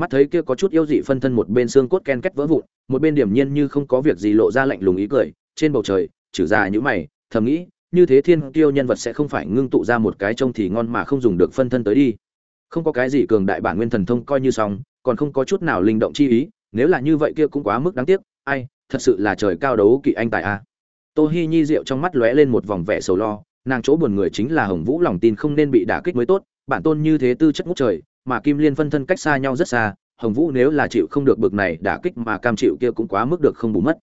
mắt thấy kia có chút yêu dị phân thân một bên xương cốt ken két vỡ vụn, một bên điểm nhiên như không có việc gì lộ ra lạnh lùng ý cười, trên bầu trời, trừ ra những mày, thầm nghĩ, như thế thiên tiêu nhân vật sẽ không phải ngưng tụ ra một cái trông thì ngon mà không dùng được phân thân tới đi. Không có cái gì cường đại bản nguyên thần thông coi như xong, còn không có chút nào linh động chi ý, nếu là như vậy kia cũng quá mức đáng tiếc, ai, thật sự là trời cao đấu kỵ anh tài a. Tô hi nhi rượu trong mắt lóe lên một vòng vẻ sầu lo, nàng chỗ buồn người chính là hồng vũ lòng tin không nên bị đả kích mới tốt, bản tôn như thế tư chất ngút trời mà kim liên phân thân cách xa nhau rất xa, hồng vũ nếu là chịu không được bực này đả kích mà cam chịu kia cũng quá mức được không bù mất.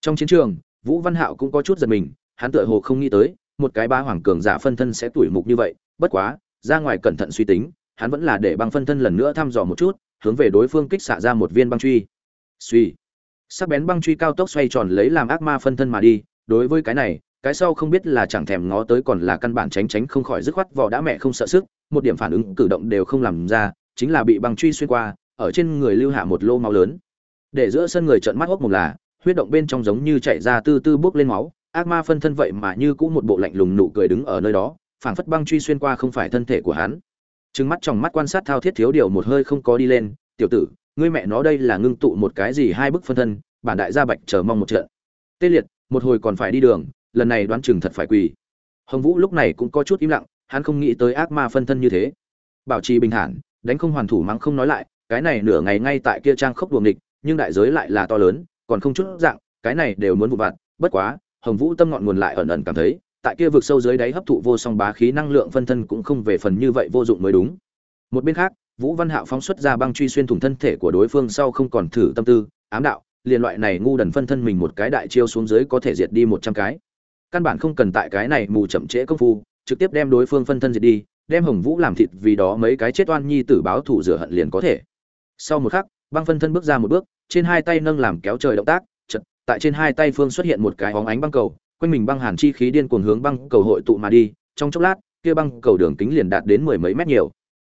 Trong chiến trường, vũ văn hạo cũng có chút giật mình, hắn tựa hồ không nghĩ tới, một cái ba hoàng cường giả phân thân sẽ tuổi mục như vậy, bất quá, ra ngoài cẩn thận suy tính, hắn vẫn là để băng phân thân lần nữa thăm dò một chút, hướng về đối phương kích xạ ra một viên băng truy. Suy sắc bén băng truy cao tốc xoay tròn lấy làm ác ma phân thân mà đi, đối với cái này cái sau không biết là chẳng thèm ngó tới còn là căn bản tránh tránh không khỏi dứt khoát vỏ đã mẹ không sợ sức, một điểm phản ứng cử động đều không làm ra, chính là bị băng truy xuyên qua, ở trên người lưu hạ một lô máu lớn. Để giữa sân người trợn mắt hốc một là, huyết động bên trong giống như chạy ra tư tư bước lên máu, ác ma phân thân vậy mà như cũng một bộ lạnh lùng nụ cười đứng ở nơi đó, phảng phất băng truy xuyên qua không phải thân thể của hắn. Trừng mắt trong mắt quan sát thao thiết thiếu điều một hơi không có đi lên, tiểu tử, ngươi mẹ nó đây là ngưng tụ một cái gì hai bức phân thân, bản đại gia bạch chờ mong một trận. Tê liệt, một hồi còn phải đi đường lần này đoán chừng thật phải quỳ. Hồng vũ lúc này cũng có chút im lặng, hắn không nghĩ tới ác ma phân thân như thế. Bảo trì bình thản, đánh không hoàn thủ mắng không nói lại, cái này nửa ngày ngay tại kia trang khốc đuồng địch nhưng đại giới lại là to lớn, còn không chút dạng, cái này đều muốn vụ vặt. Bất quá, hồng vũ tâm ngọn nguồn lại ẩn ẩn cảm thấy, tại kia vực sâu dưới đáy hấp thụ vô song bá khí năng lượng phân thân cũng không về phần như vậy vô dụng mới đúng. Một bên khác, vũ văn hạo phóng xuất ra băng truy xuyên thủng thân thể của đối phương sau không còn thử tâm tư, ám đạo, liền loại này ngu đần phân thân mình một cái đại chiêu xuống dưới có thể diệt đi một trăm cái căn bản không cần tại cái này mù chậm trễ công phu, trực tiếp đem đối phương phân thân diệt đi, đem hồng vũ làm thịt vì đó mấy cái chết oan nhi tử báo thủ rửa hận liền có thể. Sau một khắc, băng phân thân bước ra một bước, trên hai tay nâng làm kéo trời động tác chật tại trên hai tay phương xuất hiện một cái hóng ánh băng cầu, quanh mình băng hàn chi khí điên cuồng hướng băng cầu hội tụ mà đi, trong chốc lát, kia băng cầu đường kính liền đạt đến mười mấy mét nhiều.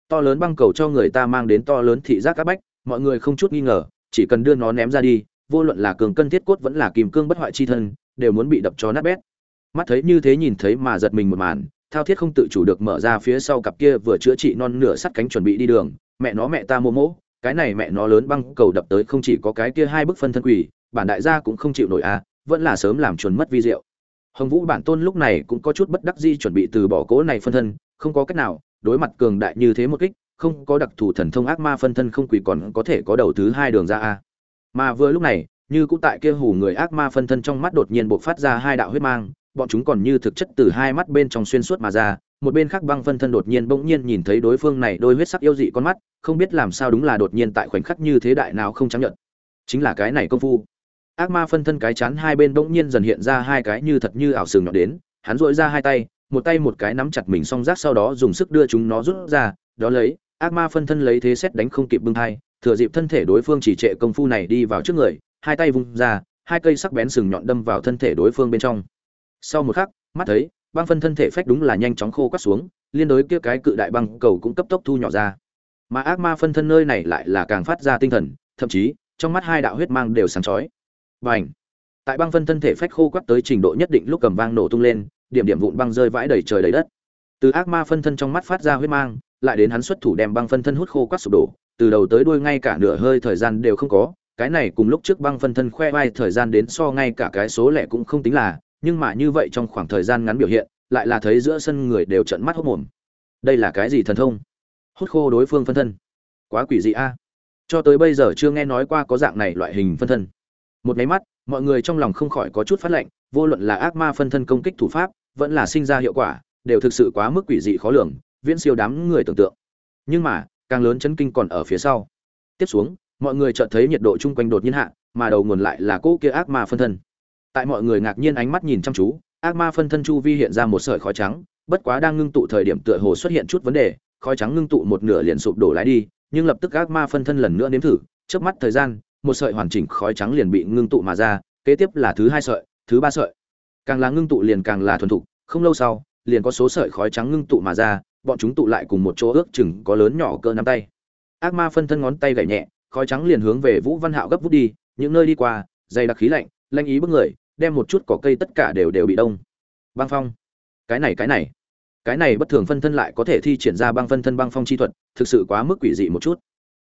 To lớn băng cầu cho người ta mang đến to lớn thị giác các bách, mọi người không chút nghi ngờ, chỉ cần đưa nó ném ra đi, vô luận là cường cân thiết cốt vẫn là kìm cương bất hoại chi thân, đều muốn bị đập cho nát bét mắt thấy như thế nhìn thấy mà giật mình một màn, thao thiết không tự chủ được mở ra phía sau cặp kia vừa chữa trị non nửa sắt cánh chuẩn bị đi đường. Mẹ nó, mẹ ta mô mỗ, cái này mẹ nó lớn băng cầu đập tới không chỉ có cái kia hai bức phân thân quỷ, bản đại gia cũng không chịu nổi à vẫn là sớm làm chuẩn mất vi diệu. Hồng vũ bản tôn lúc này cũng có chút bất đắc di chuẩn bị từ bỏ cố này phân thân, không có cách nào, đối mặt cường đại như thế một kích, không có đặc thù thần thông ác ma phân thân không quỷ còn có thể có đầu thứ hai đường ra a mà vừa lúc này, như cũng tại kia hù người ác ma phân thân trong mắt đột nhiên bộc phát ra hai đạo huyết mang bọn chúng còn như thực chất từ hai mắt bên trong xuyên suốt mà ra một bên khác băng phân thân đột nhiên bỗng nhiên nhìn thấy đối phương này đôi huyết sắc yêu dị con mắt không biết làm sao đúng là đột nhiên tại khoảnh khắc như thế đại nào không chấp nhận chính là cái này công phu. Ác ma phân thân cái chán hai bên bỗng nhiên dần hiện ra hai cái như thật như ảo sừng nhọn đến hắn dội ra hai tay một tay một cái nắm chặt mình song rác sau đó dùng sức đưa chúng nó rút ra đó lấy ác ma phân thân lấy thế xét đánh không kịp bưng thai, thừa dịp thân thể đối phương chỉ trệ công phu này đi vào trước người hai tay vung ra hai cây sắc bén sừng nhọn đâm vào thân thể đối phương bên trong sau một khắc, mắt thấy, băng phân thân thể phách đúng là nhanh chóng khô quắt xuống, liên đối kia cái cự đại băng cầu cũng cấp tốc thu nhỏ ra. Mà ác ma phân thân nơi này lại là càng phát ra tinh thần, thậm chí, trong mắt hai đạo huyết mang đều sáng chói. Và ảnh tại băng phân thân thể phách khô quắt tới trình độ nhất định lúc cầm vang nổ tung lên, điểm điểm vụn băng rơi vãi đầy trời đầy đất. Từ ác ma phân thân trong mắt phát ra huyết mang, lại đến hắn xuất thủ đem băng phân thân hút khô quắt sụp đổ, từ đầu tới đuôi ngay cả nửa hơi thời gian đều không có, cái này cùng lúc trước băng phân thân khoe vai thời gian đến so ngay cả cái số lẻ cũng không tính là nhưng mà như vậy trong khoảng thời gian ngắn biểu hiện, lại là thấy giữa sân người đều trợn mắt hốc mồm. Đây là cái gì thần thông? Hút khô đối phương phân thân. Quá quỷ dị a. Cho tới bây giờ chưa nghe nói qua có dạng này loại hình phân thân. Một máy mắt, mọi người trong lòng không khỏi có chút phát lệnh vô luận là ác ma phân thân công kích thủ pháp, vẫn là sinh ra hiệu quả, đều thực sự quá mức quỷ dị khó lường, viễn siêu đám người tưởng tượng. Nhưng mà, càng lớn chấn kinh còn ở phía sau. Tiếp xuống, mọi người chợt thấy nhiệt độ chung quanh đột nhiên hạ, mà đầu nguồn lại là cỗ kia ác ma phân thân tại mọi người ngạc nhiên ánh mắt nhìn chăm chú, ác ma phân thân chu vi hiện ra một sợi khói trắng, bất quá đang ngưng tụ thời điểm tựa hồ xuất hiện chút vấn đề, khói trắng ngưng tụ một nửa liền sụp đổ lái đi, nhưng lập tức ác ma phân thân lần nữa nếm thử trước mắt thời gian, một sợi hoàn chỉnh khói trắng liền bị ngưng tụ mà ra, kế tiếp là thứ hai sợi, thứ ba sợi. Càng là ngưng tụ liền càng là thuần thục, không lâu sau, liền có số sợi khói trắng ngưng tụ mà ra, bọn chúng tụ lại cùng một chỗ ước chừng có lớn nhỏ cỡ nắm tay. Ác ma phân thân ngón tay gảy nhẹ, khói trắng liền hướng về vũ văn hạo gấp vút đi, những nơi đi qua, dày đặc khí lạnh, lanh ý bức người đem một chút cỏ cây tất cả đều đều bị đông. Băng phong. Cái này cái này. Cái này bất thường phân thân lại có thể thi triển ra băng phân thân băng phong chi thuật, thực sự quá mức quỷ dị một chút.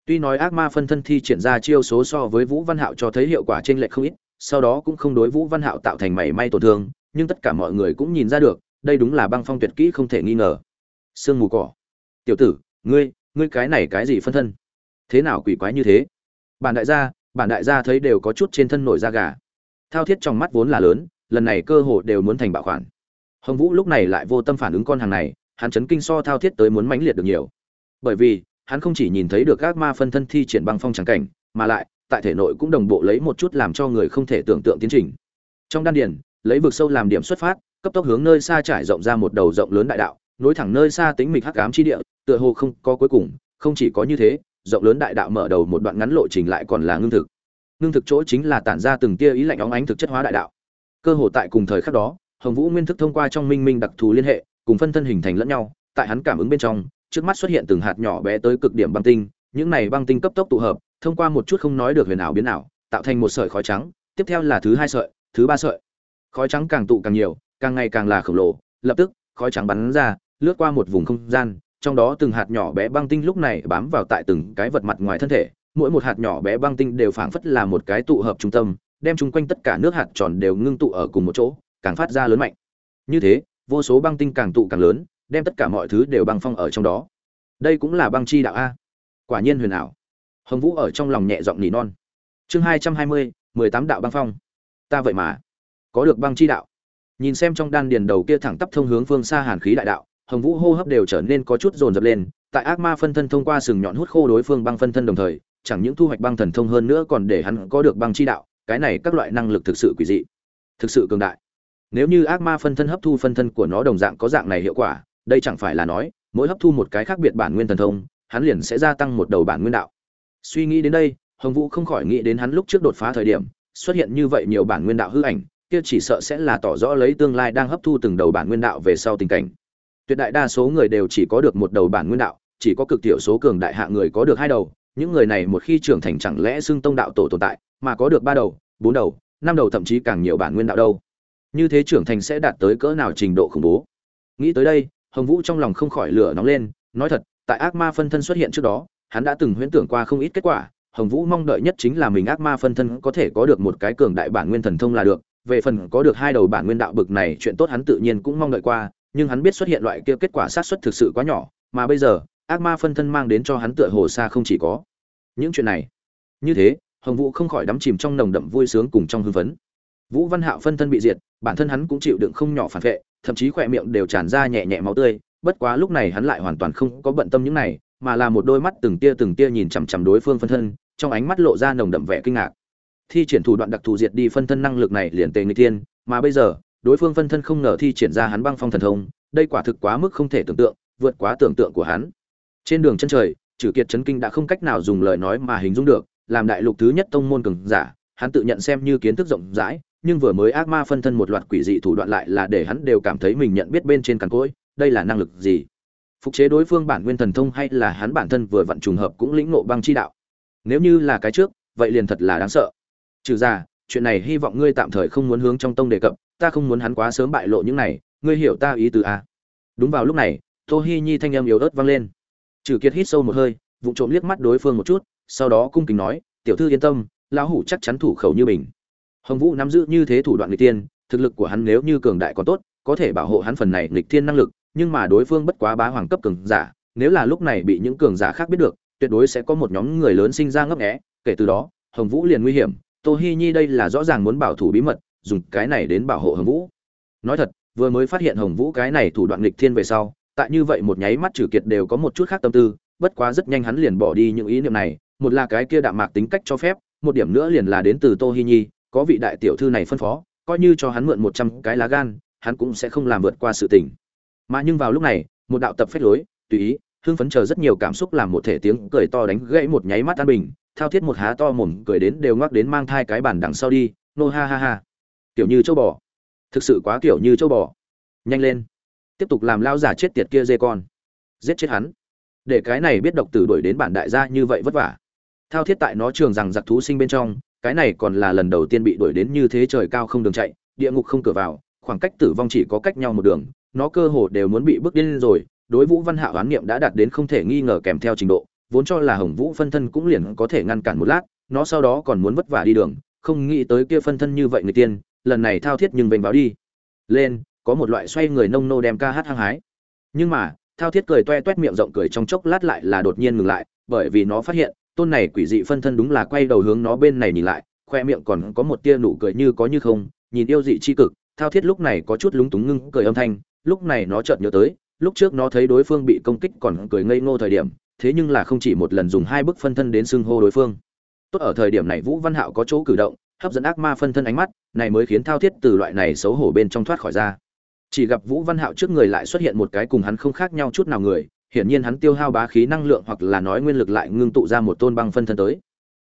Tuy nói ác ma phân thân thi triển ra chiêu số so với vũ văn hạo cho thấy hiệu quả trên lệch không ít, sau đó cũng không đối vũ văn hạo tạo thành mảy may tổn thương, nhưng tất cả mọi người cũng nhìn ra được, đây đúng là băng phong tuyệt kỹ không thể nghi ngờ. Sương mù cỏ. Tiểu tử, ngươi ngươi cái này cái gì phân thân? Thế nào quỷ quái như thế? Bản đại gia, bản đại gia thấy đều có chút trên thân nổi da gà thao thiết trong mắt vốn là lớn, lần này cơ hội đều muốn thành bạo khoản. Hồng vũ lúc này lại vô tâm phản ứng con hàng này, hắn chấn kinh so thao thiết tới muốn mãnh liệt được nhiều. Bởi vì, hắn không chỉ nhìn thấy được các ma phân thân thi triển băng phong trắng cảnh, mà lại, tại thể nội cũng đồng bộ lấy một chút làm cho người không thể tưởng tượng tiến trình. Trong đan điền, lấy vực sâu làm điểm xuất phát, cấp tốc hướng nơi xa trải rộng ra một đầu rộng lớn đại đạo, nối thẳng nơi xa tính mịch hắc ám chi địa, tựa hồ không có cuối cùng, không chỉ có như thế, rộng lớn đại đạo mở đầu một đoạn ngắn lộ trình lại còn là ngưng thực ngưng thực chỗ chính là tản ra từng tia ý lạnh óng ánh thực chất hóa đại đạo. Cơ hồ tại cùng thời khắc đó, hồng vũ nguyên thức thông qua trong minh minh đặc thù liên hệ, cùng phân thân hình thành lẫn nhau, tại hắn cảm ứng bên trong, trước mắt xuất hiện từng hạt nhỏ bé tới cực điểm băng tinh, những này băng tinh cấp tốc tụ hợp, thông qua một chút không nói được huyền ảo biến ảo, tạo thành một sợi khói trắng, tiếp theo là thứ hai sợi, thứ ba sợi. Khói trắng càng tụ càng nhiều, càng ngày càng là khổng lồ, lập tức, khói trắng bắn ra, lướt qua một vùng không gian, trong đó từng hạt nhỏ bé băng tinh lúc này bám vào tại từng cái vật mặt ngoài thân thể mỗi một hạt nhỏ bé băng tinh đều phảng phất là một cái tụ hợp trung tâm, đem chung quanh tất cả nước hạt tròn đều ngưng tụ ở cùng một chỗ, càng phát ra lớn mạnh. Như thế, vô số băng tinh càng tụ càng lớn, đem tất cả mọi thứ đều băng phong ở trong đó. Đây cũng là băng chi đạo a. Quả nhiên huyền ảo. Hồng vũ ở trong lòng nhẹ giọng nỉ non. Chương hai trăm hai mươi, mười tám đạo băng phong. Ta vậy mà có được băng chi đạo. Nhìn xem trong đan điền đầu kia thẳng tắp thông hướng phương xa hàn khí đại đạo, hồng vũ hô hấp đều trở nên có chút dồn dập lên, tại ác ma phân thân thông qua sừng nhọn hút khô đối phương băng phân thân đồng thời chẳng những thu hoạch băng thần thông hơn nữa còn để hắn có được băng chi đạo, cái này các loại năng lực thực sự quỷ dị, thực sự cường đại. Nếu như ác ma phân thân hấp thu phân thân của nó đồng dạng có dạng này hiệu quả, đây chẳng phải là nói, mỗi hấp thu một cái khác biệt bản nguyên thần thông, hắn liền sẽ gia tăng một đầu bản nguyên đạo. Suy nghĩ đến đây, hồng vũ không khỏi nghĩ đến hắn lúc trước đột phá thời điểm, xuất hiện như vậy nhiều bản nguyên đạo hư ảnh, kia chỉ sợ sẽ là tỏ rõ lấy tương lai đang hấp thu từng đầu bản nguyên đạo về sau tình cảnh. Tuyệt đại đa số người đều chỉ có được một đầu bản nguyên đạo, chỉ có cực tiểu số cường đại hạ người có được hai đầu những người này một khi trưởng thành chẳng lẽ xưng tông đạo tổ tồn tại, mà có được ba đầu, bốn đầu, năm đầu thậm chí càng nhiều bản nguyên đạo đâu? Như thế trưởng thành sẽ đạt tới cỡ nào trình độ khủng bố? Nghĩ tới đây, hồng vũ trong lòng không khỏi lửa nóng lên, nói thật, tại ác ma phân thân xuất hiện trước đó, hắn đã từng huyễn tưởng qua không ít kết quả. Hồng vũ mong đợi nhất chính là mình ác ma phân thân có thể có được một cái cường đại bản nguyên thần thông là được. Về phần có được hai đầu bản nguyên đạo bực này, chuyện tốt hắn tự nhiên cũng mong đợi qua, nhưng hắn biết xuất hiện loại kia kết quả sát xuất thực sự quá nhỏ, mà bây giờ ác ma phân thân mang đến cho hắn tựa hồ xa không chỉ có. Những chuyện này. Như thế, hồng vũ không khỏi đắm chìm trong nồng đậm vui sướng cùng trong hưng phấn. Vũ văn hạo phân thân bị diệt, bản thân hắn cũng chịu đựng không nhỏ phản vệ, thậm chí khỏe miệng đều tràn ra nhẹ nhẹ máu tươi, bất quá lúc này hắn lại hoàn toàn không có bận tâm những này, mà là một đôi mắt từng tia từng tia nhìn chằm chằm đối phương phân thân, trong ánh mắt lộ ra nồng đậm vẻ kinh ngạc. Thi triển thủ đoạn đặc thù diệt đi phân thân năng lực này liền tề người tiên mà bây giờ, đối phương phân thân không ngờ thi triển ra hắn băng phong thần thông, đây quả thực quá mức không thể tưởng tượng, vượt quá tưởng tượng của hắn trên đường chân trời trừ kiệt chấn kinh đã không cách nào dùng lời nói mà hình dung được, làm đại lục thứ nhất tông môn cường giả, hắn tự nhận xem như kiến thức rộng rãi, nhưng vừa mới ác ma phân thân một loạt quỷ dị thủ đoạn lại là để hắn đều cảm thấy mình nhận biết bên trên càn cối đây là năng lực gì? Phục chế đối phương bản nguyên thần thông hay là hắn bản thân vừa vặn trùng hợp cũng lĩnh ngộ băng chi đạo? Nếu như là cái trước, vậy liền thật là đáng sợ. Trừ ra chuyện này hy vọng ngươi tạm thời không muốn hướng trong tông đề cập, ta không muốn hắn quá sớm bại lộ những này, ngươi hiểu ta ý từ a à? đúng vào lúc này, tô hi nhi thanh âm yếu ớt vang lên trừ kiệt hít sâu một hơi vụ trộm liếc mắt đối phương một chút, sau đó cung kính nói, tiểu thư yên tâm, lão hủ chắc chắn thủ khẩu như mình. Hồng vũ nắm giữ như thế thủ đoạn nghịch tiên thực lực của hắn nếu như cường đại còn tốt, có thể bảo hộ hắn phần này nghịch thiên năng lực, nhưng mà đối phương bất quá bá hoàng cấp cường giả, nếu là lúc này bị những cường giả khác biết được, tuyệt đối sẽ có một nhóm người lớn sinh ra ngấp nghé, kể từ đó, hồng vũ liền nguy hiểm. Tô hi nhi đây là rõ ràng muốn bảo thủ bí mật, dùng cái này đến bảo hộ hồng vũ. Nói thật, vừa mới phát hiện hồng vũ cái này thủ đoạn nghịch thiên về sau tại như vậy một nháy mắt trừ kiệt đều có một chút khác tâm tư, bất quá rất nhanh hắn liền bỏ đi những ý niệm này, một là cái kia đạm mạc tính cách cho phép, một điểm nữa liền là đến từ tô hi nhi, có vị đại tiểu thư này phân phó, coi như cho hắn mượn một trăm cái lá gan, hắn cũng sẽ không làm vượt qua sự tình. Mà nhưng vào lúc này, một đạo tập phép lối, tùy ý, hưng phấn chờ rất nhiều cảm xúc làm một thể tiếng cười to đánh gãy một nháy mắt an bình, thao thiết một há to mồm cười đến đều ngoắc đến mang thai cái bàn đằng sau đi, nô ha ha ha. Kiểu như châu bò. Thực sự quá kiểu như châu bò. Nhanh lên tiếp tục làm lao giả chết tiệt kia dê con. Giết chết hắn. Để cái này biết độc tử đuổi đến bản đại gia như vậy vất vả. Thao thiết tại nó trường rằng giặc thú sinh bên trong, cái này còn là lần đầu tiên bị đuổi đến như thế trời cao không đường chạy, địa ngục không cửa vào, khoảng cách tử vong chỉ có cách nhau một đường, nó cơ hồ đều muốn bị bước điên rồi, đối vũ văn hạ oán niệm đã đạt đến không thể nghi ngờ kèm theo trình độ, vốn cho là hồng vũ phân thân cũng liền có thể ngăn cản một lát, nó sau đó còn muốn vất vả đi đường, không nghĩ tới kia phân thân như vậy người tiên, lần này thao thiết nhưng vênh báo đi. Lên có một loại xoay người nông nô đem ca hát hăng hái. Nhưng mà, thao thiết cười toe toét miệng rộng cười trong chốc lát lại là đột nhiên ngừng lại, bởi vì nó phát hiện, tôn này quỷ dị phân thân đúng là quay đầu hướng nó bên này nhìn lại, khoe miệng còn có một tia nụ cười như có như không, nhìn yêu dị chi cực, thao thiết lúc này có chút lúng túng ngưng cười âm thanh, lúc này nó chợt nhớ tới, lúc trước nó thấy đối phương bị công kích còn cười ngây ngô thời điểm, thế nhưng là không chỉ một lần dùng hai bức phân thân đến xưng hô đối phương. Tốt ở thời điểm này vũ văn hạo có chỗ cử động, hấp dẫn ác ma phân thân ánh mắt, này mới khiến thao thiết từ loại này xấu hổ bên trong thoát khỏi ra chỉ gặp vũ văn hạo trước người lại xuất hiện một cái cùng hắn không khác nhau chút nào người, hiển nhiên hắn tiêu hao bá khí năng lượng hoặc là nói nguyên lực lại ngưng tụ ra một tôn băng phân thân tới.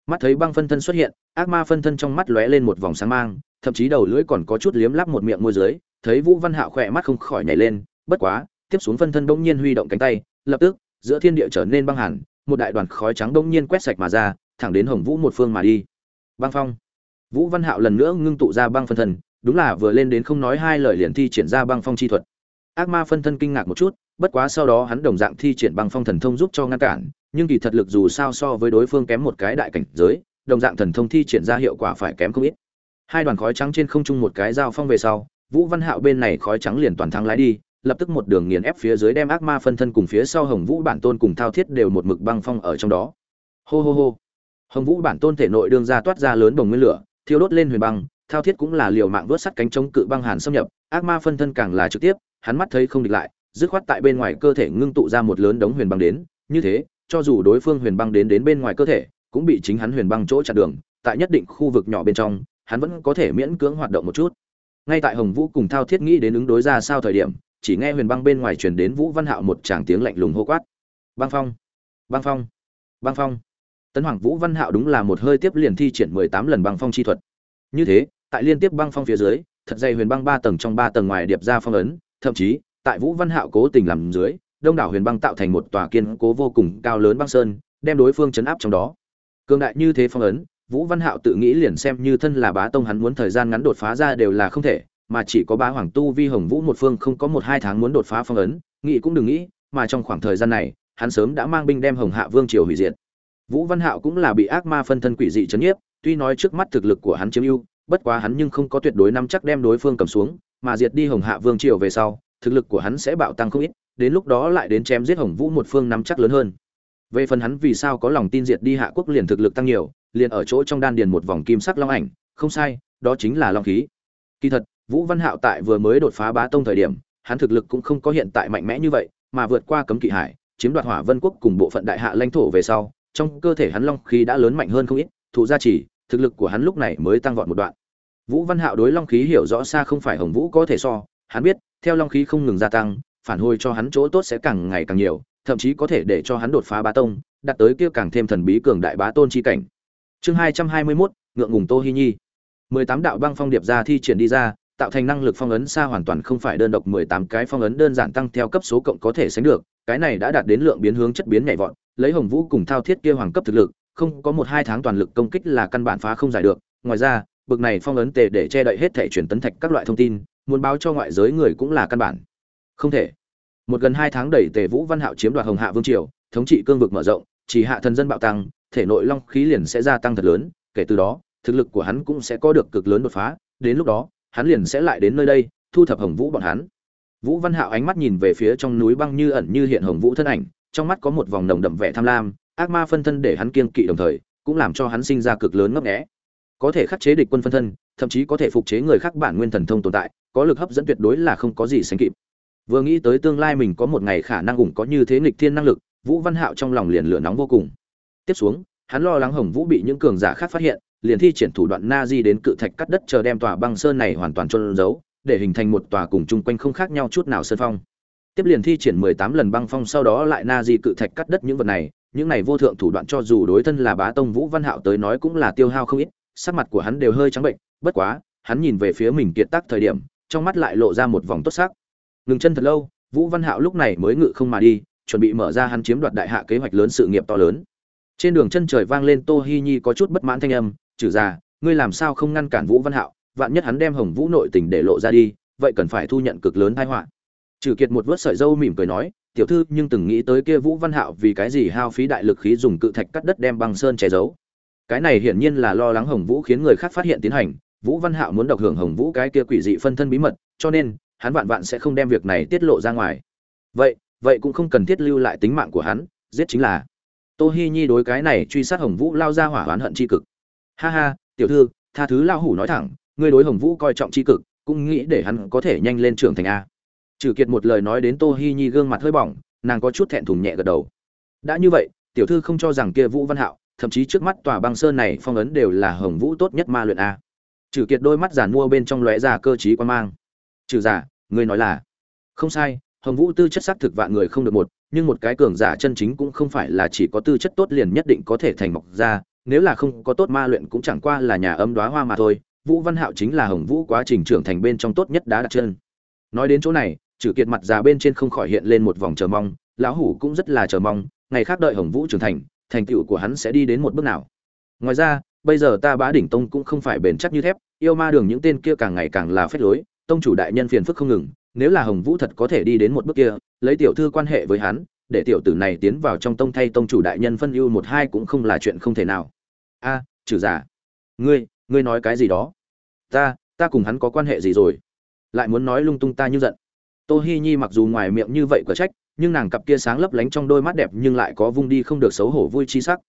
Mắt thấy băng phân thân xuất hiện, ác ma phân thân trong mắt lóe lên một vòng sáng mang, thậm chí đầu lưỡi còn có chút liếm lắp một miệng môi dưới, thấy vũ văn hạo khỏe mắt không khỏi nhảy lên, bất quá, tiếp xuống phân thân bỗng nhiên huy động cánh tay, lập tức, giữa thiên địa trở nên băng hẳn, một đại đoàn khói trắng bỗng nhiên quét sạch mà ra, thẳng đến hồng vũ một phương mà đi. Băng phong. Vũ văn hạo lần nữa ngưng tụ ra băng phân thân đúng là vừa lên đến không nói hai lời liền thi triển ra băng phong chi thuật. Ác ma phân thân kinh ngạc một chút, bất quá sau đó hắn đồng dạng thi triển băng phong thần thông giúp cho ngăn cản, nhưng kỳ thật lực dù sao so với đối phương kém một cái đại cảnh giới, đồng dạng thần thông thi triển ra hiệu quả phải kém không ít. Hai đoàn khói trắng trên không trung một cái giao phong về sau, vũ văn hạo bên này khói trắng liền toàn thắng lái đi, lập tức một đường nghiền ép phía dưới đem ác ma phân thân cùng phía sau hồng vũ bản tôn cùng thao thiết đều một mực băng phong ở trong đó. Hô hô hô. Hồng vũ bản tôn thể nội đương ra toát ra lớn đồng nguyên lửa, thiêu đốt lên huyền băng thao thiết cũng là liều mạng vớt sắt cánh chống cự băng hàn xâm nhập, ác ma phân thân càng là trực tiếp, hắn mắt thấy không địch lại, dứt khoát tại bên ngoài cơ thể ngưng tụ ra một lớn đống huyền băng đến, như thế, cho dù đối phương huyền băng đến đến bên ngoài cơ thể, cũng bị chính hắn huyền băng chỗ chặn đường, tại nhất định khu vực nhỏ bên trong, hắn vẫn có thể miễn cưỡng hoạt động một chút. Ngay tại hồng vũ cùng thao thiết nghĩ đến ứng đối ra sao thời điểm, chỉ nghe huyền băng bên ngoài truyền đến vũ văn hạo một tràng tiếng lạnh lùng hô quát. Băng phong băng phong băng phong. Tấn hoàng vũ văn hạo đúng là một hơi tiếp liền thi triển mười tám lần băng phong chi thuật. Như thế tại liên tiếp băng phong phía dưới, thật dày huyền băng ba tầng trong ba tầng ngoài điệp ra phong ấn, thậm chí, tại vũ văn hạo cố tình làm dưới, đông đảo huyền băng tạo thành một tòa kiên cố vô cùng cao lớn băng sơn, đem đối phương chấn áp trong đó. Cường đại như thế phong ấn, vũ văn hạo tự nghĩ liền xem như thân là bá tông hắn muốn thời gian ngắn đột phá ra đều là không thể, mà chỉ có bá hoàng tu vi hồng vũ một phương không có một hai tháng muốn đột phá phong ấn, nghĩ cũng đừng nghĩ, mà trong khoảng thời gian này, hắn sớm đã mang binh đem hồng hạ vương triều hủy diệt. Vũ văn hạo cũng là bị ác ma phân thân quỷ dị chấn nhiếp, tuy nói trước mắt thực lực của hắn chiếm ưu bất quá hắn nhưng không có tuyệt đối nắm chắc đem đối phương cầm xuống, mà diệt đi hồng hạ vương triều về sau, thực lực của hắn sẽ bạo tăng không ít, đến lúc đó lại đến chém giết hồng vũ một phương nắm chắc lớn hơn. Về phần hắn vì sao có lòng tin diệt đi hạ quốc liền thực lực tăng nhiều, liền ở chỗ trong đan điền một vòng kim sắc long ảnh, không sai, đó chính là long khí. Kỳ thật, vũ văn hạo tại vừa mới đột phá bá tông thời điểm, hắn thực lực cũng không có hiện tại mạnh mẽ như vậy, mà vượt qua cấm kỵ hải, chiếm đoạt hỏa vân quốc cùng bộ phận đại hạ lãnh thổ về sau, trong cơ thể hắn long khí đã lớn mạnh hơn không ít, thụ gia chỉ thực lực của hắn lúc này mới tăng vọt một đoạn vũ văn hạo đối long khí hiểu rõ xa không phải hồng vũ có thể so, hắn biết, theo long khí không ngừng gia tăng, phản hồi cho hắn chỗ tốt sẽ càng ngày càng nhiều, thậm chí có thể để cho hắn đột phá bá tông, đạt tới kia càng thêm thần bí cường đại bá tôn chi cảnh. Chương hai trăm hai mươi mốt, ngượng ngùng tô hi nhi. mười tám đạo băng phong điệp ra thi triển đi ra, tạo thành năng lực phong ấn xa hoàn toàn không phải đơn độc mười tám cái phong ấn đơn giản tăng theo cấp số cộng có thể sánh được, cái này đã đạt đến lượng biến hướng chất biến nhảy vọt, lấy hồng vũ cùng thao thiết kia hoàng cấp thực lực, không có một hai tháng toàn lực công kích là căn bản phá không giải được, ngoài ra bực này phong ấn tề để che đậy hết thể truyền tấn thạch các loại thông tin, muốn báo cho ngoại giới người cũng là căn bản. Không thể. Một gần hai tháng đẩy tề vũ văn hạo chiếm đoạt hồng hạ vương triều, thống trị cương vực mở rộng, chỉ hạ thần dân bạo tăng, thể nội long khí liền sẽ gia tăng thật lớn, kể từ đó, thực lực của hắn cũng sẽ có được cực lớn đột phá, đến lúc đó, hắn liền sẽ lại đến nơi đây, thu thập hồng vũ bọn hắn. Vũ văn hạo ánh mắt nhìn về phía trong núi băng như ẩn như hiện hồng vũ thân ảnh, trong mắt có một vòng nồng đậm vẻ tham lam, ác ma phân thân để hắn kiên kỵ đồng thời, cũng làm cho hắn sinh ra cực lớn ngấp nghẽ có thể khắc chế địch quân phân thân, thậm chí có thể phục chế người khác bản nguyên thần thông tồn tại, có lực hấp dẫn tuyệt đối là không có gì sánh kịp. Vừa nghĩ tới tương lai mình có một ngày khả năng ủng có như thế nghịch thiên năng lực, vũ văn hạo trong lòng liền lửa nóng vô cùng. Tiếp xuống, hắn lo lắng hồng vũ bị những cường giả khác phát hiện, liền thi triển thủ đoạn na di đến cự thạch cắt đất chờ đem tòa băng sơn này hoàn toàn trôn giấu, để hình thành một tòa cùng chung quanh không khác nhau chút nào sơn phong. Tiếp liền thi triển mười tám lần băng phong sau đó lại na di cự thạch cắt đất những vật này, những này vô thượng thủ đoạn cho dù đối thân là bá tông vũ văn hạo tới nói cũng là tiêu hao không ít sắc mặt của hắn đều hơi trắng bệnh, bất quá, hắn nhìn về phía mình kiệt tác thời điểm, trong mắt lại lộ ra một vòng tốt sắc. Ngừng chân thật lâu, vũ văn hạo lúc này mới ngự không mà đi, chuẩn bị mở ra hắn chiếm đoạt đại hạ kế hoạch lớn sự nghiệp to lớn. Trên đường chân trời vang lên tô hi nhi có chút bất mãn thanh âm, trừ ra, ngươi làm sao không ngăn cản vũ văn hạo? Vạn nhất hắn đem hồng vũ nội tình để lộ ra đi, vậy cần phải thu nhận cực lớn tai họa. Trừ kiệt một vớt sợi dâu mỉm cười nói, tiểu thư, nhưng từng nghĩ tới kia vũ văn hạo vì cái gì hao phí đại lực khí dùng cự thạch cắt đất đem băng sơn che giấu? Cái này hiển nhiên là lo lắng hồng vũ khiến người khác phát hiện tiến hành, vũ văn hạo muốn độc hưởng hồng vũ cái kia quỷ dị phân thân bí mật, cho nên, hắn vạn vạn sẽ không đem việc này tiết lộ ra ngoài. Vậy vậy cũng không cần thiết lưu lại tính mạng của hắn, giết chính là. Tô hi nhi đối cái này truy sát hồng vũ lao ra hỏa oán hận chi cực. Ha ha, tiểu thư, tha thứ lao hủ nói thẳng, ngươi đối hồng vũ coi trọng chi cực, cũng nghĩ để hắn có thể nhanh lên trưởng thành a. Trừ kiệt một lời nói đến tô hi nhi gương mặt hơi bỏng, nàng có chút thẹn thùng nhẹ gật đầu. Đã như vậy, tiểu thư không cho rằng kia vũ văn hạo thậm chí trước mắt tòa băng sơn này phong ấn đều là hồng vũ tốt nhất ma luyện a. Trừ kiệt đôi mắt giản mua bên trong lóe ra cơ trí quan mang. Trừ giả, ngươi nói là? Không sai, hồng vũ tư chất xác thực vạn người không được một, nhưng một cái cường giả chân chính cũng không phải là chỉ có tư chất tốt liền nhất định có thể thành mọc ra, nếu là không có tốt ma luyện cũng chẳng qua là nhà âm đoá hoa mà thôi. Vũ văn hạo chính là hồng vũ quá trình trưởng thành bên trong tốt nhất đá đặt chân. Nói đến chỗ này, trừ kiệt mặt già bên trên không khỏi hiện lên một vòng chờ mong, lão hủ cũng rất là chờ mong, ngày khác đợi hồng vũ trưởng thành thành tựu của hắn sẽ đi đến một bước nào. Ngoài ra, bây giờ ta bá đỉnh tông cũng không phải bền chắc như thép, yêu ma đường những tên kia càng ngày càng là phép lối, tông chủ đại nhân phiền phức không ngừng, nếu là hồng vũ thật có thể đi đến một bước kia, lấy tiểu thư quan hệ với hắn, để tiểu tử này tiến vào trong tông thay tông chủ đại nhân phân ưu một hai cũng không là chuyện không thể nào. A, trừ giả ngươi ngươi nói cái gì đó? Ta ta cùng hắn có quan hệ gì rồi? Lại muốn nói lung tung ta như giận. Tô hi nhi mặc dù ngoài miệng như vậy quả trách nhưng nàng cặp kia sáng lấp lánh trong đôi mắt đẹp nhưng lại có vung đi không được xấu hổ vui chi sắc.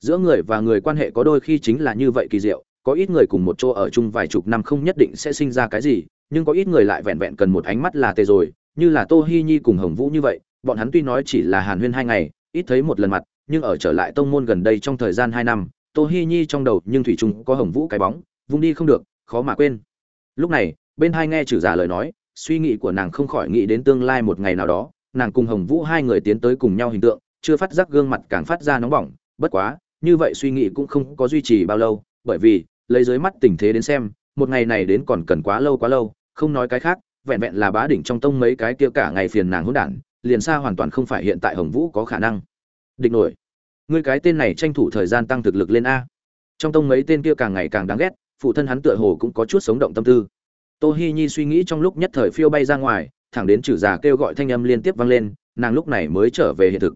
Giữa người và người quan hệ có đôi khi chính là như vậy kỳ diệu, có ít người cùng một chỗ ở chung vài chục năm không nhất định sẽ sinh ra cái gì, nhưng có ít người lại vẹn vẹn cần một ánh mắt là tề rồi, như là tô hi nhi cùng hồng vũ như vậy, bọn hắn tuy nói chỉ là hàn huyên hai ngày, ít thấy một lần mặt, nhưng ở trở lại tông môn gần đây trong thời gian hai năm, tô hi nhi trong đầu nhưng thủy chung có hồng vũ cái bóng, vung đi không được, khó mà quên. Lúc này, bên hai nghe chử giả lời nói, suy nghĩ của nàng không khỏi nghĩ đến tương lai một ngày nào đó nàng cùng hồng vũ hai người tiến tới cùng nhau hình tượng, chưa phát giác gương mặt càng phát ra nóng bỏng, bất quá, như vậy suy nghĩ cũng không có duy trì bao lâu, bởi vì, lấy dưới mắt tình thế đến xem, một ngày này đến còn cần quá lâu quá lâu, không nói cái khác, vẹn vẹn là bá đỉnh trong tông mấy cái kia cả ngày phiền nàng hỗn đản, liền xa hoàn toàn không phải hiện tại hồng vũ có khả năng. Địch nổi, ngươi cái tên này tranh thủ thời gian tăng thực lực lên a. Trong tông mấy tên kia càng ngày càng đáng ghét, phụ thân hắn tựa hồ cũng có chút sống động tâm tư. Tô hi nhi suy nghĩ trong lúc nhất thời phiêu bay ra ngoài thẳng đến trừ già kêu gọi thanh âm liên tiếp vang lên, nàng lúc này mới trở về hiện thực.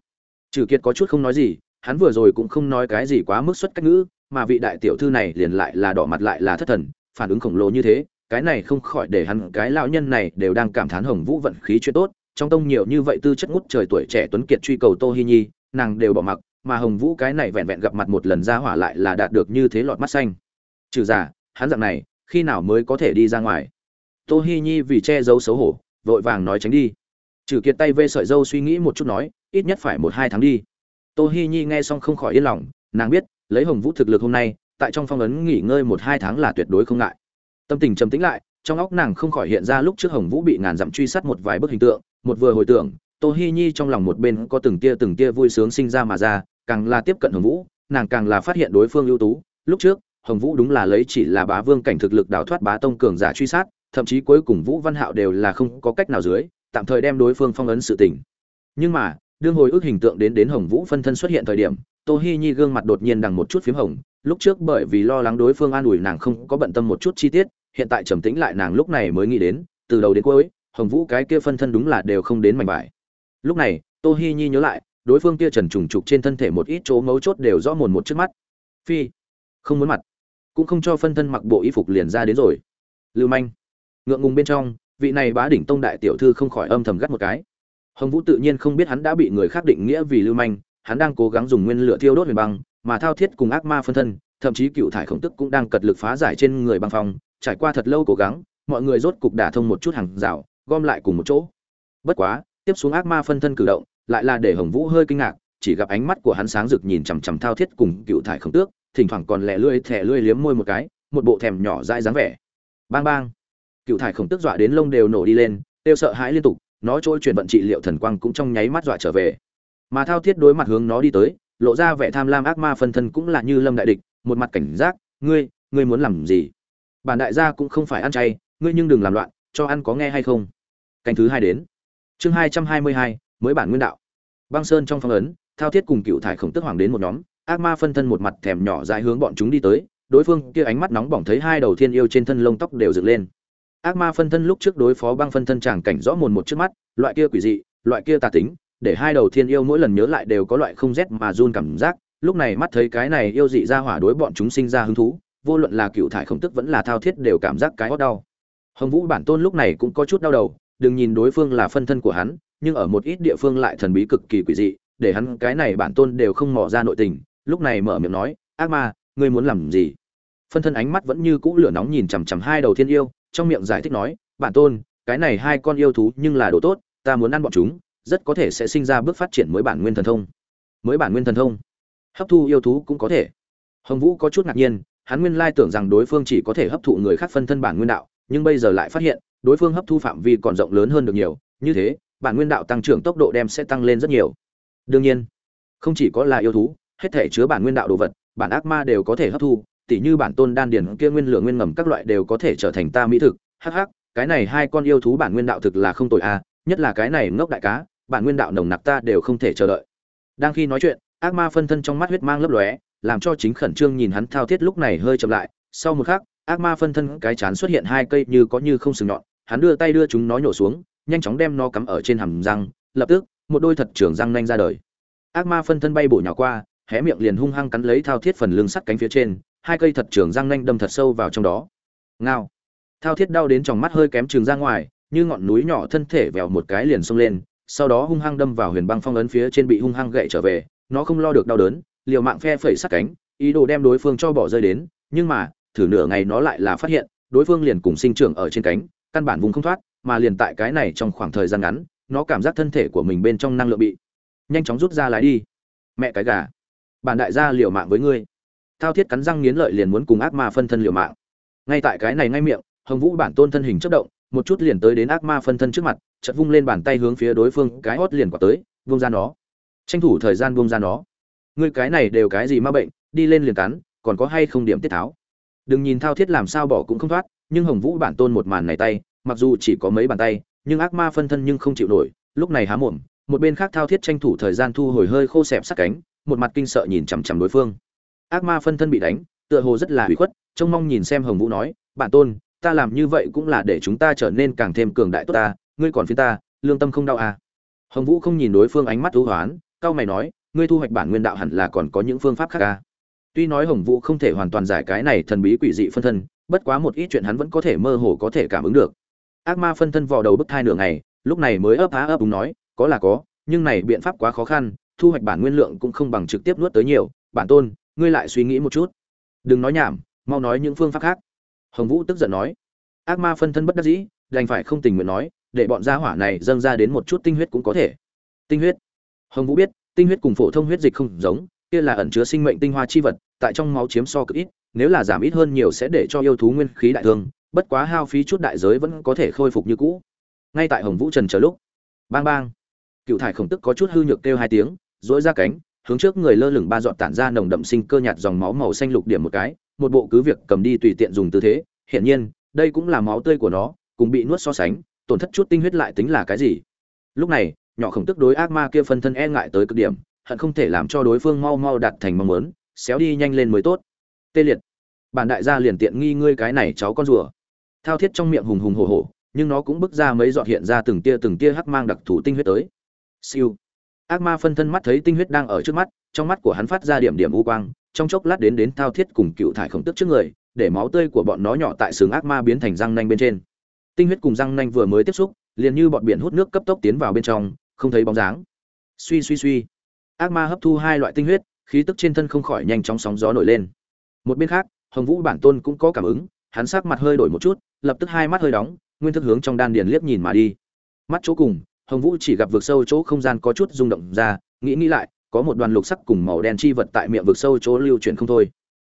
Trừ kiệt có chút không nói gì, hắn vừa rồi cũng không nói cái gì quá mức xuất cách ngữ, mà vị đại tiểu thư này liền lại là đỏ mặt lại là thất thần, phản ứng khổng lồ như thế, cái này không khỏi để hắn, cái lão nhân này đều đang cảm thán hồng vũ vận khí chuyện tốt, trong tông nhiều như vậy tư chất ngút trời tuổi trẻ tuấn kiệt truy cầu tô hi nhi, nàng đều bỏ mặc, mà hồng vũ cái này vẹn vẹn gặp mặt một lần ra hỏa lại là đạt được như thế lọt mắt xanh. Trừ giả hắn dạng này, khi nào mới có thể đi ra ngoài? Tô hi nhi vì che giấu xấu hổ vội vàng nói tránh đi. Trừ kiệt tay vê sợi dâu suy nghĩ một chút nói, ít nhất phải một hai tháng đi. Tô hi nhi nghe xong không khỏi yên lòng, nàng biết, lấy hồng vũ thực lực hôm nay, tại trong phong ấn nghỉ ngơi một hai tháng là tuyệt đối không ngại. Tâm tình trầm tĩnh lại, trong óc nàng không khỏi hiện ra lúc trước hồng vũ bị ngàn dặm truy sát một vài bức hình tượng, một vừa hồi tưởng, tô hi nhi trong lòng một bên có từng tia từng tia vui sướng sinh ra mà ra, càng là tiếp cận hồng vũ, nàng càng là phát hiện đối phương ưu tú. Lúc trước, hồng vũ đúng là lấy chỉ là bá vương cảnh thực lực đào thoát bá tông cường giả truy sát thậm chí cuối cùng vũ văn hạo đều là không có cách nào dưới, tạm thời đem đối phương phong ấn sự tình. Nhưng mà, đương hồi ức hình tượng đến đến hồng vũ phân thân xuất hiện thời điểm, tô hi nhi gương mặt đột nhiên đằng một chút phím hồng, lúc trước bởi vì lo lắng đối phương an ủi nàng không có bận tâm một chút chi tiết, hiện tại trầm tĩnh lại nàng lúc này mới nghĩ đến, từ đầu đến cuối, hồng vũ cái kia phân thân đúng là đều không đến mảnh vải. Lúc này, tô hi nhi nhớ lại, đối phương kia trần trùng trục trên thân thể một ít chỗ mấu chốt đều rõ mồn một trước mắt. Phi, không muốn mặt. Cũng không cho phân thân mặc bộ y phục liền ra đến rồi. Lưu manh ngượng ngùng bên trong, vị này bá đỉnh tông đại tiểu thư không khỏi âm thầm gắt một cái. Hồng vũ tự nhiên không biết hắn đã bị người khác định nghĩa vì lưu manh, hắn đang cố gắng dùng nguyên lửa thiêu đốt huyền băng, mà thao thiết cùng ác ma phân thân, thậm chí cựu thải khổng tức cũng đang cật lực phá giải trên người băng phong. Trải qua thật lâu cố gắng, mọi người rốt cục đả thông một chút hàng rào, gom lại cùng một chỗ. Bất quá, tiếp xuống ác ma phân thân cử động, lại là để hồng vũ hơi kinh ngạc, chỉ gặp ánh mắt của hắn sáng rực nhìn chằm chằm thao thiết cùng cựu thải khổng tước, thỉnh thoảng còn lẻ lưỡi thẻ lưỡi liếm môi một cái, một bộ thèm nhỏ dai dáng vẻ. Bang bang cựu thải khổng tức dọa đến lông đều nổ đi lên tiêu sợ hãi liên tục, nó trôi chuyển vận trị liệu thần quang cũng trong nháy mắt dọa trở về. Mà thao thiết đối mặt hướng nó đi tới, lộ ra vẻ tham lam ác ma phân thân cũng là như lâm đại địch, một mặt cảnh giác, ngươi ngươi muốn làm gì? Bản đại gia cũng không phải ăn chay, ngươi nhưng đừng làm loạn, cho ăn có nghe hay không? Canh thứ hai đến. Chương hai trăm hai mươi hai, mới bản nguyên đạo. Băng sơn trong phong ấn, thao thiết cùng cựu thải khổng tức hoàng đến một nhóm, ác ma phân thân một mặt thèm nhỏ dài hướng bọn chúng đi tới, đối phương kia ánh mắt nóng bỏng thấy hai đầu thiên yêu trên thân lông tóc đều dựng lên ác ma phân thân lúc trước đối phó băng phân thân chàng cảnh rõ mồn một trước mắt, loại kia quỷ dị, loại kia tà tính, để hai đầu thiên yêu mỗi lần nhớ lại đều có loại không rét mà run cảm giác. Lúc này mắt thấy cái này yêu dị ra hỏa đối bọn chúng sinh ra hứng thú, vô luận là cựu thải không tức vẫn là thao thiết đều cảm giác cái hót đau. Hồng vũ bản tôn lúc này cũng có chút đau đầu, đừng nhìn đối phương là phân thân của hắn, nhưng ở một ít địa phương lại thần bí cực kỳ quỷ dị, để hắn cái này bản tôn đều không mò ra nội tình. Lúc này mở miệng nói, ác ma, ngươi muốn làm gì? Phân thân ánh mắt vẫn như cũ lửa nóng nhìn chằm chằm hai đầu thiên yêu trong miệng giải thích nói, bản tôn, cái này hai con yêu thú nhưng là đồ tốt, ta muốn ăn bọn chúng, rất có thể sẽ sinh ra bước phát triển mới bản nguyên thần thông. Mới bản nguyên thần thông? Hấp thu yêu thú cũng có thể. Hồng vũ có chút ngạc nhiên, hắn nguyên lai tưởng rằng đối phương chỉ có thể hấp thụ người khác phân thân bản nguyên đạo, nhưng bây giờ lại phát hiện, đối phương hấp thu phạm vi còn rộng lớn hơn được nhiều, như thế, bản nguyên đạo tăng trưởng tốc độ đem sẽ tăng lên rất nhiều. Đương nhiên, không chỉ có là yêu thú, hết thể chứa bản nguyên đạo đồ vật, bản ác ma đều có thể hấp thu tỉ như bản tôn đan điền kia nguyên lửa nguyên ngầm các loại đều có thể trở thành ta mỹ thực. Hắc hắc, cái này hai con yêu thú bản nguyên đạo thực là không tồi a nhất là cái này ngốc đại cá, bản nguyên đạo nồng nặc ta đều không thể chờ đợi. Đang khi nói chuyện, ác ma phân thân trong mắt huyết mang lấp lóe, làm cho chính khẩn trương nhìn hắn thao thiết lúc này hơi chậm lại. Sau một khắc, ác ma phân thân cái chán xuất hiện hai cây như có như không sừng nhọn, hắn đưa tay đưa chúng nó nhổ xuống, nhanh chóng đem nó cắm ở trên hàm răng, lập tức, một đôi thật trưởng răng nanh ra đời. Ác ma phân thân bay bổ nhỏ qua, hé miệng liền hung hăng cắn lấy thao thiết phần lưng sắt cánh phía trên hai cây thật trường răng nanh đâm thật sâu vào trong đó. Ngao. Thao thiết đau đến trong mắt hơi kém trường ra ngoài, như ngọn núi nhỏ thân thể vèo một cái liền xông lên, sau đó hung hăng đâm vào huyền băng phong ấn phía trên bị hung hăng gậy trở về, nó không lo được đau đớn, liều mạng phe phẩy sát cánh, ý đồ đem đối phương cho bỏ rơi đến, nhưng mà, thử nửa ngày nó lại là phát hiện, đối phương liền cùng sinh trưởng ở trên cánh, căn bản vùng không thoát, mà liền tại cái này trong khoảng thời gian ngắn, nó cảm giác thân thể của mình bên trong năng lượng bị nhanh chóng rút ra lái đi. Mẹ cái gà. Bản đại gia liều mạng với ngươi thao thiết cắn răng nghiến lợi liền muốn cùng ác ma phân thân liều mạng. Ngay tại cái này ngay miệng, hồng vũ bản tôn thân hình chất động, một chút liền tới đến ác ma phân thân trước mặt chật vung lên bàn tay hướng phía đối phương, cái hót liền quả tới vung ra nó. Tranh thủ thời gian vung ra nó. Ngươi cái này đều cái gì ma bệnh, đi lên liền cắn, còn có hay không điểm tiết tháo? Đừng nhìn thao thiết làm sao bỏ cũng không thoát, nhưng hồng vũ bản tôn một màn này tay, mặc dù chỉ có mấy bàn tay, nhưng ác ma phân thân nhưng không chịu nổi, lúc này há mồm, một bên khác thao thiết tranh thủ thời gian thu hồi hơi khô xẹp sát cánh, một mặt kinh sợ nhìn chằm chằm đối phương ác ma phân thân bị đánh, tựa hồ rất là hủy khuất, trông mong nhìn xem hồng vũ nói, bản tôn, ta làm như vậy cũng là để chúng ta trở nên càng thêm cường đại tốt ta, ngươi còn phía ta, lương tâm không đau à? Hồng vũ không nhìn đối phương ánh mắt thú hoán cao mày nói, ngươi thu hoạch bản nguyên đạo hẳn là còn có những phương pháp khác à? Tuy nói hồng vũ không thể hoàn toàn giải cái này thần bí quỷ dị phân thân, bất quá một ít chuyện hắn vẫn có thể mơ hồ có thể cảm ứng được. Ác ma phân thân vò đầu bức thai nửa ngày, lúc này mới ấp á ấp đúng nói, có là có, nhưng này biện pháp quá khó khăn, thu hoạch bản nguyên lượng cũng không bằng trực tiếp nuốt tới nhiều, bản tôn ngươi lại suy nghĩ một chút. Đừng nói nhảm, mau nói những phương pháp khác. Hồng vũ tức giận nói. Ác ma phân thân bất đắc dĩ, đành phải không tình nguyện nói, để bọn gia hỏa này dâng ra đến một chút tinh huyết cũng có thể. Tinh huyết. Hồng vũ biết, tinh huyết cùng phổ thông huyết dịch không giống, kia là ẩn chứa sinh mệnh tinh hoa chi vật, tại trong máu chiếm so cực ít, nếu là giảm ít hơn nhiều sẽ để cho yêu thú nguyên khí đại thương, bất quá hao phí chút đại giới vẫn có thể khôi phục như cũ. Ngay tại hồng vũ trần chờ lúc, bang bang, cựu thải khổng tức có chút hư nhược kêu hai tiếng dỗi ra cánh hướng trước người lơ lửng ba dọn tản ra nồng đậm sinh cơ nhạt dòng máu màu xanh lục điểm một cái, một bộ cứ việc cầm đi tùy tiện dùng tư thế, hiển nhiên, đây cũng là máu tươi của nó, cùng bị nuốt so sánh, tổn thất chút tinh huyết lại tính là cái gì. Lúc này, nhỏ khổng tức đối ác ma kia phân thân e ngại tới cực điểm, hận không thể làm cho đối phương mau mau đạt thành mong muốn, xéo đi nhanh lên mới tốt. Tê liệt. Bản đại gia liền tiện nghi ngươi cái này cháu con rùa. Thao thiết trong miệng hùng hùng hổ hổ, nhưng nó cũng bước ra mấy giọt hiện ra từng tia từng tia hắc mang đặc thù tinh huyết tới. Siêu ác ma phân thân mắt thấy tinh huyết đang ở trước mắt, trong mắt của hắn phát ra điểm điểm u quang, trong chốc lát đến đến thao thiết cùng cựu thải khổng tức trước người, để máu tươi của bọn nó nhỏ tại sừng ác ma biến thành răng nanh bên trên. Tinh huyết cùng răng nanh vừa mới tiếp xúc, liền như bọn biển hút nước cấp tốc tiến vào bên trong, không thấy bóng dáng. Suy suy suy. Ác ma hấp thu hai loại tinh huyết, khí tức trên thân không khỏi nhanh chóng sóng gió nổi lên. Một bên khác, hồng vũ bản tôn cũng có cảm ứng, hắn sắc mặt hơi đổi một chút, lập tức hai mắt hơi đóng, nguyên thức hướng trong đan điền liếc nhìn mà đi. Mắt chỗ cùng hồng vũ chỉ gặp vực sâu chỗ không gian có chút rung động ra, nghĩ nghĩ lại, có một đoàn lục sắc cùng màu đen chi vật tại miệng vực sâu chỗ lưu chuyển không thôi.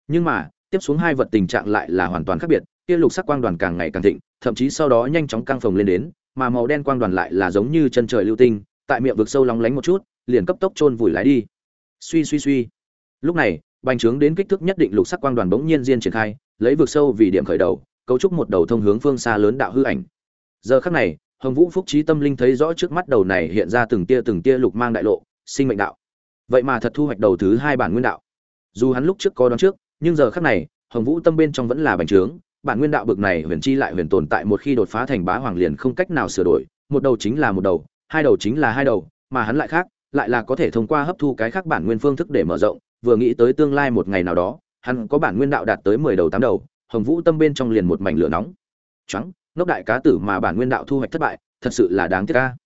Nhưng mà, tiếp xuống hai vật tình trạng lại là hoàn toàn khác biệt, kia lục sắc quang đoàn càng ngày càng thịnh, thậm chí sau đó nhanh chóng căng phồng lên đến, mà màu đen quang đoàn lại là giống như chân trời lưu tinh, tại miệng vực sâu lóng lánh một chút, liền cấp tốc chôn vùi lái đi. Suy suy suy. Lúc này, bành trướng đến kích thước nhất định lục sắc quang đoàn bỗng nhiên diên triển khai, lấy vực sâu vì điểm khởi đầu, cấu trúc một đầu thông hướng phương xa lớn đạo hư ảnh. Giờ khắc này hồng vũ phúc trí tâm linh thấy rõ trước mắt đầu này hiện ra từng tia từng tia lục mang đại lộ, sinh mệnh đạo. Vậy mà thật thu hoạch đầu thứ hai bản nguyên đạo. Dù hắn lúc trước có đoán trước, nhưng giờ khắc này, hồng vũ tâm bên trong vẫn là bành trướng, bản nguyên đạo bực này huyền chi lại huyền tồn tại một khi đột phá thành bá hoàng liền không cách nào sửa đổi, một đầu chính là một đầu, hai đầu chính là hai đầu, mà hắn lại khác, lại là có thể thông qua hấp thu cái khác bản nguyên phương thức để mở rộng, vừa nghĩ tới tương lai một ngày nào đó, hắn có bản nguyên đạo đạt tới mười đầu tám đầu, hồng vũ tâm bên trong liền một mảnh lửa nóng. Trắng ngốc đại cá tử mà bản nguyên đạo thu hoạch thất bại, thật sự là đáng tiếc ca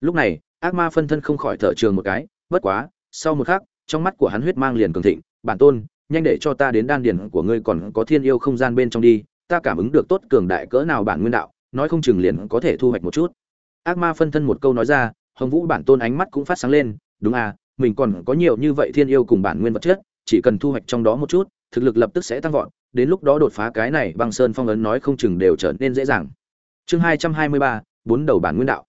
lúc này, ác ma phân thân không khỏi thở trường một cái, bất quá, sau một khắc, trong mắt của hắn huyết mang liền cường thịnh, bản tôn, nhanh để cho ta đến đan điền của ngươi còn có thiên yêu không gian bên trong đi, ta cảm ứng được tốt cường đại cỡ nào bản nguyên đạo, nói không chừng liền có thể thu hoạch một chút. Ác ma phân thân một câu nói ra, hồng vũ bản tôn ánh mắt cũng phát sáng lên, đúng à mình còn có nhiều như vậy thiên yêu cùng bản nguyên vật chất, chỉ cần thu hoạch trong đó một chút, thực lực lập tức sẽ tăng vọt đến lúc đó đột phá cái này băng sơn phong ấn nói không chừng đều trở nên dễ dàng. Chương hai trăm hai mươi ba, bốn đầu bản nguyên đạo.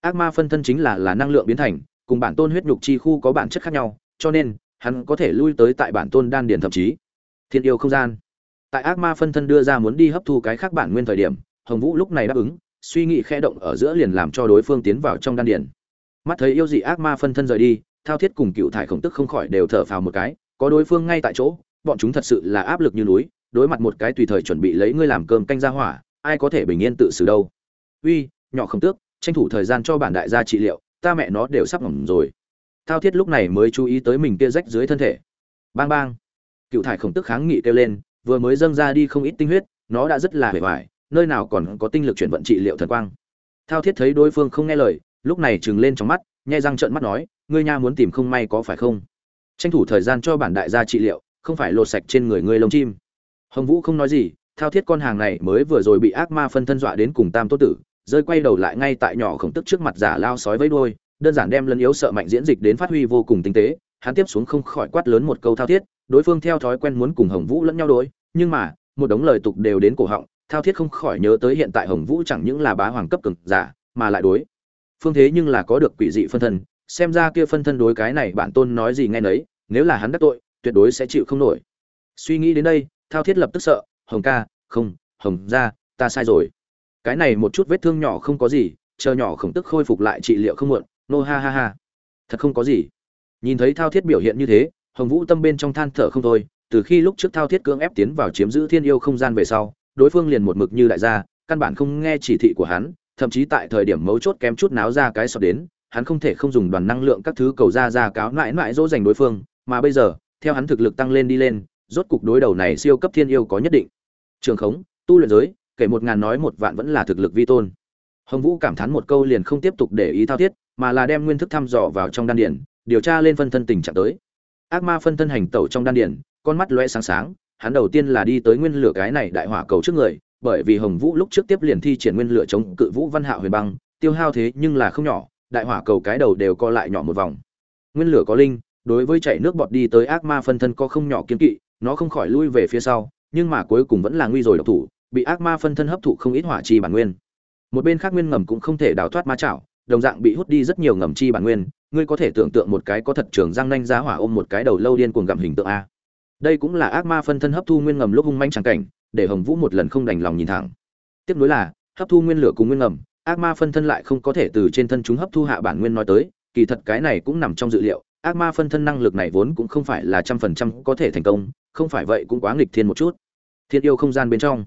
Ác ma phân thân chính là là năng lượng biến thành, cùng bản tôn huyết nhục chi khu có bản chất khác nhau, cho nên, hắn có thể lui tới tại bản tôn đan điền thậm chí. Thiên yêu không gian. Tại ác ma phân thân đưa ra muốn đi hấp thu cái khác bản nguyên thời điểm, hồng vũ lúc này đáp ứng, suy nghĩ khẽ động ở giữa liền làm cho đối phương tiến vào trong đan điền. Mắt thấy yêu dị ác ma phân thân rời đi, thao thiết cùng cựu thải khổng tức không khỏi đều thở phào một cái, có đối phương ngay tại chỗ, bọn chúng thật sự là áp lực như núi đối mặt một cái tùy thời chuẩn bị lấy ngươi làm cơm canh ra hỏa, ai có thể bình yên tự xử đâu. Uy, nhỏ không tước, tranh thủ thời gian cho bản đại gia trị liệu, ta mẹ nó đều sắp ngỏm rồi. Thao thiết lúc này mới chú ý tới mình kia rách dưới thân thể. Bang bang. Cựu thải khổng tức kháng nghị kêu lên, vừa mới dâng ra đi không ít tinh huyết, nó đã rất là hề hoài, nơi nào còn có tinh lực chuyển vận trị liệu thần quang. Thao thiết thấy đối phương không nghe lời, lúc này trừng lên trong mắt nhai răng trợn mắt nói, ngươi nha muốn tìm không may có phải không? Tranh thủ thời gian cho bản đại gia trị liệu, không phải lột sạch trên người ngươi lông chim hồng vũ không nói gì, thao thiết con hàng này mới vừa rồi bị ác ma phân thân dọa đến cùng tam tốt tử, rơi quay đầu lại ngay tại nhỏ khổng tức trước mặt giả lao sói với đuôi, đơn giản đem lân yếu sợ mạnh diễn dịch đến phát huy vô cùng tinh tế, hắn tiếp xuống không khỏi quát lớn một câu thao thiết, đối phương theo thói quen muốn cùng hồng vũ lẫn nhau đối, nhưng mà, một đống lời tục đều đến cổ họng, thao thiết không khỏi nhớ tới hiện tại hồng vũ chẳng những là bá hoàng cấp cực giả, mà lại đối phương thế nhưng là có được quỷ dị phân thân, xem ra kia phân thân đối cái này bản tôn nói gì nghe nấy, nếu là hắn đắc tội, tuyệt đối sẽ chịu không nổi. Suy nghĩ đến đây thao thiết lập tức sợ, hồng ca, không, hồng ra, ta sai rồi. Cái này một chút vết thương nhỏ không có gì, chờ nhỏ khổng tức khôi phục lại trị liệu không muộn, nô ha ha ha. Thật không có gì. Nhìn thấy thao thiết biểu hiện như thế, hồng vũ tâm bên trong than thở không thôi, từ khi lúc trước thao thiết cưỡng ép tiến vào chiếm giữ thiên yêu không gian về sau, đối phương liền một mực như đại gia, căn bản không nghe chỉ thị của hắn, thậm chí tại thời điểm mấu chốt kém chút náo ra cái sọt đến, hắn không thể không dùng đoàn năng lượng các thứ cầu ra ra cáo mãi mãi dỗ dành đối phương, mà bây giờ, theo hắn thực lực tăng lên đi lên rốt cục đối đầu này siêu cấp thiên yêu có nhất định. Trường khống, tu luyện giới, kể một ngàn nói một vạn vẫn là thực lực vi tôn. Hồng vũ cảm thán một câu liền không tiếp tục để ý thao thiết, mà là đem nguyên thức thăm dò vào trong đan điển điều tra lên phân thân tình trạng tới. Ác ma phân thân hành tẩu trong đan điển con mắt lóe sáng sáng, hắn đầu tiên là đi tới nguyên lửa cái này đại hỏa cầu trước người, bởi vì hồng vũ lúc trước tiếp liền thi triển nguyên lửa chống cự vũ văn hạo huyền băng, tiêu hao thế nhưng là không nhỏ, đại hỏa cầu cái đầu đều co lại nhỏ một vòng. Nguyên lửa có linh, đối với chạy nước bọt đi tới ác ma phân thân có không nhỏ kiên kỵ nó không khỏi lui về phía sau, nhưng mà cuối cùng vẫn là nguy rồi độc thủ, bị ác ma phân thân hấp thụ không ít hỏa chi bản nguyên. Một bên khác nguyên ngầm cũng không thể đào thoát ma chảo, đồng dạng bị hút đi rất nhiều ngầm chi bản nguyên, ngươi có thể tưởng tượng một cái có thật trường răng nanh giá hỏa ôm một cái đầu lâu điên cuồng gặm hình tượng a. Đây cũng là ác ma phân thân hấp thu nguyên ngầm lúc hung manh tràng cảnh, để hồng vũ một lần không đành lòng nhìn thẳng. Tiếp nối là, hấp thu nguyên lửa cùng nguyên ngầm, ác ma phân thân lại không có thể từ trên thân chúng hấp thu hạ bản nguyên nói tới, kỳ thật cái này cũng nằm trong dự liệu ác ma phân thân năng lực này vốn cũng không phải là trăm phần trăm có thể thành công, không phải vậy cũng quá nghịch thiên một chút. Thiên yêu không gian bên trong.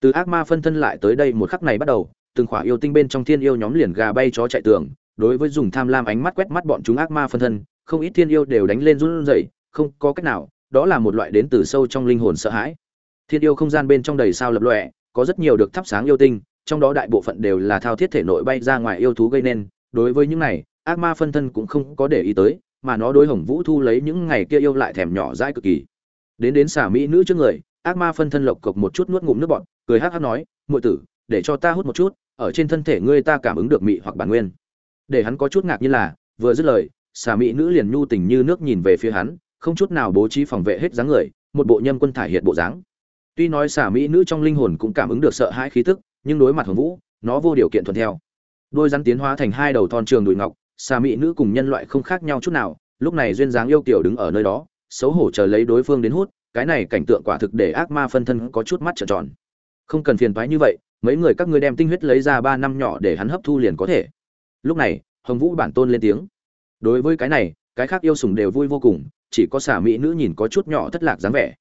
Từ ác ma phân thân lại tới đây một khắc này bắt đầu, từng khỏa yêu tinh bên trong thiên yêu nhóm liền gà bay chó chạy tường, đối với dùng tham lam ánh mắt quét mắt bọn chúng ác ma phân thân, không ít thiên yêu đều đánh lên run rẩy, không có cách nào, đó là một loại đến từ sâu trong linh hồn sợ hãi. Thiên yêu không gian bên trong đầy sao lập lòe, có rất nhiều được thắp sáng yêu tinh, trong đó đại bộ phận đều là thao thiết thể nội bay ra ngoài yêu thú gây nên, đối với những này, ác ma phân thân cũng không có để ý tới mà nó đối hồng vũ thu lấy những ngày kia yêu lại thèm nhỏ dãi cực kỳ. Đến đến xà mỹ nữ trước người, ác ma phân thân lộc cộc một chút nuốt ngụm nước bọt, cười hắc hắc nói, muội tử, để cho ta hút một chút, ở trên thân thể ngươi ta cảm ứng được mị hoặc bản nguyên. Để hắn có chút ngạc như là, vừa dứt lời, xà mỹ nữ liền nhu tình như nước nhìn về phía hắn, không chút nào bố trí phòng vệ hết dáng người, một bộ nhâm quân thải hiện bộ dáng. Tuy nói xà mỹ nữ trong linh hồn cũng cảm ứng được sợ hãi khí tức, nhưng đối mặt hồng vũ, nó vô điều kiện thuận theo. Đôi rắn tiến hóa thành hai đầu thon trường đùi ngọc xà mỹ nữ cùng nhân loại không khác nhau chút nào, lúc này duyên dáng yêu kiểu đứng ở nơi đó, xấu hổ chờ lấy đối phương đến hút, cái này cảnh tượng quả thực để ác ma phân thân có chút mắt trợn tròn. Không cần phiền toái như vậy, mấy người các ngươi đem tinh huyết lấy ra ba năm nhỏ để hắn hấp thu liền có thể. Lúc này, hồng vũ bản tôn lên tiếng. Đối với cái này, cái khác yêu sùng đều vui vô cùng, chỉ có xà mỹ nữ nhìn có chút nhỏ thất lạc dáng vẻ.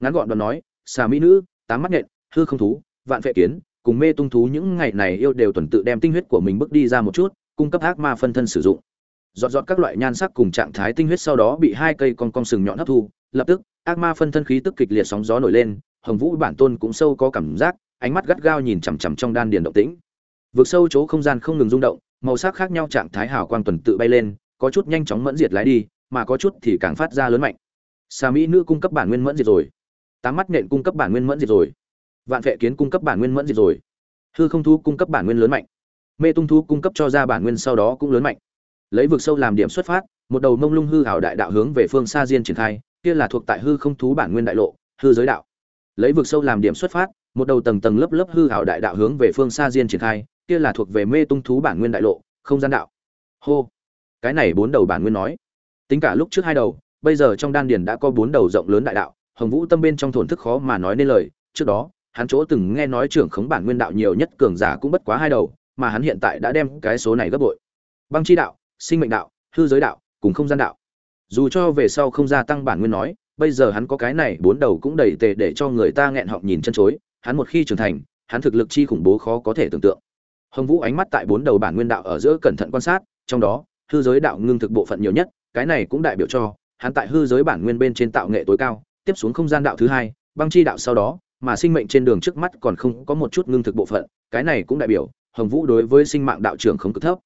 Ngắn gọn đoạn nói, xà mỹ nữ, tám mắt nhện, hư không thú, vạn vệ kiến, cùng mê tung thú những ngày này yêu đều tuần tự đem tinh huyết của mình bước đi ra một chút cung cấp ác ma phân thân sử dụng. Dọn dọn các loại nhan sắc cùng trạng thái tinh huyết sau đó bị hai cây con cong sừng nhọn hấp thu, lập tức, ác ma phân thân khí tức kịch liệt sóng gió nổi lên, hồng vũ bản tôn cũng sâu có cảm giác, ánh mắt gắt gao nhìn chằm chằm trong đan điền động tĩnh. Vượt sâu chỗ không gian không ngừng rung động, màu sắc khác nhau trạng thái hào quang tuần tự bay lên, có chút nhanh chóng mẫn diệt lái đi, mà có chút thì càng phát ra lớn mạnh. Xà mỹ nữ cung cấp bản nguyên mẫn diệt rồi. Tám mắt nện cung cấp bản nguyên mẫn diệt rồi. Vạn vệ kiến cung cấp bản nguyên mẫn diệt rồi. Hư không thu cung cấp bản nguyên lớn mạnh mê tung thú cung cấp cho ra bản nguyên sau đó cũng lớn mạnh. Lấy vực sâu làm điểm xuất phát, một đầu mông lung hư hảo đại đạo hướng về phương xa diên triển khai, kia là thuộc tại hư không thú bản nguyên đại lộ, hư giới đạo. Lấy vực sâu làm điểm xuất phát, một đầu tầng tầng lớp lớp hư hảo đại đạo hướng về phương xa diên triển khai, kia là thuộc về mê tung thú bản nguyên đại lộ, không gian đạo. Hô. Cái này bốn đầu bản nguyên nói. Tính cả lúc trước hai đầu, bây giờ trong đan điền đã có bốn đầu rộng lớn đại đạo, hồng vũ tâm bên trong thổn thức khó mà nói nên lời, trước đó, hắn chỗ từng nghe nói trưởng khống bản nguyên đạo nhiều nhất cường giả cũng bất quá hai đầu mà hắn hiện tại đã đem cái số này gấp bội. Băng chi đạo, sinh mệnh đạo, hư giới đạo, cùng không gian đạo. Dù cho về sau không gia tăng bản nguyên nói, bây giờ hắn có cái này bốn đầu cũng đầy tề để cho người ta nghẹn họng nhìn chân chối, hắn một khi trưởng thành, hắn thực lực chi khủng bố khó có thể tưởng tượng. Hồng vũ ánh mắt tại bốn đầu bản nguyên đạo ở giữa cẩn thận quan sát, trong đó, hư giới đạo ngưng thực bộ phận nhiều nhất, cái này cũng đại biểu cho, hắn tại hư giới bản nguyên bên trên tạo nghệ tối cao, tiếp xuống không gian đạo thứ hai, băng chi đạo sau đó, mà sinh mệnh trên đường trước mắt còn không có một chút ngưng thực bộ phận, cái này cũng đại biểu hồng vũ đối với sinh mạng đạo trưởng không cực thấp.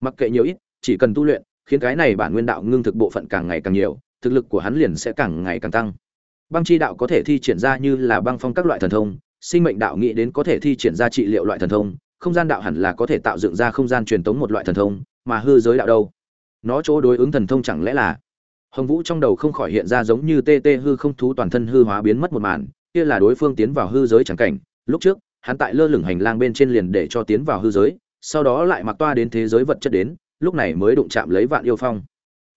Mặc kệ nhiều ít, chỉ cần tu luyện, khiến cái này bản nguyên đạo ngưng thực bộ phận càng ngày càng nhiều, thực lực của hắn liền sẽ càng ngày càng tăng. Băng chi đạo có thể thi triển ra như là băng phong các loại thần thông, sinh mệnh đạo nghĩ đến có thể thi triển ra trị liệu loại thần thông, không gian đạo hẳn là có thể tạo dựng ra không gian truyền tống một loại thần thông, mà hư giới đạo đâu? Nó chỗ đối ứng thần thông chẳng lẽ là? Hồng vũ trong đầu không khỏi hiện ra giống như tê tê hư không thú toàn thân hư hóa biến mất một màn, kia là đối phương tiến vào hư giới chẳng cảnh, lúc trước hắn tại lơ lửng hành lang bên trên liền để cho tiến vào hư giới, sau đó lại mặc toa đến thế giới vật chất đến, lúc này mới đụng chạm lấy vạn yêu phong.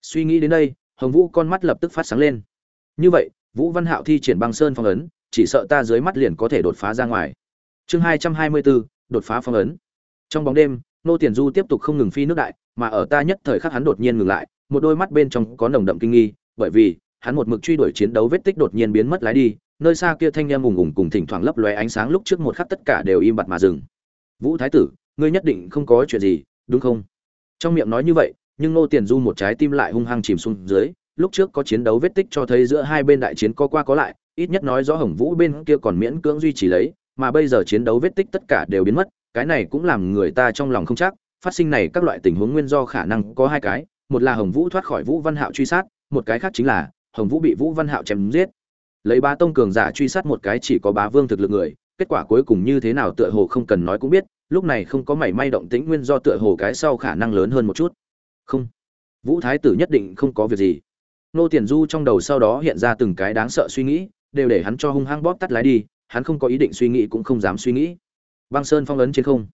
Suy nghĩ đến đây, hồng vũ con mắt lập tức phát sáng lên. Như vậy, vũ văn hạo thi triển băng sơn phong ấn, chỉ sợ ta dưới mắt liền có thể đột phá ra ngoài. Chương hai trăm hai mươi bốn, đột phá phong ấn. Trong bóng đêm, nô tiền du tiếp tục không ngừng phi nước đại, mà ở ta nhất thời khắc hắn đột nhiên ngừng lại, một đôi mắt bên trong có nồng đậm kinh nghi, bởi vì hắn một mực truy đuổi chiến đấu vết tích đột nhiên biến mất lái đi nơi xa kia thanh em ùng ùng cùng thỉnh thoảng lấp lóe ánh sáng lúc trước một khắc tất cả đều im bặt mà dừng. Vũ thái tử, ngươi nhất định không có chuyện gì, đúng không? Trong miệng nói như vậy, nhưng nô tiền du một trái tim lại hung hăng chìm xuống dưới, lúc trước có chiến đấu vết tích cho thấy giữa hai bên đại chiến có qua có lại, ít nhất nói rõ hồng vũ bên kia còn miễn cưỡng duy trì lấy, mà bây giờ chiến đấu vết tích tất cả đều biến mất, cái này cũng làm người ta trong lòng không chắc, phát sinh này các loại tình huống nguyên do khả năng có hai cái, một là hồng vũ thoát khỏi vũ văn hạo truy sát, một cái khác chính là hồng vũ bị vũ văn hạo chém giết lấy ba tông cường giả truy sát một cái chỉ có bá vương thực lực người, kết quả cuối cùng như thế nào tựa hồ không cần nói cũng biết, lúc này không có mảy may động tĩnh nguyên do tựa hồ cái sau khả năng lớn hơn một chút. Không. Vũ thái tử nhất định không có việc gì. Nô tiền du trong đầu sau đó hiện ra từng cái đáng sợ suy nghĩ, đều để hắn cho hung hăng bóp tắt lái đi, hắn không có ý định suy nghĩ cũng không dám suy nghĩ. Băng sơn phong ấn trên không.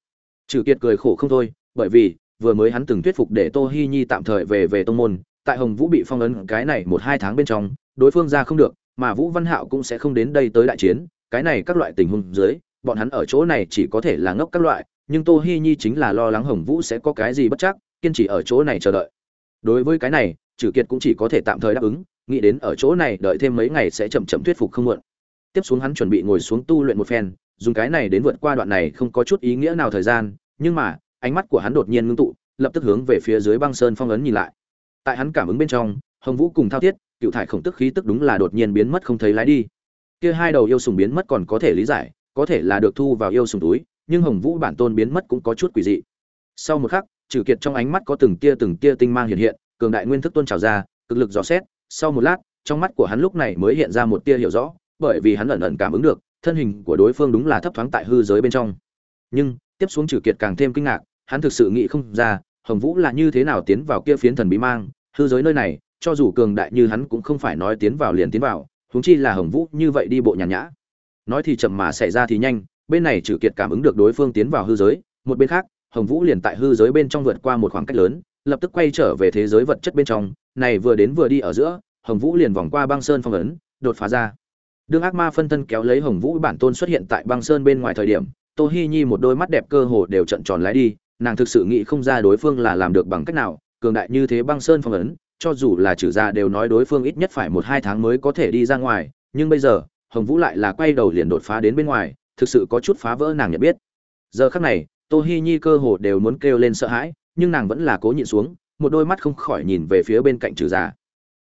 Trừ kiệt cười khổ không thôi, bởi vì, vừa mới hắn từng thuyết phục để tô hi nhi tạm thời về về tông môn, tại hồng vũ bị phong ấn cái này một hai tháng bên trong, đối phương ra không được mà vũ văn hạo cũng sẽ không đến đây tới đại chiến, cái này các loại tình huống dưới, bọn hắn ở chỗ này chỉ có thể là ngốc các loại, nhưng tô hi nhi chính là lo lắng hồng vũ sẽ có cái gì bất chắc, kiên trì ở chỗ này chờ đợi. Đối với cái này, Trử kiệt cũng chỉ có thể tạm thời đáp ứng, nghĩ đến ở chỗ này đợi thêm mấy ngày sẽ chậm chậm thuyết phục không muộn. Tiếp xuống hắn chuẩn bị ngồi xuống tu luyện một phen, dùng cái này đến vượt qua đoạn này không có chút ý nghĩa nào thời gian, nhưng mà, ánh mắt của hắn đột nhiên ngưng tụ, lập tức hướng về phía dưới băng sơn phong ấn nhìn lại. Tại hắn cảm ứng bên trong, hồng vũ cùng thao thiết cựu thải khổng tức khí tức đúng là đột nhiên biến mất không thấy lái đi. Kia hai đầu yêu sùng biến mất còn có thể lý giải, có thể là được thu vào yêu sùng túi, nhưng hồng vũ bản tôn biến mất cũng có chút quỷ dị. Sau một khắc, trừ kiệt trong ánh mắt có từng tia từng tia tinh mang hiện hiện, cường đại nguyên thức tôn trào ra, cực lực dò xét, sau một lát, trong mắt của hắn lúc này mới hiện ra một tia hiểu rõ, bởi vì hắn ẩn ẩn cảm ứng được, thân hình của đối phương đúng là thấp thoáng tại hư giới bên trong. Nhưng, tiếp xuống trừ kiệt càng thêm kinh ngạc, hắn thực sự nghĩ không ra, hồng vũ là như thế nào tiến vào kia phiến thần bí mang, hư giới nơi này cho dù cường đại như hắn cũng không phải nói tiến vào liền tiến vào, huống chi là hồng vũ như vậy đi bộ nhàn nhã. Nói thì chậm mà xảy ra thì nhanh, bên này trừ kiệt cảm ứng được đối phương tiến vào hư giới, một bên khác, hồng vũ liền tại hư giới bên trong vượt qua một khoảng cách lớn, lập tức quay trở về thế giới vật chất bên trong, này vừa đến vừa đi ở giữa, hồng vũ liền vòng qua băng sơn phong ấn, đột phá ra. Đương ác ma phân thân kéo lấy hồng vũ bản tôn xuất hiện tại băng sơn bên ngoài thời điểm, tô hi nhi một đôi mắt đẹp cơ hồ đều trận tròn lái đi, nàng thực sự nghĩ không ra đối phương là làm được bằng cách nào, cường đại như thế băng sơn phong ấn cho dù là trừ gia đều nói đối phương ít nhất phải một hai tháng mới có thể đi ra ngoài, nhưng bây giờ, hồng vũ lại là quay đầu liền đột phá đến bên ngoài, thực sự có chút phá vỡ nàng nhận biết. Giờ khắc này, tô hi nhi cơ hồ đều muốn kêu lên sợ hãi, nhưng nàng vẫn là cố nhịn xuống, một đôi mắt không khỏi nhìn về phía bên cạnh trừ già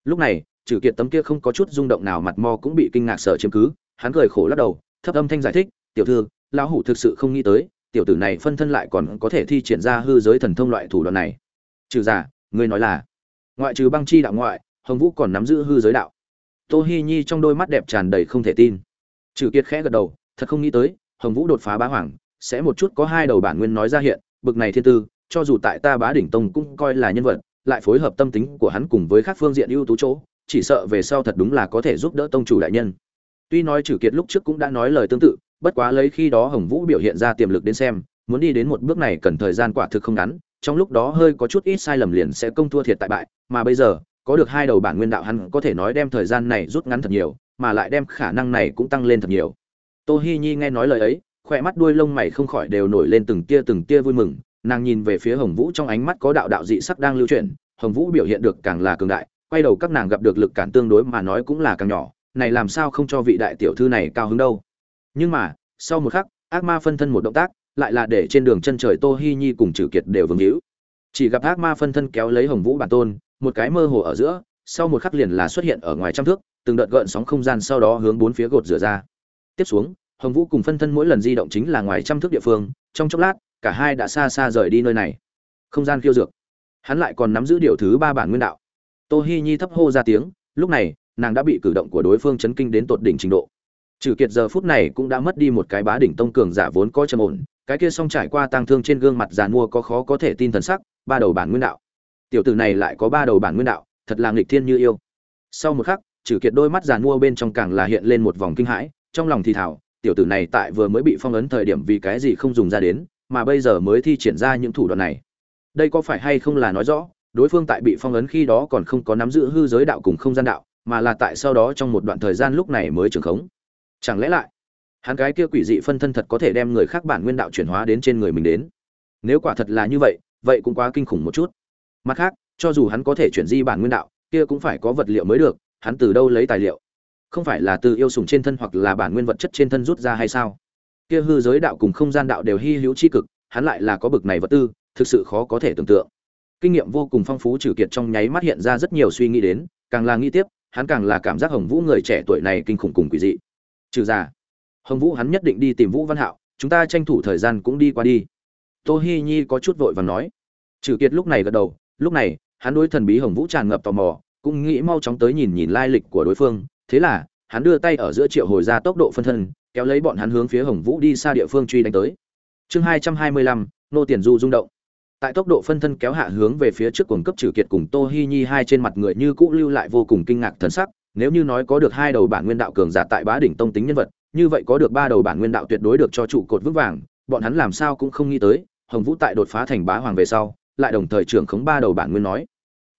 lúc này, trừ kiệt tấm kia không có chút rung động nào mặt mo cũng bị kinh ngạc sợ chiếm cứ, hắn cười khổ lắc đầu, thấp âm thanh giải thích, tiểu thư, lão hủ thực sự không nghĩ tới, tiểu tử này phân thân lại còn có thể thi triển ra hư giới thần thông loại thủ đoạn này. Trừ giả ngươi nói là ngoại trừ băng chi đạo ngoại, hồng vũ còn nắm giữ hư giới đạo. Tô hi nhi trong đôi mắt đẹp tràn đầy không thể tin. Trừ kiệt khẽ gật đầu, thật không nghĩ tới, hồng vũ đột phá bá hoàng, sẽ một chút có hai đầu bản nguyên nói ra hiện, bực này thiên tư, cho dù tại ta bá đỉnh tông cũng coi là nhân vật, lại phối hợp tâm tính của hắn cùng với các phương diện ưu tú chỗ, chỉ sợ về sau thật đúng là có thể giúp đỡ tông chủ đại nhân. Tuy nói trừ kiệt lúc trước cũng đã nói lời tương tự, bất quá lấy khi đó hồng vũ biểu hiện ra tiềm lực đến xem, muốn đi đến một bước này cần thời gian quả thực không ngắn trong lúc đó hơi có chút ít sai lầm liền sẽ công thua thiệt tại bại, mà bây giờ, có được hai đầu bản nguyên đạo hắn có thể nói đem thời gian này rút ngắn thật nhiều, mà lại đem khả năng này cũng tăng lên thật nhiều. Tô hi nhi nghe nói lời ấy, khỏe mắt đuôi lông mày không khỏi đều nổi lên từng tia từng tia vui mừng, nàng nhìn về phía hồng vũ trong ánh mắt có đạo đạo dị sắc đang lưu chuyển, hồng vũ biểu hiện được càng là cường đại, quay đầu các nàng gặp được lực cản tương đối mà nói cũng là càng nhỏ, này làm sao không cho vị đại tiểu thư này cao hứng đâu. Nhưng mà, sau một khắc, ác ma phân thân một động tác lại là để trên đường chân trời tô hi nhi cùng trừ kiệt đều vương hữu. Chỉ gặp ác ma phân thân kéo lấy hồng vũ bản tôn, một cái mơ hồ ở giữa, sau một khắc liền là xuất hiện ở ngoài trăm thước, từng đợt gợn sóng không gian sau đó hướng bốn phía gột rửa ra. Tiếp xuống, hồng vũ cùng phân thân mỗi lần di động chính là ngoài trăm thước địa phương, trong chốc lát, cả hai đã xa xa rời đi nơi này. Không gian khiêu dược. Hắn lại còn nắm giữ điều thứ ba bản nguyên đạo. Tô hi nhi thấp hô ra tiếng, lúc này, nàng đã bị cử động của đối phương chấn kinh đến tột đỉnh trình độ. Trừ kiệt giờ phút này cũng đã mất đi một cái bá đỉnh tông cường giả vốn có trầm ổn cái kia song trải qua tang thương trên gương mặt giàn mua có khó có thể tin thần sắc, ba đầu bản nguyên đạo. Tiểu tử này lại có ba đầu bản nguyên đạo, thật là nghịch thiên như yêu. Sau một khắc, trừ kiệt đôi mắt giàn mua bên trong càng là hiện lên một vòng kinh hãi, trong lòng thì thảo tiểu tử này tại vừa mới bị phong ấn thời điểm vì cái gì không dùng ra đến, mà bây giờ mới thi triển ra những thủ đoạn này. Đây có phải hay không là nói rõ, đối phương tại bị phong ấn khi đó còn không có nắm giữ hư giới đạo cùng không gian đạo, mà là tại sau đó trong một đoạn thời gian lúc này mới trưởng khống. Chẳng lẽ lại hắn cái kia quỷ dị phân thân thật có thể đem người khác bản nguyên đạo chuyển hóa đến trên người mình đến. Nếu quả thật là như vậy vậy cũng quá kinh khủng một chút. Mặt khác, cho dù hắn có thể chuyển di bản nguyên đạo, kia cũng phải có vật liệu mới được, hắn từ đâu lấy tài liệu? Không phải là từ yêu sủng trên thân hoặc là bản nguyên vật chất trên thân rút ra hay sao? Kia hư giới đạo cùng không gian đạo đều hy hữu tri cực, hắn lại là có bực này vật tư, thực sự khó có thể tưởng tượng. Kinh nghiệm vô cùng phong phú trừ kiệt trong nháy mắt hiện ra rất nhiều suy nghĩ đến, càng là nghĩ tiếp, hắn càng là cảm giác hồng vũ người trẻ tuổi này kinh khủng cùng quỷ dị. Trừ ra hồng vũ hắn nhất định đi tìm vũ văn hạo, chúng ta tranh thủ thời gian cũng đi qua đi. Tô hi nhi có chút vội và nói. Trừ kiệt lúc này gật đầu, lúc này, hắn đối thần bí hồng vũ tràn ngập tò mò, cũng nghĩ mau chóng tới nhìn nhìn lai lịch của đối phương. Thế là, hắn đưa tay ở giữa triệu hồi ra tốc độ phân thân, kéo lấy bọn hắn hướng phía hồng vũ đi xa địa phương truy đánh tới. Chương hai trăm hai mươi lăm, nô tiền du rung động. Tại tốc độ phân thân kéo hạ hướng về phía trước cuồng cấp trừ kiệt cùng tô hi nhi hai trên mặt người như cũ lưu lại vô cùng kinh ngạc thần sắc, nếu như nói có được hai đầu bản nguyên đạo cường giả tại bá đỉnh tông tính nhân vật như vậy có được ba đầu bản nguyên đạo tuyệt đối được cho trụ cột vững vàng, bọn hắn làm sao cũng không nghĩ tới, hồng vũ tại đột phá thành bá hoàng về sau, lại đồng thời trưởng khống ba đầu bản nguyên nói.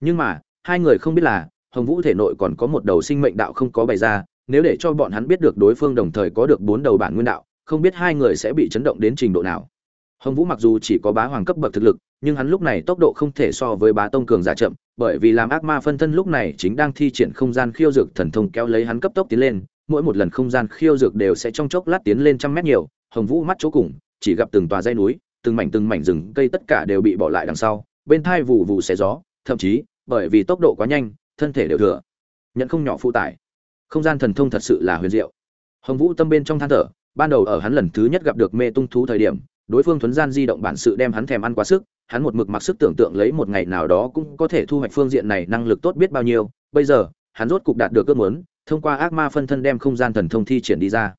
Nhưng mà, hai người không biết là, hồng vũ thể nội còn có một đầu sinh mệnh đạo không có bày ra, nếu để cho bọn hắn biết được đối phương đồng thời có được bốn đầu bản nguyên đạo, không biết hai người sẽ bị chấn động đến trình độ nào. Hồng vũ mặc dù chỉ có bá hoàng cấp bậc thực lực, nhưng hắn lúc này tốc độ không thể so với bá tông cường giả chậm, bởi vì làm ác ma phân thân lúc này chính đang thi triển không gian khiêu dược thần thông kéo lấy hắn cấp tốc tiến lên mỗi một lần không gian khiêu dược đều sẽ trong chốc lát tiến lên trăm mét nhiều, hồng vũ mắt chỗ cùng, chỉ gặp từng tòa dây núi, từng mảnh từng mảnh rừng, cây tất cả đều bị bỏ lại đằng sau, bên thai vụ vụ xé gió, thậm chí, bởi vì tốc độ quá nhanh, thân thể đều thừa. Nhận không nhỏ phụ tải. Không gian thần thông thật sự là huyền diệu. Hồng vũ tâm bên trong than thở, ban đầu ở hắn lần thứ nhất gặp được mê tung thú thời điểm, đối phương thuấn gian di động bản sự đem hắn thèm ăn quá sức, hắn một mực mặc sức tưởng tượng lấy một ngày nào đó cũng có thể thu hoạch phương diện này năng lực tốt biết bao nhiêu, bây giờ, hắn rốt cục đạt được ước muốn thông qua ác ma phân thân đem không gian thần thông thi triển đi ra.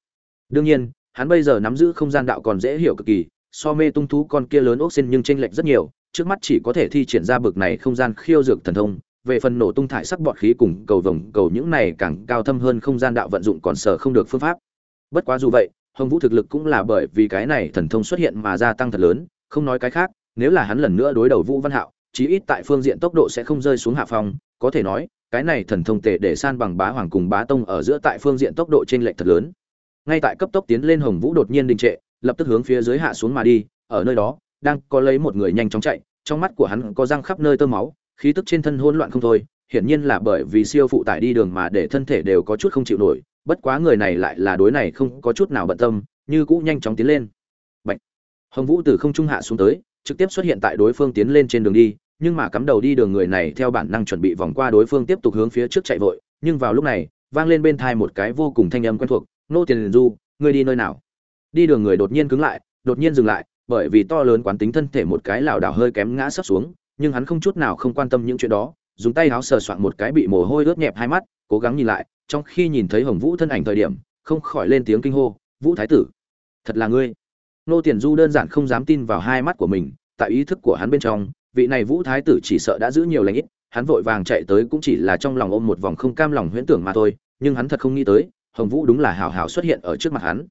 Đương nhiên, hắn bây giờ nắm giữ không gian đạo còn dễ hiểu cực kỳ, so mê tung thú con kia lớn ốc xin nhưng chênh lệch rất nhiều, trước mắt chỉ có thể thi triển ra bực này không gian khiêu dược thần thông, về phần nổ tung thải sắc bọt khí cùng cầu vồng, cầu những này càng cao thâm hơn không gian đạo vận dụng còn sở không được phương pháp. Bất quá dù vậy, hồng vũ thực lực cũng là bởi vì cái này thần thông xuất hiện mà gia tăng thật lớn, không nói cái khác, nếu là hắn lần nữa đối đầu vũ văn hạo, chí ít tại phương diện tốc độ sẽ không rơi xuống hạ phong, có thể nói cái này thần thông tệ để san bằng bá hoàng cùng bá tông ở giữa tại phương diện tốc độ trên lệch thật lớn ngay tại cấp tốc tiến lên hồng vũ đột nhiên đình trệ, lập tức hướng phía dưới hạ xuống mà đi, ở nơi đó, đang có lấy một người nhanh chóng chạy, trong mắt của hắn có răng khắp nơi tơ máu, khí tức trên thân hỗn loạn không thôi, hiển nhiên là bởi vì siêu phụ tải đi đường mà để thân thể đều có chút không chịu nổi, bất quá người này lại là đối này không có chút nào bận tâm, như cũ nhanh chóng tiến lên Bạch. hồng vũ từ không trung hạ xuống tới, trực tiếp xuất hiện tại đối phương tiến lên trên đường đi nhưng mà cắm đầu đi đường người này theo bản năng chuẩn bị vòng qua đối phương tiếp tục hướng phía trước chạy vội, nhưng vào lúc này, vang lên bên thai một cái vô cùng thanh âm quen thuộc, nô tiền du, ngươi đi nơi nào? Đi đường người đột nhiên cứng lại, đột nhiên dừng lại, bởi vì to lớn quán tính thân thể một cái lảo đảo hơi kém ngã sấp xuống, nhưng hắn không chút nào không quan tâm những chuyện đó, dùng tay áo sờ soạn một cái bị mồ hôi ướt nhẹp hai mắt, cố gắng nhìn lại, trong khi nhìn thấy hồng vũ thân ảnh thời điểm, không khỏi lên tiếng kinh hô, vũ thái tử, thật là ngươi. Nô tiền du đơn giản không dám tin vào hai mắt của mình, tại ý thức của hắn bên trong vị này vũ thái tử chỉ sợ đã giữ nhiều lãnh ít, hắn vội vàng chạy tới cũng chỉ là trong lòng ôm một vòng không cam lòng huyễn tưởng mà thôi, nhưng hắn thật không nghĩ tới, hồng vũ đúng là hào hào xuất hiện ở trước mặt hắn.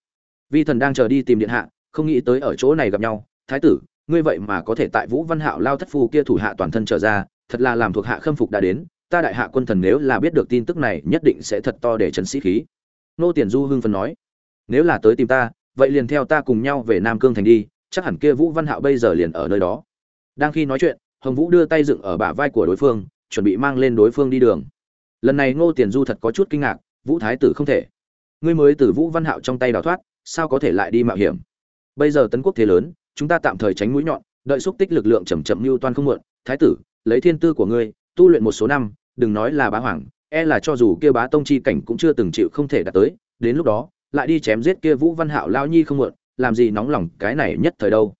Vi thần đang chờ đi tìm điện hạ, không nghĩ tới ở chỗ này gặp nhau, thái tử, ngươi vậy mà có thể tại vũ văn hạo lao thất phu kia thủ hạ toàn thân trở ra, thật là làm thuộc hạ khâm phục đã đến, ta đại hạ quân thần nếu là biết được tin tức này, nhất định sẽ thật to để trấn sĩ khí. Nô tiền du hưng phần nói, nếu là tới tìm ta, vậy liền theo ta cùng nhau về nam cương thành đi, chắc hẳn kia vũ văn hạo bây giờ liền ở nơi đó đang khi nói chuyện, hồng vũ đưa tay dựng ở bả vai của đối phương, chuẩn bị mang lên đối phương đi đường. Lần này ngô tiền du thật có chút kinh ngạc, vũ thái tử không thể. Ngươi mới từ vũ văn hạo trong tay đào thoát, sao có thể lại đi mạo hiểm? Bây giờ tấn quốc thế lớn, chúng ta tạm thời tránh mũi nhọn, đợi xúc tích lực lượng chầm chậm mưu toan không muộn. Thái tử, lấy thiên tư của ngươi, tu luyện một số năm, đừng nói là bá hoàng e là cho dù kia bá tông chi cảnh cũng chưa từng chịu không thể đạt tới, đến lúc đó, lại đi chém giết kia vũ văn hạo lao nhi không muộn, làm gì nóng lòng cái này nhất thời đâu.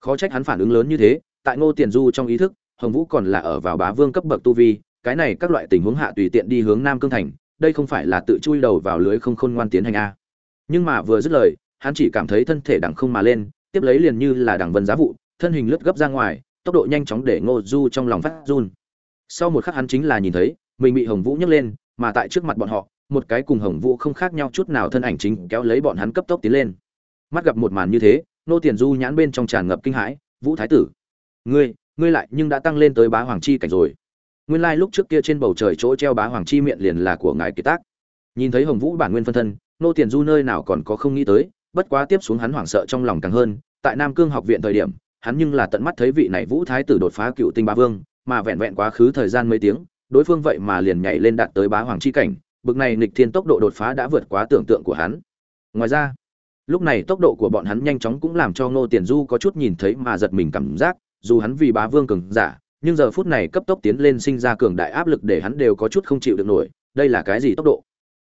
Khó trách hắn phản ứng lớn như thế tại ngô tiền du trong ý thức, hồng vũ còn là ở vào bá vương cấp bậc tu vi, cái này các loại tình huống hạ tùy tiện đi hướng nam cương thành, đây không phải là tự chui đầu vào lưới không khôn ngoan tiến hành a. Nhưng mà vừa dứt lời, hắn chỉ cảm thấy thân thể đằng không mà lên, tiếp lấy liền như là đằng vân giá vụ, thân hình lướt gấp ra ngoài, tốc độ nhanh chóng để ngô du trong lòng phát run. Sau một khắc hắn chính là nhìn thấy, mình bị hồng vũ nhấc lên, mà tại trước mặt bọn họ, một cái cùng hồng vũ không khác nhau chút nào thân ảnh chính kéo lấy bọn hắn cấp tốc tiến lên. Mắt gặp một màn như thế nô tiền du nhãn bên trong tràn ngập kinh hãi, vũ thái tử ngươi ngươi lại nhưng đã tăng lên tới bá hoàng chi cảnh rồi. Nguyên lai lúc trước kia trên bầu trời chỗ treo bá hoàng chi miệng liền là của ngài kiệt tác. Nhìn thấy hồng vũ bản nguyên phân thân, nô tiền du nơi nào còn có không nghĩ tới, bất quá tiếp xuống hắn hoảng sợ trong lòng càng hơn, tại nam cương học viện thời điểm, hắn nhưng là tận mắt thấy vị này vũ thái tử đột phá cựu tinh bá vương, mà vẹn vẹn quá khứ thời gian mấy tiếng, đối phương vậy mà liền nhảy lên đạt tới bá hoàng chi cảnh, bực này Nịch thiên tốc độ đột phá đã vượt quá tưởng tượng của hắn. Ngoài ra, lúc này tốc độ của bọn hắn nhanh chóng cũng làm cho ngô tiền du có chút nhìn thấy mà giật mình cảm giác dù hắn vì bá vương cường giả, nhưng giờ phút này cấp tốc tiến lên sinh ra cường đại áp lực để hắn đều có chút không chịu được nổi, đây là cái gì tốc độ?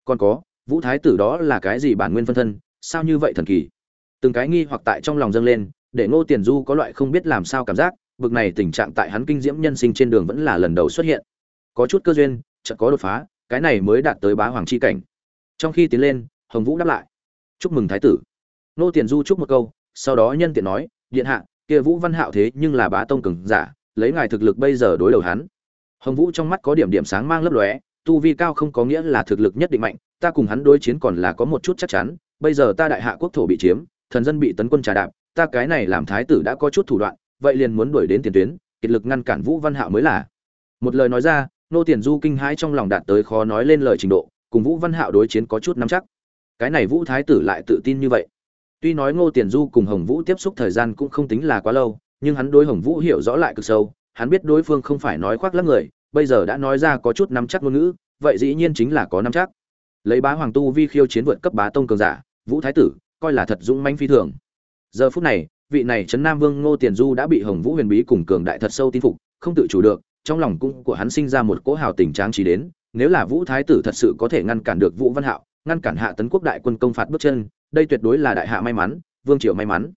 Còn có, vũ thái tử đó là cái gì bản nguyên phân thân, sao như vậy thần kỳ? Từng cái nghi hoặc tại trong lòng dâng lên, để ngô tiền du có loại không biết làm sao cảm giác, bực này tình trạng tại hắn kinh diễm nhân sinh trên đường vẫn là lần đầu xuất hiện. Có chút cơ duyên, chợt có đột phá, cái này mới đạt tới bá hoàng chi cảnh. Trong khi tiến lên, hồng vũ đáp lại. Chúc mừng thái tử. Nô tiền du chúc một câu, sau đó nhân tiện nói, điện hạ kia vũ văn hạo thế nhưng là bá tông cường giả, lấy ngài thực lực bây giờ đối đầu hắn. Hồng vũ trong mắt có điểm điểm sáng mang lấp lóe, tu vi cao không có nghĩa là thực lực nhất định mạnh, ta cùng hắn đối chiến còn là có một chút chắc chắn, bây giờ ta đại hạ quốc thổ bị chiếm, thần dân bị tấn quân trà đạp, ta cái này làm thái tử đã có chút thủ đoạn, vậy liền muốn đuổi đến tiền tuyến, kiệt lực ngăn cản vũ văn hạo mới là. Một lời nói ra, nô tiền du kinh hãi trong lòng đạt tới khó nói lên lời trình độ, cùng vũ văn hạo đối chiến có chút nắm chắc. Cái này vũ thái tử lại tự tin như vậy tuy nói ngô tiền du cùng hồng vũ tiếp xúc thời gian cũng không tính là quá lâu, nhưng hắn đối hồng vũ hiểu rõ lại cực sâu, hắn biết đối phương không phải nói khoác lác người, bây giờ đã nói ra có chút nắm chắc ngôn ngữ, vậy dĩ nhiên chính là có nắm chắc. Lấy bá hoàng tu vi khiêu chiến vượt cấp bá tông cường giả, vũ thái tử, coi là thật dũng mãnh phi thường. Giờ phút này, vị này trấn nam vương ngô tiền du đã bị hồng vũ huyền bí cùng cường đại thật sâu tin phục, không tự chủ được, trong lòng cũng của hắn sinh ra một cỗ hào tình tráng trí đến, nếu là vũ thái tử thật sự có thể ngăn cản được vũ văn hạo, ngăn cản hạ tấn quốc đại quân công phạt bước chân đây tuyệt đối là đại hạ may mắn, vương triều may mắn.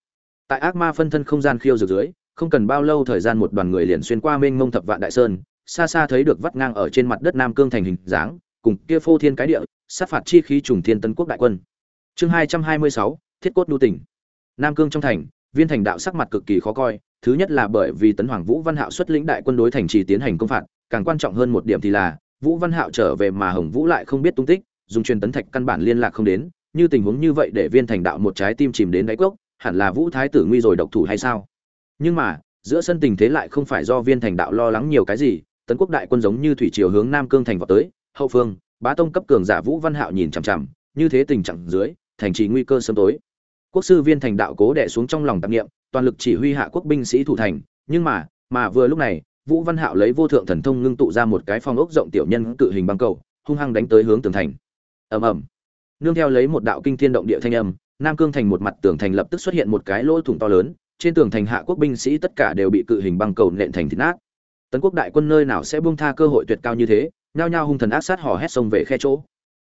Tại ác ma phân thân không gian khiêu dược dưới, không cần bao lâu thời gian một đoàn người liền xuyên qua mênh mông thập vạn đại sơn, xa xa thấy được vắt ngang ở trên mặt đất nam cương thành hình dáng, cùng kia phô thiên cái địa, sát phạt chi khí trùng thiên tân quốc đại quân. Chương hai trăm hai mươi sáu, thiết cốt đu tỉnh nam cương trong thành, viên thành đạo sắc mặt cực kỳ khó coi, thứ nhất là bởi vì tấn hoàng vũ văn hạo xuất lĩnh đại quân đối thành trì tiến hành công phạt, càng quan trọng hơn một điểm thì là, vũ văn hạo trở về mà hồng vũ lại không biết tung tích, dùng truyền tấn thạch căn bản liên lạc không đến như tình huống như vậy để viên thành đạo một trái tim chìm đến đáy cốc, hẳn là vũ thái tử nguy rồi độc thủ hay sao? Nhưng mà, giữa sân tình thế lại không phải do viên thành đạo lo lắng nhiều cái gì, tấn quốc đại quân giống như thủy triều hướng nam cương thành vào tới, hậu phương, bá tông cấp cường giả vũ văn hạo nhìn chằm chằm, như thế tình trạng dưới, thành trì nguy cơ sớm tối. Quốc sư viên thành đạo cố đẻ xuống trong lòng tạp nghiệm toàn lực chỉ huy hạ quốc binh sĩ thủ thành, nhưng mà mà vừa lúc này, vũ văn hạo lấy vô thượng thần thông ngưng tụ ra một cái phong ốc rộng tiểu nhân cự hình băng cầu, hung hăng đánh tới hướng tường thành. Ầm ầm nương theo lấy một đạo kinh thiên động địa thanh âm, nam cương thành một mặt tường thành lập tức xuất hiện một cái lỗ thủng to lớn, trên tường thành hạ quốc binh sĩ tất cả đều bị cự hình băng cầu nện thành thịt nát. Tấn quốc đại quân nơi nào sẽ buông tha cơ hội tuyệt cao như thế, nhao nhao hung thần ác sát hò hét xông về khe chỗ.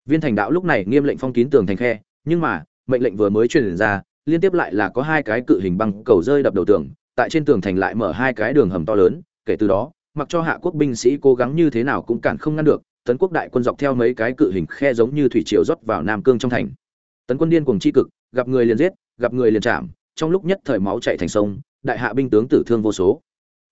Viên thành đạo lúc này nghiêm lệnh phong kín tường thành khe, nhưng mà, mệnh lệnh vừa mới truyền ra, liên tiếp lại là có hai cái cự hình băng cầu rơi đập đầu tường, tại trên tường thành lại mở hai cái đường hầm to lớn, kể từ đó, mặc cho hạ quốc binh sĩ cố gắng như thế nào cũng cản không ngăn được tấn quốc đại quân dọc theo mấy cái cự hình khe giống như thủy triều rót vào nam cương trong thành. Tấn quân điên cuồng chi cực, gặp người liền giết, gặp người liền chạm, trong lúc nhất thời máu chảy thành sông, đại hạ binh tướng tử thương vô số.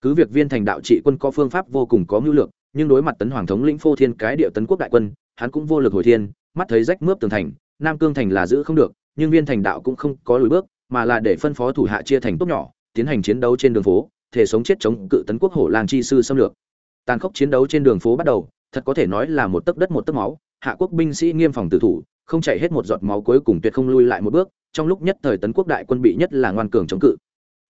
Cứ việc viên thành đạo trị quân có phương pháp vô cùng có mưu lược, nhưng đối mặt tấn hoàng thống lĩnh phô thiên cái địa tấn quốc đại quân, hắn cũng vô lực hồi thiên, mắt thấy rách mướp tường thành, nam cương thành là giữ không được, nhưng viên thành đạo cũng không có lùi bước, mà là để phân phó thủ hạ chia thành tốt nhỏ, tiến hành chiến đấu trên đường phố, thể sống chết chống cự tấn quốc hổ lang chi sư xâm lược. Tàn khốc chiến đấu trên đường phố bắt đầu thật có thể nói là một tấc đất một tấc máu, hạ quốc binh sĩ nghiêm phòng tử thủ, không chạy hết một giọt máu cuối cùng tuyệt không lui lại một bước, trong lúc nhất thời tấn quốc đại quân bị nhất là ngoan cường chống cự.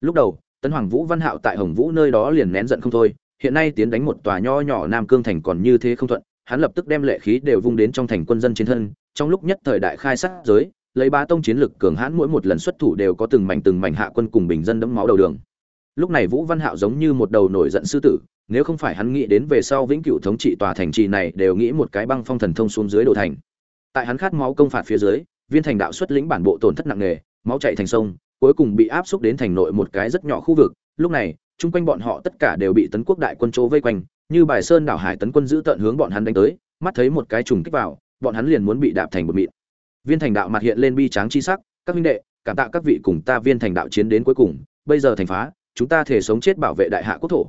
Lúc đầu, tấn hoàng vũ văn hạo tại hồng vũ nơi đó liền nén giận không thôi, hiện nay tiến đánh một tòa nho nhỏ nam cương thành còn như thế không thuận, hắn lập tức đem lệ khí đều vung đến trong thành quân dân trên thân, trong lúc nhất thời đại khai sát giới, lấy ba tông chiến lực cường hãn mỗi một lần xuất thủ đều có từng mảnh từng mảnh hạ quân cùng bình dân đẫm máu đầu đường. Lúc này vũ văn hạo giống như một đầu nổi giận sư tử nếu không phải hắn nghĩ đến về sau vĩnh cửu thống trị tòa thành trì này đều nghĩ một cái băng phong thần thông xuống dưới đồ thành. Tại hắn khát máu công phạt phía dưới, viên thành đạo xuất lĩnh bản bộ tổn thất nặng nề, máu chảy thành sông, cuối cùng bị áp xúc đến thành nội một cái rất nhỏ khu vực. Lúc này, chung quanh bọn họ tất cả đều bị tấn quốc đại quân chỗ vây quanh, như bài sơn đảo hải tấn quân giữ tận hướng bọn hắn đánh tới, mắt thấy một cái trùng kích vào, bọn hắn liền muốn bị đạp thành một mịn. Viên thành đạo mặt hiện lên bi tráng chi sắc, các huynh đệ, cảm tạ các vị cùng ta viên thành đạo chiến đến cuối cùng, bây giờ thành phá, chúng ta thể sống chết bảo vệ đại hạ quốc thổ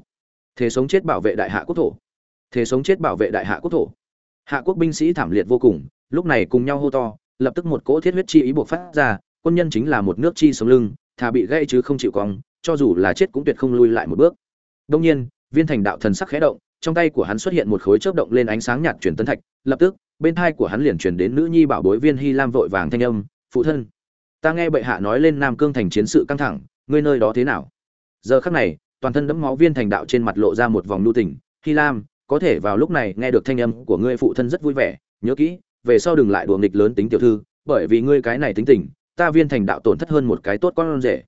thế sống chết bảo vệ đại hạ quốc thổ. Thế sống chết bảo vệ đại hạ quốc thổ. Hạ quốc binh sĩ thảm liệt vô cùng, lúc này cùng nhau hô to, lập tức một cỗ thiết huyết chi ý buộc phát ra, quân nhân chính là một nước chi sống lưng, thà bị gây chứ không chịu cong, cho dù là chết cũng tuyệt không lui lại một bước. Đông nhiên, viên thành đạo thần sắc khẽ động, trong tay của hắn xuất hiện một khối chớp động lên ánh sáng nhạt truyền tấn thạch, lập tức, bên thai của hắn liền truyền đến nữ nhi bảo bối viên hy lam vội vàng thanh âm, phụ thân, ta nghe bệ hạ nói lên nam cương thành chiến sự căng thẳng, ngươi nơi đó thế nào? Giờ khắc này toàn thân đẫm máu viên thành đạo trên mặt lộ ra một vòng nhu tình. Hy lam, có thể vào lúc này nghe được thanh âm của ngươi phụ thân rất vui vẻ. Nhớ kỹ, về sau đừng lại đùa nghịch lớn tính tiểu thư, bởi vì ngươi cái này tính tình, ta viên thành đạo tổn thất hơn một cái tốt con rể.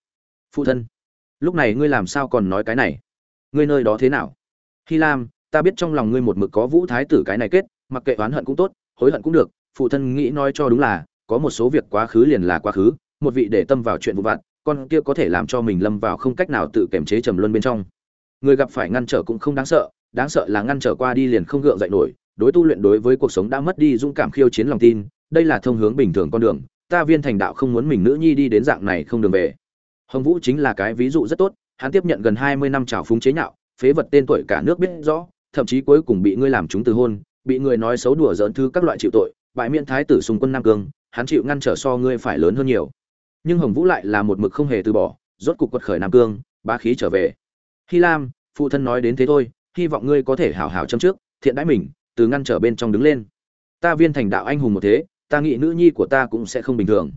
Phụ thân, lúc này ngươi làm sao còn nói cái này? Ngươi nơi đó thế nào? Hy lam, ta biết trong lòng ngươi một mực có vũ thái tử cái này kết, mặc kệ oán hận cũng tốt, hối hận cũng được. Phụ thân nghĩ nói cho đúng là, có một số việc quá khứ liền là quá khứ, một vị để tâm vào chuyện vụ vặt con kia có thể làm cho mình lâm vào không cách nào tự kiềm chế trầm luân bên trong. Người gặp phải ngăn trở cũng không đáng sợ đáng sợ là ngăn trở qua đi liền không gượng dậy nổi, đối tu luyện đối với cuộc sống đã mất đi dũng cảm khiêu chiến lòng tin, đây là thông hướng bình thường con đường, ta viên thành đạo không muốn mình nữ nhi đi đến dạng này không đường về. Hồng vũ chính là cái ví dụ rất tốt, hắn tiếp nhận gần hai mươi năm trào phúng chế nhạo, phế vật tên tuổi cả nước biết rõ, thậm chí cuối cùng bị ngươi làm chúng từ hôn, bị người nói xấu đùa giỡn thư các loại chịu tội, bại miễn thái tử xung quân nam cương, hắn chịu ngăn trở so ngươi phải lớn hơn nhiều nhưng hồng vũ lại là một mực không hề từ bỏ, rốt cục quật khởi nam cương ba khí trở về. Hy lam, phụ thân nói đến thế thôi, hy vọng ngươi có thể hảo hảo châm trước, thiện đãi mình, từ ngăn trở bên trong đứng lên. Ta viên thành đạo anh hùng một thế, ta nghĩ nữ nhi của ta cũng sẽ không bình thường.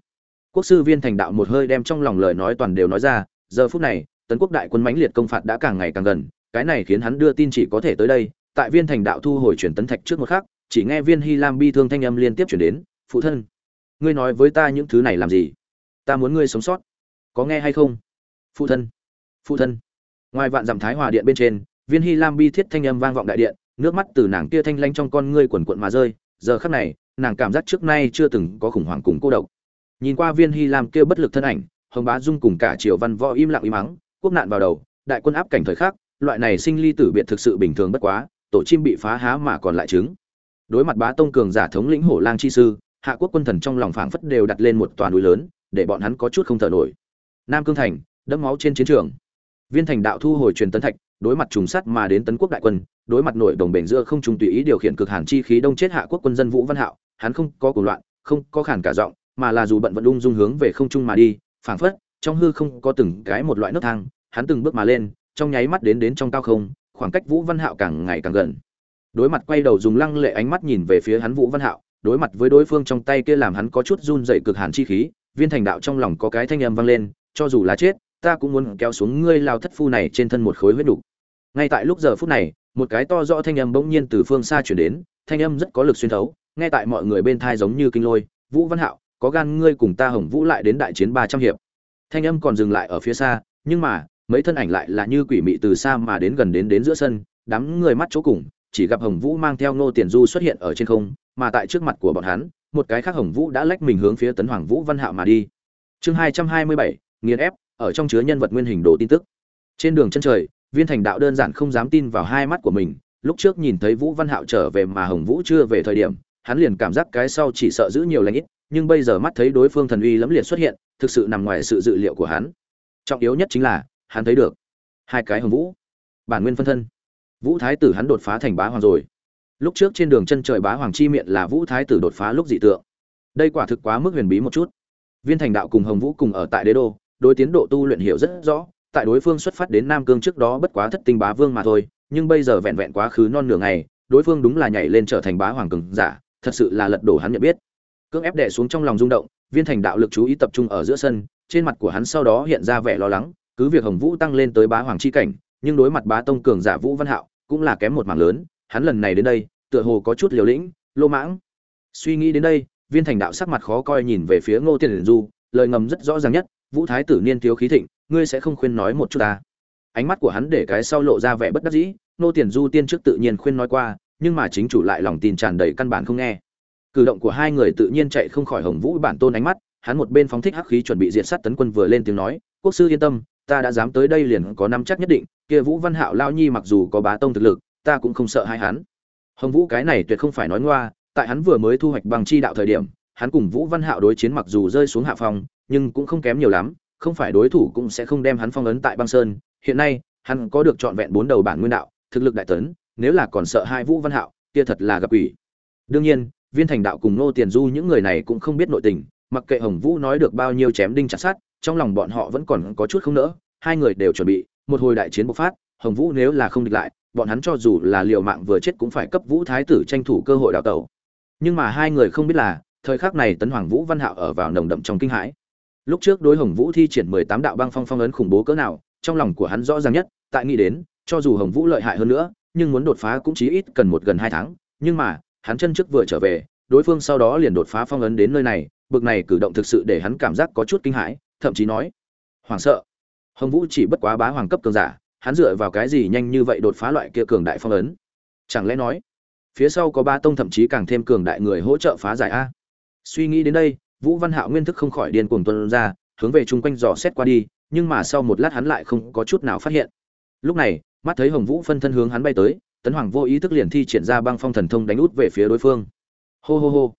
Quốc sư viên thành đạo một hơi đem trong lòng lời nói toàn đều nói ra, giờ phút này, tấn quốc đại quân mãnh liệt công phạt đã càng ngày càng gần, cái này khiến hắn đưa tin chỉ có thể tới đây, tại viên thành đạo thu hồi chuyển tấn thạch trước một khắc, chỉ nghe viên hy lam bi thương thanh âm liên tiếp chuyển đến, phụ thân, ngươi nói với ta những thứ này làm gì? Ta muốn ngươi sống sót. Có nghe hay không? Phụ thân phụ thân. Ngoài vạn dặm thái hòa điện bên trên, viên hy lam bi thiết thanh âm vang vọng đại điện, nước mắt từ nàng kia thanh lanh trong con ngươi quần quận mà rơi. Giờ khắc này, nàng cảm giác trước nay chưa từng có khủng hoảng cùng cô độc. Nhìn qua viên hy lam kia bất lực thân ảnh, hồng bá dung cùng cả triều văn võ im lặng im mắng, quốc nạn vào đầu, đại quân áp cảnh thời khắc, loại này sinh ly tử biệt thực sự bình thường bất quá, tổ chim bị phá há mà còn lại trứng. Đối mặt bá tông cường giả thống lĩnh hổ lang chi sư, hạ quốc quân thần trong lòng phảng phất đều đặt lên một toàn núi lớn để bọn hắn có chút không thở nổi. Nam cương thành, đẫm máu trên chiến trường. Viên thành đạo thu hồi truyền tấn thạch, đối mặt trùng sắt mà đến tấn quốc đại quân, đối mặt nội đồng bền giữa không trùng tùy ý điều khiển cực hàn chi khí đông chết hạ quốc quân dân vũ văn hạo, hắn không có cuồng loạn, không có khản cả giọng, mà là dù bận vận ung dung hướng về không trung mà đi, phảng phất, trong hư không có từng cái một loại nước thang, hắn từng bước mà lên, trong nháy mắt đến đến trong cao không, khoảng cách vũ văn hạo càng ngày càng gần. Đối mặt quay đầu dùng lăng lệ ánh mắt nhìn về phía hắn vũ văn hạo, đối mặt với đối phương trong tay kia làm hắn có chút run dậy cực hàn chi khí viên thành đạo trong lòng có cái thanh âm vang lên, cho dù là chết, ta cũng muốn kéo xuống ngươi lao thất phu này trên thân một khối huyết đủ. ngay tại lúc giờ phút này, một cái to rõ thanh âm bỗng nhiên từ phương xa chuyển đến, thanh âm rất có lực xuyên thấu, nghe tại mọi người bên thai giống như kinh lôi, vũ văn hạo, có gan ngươi cùng ta hồng vũ lại đến đại chiến ba trăm hiệp thanh âm còn dừng lại ở phía xa, nhưng mà, mấy thân ảnh lại là như quỷ mị từ xa mà đến gần đến đến giữa sân, đám người mắt chỗ cùng, chỉ gặp hồng vũ mang theo ngô tiền du xuất hiện ở trên không, mà tại trước mặt của bọn hắn một cái khác hồng vũ đã lách mình hướng phía tấn hoàng vũ văn hạo mà đi. Chương hai trăm hai mươi bảy, nghiền ép, ở trong chứa nhân vật nguyên hình đồ tin tức. Trên đường chân trời, viên thành đạo đơn giản không dám tin vào hai mắt của mình. Lúc trước nhìn thấy vũ văn hạo trở về mà hồng vũ chưa về thời điểm, hắn liền cảm giác cái sau chỉ sợ giữ nhiều lãnh ít, nhưng bây giờ mắt thấy đối phương thần uy lẫm liệt xuất hiện, thực sự nằm ngoài sự dự liệu của hắn. Trọng yếu nhất chính là, hắn thấy được hai cái hồng vũ. Bản nguyên phân thân. Vũ thái tử hắn đột phá thành bá hoàng rồi lúc trước trên đường chân trời bá hoàng chi miệng là vũ thái tử đột phá lúc dị tượng. Đây quả thực quá mức huyền bí một chút. Viên thành đạo cùng hồng vũ cùng ở tại đế đô, đối tiến độ tu luyện hiểu rất rõ, tại đối phương xuất phát đến nam cương trước đó bất quá thất tinh bá vương mà thôi, nhưng bây giờ vẹn vẹn quá khứ non nửa ngày, đối phương đúng là nhảy lên trở thành bá hoàng cường giả, thật sự là lật đổ hắn nhận biết. Cưỡng ép đè xuống trong lòng rung động, viên thành đạo lực chú ý tập trung ở giữa sân, trên mặt của hắn sau đó hiện ra vẻ lo lắng, cứ việc hồng vũ tăng lên tới bá hoàng chi cảnh, nhưng đối mặt bá tông cường giả vũ văn hạo cũng là kém một mảng lớn hắn lần này đến đây, tựa hồ có chút liều lĩnh, lô mãng. Suy nghĩ đến đây, viên thành đạo sắc mặt khó coi nhìn về phía ngô tiền du, lời ngầm rất rõ ràng nhất, vũ thái tử niên thiếu khí thịnh, ngươi sẽ không khuyên nói một chút ta. Ánh mắt của hắn để cái sau lộ ra vẻ bất đắc dĩ, Ngô tiền du tiên trước tự nhiên khuyên nói qua, nhưng mà chính chủ lại lòng tin tràn đầy căn bản không nghe. Cử động của hai người tự nhiên chạy không khỏi hồng vũ bản tôn ánh mắt, hắn một bên phóng thích hắc khí chuẩn bị diệt sát tấn quân vừa lên tiếng nói, quốc sư yên tâm, ta đã dám tới đây liền có năm chắc nhất định, kia vũ văn hạo lao nhi mặc dù có bá tông thực lực ta cũng không sợ hai hắn. Hồng vũ cái này tuyệt không phải nói ngoa, tại hắn vừa mới thu hoạch bằng chi đạo thời điểm, hắn cùng vũ văn hạo đối chiến mặc dù rơi xuống hạ phong, nhưng cũng không kém nhiều lắm, không phải đối thủ cũng sẽ không đem hắn phong ấn tại băng sơn. Hiện nay, hắn có được trọn vẹn bốn đầu bản nguyên đạo, thực lực đại tấn, nếu là còn sợ hai vũ văn hạo, kia thật là gặp ủy đương nhiên, viên thành đạo cùng nô tiền du những người này cũng không biết nội tình, mặc kệ hồng vũ nói được bao nhiêu chém đinh chặt sát trong lòng bọn họ vẫn còn có chút không nỡ, hai người đều chuẩn bị, một hồi đại chiến bộc phát, hồng vũ nếu là không địch lại bọn hắn cho dù là liều mạng vừa chết cũng phải cấp vũ thái tử tranh thủ cơ hội đào tẩu. Nhưng mà hai người không biết là, thời khắc này tấn hoàng vũ văn hạo ở vào nồng đậm trong kinh hãi. Lúc trước đối hồng vũ thi triển mười tám đạo băng phong phong ấn khủng bố cỡ nào, trong lòng của hắn rõ ràng nhất, tại nghĩ đến, cho dù hồng vũ lợi hại hơn nữa, nhưng muốn đột phá cũng chỉ ít cần một gần hai tháng. Nhưng mà, hắn chân trước vừa trở về, đối phương sau đó liền đột phá phong ấn đến nơi này, bực này cử động thực sự để hắn cảm giác có chút kinh hãi, thậm chí nói hoảng sợ. Hồng vũ chỉ bất quá bá hoàng cấp cường giả hắn dựa vào cái gì nhanh như vậy đột phá loại kia cường đại phong ấn? Chẳng lẽ nói, phía sau có ba tông thậm chí càng thêm cường đại người hỗ trợ phá giải a? Suy nghĩ đến đây, vũ văn hạo nguyên thức không khỏi điên cuồng tuân ra, hướng về chung quanh dò xét qua đi, nhưng mà sau một lát hắn lại không có chút nào phát hiện. Lúc này, mắt thấy hồng vũ phân thân hướng hắn bay tới, tấn hoàng vô ý thức liền thi triển ra băng phong thần thông đánh út về phía đối phương. Hô hô hô.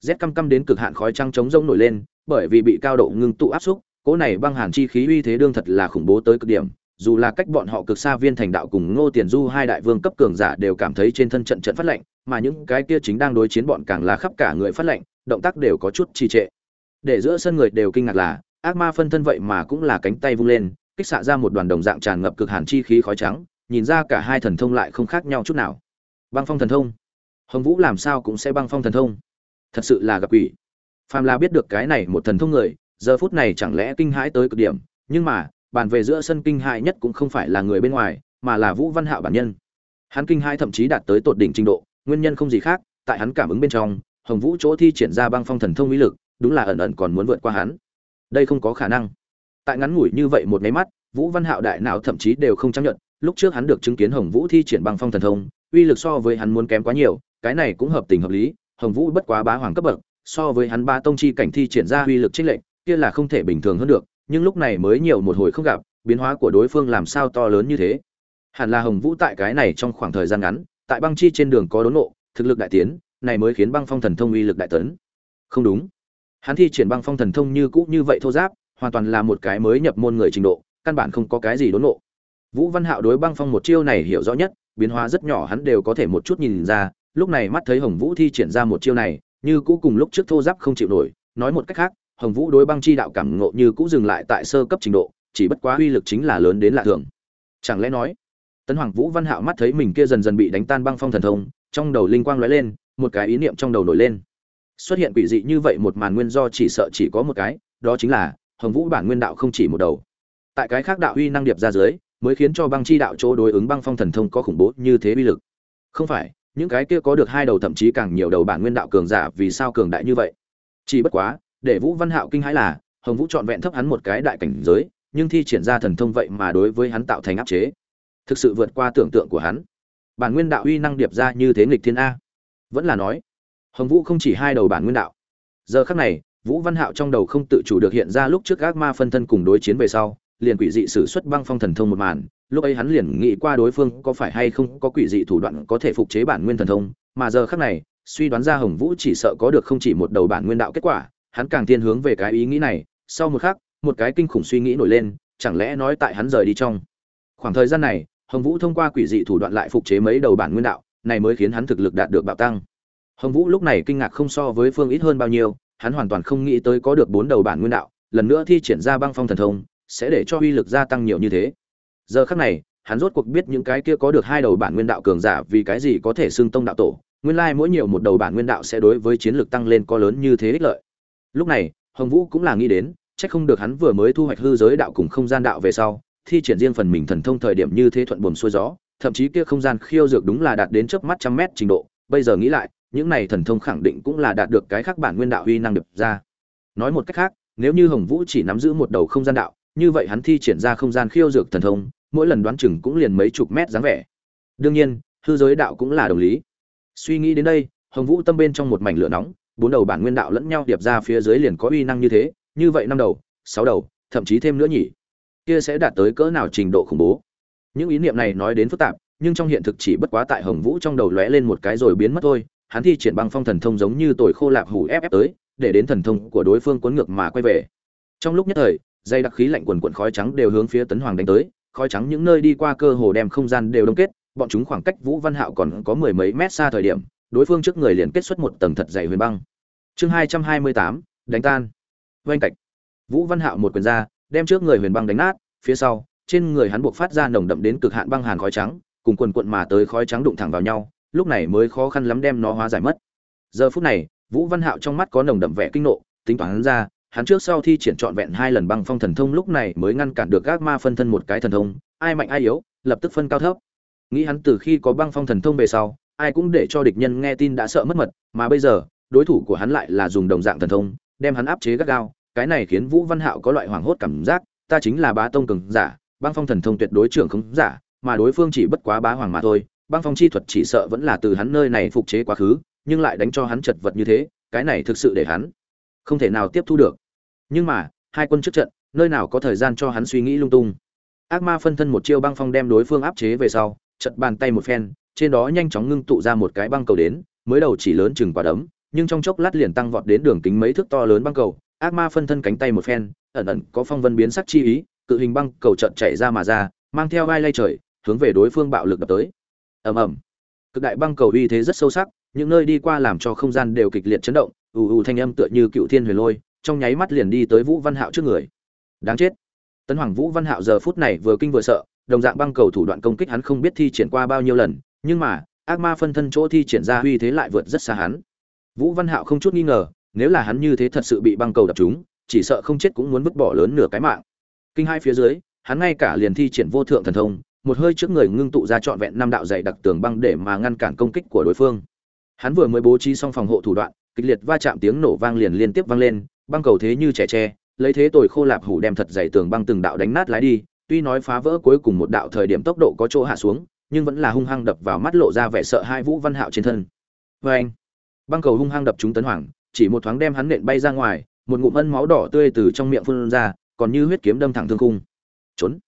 Rét căm căm đến cực hạn khói trăng trống rông nổi lên, bởi vì bị cao độ ngưng tụ áp xúc, cỗ này băng hàn chi khí uy thế đương thật là khủng bố tới cực điểm dù là cách bọn họ cực xa viên thành đạo cùng ngô tiền du hai đại vương cấp cường giả đều cảm thấy trên thân trận trận phát lệnh mà những cái kia chính đang đối chiến bọn càng là khắp cả người phát lệnh động tác đều có chút trì trệ. Để giữa sân người đều kinh ngạc là, ác ma phân thân vậy mà cũng là cánh tay vung lên, kích xạ ra một đoàn đồng dạng tràn ngập cực hàn chi khí khói trắng, nhìn ra cả hai thần thông lại không khác nhau chút nào. Băng phong thần thông. Hồng vũ làm sao cũng sẽ băng phong thần thông? Thật sự là gặp quỷ. Phàm là biết được cái này một thần thông người, giờ phút này chẳng lẽ kinh hãi tới cực điểm, nhưng mà bàn về giữa sân kinh hại nhất cũng không phải là người bên ngoài, mà là vũ văn hạo bản nhân. Hắn kinh hãi thậm chí đạt tới tột đỉnh trình độ, nguyên nhân không gì khác, tại hắn cảm ứng bên trong, hồng vũ chỗ thi triển ra băng phong thần thông uy lực, đúng là ẩn ẩn còn muốn vượt qua hắn. Đây không có khả năng. Tại ngắn ngủi như vậy một cái mắt, vũ văn hạo đại não thậm chí đều không chấp nhận, lúc trước hắn được chứng kiến hồng vũ thi triển băng phong thần thông, uy lực so với hắn muốn kém quá nhiều, cái này cũng hợp tình hợp lý, hồng vũ bất quá bá hoàng cấp bậc, so với hắn ba tông chi cảnh thi triển ra uy lực trích lệnh kia là không thể bình thường hơn được nhưng lúc này mới nhiều một hồi không gặp, biến hóa của đối phương làm sao to lớn như thế. Hẳn là hồng vũ tại cái này trong khoảng thời gian ngắn, tại băng chi trên đường có đốn nộ thực lực đại tiến, này mới khiến băng phong thần thông uy lực đại tấn. Không đúng. Hắn thi triển băng phong thần thông như cũ như vậy thô giáp, hoàn toàn là một cái mới nhập môn người trình độ, căn bản không có cái gì đốn nộ vũ văn hạo đối băng phong một chiêu này hiểu rõ nhất, biến hóa rất nhỏ hắn đều có thể một chút nhìn ra, lúc này mắt thấy hồng vũ thi triển ra một chiêu này, như cũ cùng lúc trước thô giáp không chịu nổi, nói một cách khác hồng vũ đối băng chi đạo cảm ngộ như cũ dừng lại tại sơ cấp trình độ, chỉ bất quá uy lực chính là lớn đến lạ thường. Chẳng lẽ nói, tấn hoàng vũ văn hạo mắt thấy mình kia dần dần bị đánh tan băng phong thần thông, trong đầu linh quang lóe lên, một cái ý niệm trong đầu nổi lên. Xuất hiện quỷ dị như vậy một màn nguyên do chỉ sợ chỉ có một cái, đó chính là, hồng vũ bản nguyên đạo không chỉ một đầu. Tại cái khác đạo uy năng điệp ra dưới, mới khiến cho băng chi đạo chỗ đối ứng băng phong thần thông có khủng bố như thế uy lực. Không phải, những cái kia có được hai đầu thậm chí càng nhiều đầu bản nguyên đạo cường giả vì sao cường đại như vậy? Chỉ bất quá để vũ văn hạo kinh hãi là, hồng vũ trọn vẹn thấp hắn một cái đại cảnh giới, nhưng thi triển ra thần thông vậy mà đối với hắn tạo thành áp chế. Thực sự vượt qua tưởng tượng của hắn. Bản nguyên đạo uy năng điệp ra như thế nghịch thiên a. Vẫn là nói, hồng vũ không chỉ hai đầu bản nguyên đạo. Giờ khắc này, vũ văn hạo trong đầu không tự chủ được hiện ra lúc trước ác ma phân thân cùng đối chiến về sau, liền quỷ dị sử xuất băng phong thần thông một màn, lúc ấy hắn liền nghĩ qua đối phương có phải hay không có quỷ dị thủ đoạn có thể phục chế bản nguyên thần thông, mà giờ khắc này, suy đoán ra hồng vũ chỉ sợ có được không chỉ một đầu bản nguyên đạo kết quả hắn càng thiên hướng về cái ý nghĩ này, sau một khắc, một cái kinh khủng suy nghĩ nổi lên, chẳng lẽ nói tại hắn rời đi trong. Khoảng thời gian này, hồng vũ thông qua quỷ dị thủ đoạn lại phục chế mấy đầu bản nguyên đạo, này mới khiến hắn thực lực đạt được bạo tăng. Hồng vũ lúc này kinh ngạc không so với phương ít hơn bao nhiêu, hắn hoàn toàn không nghĩ tới có được bốn đầu bản nguyên đạo, lần nữa thi triển ra băng phong thần thông, sẽ để cho uy lực gia tăng nhiều như thế. Giờ khắc này, hắn rốt cuộc biết những cái kia có được hai đầu bản nguyên đạo cường giả vì cái gì có thể xưng tông đạo tổ, nguyên lai mỗi nhiều một đầu bản nguyên đạo sẽ đối với chiến lược tăng lên có lớn như thế ích lợi lúc này, hồng vũ cũng là nghĩ đến, chắc không được hắn vừa mới thu hoạch hư giới đạo cùng không gian đạo về sau, thi triển riêng phần mình thần thông thời điểm như thế thuận buồm xuôi gió, thậm chí kia không gian khiêu dược đúng là đạt đến chớp mắt trăm mét trình độ. Bây giờ nghĩ lại, những này thần thông khẳng định cũng là đạt được cái khác bản nguyên đạo uy năng được ra. Nói một cách khác, nếu như hồng vũ chỉ nắm giữ một đầu không gian đạo, như vậy hắn thi triển ra không gian khiêu dược thần thông, mỗi lần đoán chừng cũng liền mấy chục mét dáng vẻ. Đương nhiên, hư giới đạo cũng là đồng lý. Suy nghĩ đến đây, hồng vũ tâm bên trong một mảnh lửa nóng bốn đầu bản nguyên đạo lẫn nhau điệp ra phía dưới liền có uy năng như thế, như vậy năm đầu, sáu đầu, thậm chí thêm nữa nhỉ? Kia sẽ đạt tới cỡ nào trình độ khủng bố? Những ý niệm này nói đến phức tạp, nhưng trong hiện thực chỉ bất quá tại hồng vũ trong đầu lóe lên một cái rồi biến mất thôi, hắn thi triển băng phong thần thông giống như tồi khô lạp hủ ép ép tới, để đến thần thông của đối phương cuốn ngược mà quay về. Trong lúc nhất thời, dây đặc khí lạnh quần quần khói trắng đều hướng phía tấn hoàng đánh tới, khói trắng những nơi đi qua cơ hồ đem không gian đều đông kết, bọn chúng khoảng cách vũ văn hạo còn có mười mấy mét xa thời điểm, đối phương trước người liền kết xuất một tầng thật dày huyền băng chương hai trăm hai mươi tám, đánh tan. Vênh cạch. Vũ văn hạo một quyền ra, đem trước người huyền băng đánh nát, phía sau, trên người hắn buộc phát ra nồng đậm đến cực hạn băng hàn khói trắng, cùng quần quận mà tới khói trắng đụng thẳng vào nhau, lúc này mới khó khăn lắm đem nó hóa giải mất. Giờ phút này, vũ văn hạo trong mắt có nồng đậm vẻ kinh nộ, tính toán hắn ra, hắn trước sau thi triển trọn vẹn hai lần băng phong thần thông lúc này mới ngăn cản được các ma phân thân một cái thần thông, ai mạnh ai yếu, lập tức phân cao thấp. Nghĩ hắn từ khi có băng phong thần thông về sau, ai cũng để cho địch nhân nghe tin đã sợ mất mật, mà bây giờ đối thủ của hắn lại là dùng đồng dạng thần thông, đem hắn áp chế gắt gao, cái này khiến vũ văn hạo có loại hoảng hốt cảm giác, ta chính là bá tông cường giả, băng phong thần thông tuyệt đối trưởng không giả, mà đối phương chỉ bất quá bá hoàng mà thôi, băng phong chi thuật chỉ sợ vẫn là từ hắn nơi này phục chế quá khứ, nhưng lại đánh cho hắn chật vật như thế, cái này thực sự để hắn không thể nào tiếp thu được. Nhưng mà, hai quân trước trận, nơi nào có thời gian cho hắn suy nghĩ lung tung. Ác ma phân thân một chiêu băng phong đem đối phương áp chế về sau, chật bàn tay một phen, trên đó nhanh chóng ngưng tụ ra một cái băng cầu đến, mới đầu chỉ lớn chừng quả đấm nhưng trong chốc lát liền tăng vọt đến đường kính mấy thước to lớn băng cầu, ác ma phân thân cánh tay một phen, ẩn ẩn có phong vân biến sắc chi ý, cự hình băng cầu trận chạy ra mà ra, mang theo vai lay trời, hướng về đối phương bạo lực đập tới. Ầm ầm. Cực đại băng cầu uy thế rất sâu sắc, những nơi đi qua làm cho không gian đều kịch liệt chấn động, ù ù thanh âm tựa như cựu thiên huyền lôi, trong nháy mắt liền đi tới vũ văn hạo trước người. Đáng chết. Tấn hoàng vũ văn hạo giờ phút này vừa kinh vừa sợ, đồng dạng băng cầu thủ đoạn công kích hắn không biết thi triển qua bao nhiêu lần, nhưng mà, ác ma phân thân chỗ thi triển ra uy thế lại vượt rất xa hắn vũ văn hạo không chút nghi ngờ, nếu là hắn như thế thật sự bị băng cầu đập trúng, chỉ sợ không chết cũng muốn vứt bỏ lớn nửa cái mạng. Kinh hai phía dưới, hắn ngay cả liền thi triển vô thượng thần thông, một hơi trước người ngưng tụ ra trọn vẹn năm đạo dày đặc tường băng để mà ngăn cản công kích của đối phương. Hắn vừa mới bố trí xong phòng hộ thủ đoạn, kịch liệt va chạm tiếng nổ vang liền liên tiếp vang lên, băng cầu thế như trẻ tre, lấy thế tồi khô lạp hủ đem thật dày tường băng từng đạo đánh nát lái đi, tuy nói phá vỡ cuối cùng một đạo thời điểm tốc độ có chỗ hạ xuống, nhưng vẫn là hung hăng đập vào mắt lộ ra vẻ sợ hai vũ văn hạo trên thân. Vê anh băng cầu hung hăng đập trúng tấn hoàng, chỉ một thoáng đem hắn nện bay ra ngoài, một ngụm ân máu đỏ tươi từ trong miệng phun ra, còn như huyết kiếm đâm thẳng thương cung trốn.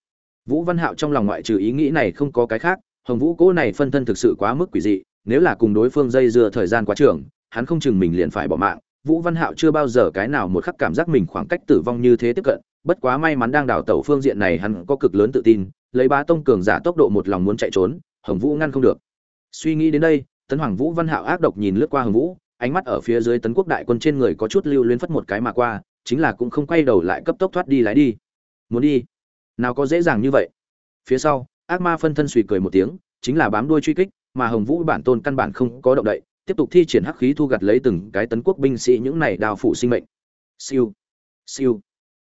Vũ văn hạo trong lòng ngoại trừ ý nghĩ này không có cái khác, hồng vũ cố này phân thân thực sự quá mức quỷ dị, nếu là cùng đối phương dây dưa thời gian quá trường, hắn không chừng mình liền phải bỏ mạng. Vũ văn hạo chưa bao giờ cái nào một khắc cảm giác mình khoảng cách tử vong như thế tiếp cận, bất quá may mắn đang đào tẩu phương diện này hắn có cực lớn tự tin, lấy bá tông cường giả tốc độ một lòng muốn chạy trốn, hồng vũ ngăn không được. Suy nghĩ đến đây tấn hoàng vũ văn hạo ác độc nhìn lướt qua hồng vũ, ánh mắt ở phía dưới tấn quốc đại quân trên người có chút lưu luyến phất một cái mà qua, chính là cũng không quay đầu lại cấp tốc thoát đi lái đi. Muốn đi? Nào có dễ dàng như vậy. Phía sau, ác ma phân thân suy cười một tiếng, chính là bám đuôi truy kích, mà hồng vũ bản tôn căn bản không có động đậy, tiếp tục thi triển hắc khí thu gặt lấy từng cái tấn quốc binh sĩ những này đào phủ sinh mệnh. Siêu siêu.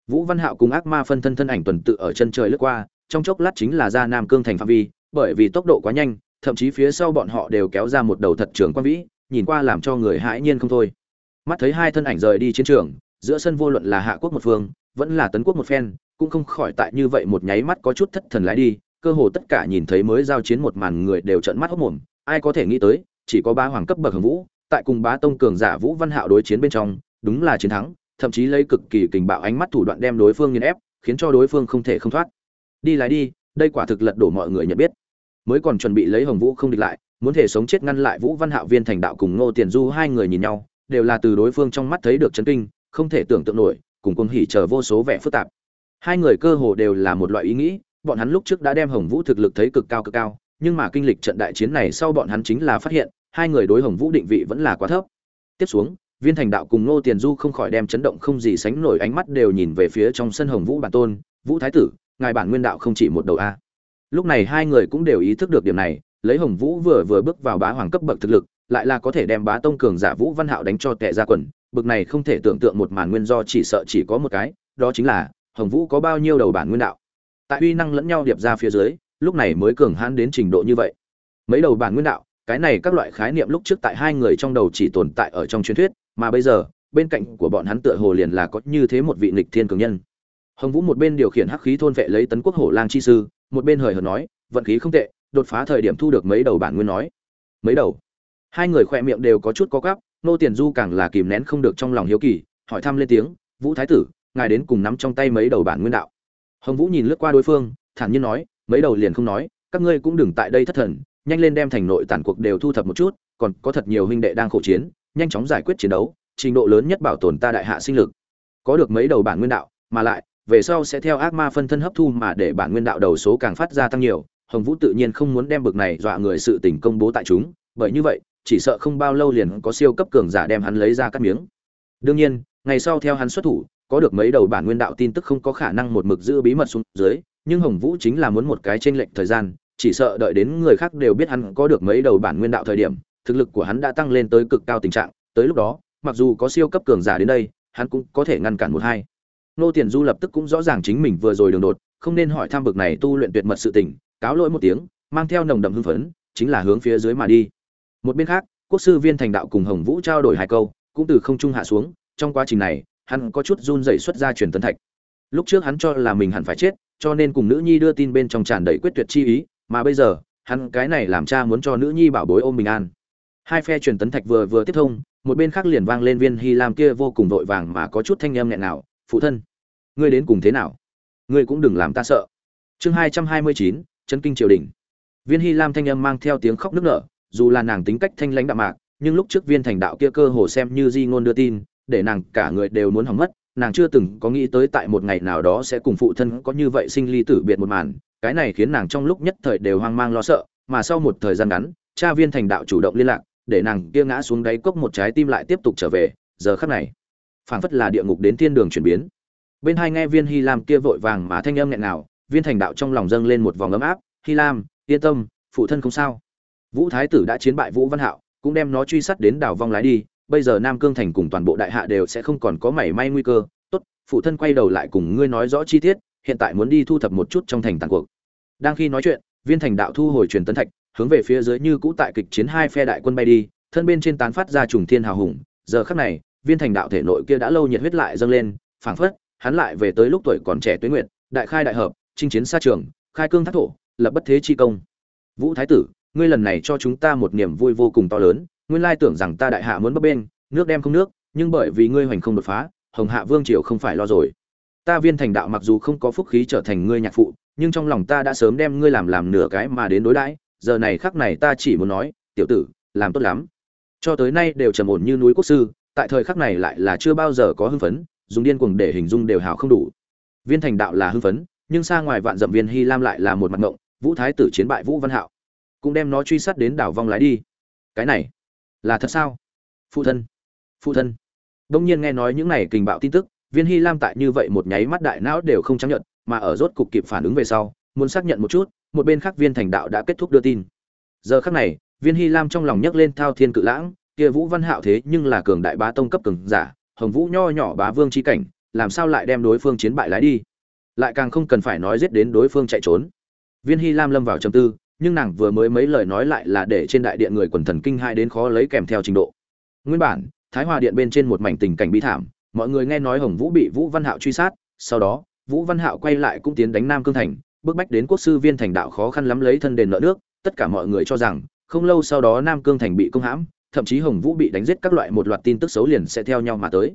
Vũ văn hạo cùng ác ma phân thân thân ảnh tuần tự ở chân trời lướt qua, trong chốc lát chính là ra nam cương thành phạm vi, bởi vì tốc độ quá nhanh thậm chí phía sau bọn họ đều kéo ra một đầu thật trường quan vĩ, nhìn qua làm cho người hãi nhiên không thôi. Mắt thấy hai thân ảnh rời đi chiến trường, giữa sân vô luận là hạ quốc một phương, vẫn là tấn quốc một phen, cũng không khỏi tại như vậy một nháy mắt có chút thất thần lái đi, cơ hồ tất cả nhìn thấy mới giao chiến một màn người đều trợn mắt hốc mồm, ai có thể nghĩ tới, chỉ có ba hoàng cấp bậc hồng vũ, tại cùng bá tông cường giả vũ văn hạo đối chiến bên trong, đúng là chiến thắng, thậm chí lấy cực kỳ kình bạo ánh mắt thủ đoạn đem đối phương nghiền ép, khiến cho đối phương không thể không thoát. Đi lái đi, đây quả thực lật đổ mọi người nhận biết mới còn chuẩn bị lấy hồng vũ không địch lại, muốn thể sống chết ngăn lại vũ văn hạo viên thành đạo cùng ngô tiền du hai người nhìn nhau, đều là từ đối phương trong mắt thấy được chấn kinh, không thể tưởng tượng nổi, cùng cùng hỉ chờ vô số vẻ phức tạp. Hai người cơ hồ đều là một loại ý nghĩ, bọn hắn lúc trước đã đem hồng vũ thực lực thấy cực cao cực cao, nhưng mà kinh lịch trận đại chiến này sau bọn hắn chính là phát hiện, hai người đối hồng vũ định vị vẫn là quá thấp. Tiếp xuống, viên thành đạo cùng ngô tiền du không khỏi đem chấn động không gì sánh nổi ánh mắt đều nhìn về phía trong sân hồng vũ bản tôn, vũ thái tử, ngài bản nguyên đạo không chỉ một đầu a lúc này hai người cũng đều ý thức được điểm này, lấy hồng vũ vừa vừa bước vào bá hoàng cấp bậc thực lực, lại là có thể đem bá tông cường giả vũ văn hạo đánh cho tệ ra quần. Bực này không thể tưởng tượng một màn nguyên do chỉ sợ chỉ có một cái, đó chính là, hồng vũ có bao nhiêu đầu bản nguyên đạo. Tại uy năng lẫn nhau điệp ra phía dưới, lúc này mới cường hãn đến trình độ như vậy. Mấy đầu bản nguyên đạo, cái này các loại khái niệm lúc trước tại hai người trong đầu chỉ tồn tại ở trong truyền thuyết, mà bây giờ, bên cạnh của bọn hắn tựa hồ liền là có như thế một vị nghịch thiên cường nhân. Hồng vũ một bên điều khiển hắc khí thôn vệ lấy tấn quốc hổ lang chi sư một bên hời hợt nói, vận khí không tệ, đột phá thời điểm thu được mấy đầu bản nguyên nói. Mấy đầu? Hai người khỏe miệng đều có chút có gắp nô tiền du càng là kìm nén không được trong lòng hiếu kỳ, hỏi thăm lên tiếng, vũ thái tử, ngài đến cùng nắm trong tay mấy đầu bản nguyên đạo? Hồng vũ nhìn lướt qua đối phương, thản nhiên nói, mấy đầu liền không nói, các ngươi cũng đừng tại đây thất thần, nhanh lên đem thành nội tản cuộc đều thu thập một chút, còn có thật nhiều huynh đệ đang khổ chiến, nhanh chóng giải quyết chiến đấu, trình độ lớn nhất bảo tồn ta đại hạ sinh lực. Có được mấy đầu bản nguyên đạo, mà lại về sau sẽ theo ác ma phân thân hấp thu mà để bản nguyên đạo đầu số càng phát ra tăng nhiều, hồng vũ tự nhiên không muốn đem bực này dọa người sự tình công bố tại chúng, bởi như vậy, chỉ sợ không bao lâu liền có siêu cấp cường giả đem hắn lấy ra cắt miếng. Đương nhiên, ngày sau theo hắn xuất thủ, có được mấy đầu bản nguyên đạo tin tức không có khả năng một mực giữ bí mật xuống dưới, nhưng hồng vũ chính là muốn một cái tranh lệch thời gian, chỉ sợ đợi đến người khác đều biết hắn có được mấy đầu bản nguyên đạo thời điểm, thực lực của hắn đã tăng lên tới cực cao tình trạng, tới lúc đó, mặc dù có siêu cấp cường giả đến đây, hắn cũng có thể ngăn cản một hai nô tiền du lập tức cũng rõ ràng chính mình vừa rồi đường đột, không nên hỏi tham bực này tu luyện tuyệt mật sự tình, cáo lỗi một tiếng, mang theo nồng đậm hưng phấn, chính là hướng phía dưới mà đi. Một bên khác, quốc sư viên thành đạo cùng hồng vũ trao đổi hai câu, cũng từ không trung hạ xuống, trong quá trình này, hắn có chút run rẩy xuất ra truyền tấn thạch. Lúc trước hắn cho là mình hẳn phải chết, cho nên cùng nữ nhi đưa tin bên trong tràn đầy quyết tuyệt chi ý, mà bây giờ, hắn cái này làm cha muốn cho nữ nhi bảo bối ôm bình an. Hai phe truyền tấn thạch vừa vừa tiếp thông, một bên khác liền vang lên viên hy lam kia vô cùng vội vàng mà có chút thanh âm nghẹn nào phụ thân, ngươi đến cùng thế nào? Ngươi cũng đừng làm ta sợ. Chương hai trăm hai mươi chín chân kinh triều đình. Viên hy lam thanh âm mang theo tiếng khóc nức nở, dù là nàng tính cách thanh lãnh đạm mạc, nhưng lúc trước viên thành đạo kia cơ hồ xem như di ngôn đưa tin, để nàng cả người đều muốn hỏng mất, nàng chưa từng có nghĩ tới tại một ngày nào đó sẽ cùng phụ thân có như vậy sinh ly tử biệt một màn, cái này khiến nàng trong lúc nhất thời đều hoang mang lo sợ, mà sau một thời gian ngắn, cha viên thành đạo chủ động liên lạc, để nàng kia ngã xuống đáy cốc một trái tim lại tiếp tục trở về, giờ khắc này phảng phất là địa ngục đến thiên đường chuyển biến. Bên hai nghe viên hy lam kia vội vàng mà thanh âm nghẹn nào viên thành đạo trong lòng dâng lên một vòng ấm áp, hy lam, yên tâm, phụ thân không sao. Vũ thái tử đã chiến bại vũ văn hạo, cũng đem nó truy sát đến đảo vong lái đi, bây giờ nam cương thành cùng toàn bộ đại hạ đều sẽ không còn có mảy may nguy cơ. Tốt, phụ thân quay đầu lại cùng ngươi nói rõ chi tiết, hiện tại muốn đi thu thập một chút trong thành tàn cuộc. Đang khi nói chuyện, viên thành đạo thu hồi truyền tấn thạch, hướng về phía dưới như cũ tại kịch chiến hai phe đại quân bay đi, thân bên trên tán phát ra trùng thiên hào hùng. Giờ khắc này viên thành đạo thể nội kia đã lâu nhiệt huyết lại dâng lên, phảng phất, hắn lại về tới lúc tuổi còn trẻ tuế Nguyệt, đại khai đại hợp, chinh chiến xa trường, khai cương thác thổ, lập bất thế chi công. Vũ thái tử, ngươi lần này cho chúng ta một niềm vui vô cùng to lớn, nguyên lai tưởng rằng ta đại hạ muốn bấp bên nước đem không nước, nhưng bởi vì ngươi hoành không đột phá, hồng hạ vương triều không phải lo rồi. Ta viên thành đạo mặc dù không có phúc khí trở thành ngươi nhạc phụ, nhưng trong lòng ta đã sớm đem ngươi làm làm nửa cái mà đến đối đãi, giờ này khắc này ta chỉ muốn nói, tiểu tử, làm tốt lắm. Cho tới nay đều trầm ổn như núi quốc sư tại thời khắc này lại là chưa bao giờ có hưng phấn, dùng điên cuồng để hình dung đều hào không đủ. Viên thành đạo là hưng phấn, nhưng xa ngoài vạn dậm viên hy lam lại là một mặt ngộng, vũ thái tử chiến bại vũ văn hạo. Cũng đem nó truy sát đến đảo vong lái đi. Cái này là thật sao? Phụ thân phụ thân. Đông nhiên nghe nói những này kình bạo tin tức, viên hy lam tại như vậy một nháy mắt đại não đều không chấp nhận, mà ở rốt cục kịp phản ứng về sau, muốn xác nhận một chút, một bên khác viên thành đạo đã kết thúc đưa tin. Giờ khác này, viên hy lam trong lòng nhấc lên thao thiên cự lãng kia vũ văn hạo thế nhưng là cường đại bá tông cấp cường giả, hồng vũ nho nhỏ bá vương chi cảnh, làm sao lại đem đối phương chiến bại lái đi? Lại càng không cần phải nói giết đến đối phương chạy trốn. Viên hy lam lâm vào trầm tư, nhưng nàng vừa mới mấy lời nói lại là để trên đại điện người quần thần kinh hai đến khó lấy kèm theo trình độ. Nguyên bản, thái hòa điện bên trên một mảnh tình cảnh bi thảm, mọi người nghe nói hồng vũ bị vũ văn hạo truy sát, sau đó, vũ văn hạo quay lại cũng tiến đánh nam cương thành, bức bách đến quốc sư viên thành đạo khó khăn lắm lấy thân đền nợ nước, tất cả mọi người cho rằng, không lâu sau đó nam cương thành bị công hãm thậm chí hồng vũ bị đánh giết các loại một loạt tin tức xấu liền sẽ theo nhau mà tới.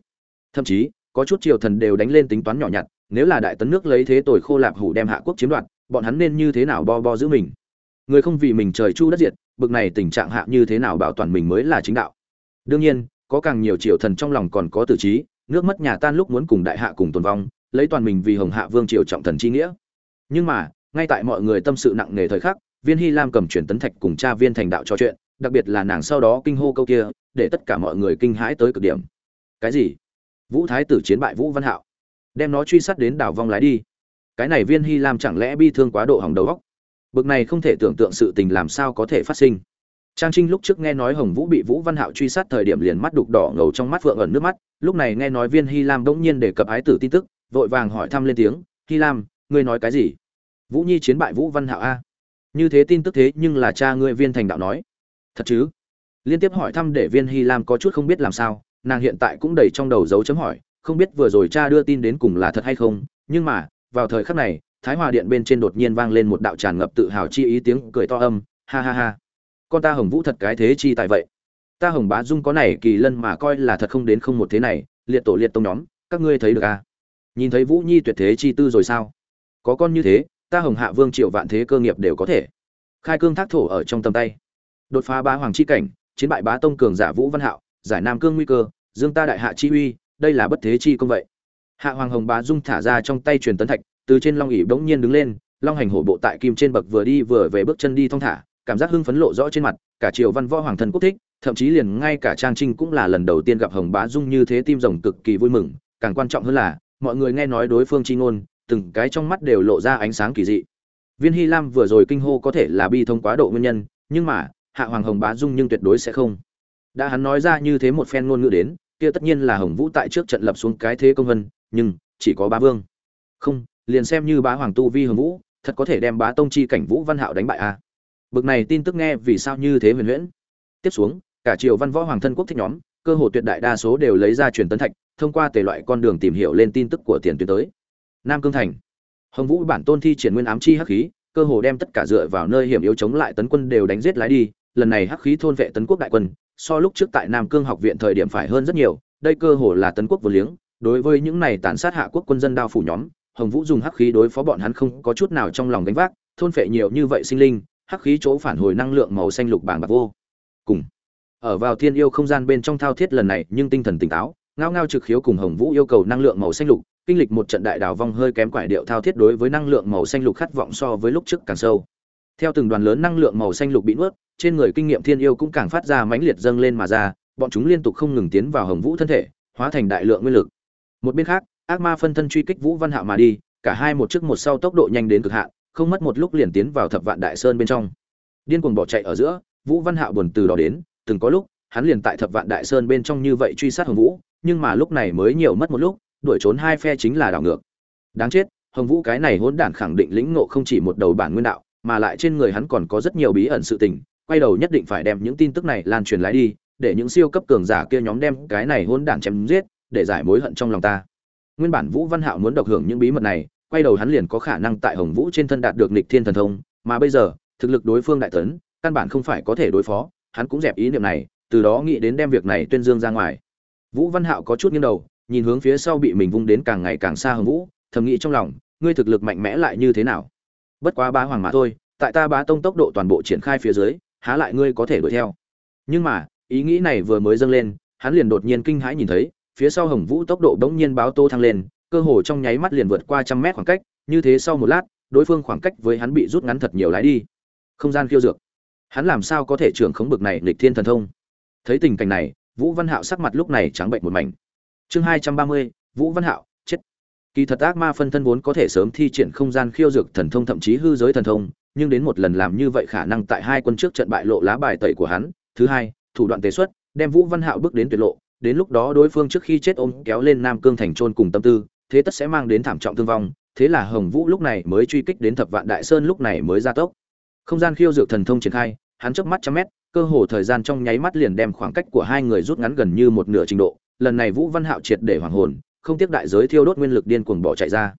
Thậm chí, có chút triều thần đều đánh lên tính toán nhỏ nhặt, nếu là đại tấn nước lấy thế tồi khô lạp hủ đem hạ quốc chiếm đoạt, bọn hắn nên như thế nào bo bo giữ mình? Người không vì mình trời chu đất diệt, bực này tình trạng hạ như thế nào bảo toàn mình mới là chính đạo. Đương nhiên, có càng nhiều triều thần trong lòng còn có tử trí, nước mất nhà tan lúc muốn cùng đại hạ cùng tồn vong, lấy toàn mình vì hồng hạ vương triều trọng thần chi nghĩa. Nhưng mà, ngay tại mọi người tâm sự nặng nề thời khắc, viên hy lam cầm chuyển tấn thạch cùng cha viên thành đạo trò chuyện đặc biệt là nàng sau đó kinh hô câu kia, để tất cả mọi người kinh hãi tới cực điểm. Cái gì? Vũ thái tử chiến bại vũ văn hạo. Đem nó truy sát đến đảo vong lái đi. Cái này viên hy lam chẳng lẽ bi thương quá độ hỏng đầu góc bực này không thể tưởng tượng sự tình làm sao có thể phát sinh. Trang trinh lúc trước nghe nói hồng vũ bị vũ văn hạo truy sát thời điểm liền mắt đục đỏ ngầu trong mắt phượng ẩn nước mắt, lúc này nghe nói viên hy lam bỗng nhiên đề cập ái tử tin tức, vội vàng hỏi thăm lên tiếng, hy lam, ngươi nói cái gì? Vũ nhi chiến bại vũ văn hạo a. Như thế tin tức thế nhưng là cha ngươi viên thành đạo nói thật chứ? Liên tiếp hỏi thăm để viên hy lam có chút không biết làm sao, nàng hiện tại cũng đầy trong đầu dấu chấm hỏi, không biết vừa rồi cha đưa tin đến cùng là thật hay không, nhưng mà, vào thời khắc này, thái hòa điện bên trên đột nhiên vang lên một đạo tràn ngập tự hào chi ý tiếng cười to âm, ha ha ha. Con ta hồng vũ thật cái thế chi tại vậy? Ta hồng bá dung có này kỳ lân mà coi là thật không đến không một thế này, liệt tổ liệt tông nhóm, các ngươi thấy được à? Nhìn thấy vũ nhi tuyệt thế chi tư rồi sao? Có con như thế, ta hồng hạ vương triệu vạn thế cơ nghiệp đều có thể. Khai cương thác thổ ở trong tầm tay đột phá ba hoàng chi cảnh, chiến bại bá tông cường giả vũ văn hạo, giải nam cương nguy cơ, dương ta đại hạ chi uy, đây là bất thế chi công vậy. Hạ hoàng hồng bá dung thả ra trong tay truyền tấn thạch, từ trên long ỉ bỗng nhiên đứng lên, long hành hổ bộ tại kim trên bậc vừa đi vừa về bước chân đi thong thả, cảm giác hưng phấn lộ rõ trên mặt, cả triều văn võ hoàng thân quốc thích, thậm chí liền ngay cả trang trinh cũng là lần đầu tiên gặp hồng bá dung như thế tim rồng cực kỳ vui mừng, càng quan trọng hơn là, mọi người nghe nói đối phương chi ngôn, từng cái trong mắt đều lộ ra ánh sáng kỳ dị. Viên hy lam vừa rồi kinh hô có thể là bi thông quá độ nguyên nhân, nhưng mà hạ hoàng hồng bá dung nhưng tuyệt đối sẽ không. Đã hắn nói ra như thế một phen ngôn ngữ đến, kia tất nhiên là hồng vũ tại trước trận lập xuống cái thế công vân, nhưng chỉ có bá vương. Không, liền xem như bá hoàng tu vi hồng vũ, thật có thể đem bá tông chi cảnh vũ văn hạo đánh bại a à. bực này tin tức nghe vì sao như thế huyền huyễn? Tiếp xuống, cả triều văn võ hoàng thân quốc thích nhóm, cơ hồ tuyệt đại đa số đều lấy ra truyền tấn thạch, thông qua tề loại con đường tìm hiểu lên tin tức của tiền tuyến tới. Nam cương thành. Hồng vũ bản tôn thi triển nguyên ám chi hắc khí, cơ hồ đem tất cả dựa vào nơi hiểm yếu chống lại tấn quân đều đánh giết lái đi lần này hắc khí thôn vệ tấn quốc đại quân, so lúc trước tại nam cương học viện thời điểm phải hơn rất nhiều, đây cơ hồ là tấn quốc vừa liếng. Đối với những này tàn sát hạ quốc quân dân đao phủ nhóm, hồng vũ dùng hắc khí đối phó bọn hắn không có chút nào trong lòng gánh vác, thôn phệ nhiều như vậy sinh linh, hắc khí chỗ phản hồi năng lượng màu xanh lục bảng bạc vô cùng. Ở vào thiên yêu không gian bên trong thao thiết lần này, nhưng tinh thần tỉnh táo, ngao ngao trực khiếu cùng hồng vũ yêu cầu năng lượng màu xanh lục, kinh lịch một trận đại đào vong hơi kém quải điệu thao thiết đối với năng lượng màu xanh lục khát vọng so với lúc trước càng sâu. Theo từng đoàn lớn năng lượng màu xanh lục bị nuốt trên người kinh nghiệm thiên yêu cũng càng phát ra mãnh liệt dâng lên mà ra, bọn chúng liên tục không ngừng tiến vào hồng vũ thân thể, hóa thành đại lượng nguyên lực. Một bên khác, ác ma phân thân truy kích vũ văn hạo mà đi, cả hai một trước một sau tốc độ nhanh đến cực hạn, không mất một lúc liền tiến vào thập vạn đại sơn bên trong. Điên cuồng bỏ chạy ở giữa, vũ văn hạo buồn từ đó đến, từng có lúc, hắn liền tại thập vạn đại sơn bên trong như vậy truy sát hồng vũ, nhưng mà lúc này mới nhiều mất một lúc, đuổi trốn hai phe chính là đảo ngược. Đáng chết, hồng vũ cái này hỗn đản khẳng định lĩnh ngộ không chỉ một đầu bản nguyên đạo, mà lại trên người hắn còn có rất nhiều bí ẩn sự tình quay đầu nhất định phải đem những tin tức này lan truyền lại đi, để những siêu cấp cường giả kia nhóm đem cái này hỗn đản chém giết, để giải mối hận trong lòng ta. Nguyên bản vũ văn hạo muốn độc hưởng những bí mật này, quay đầu hắn liền có khả năng tại hồng vũ trên thân đạt được lịch thiên thần thông, mà bây giờ, thực lực đối phương đại tấn, căn bản không phải có thể đối phó, hắn cũng dẹp ý niệm này, từ đó nghĩ đến đem việc này tuyên dương ra ngoài. Vũ văn hạo có chút nghiêng đầu, nhìn hướng phía sau bị mình vung đến càng ngày càng xa hồng vũ, thầm nghĩ trong lòng, ngươi thực lực mạnh mẽ lại như thế nào? Bất quá bá hoàng mà thôi, tại ta bá tông tốc độ toàn bộ triển khai phía dưới há lại ngươi có thể đuổi theo. Nhưng mà, ý nghĩ này vừa mới dâng lên, hắn liền đột nhiên kinh hãi nhìn thấy, phía sau hồng vũ tốc độ đống nhiên báo tô thăng lên, cơ hồ trong nháy mắt liền vượt qua trăm mét khoảng cách, như thế sau một lát, đối phương khoảng cách với hắn bị rút ngắn thật nhiều lái đi. Không gian khiêu dược. Hắn làm sao có thể trưởng khống bực này lịch thiên thần thông? Thấy tình cảnh này, vũ văn hạo sắc mặt lúc này trắng bệnh một mảnh. Chương hai trăm ba mươi, vũ văn hạo, chết. Kỳ thật ác ma phân thân vốn có thể sớm thi triển không gian khiêu dược thần thông thậm chí hư giới thần thông nhưng đến một lần làm như vậy khả năng tại hai quân trước trận bại lộ lá bài tẩy của hắn. Thứ hai, thủ đoạn tế xuất, đem vũ văn hạo bước đến tuyệt lộ. Đến lúc đó đối phương trước khi chết ôm kéo lên nam cương thành trôn cùng tâm tư, thế tất sẽ mang đến thảm trọng thương vong. Thế là hồng vũ lúc này mới truy kích đến thập vạn đại sơn lúc này mới ra tốc. Không gian khiêu dược thần thông triển khai, hắn chớp mắt trăm mét, cơ hồ thời gian trong nháy mắt liền đem khoảng cách của hai người rút ngắn gần như một nửa trình độ. Lần này vũ văn hạo triệt để hoàng hồn, không tiếc đại giới thiêu đốt nguyên lực điên cuồng bỏ chạy ra.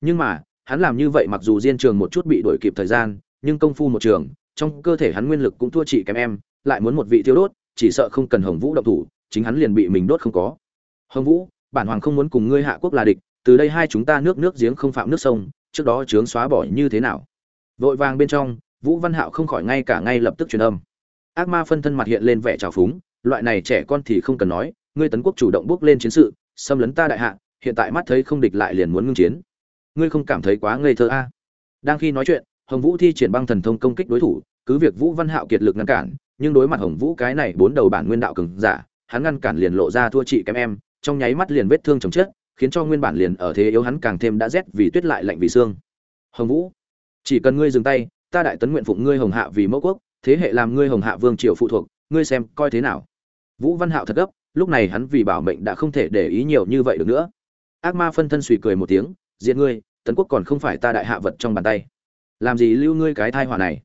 Nhưng mà hắn làm như vậy mặc dù diên trường một chút bị đuổi kịp thời gian, nhưng công phu một trường, trong cơ thể hắn nguyên lực cũng thua chị kém em, lại muốn một vị thiêu đốt, chỉ sợ không cần hồng vũ động thủ, chính hắn liền bị mình đốt không có. Hồng vũ, bản hoàng không muốn cùng ngươi hạ quốc là địch, từ đây hai chúng ta nước nước giếng không phạm nước sông, trước đó chướng xóa bỏ như thế nào? Vội vàng bên trong, vũ văn hạo không khỏi ngay cả ngay lập tức truyền âm. Ác ma phân thân mặt hiện lên vẻ trào phúng, loại này trẻ con thì không cần nói, ngươi tấn quốc chủ động bước lên chiến sự, xâm lấn ta đại hạ, hiện tại mắt thấy không địch lại liền muốn ngưng chiến ngươi không cảm thấy quá ngây thơ a? Đang khi nói chuyện, hồng vũ thi triển băng thần thông công kích đối thủ, cứ việc vũ văn hạo kiệt lực ngăn cản, nhưng đối mặt hồng vũ cái này bốn đầu bản nguyên đạo cường giả, hắn ngăn cản liền lộ ra thua chị kém em, trong nháy mắt liền vết thương chồng chết, khiến cho nguyên bản liền ở thế yếu hắn càng thêm đã rét vì tuyết lại lạnh vì xương. Hồng vũ, chỉ cần ngươi dừng tay, ta đại tấn nguyện phụng ngươi hồng hạ vì mẫu quốc, thế hệ làm ngươi hồng hạ vương triều phụ thuộc, ngươi xem coi thế nào. Vũ văn hạo thật gấp, lúc này hắn vì bảo mệnh đã không thể để ý nhiều như vậy được nữa. Ác ma phân thân suy cười một tiếng diện ngươi, tấn quốc còn không phải ta đại hạ vật trong bàn tay. Làm gì lưu ngươi cái thai họa này?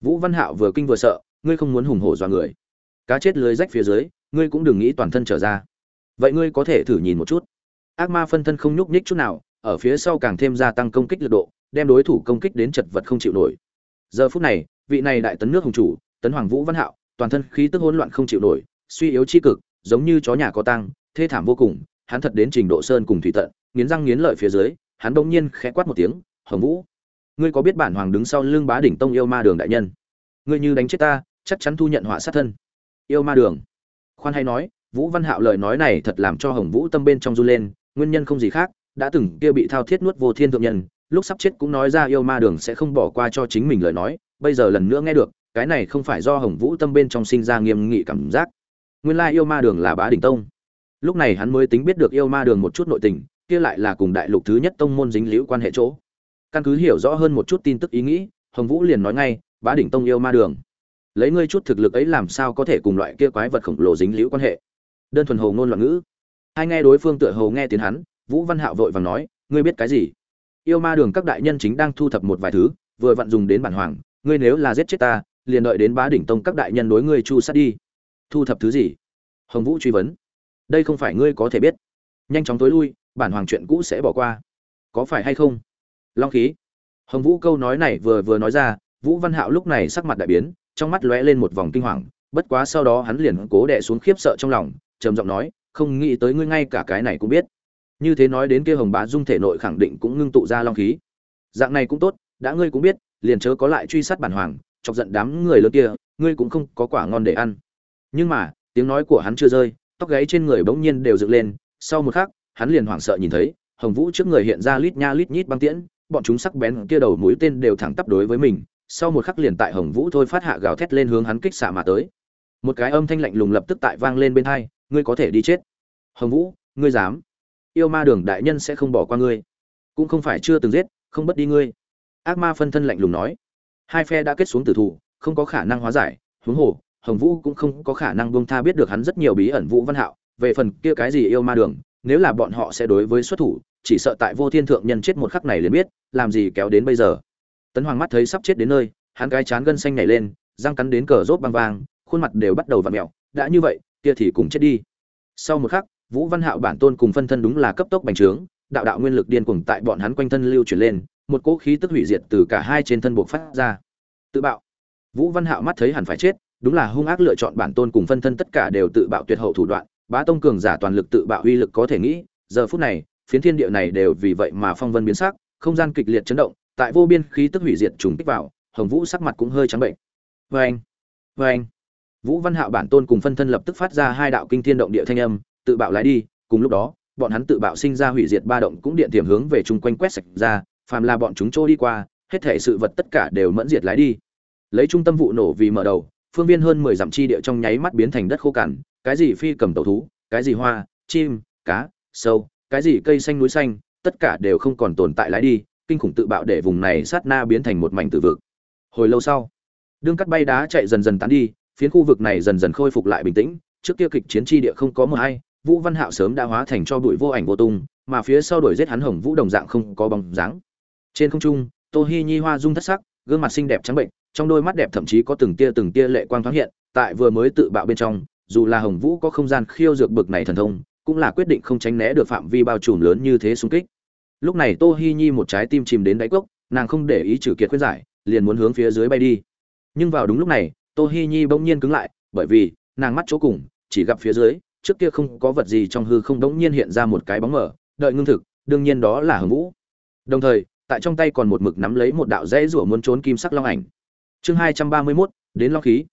Vũ văn hạo vừa kinh vừa sợ, ngươi không muốn hùng hổ dọa người. Cá chết lưới rách phía dưới, ngươi cũng đừng nghĩ toàn thân trở ra. Vậy ngươi có thể thử nhìn một chút. Ác ma phân thân không nhúc nhích chút nào, ở phía sau càng thêm gia tăng công kích lực độ, đem đối thủ công kích đến chật vật không chịu nổi. Giờ phút này, vị này đại tấn nước hùng chủ, tấn hoàng vũ văn hạo, toàn thân khí tức hỗn loạn không chịu nổi, suy yếu chi cực, giống như chó nhà có tăng thê thảm vô cùng, hắn thật đến trình độ sơn cùng thủy tận, nghiến răng nghiến lợi phía dưới hắn bỗng nhiên khẽ quát một tiếng, hồng vũ, ngươi có biết bản hoàng đứng sau lưng bá đỉnh tông yêu ma đường đại nhân? Ngươi như đánh chết ta, chắc chắn thu nhận họa sát thân. Yêu ma đường? Khoan hay nói, vũ văn hạo lời nói này thật làm cho hồng vũ tâm bên trong run lên, nguyên nhân không gì khác, đã từng kia bị thao thiết nuốt vô thiên thượng nhân, lúc sắp chết cũng nói ra yêu ma đường sẽ không bỏ qua cho chính mình lời nói, bây giờ lần nữa nghe được, cái này không phải do hồng vũ tâm bên trong sinh ra nghiêm nghị cảm giác. Nguyên lai yêu ma đường là bá đỉnh tông. Lúc này hắn mới tính biết được yêu ma đường một chút nội tình kia lại là cùng đại lục thứ nhất tông môn dính liễu quan hệ chỗ. Căn cứ hiểu rõ hơn một chút tin tức ý nghĩ, hồng vũ liền nói ngay, bá đỉnh tông yêu ma đường. Lấy ngươi chút thực lực ấy làm sao có thể cùng loại kia quái vật khổng lồ dính liễu quan hệ? Đơn thuần hồ ngôn loạn ngữ. Hai nghe đối phương tựa hồ nghe tiếng hắn, vũ văn hạo vội vàng nói, ngươi biết cái gì? Yêu ma đường các đại nhân chính đang thu thập một vài thứ, vừa vặn dùng đến bản hoàng, ngươi nếu là giết chết ta, liền đợi đến bá đỉnh tông các đại nhân đối ngươi chu sát đi. Thu thập thứ gì? Hồng vũ truy vấn. Đây không phải ngươi có thể biết. Nhanh chóng tối lui bản hoàng chuyện cũ sẽ bỏ qua. Có phải hay không? Long khí. Hồng vũ câu nói này vừa vừa nói ra, vũ văn hạo lúc này sắc mặt đại biến, trong mắt lóe lên một vòng kinh hoàng, bất quá sau đó hắn liền cố đè xuống khiếp sợ trong lòng, trầm giọng nói, không nghĩ tới ngươi ngay cả cái này cũng biết. Như thế nói đến kia hồng bá dung thể nội khẳng định cũng ngưng tụ ra long khí. Dạng này cũng tốt, đã ngươi cũng biết, liền chớ có lại truy sát bản hoàng, chọc giận đám người lớn kia, ngươi cũng không có quả ngon để ăn. Nhưng mà, tiếng nói của hắn chưa rơi, tóc gáy trên người bỗng nhiên đều dựng lên, sau một khắc hắn liền hoảng sợ nhìn thấy, hồng vũ trước người hiện ra lít nha lít nhít băng tiễn, bọn chúng sắc bén kia đầu mũi tên đều thẳng tắp đối với mình, sau một khắc liền tại hồng vũ thôi phát hạ gào thét lên hướng hắn kích xạ mà tới. Một cái âm thanh lạnh lùng lập tức tại vang lên bên hai, ngươi có thể đi chết. Hồng vũ, ngươi dám? Yêu ma đường đại nhân sẽ không bỏ qua ngươi. Cũng không phải chưa từng giết, không bất đi ngươi. Ác ma phân thân lạnh lùng nói. Hai phe đã kết xuống tử thủ, không có khả năng hóa giải. Huống hồ, hồng vũ cũng không có khả năng buông tha biết được hắn rất nhiều bí ẩn vũ văn hạo. Về phần kia cái gì yêu ma đường nếu là bọn họ sẽ đối với xuất thủ, chỉ sợ tại vô thiên thượng nhân chết một khắc này liền biết, làm gì kéo đến bây giờ. Tấn hoàng mắt thấy sắp chết đến nơi, hắn cái chán gân xanh nhảy lên, răng cắn đến cờ rốt băng vàng, khuôn mặt đều bắt đầu vặn mẹo, đã như vậy, kia thì cùng chết đi. Sau một khắc, vũ văn hạo bản tôn cùng phân thân đúng là cấp tốc bành trướng, đạo đạo nguyên lực điên cuồng tại bọn hắn quanh thân lưu chuyển lên, một cỗ khí tức hủy diệt từ cả hai trên thân buộc phát ra. Tự bạo. Vũ văn hạo mắt thấy hẳn phải chết, đúng là hung ác lựa chọn bản tôn cùng phân thân tất cả đều tự bạo tuyệt hậu thủ đoạn bá tông cường giả toàn lực tự bạo uy lực có thể nghĩ, giờ phút này, phiến thiên địa này đều vì vậy mà phong vân biến sắc, không gian kịch liệt chấn động, tại vô biên khí tức hủy diệt trùng kích vào, hồng vũ sắc mặt cũng hơi trắng bệnh. Vê anh vê anh vũ văn hạo bản tôn cùng phân thân lập tức phát ra hai đạo kinh thiên động địa thanh âm, tự bạo lái đi, cùng lúc đó, bọn hắn tự bạo sinh ra hủy diệt ba động cũng điện tiềm hướng về chung quanh quét sạch ra, phàm là bọn chúng trôi đi qua, hết thể sự vật tất cả đều mẫn diệt lái đi. Lấy trung tâm vụ nổ vì mở đầu, phương viên hơn mười dặm chi địa trong nháy mắt biến thành đất khô cằn cái gì phi cầm tẩu thú, cái gì hoa, chim, cá, sâu, cái gì cây xanh núi xanh, tất cả đều không còn tồn tại lái đi, kinh khủng tự bạo để vùng này sát na biến thành một mảnh tự vực. Hồi lâu sau, đương cắt bay đá chạy dần dần tán đi, phiến khu vực này dần dần khôi phục lại bình tĩnh, trước kia kịch chiến tri địa không có mờ hay vũ văn hạo sớm đã hóa thành cho bụi vô ảnh vô tung, mà phía sau đuổi giết hắn hồng vũ đồng dạng không có bóng dáng. Trên không trung, tô hi nhi hoa dung thất sắc, gương mặt xinh đẹp trắng bệnh, trong đôi mắt đẹp thậm chí có từng tia từng tia lệ quang thoáng hiện, tại vừa mới tự bạo bên trong dù là hồng vũ có không gian khiêu dược bực này thần thông cũng là quyết định không tránh né được phạm vi bao trùm lớn như thế xung kích. Lúc này tô hi nhi một trái tim chìm đến đáy cốc nàng không để ý trừ kiệt khuyên giải liền muốn hướng phía dưới bay đi. Nhưng vào đúng lúc này tô hi nhi bỗng nhiên cứng lại bởi vì nàng mắt chỗ cùng chỉ gặp phía dưới trước kia không có vật gì trong hư không bỗng nhiên hiện ra một cái bóng mở đợi ngưng thực đương nhiên đó là hồng vũ. Đồng thời tại trong tay còn một mực nắm lấy một đạo dây rủa muốn trốn kim sắc long ảnh. Chương 231, đến long khí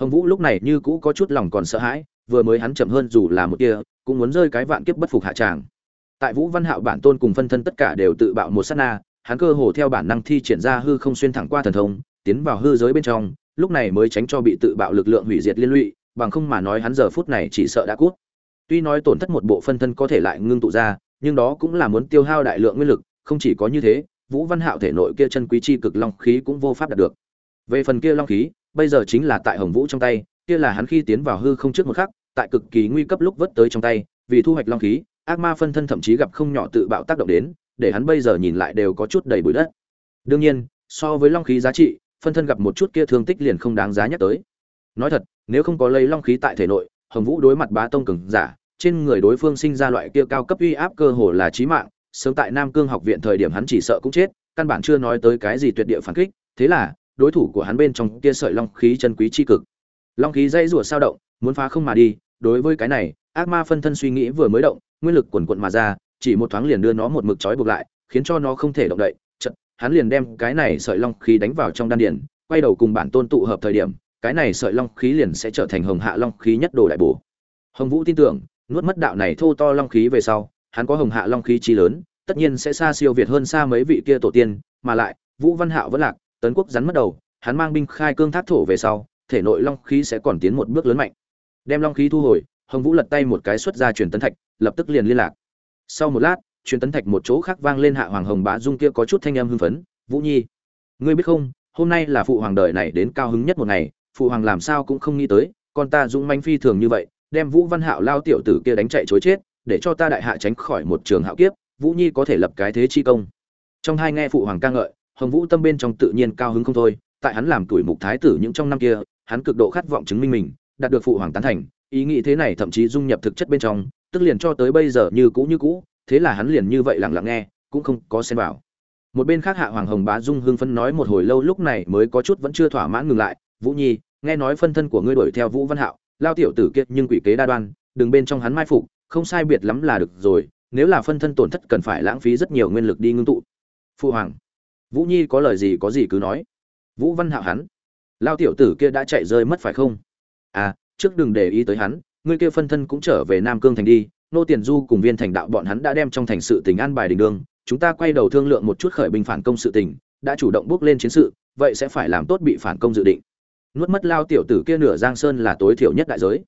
hồng vũ lúc này như cũ có chút lòng còn sợ hãi, vừa mới hắn chậm hơn dù là một kia cũng muốn rơi cái vạn kiếp bất phục hạ tràng. Tại vũ văn hạo bản tôn cùng phân thân tất cả đều tự bạo một sát na, hắn cơ hồ theo bản năng thi triển ra hư không xuyên thẳng qua thần thông, tiến vào hư giới bên trong, lúc này mới tránh cho bị tự bạo lực lượng hủy diệt liên lụy, bằng không mà nói hắn giờ phút này chỉ sợ đã cút. Tuy nói tổn thất một bộ phân thân có thể lại ngưng tụ ra, nhưng đó cũng là muốn tiêu hao đại lượng nguyên lực, không chỉ có như thế, vũ văn hạo thể nội kia chân quý chi cực long khí cũng vô pháp đạt được. Về phần kia long khí bây giờ chính là tại hồng vũ trong tay, kia là hắn khi tiến vào hư không trước một khắc, tại cực kỳ nguy cấp lúc vớt tới trong tay, vì thu hoạch long khí, ác ma phân thân thậm chí gặp không nhỏ tự bạo tác động đến, để hắn bây giờ nhìn lại đều có chút đầy bụi đất. Đương nhiên, so với long khí giá trị, phân thân gặp một chút kia thương tích liền không đáng giá nhắc tới. Nói thật, nếu không có lấy long khí tại thể nội, hồng vũ đối mặt bá tông cường giả, trên người đối phương sinh ra loại kia cao cấp uy áp cơ hồ là chí mạng, sớm tại nam cương học viện thời điểm hắn chỉ sợ cũng chết, căn bản chưa nói tới cái gì tuyệt địa phản kích, thế là đối thủ của hắn bên trong kia sợi long khí chân quý chi cực. Long khí dây rủa sao động muốn phá không mà đi đối với cái này ác ma phân thân suy nghĩ vừa mới động nguyên lực quần cuộn mà ra chỉ một thoáng liền đưa nó một mực trói buộc lại khiến cho nó không thể động đậy. Chợt, hắn liền đem cái này sợi long khí đánh vào trong đan điền quay đầu cùng bản tôn tụ hợp thời điểm cái này sợi long khí liền sẽ trở thành hồng hạ long khí nhất đồ đại bổ. Hồng vũ tin tưởng nuốt mất đạo này thô to long khí về sau hắn có hồng hạ long khí chi lớn tất nhiên sẽ xa siêu việt hơn xa mấy vị kia tổ tiên mà lại vũ văn hạo vẫn lạc tấn quốc rắn mất đầu, hắn mang binh khai cương thác thổ về sau, thể nội long khí sẽ còn tiến một bước lớn mạnh. Đem long khí thu hồi, hồng vũ lật tay một cái xuất ra truyền tấn thạch, lập tức liền liên lạc. Sau một lát, truyền tấn thạch một chỗ khác vang lên hạ hoàng hồng bá dung kia có chút thanh âm hưng phấn, vũ nhi, ngươi biết không, hôm nay là phụ hoàng đời này đến cao hứng nhất một ngày, phụ hoàng làm sao cũng không nghĩ tới, con ta dũng manh phi thường như vậy, đem vũ văn hạo lao tiểu tử kia đánh chạy chối chết, để cho ta đại hạ tránh khỏi một trường hạo kiếp, vũ nhi có thể lập cái thế chi công. Trong hai nghe phụ hoàng ca ngợi hồng vũ tâm bên trong tự nhiên cao hứng không thôi, tại hắn làm tuổi mục thái tử những trong năm kia, hắn cực độ khát vọng chứng minh mình, đạt được phụ hoàng tán thành, ý nghĩ thế này thậm chí dung nhập thực chất bên trong, tức liền cho tới bây giờ như cũ như cũ, thế là hắn liền như vậy lặng lặng nghe, cũng không có xen vào. Một bên khác hạ hoàng hồng bá dung hưng phấn nói một hồi lâu lúc này mới có chút vẫn chưa thỏa mãn ngừng lại, vũ nhi, nghe nói phân thân của ngươi đuổi theo vũ văn hạo, lao tiểu tử kiệt nhưng quỷ kế đa đoan, đừng bên trong hắn mai phục, không sai biệt lắm là được rồi, nếu là phân thân tổn thất cần phải lãng phí rất nhiều nguyên lực đi ngưng tụ. Phụ hoàng vũ nhi có lời gì có gì cứ nói. Vũ văn hạo hắn. Lao tiểu tử kia đã chạy rơi mất phải không? À trước đừng để ý tới hắn ngươi kia phân thân cũng trở về nam cương thành đi, nô tiền du cùng viên thành đạo bọn hắn đã đem trong thành sự tình an bài đình đường, chúng ta quay đầu thương lượng một chút khởi binh phản công sự tình, đã chủ động bước lên chiến sự, vậy sẽ phải làm tốt bị phản công dự định. Nuốt mất lao tiểu tử kia nửa giang sơn là tối thiểu nhất đại giới.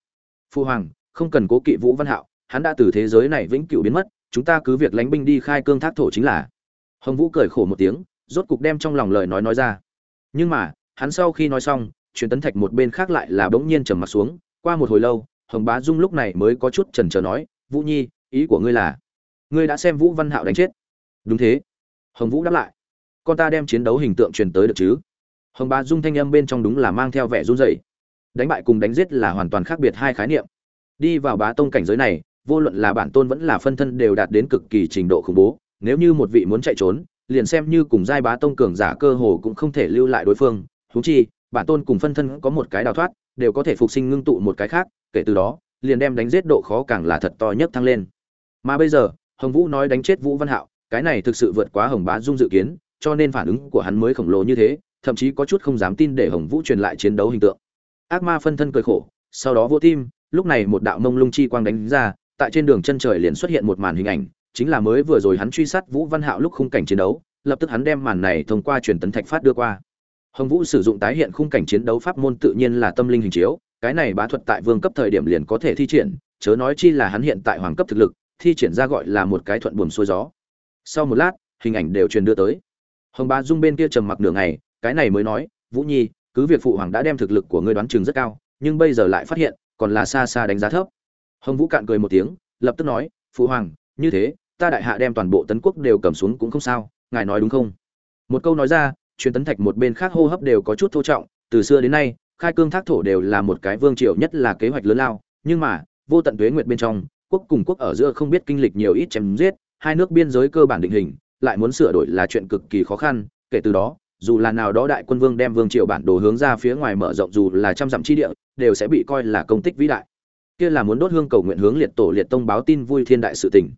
Phu hoàng, không cần cố kỵ vũ văn hạo, hắn đã từ thế giới này vĩnh cửu biến mất, chúng ta cứ việc lánh binh đi khai cương thác thổ chính là. Hồng vũ cười khổ một tiếng rốt cục đem trong lòng lời nói nói ra. Nhưng mà, hắn sau khi nói xong, truyền tấn thạch một bên khác lại là bỗng nhiên trầm mặt xuống. Qua một hồi lâu, hồng bá dung lúc này mới có chút chần chờ nói, vũ nhi, ý của ngươi là, ngươi đã xem vũ văn hạo đánh chết. Đúng thế. Hồng vũ đáp lại, con ta đem chiến đấu hình tượng truyền tới được chứ? Hồng bá dung thanh âm bên trong đúng là mang theo vẻ run rẩy. Đánh bại cùng đánh giết là hoàn toàn khác biệt hai khái niệm. Đi vào bá tông cảnh giới này, vô luận là bản tôn vẫn là phân thân đều đạt đến cực kỳ trình độ khủng bố. Nếu như một vị muốn chạy trốn liền xem như cùng giai bá tông cường giả cơ hồ cũng không thể lưu lại đối phương. Thú chi, bản tôn cùng phân thân có một cái đào thoát, đều có thể phục sinh ngưng tụ một cái khác, kể từ đó, liền đem đánh giết độ khó càng là thật to nhất thăng lên. Mà bây giờ, hồng vũ nói đánh chết vũ văn hạo, cái này thực sự vượt quá hồng bá dung dự kiến, cho nên phản ứng của hắn mới khổng lồ như thế, thậm chí có chút không dám tin để hồng vũ truyền lại chiến đấu hình tượng. Ác ma phân thân cười khổ, sau đó vô tim, lúc này một đạo mông lung chi quang đánh ra, tại trên đường chân trời liền xuất hiện một màn hình ảnh chính là mới vừa rồi hắn truy sát vũ văn hạo lúc khung cảnh chiến đấu, lập tức hắn đem màn này thông qua truyền tấn thạch phát đưa qua. Hồng vũ sử dụng tái hiện khung cảnh chiến đấu pháp môn tự nhiên là tâm linh hình chiếu, cái này bá thuật tại vương cấp thời điểm liền có thể thi triển, chớ nói chi là hắn hiện tại hoàng cấp thực lực, thi triển ra gọi là một cái thuận buồm xuôi gió. Sau một lát, hình ảnh đều truyền đưa tới. Hồng bá dung bên kia trầm mặc nửa ngày, cái này mới nói, vũ nhi, cứ việc phụ hoàng đã đem thực lực của ngươi đoán chừng rất cao, nhưng bây giờ lại phát hiện, còn là xa xa đánh giá thấp. Hồng vũ cạn cười một tiếng, lập tức nói, phụ hoàng như thế, ta đại hạ đem toàn bộ tấn quốc đều cầm xuống cũng không sao, ngài nói đúng không? Một câu nói ra, truyền tấn thạch một bên khác hô hấp đều có chút thô trọng, từ xưa đến nay, khai cương thác thổ đều là một cái vương triều nhất là kế hoạch lớn lao, nhưng mà, vô tận tuế nguyệt bên trong, quốc cùng quốc ở giữa không biết kinh lịch nhiều ít chém giết, hai nước biên giới cơ bản định hình, lại muốn sửa đổi là chuyện cực kỳ khó khăn, kể từ đó, dù là nào đó đại quân vương đem vương triều bản đồ hướng ra phía ngoài mở rộng dù là trăm dặm chi địa, đều sẽ bị coi là công tích vĩ đại. Kia là muốn đốt hương cầu nguyện hướng liệt tổ liệt tông báo tin vui thiên đại sự tình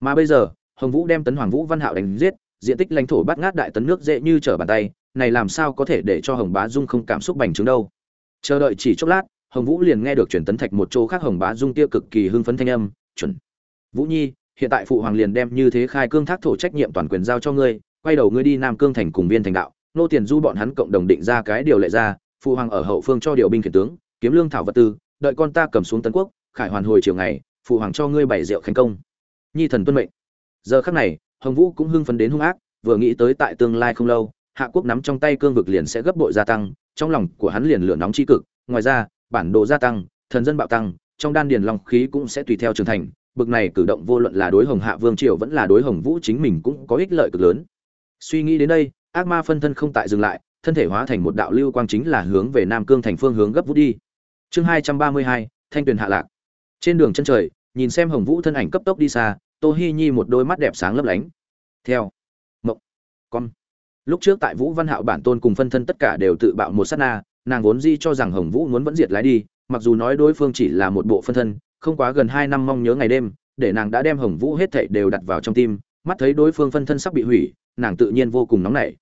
mà bây giờ, hồng vũ đem tấn hoàng vũ, văn hạo đánh giết, diện tích lãnh thổ bát ngát đại tấn nước dễ như trở bàn tay, này làm sao có thể để cho hồng bá dung không cảm xúc bành trướng đâu? Chờ đợi chỉ chốc lát, hồng vũ liền nghe được truyền tấn thạch một chỗ khác hồng bá dung kia cực kỳ hưng phấn thanh âm, chuẩn. Vũ nhi, hiện tại phụ hoàng liền đem như thế khai cương thác thổ trách nhiệm toàn quyền giao cho ngươi, quay đầu ngươi đi nam cương thành cùng viên thành đạo, nô tiền du bọn hắn cộng đồng định ra cái điều lệ ra, phụ hoàng ở hậu phương cho điều binh khiển tướng, kiếm lương thảo vật tư, đợi con ta cầm xuống tấn quốc, khải hoàn hồi chiều ngày, phụ hoàng cho ngươi bảy rượu khánh công nhi thần tuân mệnh. Giờ khắc này, hồng vũ cũng hưng phấn đến hung ác, vừa nghĩ tới tại tương lai không lâu, hạ quốc nắm trong tay cương vực liền sẽ gấp bội gia tăng, trong lòng của hắn liền lửa nóng chi cực, ngoài ra, bản đồ gia tăng, thần dân bạo tăng, trong đan điền long khí cũng sẽ tùy theo trưởng thành, bực này cử động vô luận là đối hồng hạ vương triều vẫn là đối hồng vũ chính mình cũng có ích lợi cực lớn. Suy nghĩ đến đây, ác ma phân thân không tại dừng lại, thân thể hóa thành một đạo lưu quang chính là hướng về nam cương thành phương hướng gấp vút đi. Chương hai trăm ba mươi hai, thanh tuyền hạ lạc. Trên đường chân trời nhìn xem hồng vũ thân ảnh cấp tốc đi xa tô hi nhi một đôi mắt đẹp sáng lấp lánh. Theo. Mộng. Con. Lúc trước tại vũ văn hạo bản tôn cùng phân thân tất cả đều tự bạo một sát na, nàng vốn di cho rằng hồng vũ muốn vẫn diệt lái đi, mặc dù nói đối phương chỉ là một bộ phân thân, không quá gần hai năm mong nhớ ngày đêm, để nàng đã đem hồng vũ hết thệ đều đặt vào trong tim, mắt thấy đối phương phân thân sắp bị hủy, nàng tự nhiên vô cùng nóng nảy.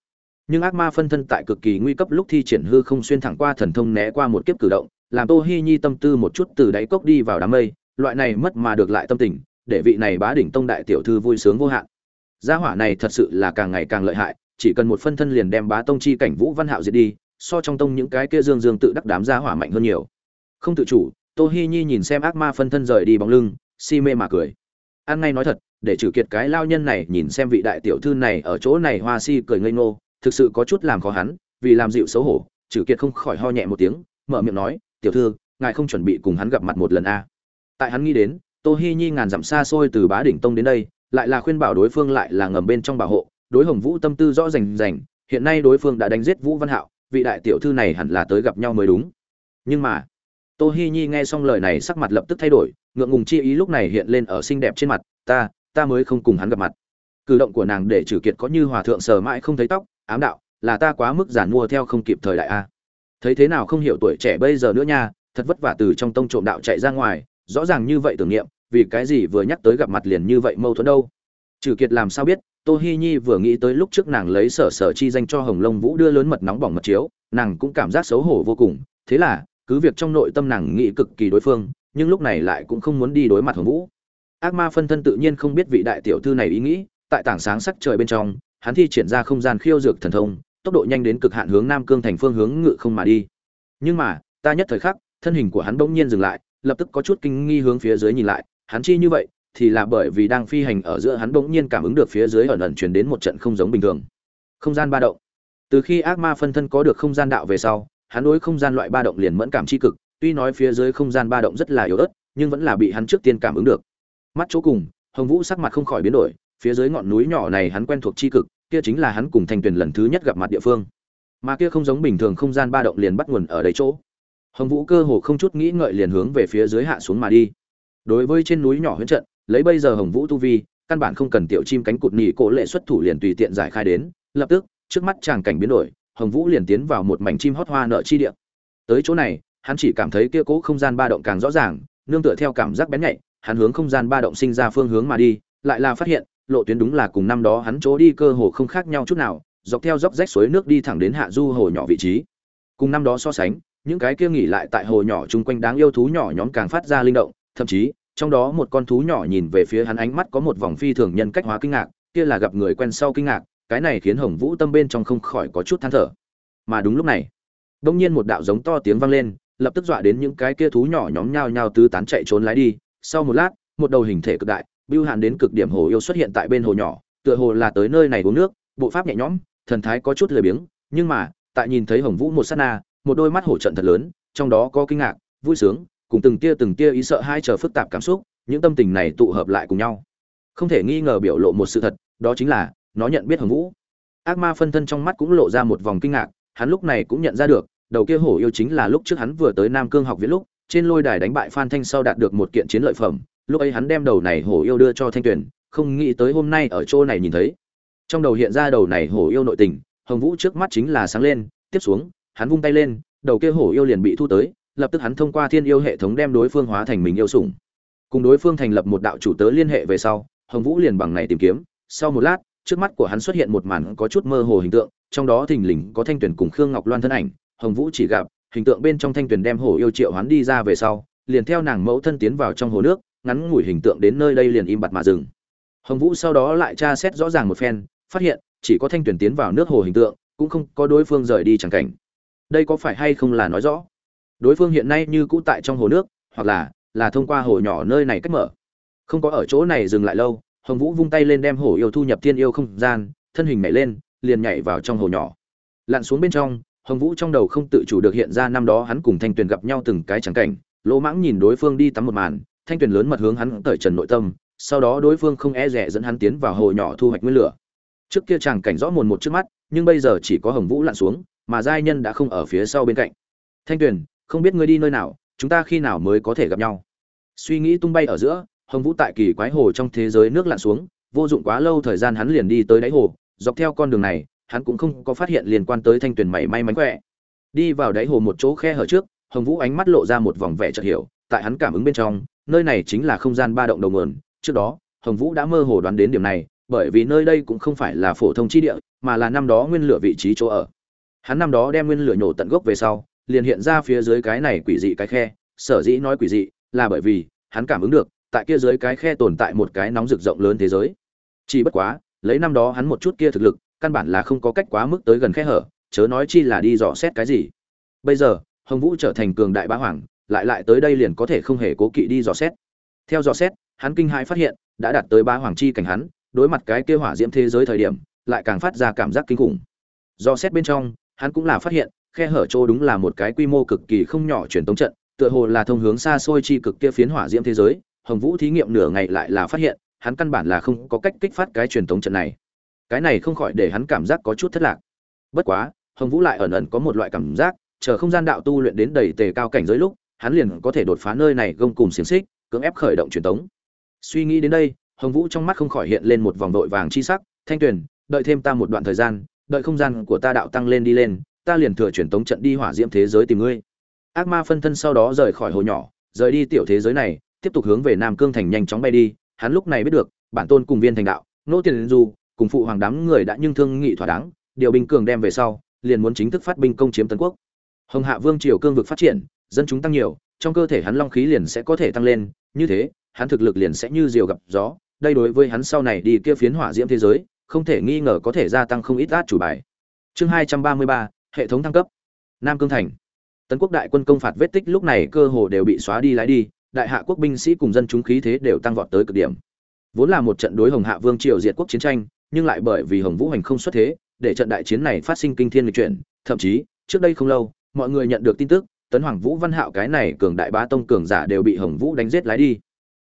Nhưng ác ma phân thân tại cực kỳ nguy cấp lúc thi triển hư không xuyên thẳng qua thần thông né qua một kiếp cử động, làm tô hi nhi tâm tư một chút từ đáy cốc đi vào đám mây loại này mất mà được lại tâm tình, để vị này bá đỉnh tông đại tiểu thư vui sướng vô hạn. Gia hỏa này thật sự là càng ngày càng lợi hại, chỉ cần một phân thân liền đem bá tông chi cảnh vũ văn hạo diệt đi, so trong tông những cái kia dương dương tự đắc đám gia hỏa mạnh hơn nhiều. Không tự chủ, tô hi nhi nhìn xem ác ma phân thân rời đi bóng lưng, si mê mà cười. An ngay nói thật, để trừ kiệt cái lao nhân này nhìn xem vị đại tiểu thư này ở chỗ này hoa si cười ngây ngô, thực sự có chút làm khó hắn, vì làm dịu xấu hổ, trừ kiệt không khỏi ho nhẹ một tiếng, mở miệng nói, tiểu thư, ngài không chuẩn bị cùng hắn gặp mặt một lần a? à tại hắn nghĩ đến tô hi nhi ngàn dặm xa xôi từ bá đỉnh tông đến đây, lại là khuyên bảo đối phương lại là ngầm bên trong bảo hộ. Đối hồng vũ tâm tư rõ rành rành, hiện nay đối phương đã đánh giết vũ văn hạo, vị đại tiểu thư này hẳn là tới gặp nhau mới đúng. Nhưng mà tô hi nhi nghe xong lời này sắc mặt lập tức thay đổi, ngượng ngùng chi ý lúc này hiện lên ở xinh đẹp trên mặt, ta ta mới không cùng hắn gặp mặt. Cử động của nàng để trừ kiệt có như hòa thượng sờ mãi không thấy tóc, ám đạo, là ta quá mức giản mua theo không kịp thời đại a. Thấy thế nào không hiểu tuổi trẻ bây giờ nữa nha, thật vất vả từ trong tông trộm đạo chạy ra ngoài rõ ràng như vậy tưởng niệm, vì cái gì vừa nhắc tới gặp mặt liền như vậy mâu thuẫn đâu? Trừ kiệt làm sao biết, tô hi nhi vừa nghĩ tới lúc trước nàng lấy sở sở chi danh cho hồng long vũ đưa lớn mật nóng bỏng mật chiếu, nàng cũng cảm giác xấu hổ vô cùng. Thế là, cứ việc trong nội tâm nàng nghĩ cực kỳ đối phương, nhưng lúc này lại cũng không muốn đi đối mặt hồng vũ. Ác ma phân thân tự nhiên không biết vị đại tiểu thư này ý nghĩ, tại tảng sáng sắc trời bên trong, hắn thi triển ra không gian khiêu dược thần thông, tốc độ nhanh đến cực hạn hướng nam cương thành phương hướng ngự không mà đi. Nhưng mà, ta nhất thời khắc, thân hình của hắn bỗng nhiên dừng lại lập tức có chút kinh nghi hướng phía dưới nhìn lại, hắn chi như vậy thì là bởi vì đang phi hành ở giữa hắn bỗng nhiên cảm ứng được phía dưới ẩn ẩn truyền đến một trận không giống bình thường. Không gian ba động. Từ khi ác ma phân thân có được không gian đạo về sau, hắn đối không gian loại ba động liền mẫn cảm chi cực, tuy nói phía dưới không gian ba động rất là yếu ớt, nhưng vẫn là bị hắn trước tiên cảm ứng được. Mắt chỗ cùng, hồng vũ sắc mặt không khỏi biến đổi, phía dưới ngọn núi nhỏ này hắn quen thuộc chi cực, kia chính là hắn cùng thanh tuyền lần thứ nhất gặp mặt địa phương. Mà kia không giống bình thường không gian ba động liền bắt nguồn ở đây chỗ hồng vũ cơ hồ không chút nghĩ ngợi liền hướng về phía dưới hạ xuống mà đi. Đối với trên núi nhỏ huyễn trận, lấy bây giờ hồng vũ tu vi, căn bản không cần tiểu chim cánh cụt nhị cổ lệ xuất thủ liền tùy tiện giải khai đến, lập tức, trước mắt chàng cảnh biến đổi, hồng vũ liền tiến vào một mảnh chim hót hoa nợ chi địa. Tới chỗ này, hắn chỉ cảm thấy kia cố không gian ba động càng rõ ràng, nương tựa theo cảm giác bén nhạy, hắn hướng không gian ba động sinh ra phương hướng mà đi, lại là phát hiện, lộ tuyến đúng là cùng năm đó hắn chỗ đi cơ hồ không khác nhau chút nào, dọc theo dốc rách suối nước đi thẳng đến hạ du hồ nhỏ vị trí. Cùng năm đó so sánh những cái kia nghỉ lại tại hồ nhỏ chung quanh đáng yêu thú nhỏ nhóm càng phát ra linh động, thậm chí, trong đó một con thú nhỏ nhìn về phía hắn ánh mắt có một vòng phi thường nhân cách hóa kinh ngạc, kia là gặp người quen sau kinh ngạc, cái này khiến hồng vũ tâm bên trong không khỏi có chút than thở. Mà đúng lúc này, đông nhiên một đạo giống to tiếng vang lên, lập tức dọa đến những cái kia thú nhỏ nhóm nhao nhao tứ tán chạy trốn lái đi. Sau một lát, một đầu hình thể cực đại, bưu hạn đến cực điểm hồ yêu xuất hiện tại bên hồ nhỏ, tựa hồ là tới nơi này uống nước, bộ pháp nhẹ nhõm, thần thái có chút lười biếng, nhưng mà, tại nhìn thấy hồng vũ một sát na một đôi mắt hổ trận thật lớn, trong đó có kinh ngạc, vui sướng, cùng từng tia từng tia ý sợ hai chờ phức tạp cảm xúc, những tâm tình này tụ hợp lại cùng nhau. Không thể nghi ngờ biểu lộ một sự thật, đó chính là, nó nhận biết hồng vũ. Ác ma phân thân trong mắt cũng lộ ra một vòng kinh ngạc, hắn lúc này cũng nhận ra được, đầu kia hổ yêu chính là lúc trước hắn vừa tới nam cương học viết lúc, trên lôi đài đánh bại phan thanh sau đạt được một kiện chiến lợi phẩm, lúc ấy hắn đem đầu này hổ yêu đưa cho thanh tuyền, không nghĩ tới hôm nay ở chỗ này nhìn thấy. Trong đầu hiện ra đầu này hổ yêu nội tình, hồng vũ trước mắt chính là sáng lên, tiếp xuống hắn vung tay lên, đầu kia hổ yêu liền bị thu tới, lập tức hắn thông qua thiên yêu hệ thống đem đối phương hóa thành mình yêu sủng. Cùng đối phương thành lập một đạo chủ tớ liên hệ về sau, hồng vũ liền bằng này tìm kiếm. Sau một lát, trước mắt của hắn xuất hiện một màn có chút mơ hồ hình tượng, trong đó thình lình có thanh tuyển cùng khương ngọc loan thân ảnh. Hồng vũ chỉ gặp, hình tượng bên trong thanh tuyển đem hổ yêu triệu hắn đi ra về sau, liền theo nàng mẫu thân tiến vào trong hồ nước, ngắn ngủi hình tượng đến nơi đây liền im bặt mà dừng. Hồng vũ sau đó lại tra xét rõ ràng một phen, phát hiện, chỉ có thanh tuyển tiến vào nước hồ hình tượng, cũng không có đối phương rời đi chẳng cảnh đây có phải hay không là nói rõ? Đối phương hiện nay như cũ tại trong hồ nước, hoặc là là thông qua hồ nhỏ nơi này cách mở. Không có ở chỗ này dừng lại lâu, hồng vũ vung tay lên đem hồ yêu thu nhập thiên yêu không gian, thân hình nhảy lên, liền nhảy vào trong hồ nhỏ. Lặn xuống bên trong, hồng vũ trong đầu không tự chủ được hiện ra năm đó hắn cùng thanh tuyền gặp nhau từng cái trắng cảnh. Lỗ mãng nhìn đối phương đi tắm một màn, thanh tuyền lớn mật hướng hắn cởi trần nội tâm, sau đó đối phương không e rẻ dẫn hắn tiến vào hồ nhỏ thu hoạch nguyên lửa. Trước kia chàng cảnh rõ mồn một trước mắt, nhưng bây giờ chỉ có hồng vũ lặn xuống mà giai nhân đã không ở phía sau bên cạnh. Thanh tuyền, không biết ngươi đi nơi nào, chúng ta khi nào mới có thể gặp nhau? Suy nghĩ tung bay ở giữa, hồng vũ tại kỳ quái hồ trong thế giới nước lặn xuống, vô dụng quá lâu thời gian hắn liền đi tới đáy hồ, dọc theo con đường này, hắn cũng không có phát hiện liên quan tới thanh tuyền mảy may mánh khỏe. Đi vào đáy hồ một chỗ khe hở trước, hồng vũ ánh mắt lộ ra một vòng vẻ chợt hiểu, tại hắn cảm ứng bên trong, nơi này chính là không gian ba động đầu nguồn. Trước đó, hồng vũ đã mơ hồ đoán đến điểm này, bởi vì nơi đây cũng không phải là phổ thông chi địa, mà là năm đó nguyên lửa vị trí chỗ ở hắn năm đó đem nguyên lửa nhổ tận gốc về sau, liền hiện ra phía dưới cái này quỷ dị cái khe. Sở dĩ nói quỷ dị là bởi vì hắn cảm ứng được, tại kia dưới cái khe tồn tại một cái nóng rực rộng lớn thế giới. Chỉ bất quá, lấy năm đó hắn một chút kia thực lực, căn bản là không có cách quá mức tới gần khe hở, chớ nói chi là đi dò xét cái gì. Bây giờ, hồng vũ trở thành cường đại bá hoàng, lại lại tới đây liền có thể không hề cố kỵ đi dò xét. Theo dò xét, hắn kinh hãi phát hiện, đã đạt tới bá hoàng chi cảnh hắn, đối mặt cái kia hỏa diễm thế giới thời điểm, lại càng phát ra cảm giác kinh khủng. Dò xét bên trong hắn cũng là phát hiện, khe hở chỗ đúng là một cái quy mô cực kỳ không nhỏ truyền tống trận, tựa hồ là thông hướng xa xôi chi cực kia phiến hỏa diễm thế giới, hồng vũ thí nghiệm nửa ngày lại là phát hiện, hắn căn bản là không có cách kích phát cái truyền tống trận này. Cái này không khỏi để hắn cảm giác có chút thất lạc. Bất quá, hồng vũ lại ẩn ẩn có một loại cảm giác, chờ không gian đạo tu luyện đến đầy tề cao cảnh giới lúc, hắn liền có thể đột phá nơi này gông cùng xiềng xích, cưỡng ép khởi động truyền tống. Suy nghĩ đến đây, hồng vũ trong mắt không khỏi hiện lên một vòng đội vàng chi sắc, thanh tuyền, đợi thêm ta một đoạn thời gian đợi không gian của ta đạo tăng lên đi lên, ta liền thừa truyền tống trận đi hỏa diễm thế giới tìm ngươi. Ác ma phân thân sau đó rời khỏi hồ nhỏ, rời đi tiểu thế giới này, tiếp tục hướng về nam cương thành nhanh chóng bay đi. Hắn lúc này biết được, bản tôn cùng viên thành đạo nỗ tiền du, cùng phụ hoàng đám người đã nhưng thương nghị thỏa đáng, điều binh cường đem về sau, liền muốn chính thức phát binh công chiếm tấn quốc. Hồng hạ vương triều cương vực phát triển, dân chúng tăng nhiều, trong cơ thể hắn long khí liền sẽ có thể tăng lên. Như thế, hắn thực lực liền sẽ như diều gặp gió. Đây đối với hắn sau này đi kia phiến hỏa diễm thế giới không thể nghi ngờ có thể gia tăng không ít át chủ bài. Chương hai trăm ba mươi ba, hệ thống thăng cấp. Nam cương thành. Tấn quốc đại quân công phạt vết tích lúc này cơ hồ đều bị xóa đi lái đi, đại hạ quốc binh sĩ cùng dân chúng khí thế đều tăng vọt tới cực điểm. Vốn là một trận đối hồng hạ vương triều diệt quốc chiến tranh, nhưng lại bởi vì hồng vũ hành không xuất thế, để trận đại chiến này phát sinh kinh thiên lịch chuyển, thậm chí, trước đây không lâu, mọi người nhận được tin tức, tấn hoàng vũ văn hạo cái này cường đại bá tông cường giả đều bị hồng vũ đánh giết lái đi.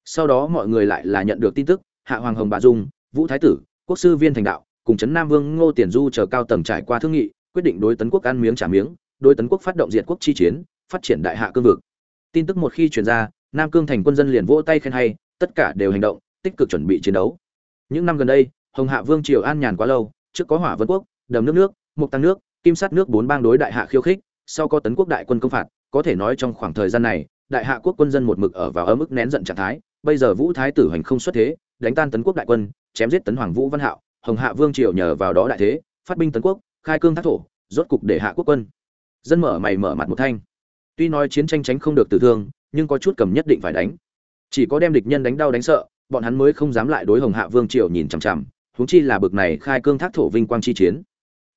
Sau đó mọi người lại là nhận được tin tức, hạ hoàng hồng bà dung, vũ thái tử quốc sư viên thành đạo, cùng trấn nam vương ngô tiền du chờ cao tầng trải qua thương nghị, quyết định đối tấn quốc ăn miếng trả miếng, đối tấn quốc phát động diệt quốc chi chiến, phát triển đại hạ cương vực. Tin tức một khi truyền ra, nam cương thành quân dân liền vỗ tay khen hay, tất cả đều hành động, tích cực chuẩn bị chiến đấu. Những năm gần đây, hồng hạ vương triều an nhàn quá lâu, trước có hỏa vân quốc, đầm nước nước mục tăng nước, kim sát nước bốn bang đối đại hạ khiêu khích, sau có tấn quốc đại quân công phạt, có thể nói trong khoảng thời gian này, đại hạ quốc quân dân một mực ở vào ở mức nén giận trạng thái, bây giờ vũ thái tử hành không xuất thế đánh tan tấn quốc đại quân, chém giết tấn hoàng vũ văn hạo, hồng hạ vương triều nhờ vào đó đại thế, phát binh tấn quốc, khai cương thác thổ, rốt cục để hạ quốc quân. Dân mở mày mở mặt một thanh. Tuy nói chiến tranh tránh không được tử thương, nhưng có chút cầm nhất định phải đánh. Chỉ có đem địch nhân đánh đau đánh sợ, bọn hắn mới không dám lại đối hồng hạ vương triều nhìn chằm chằm, huống chi là bực này khai cương thác thổ vinh quang chi chiến.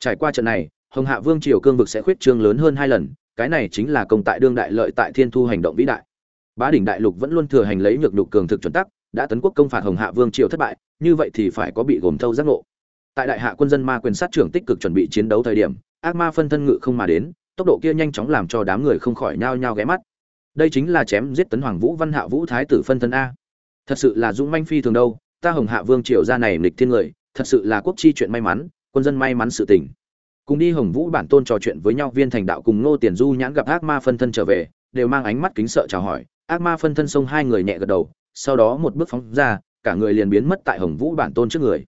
Trải qua trận này, hồng hạ vương triều cương vực sẽ khuyết trương lớn hơn hai lần, cái này chính là công tại đương đại lợi tại thiên thu hành động vĩ đại. Bá đỉnh đại lục vẫn luôn thừa hành lấy nhược nhục cường thực chuẩn tắc đã tấn quốc công phạt hồng hạ vương triều thất bại, như vậy thì phải có bị gồm thâu giác ngộ. Tại đại hạ quân dân ma quyền sát trưởng tích cực chuẩn bị chiến đấu thời điểm, ác ma phân thân ngự không mà đến, tốc độ kia nhanh chóng làm cho đám người không khỏi nhao nhao ghé mắt. Đây chính là chém giết tấn hoàng vũ văn hạ vũ thái tử phân thân a. Thật sự là dũng manh phi thường đâu, ta hồng hạ vương triều ra này nghịch thiên người, thật sự là quốc chi chuyện may mắn, quân dân may mắn sự tình. Cùng đi hồng vũ bản tôn trò chuyện với nhau viên thành đạo cùng ngô tiền du nhãn gặp ác ma phân thân trở về, đều mang ánh mắt kính sợ chào hỏi, ác ma phân thân xông hai người nhẹ gật đầu sau đó một bước phóng ra, cả người liền biến mất tại hồng vũ bản tôn trước người.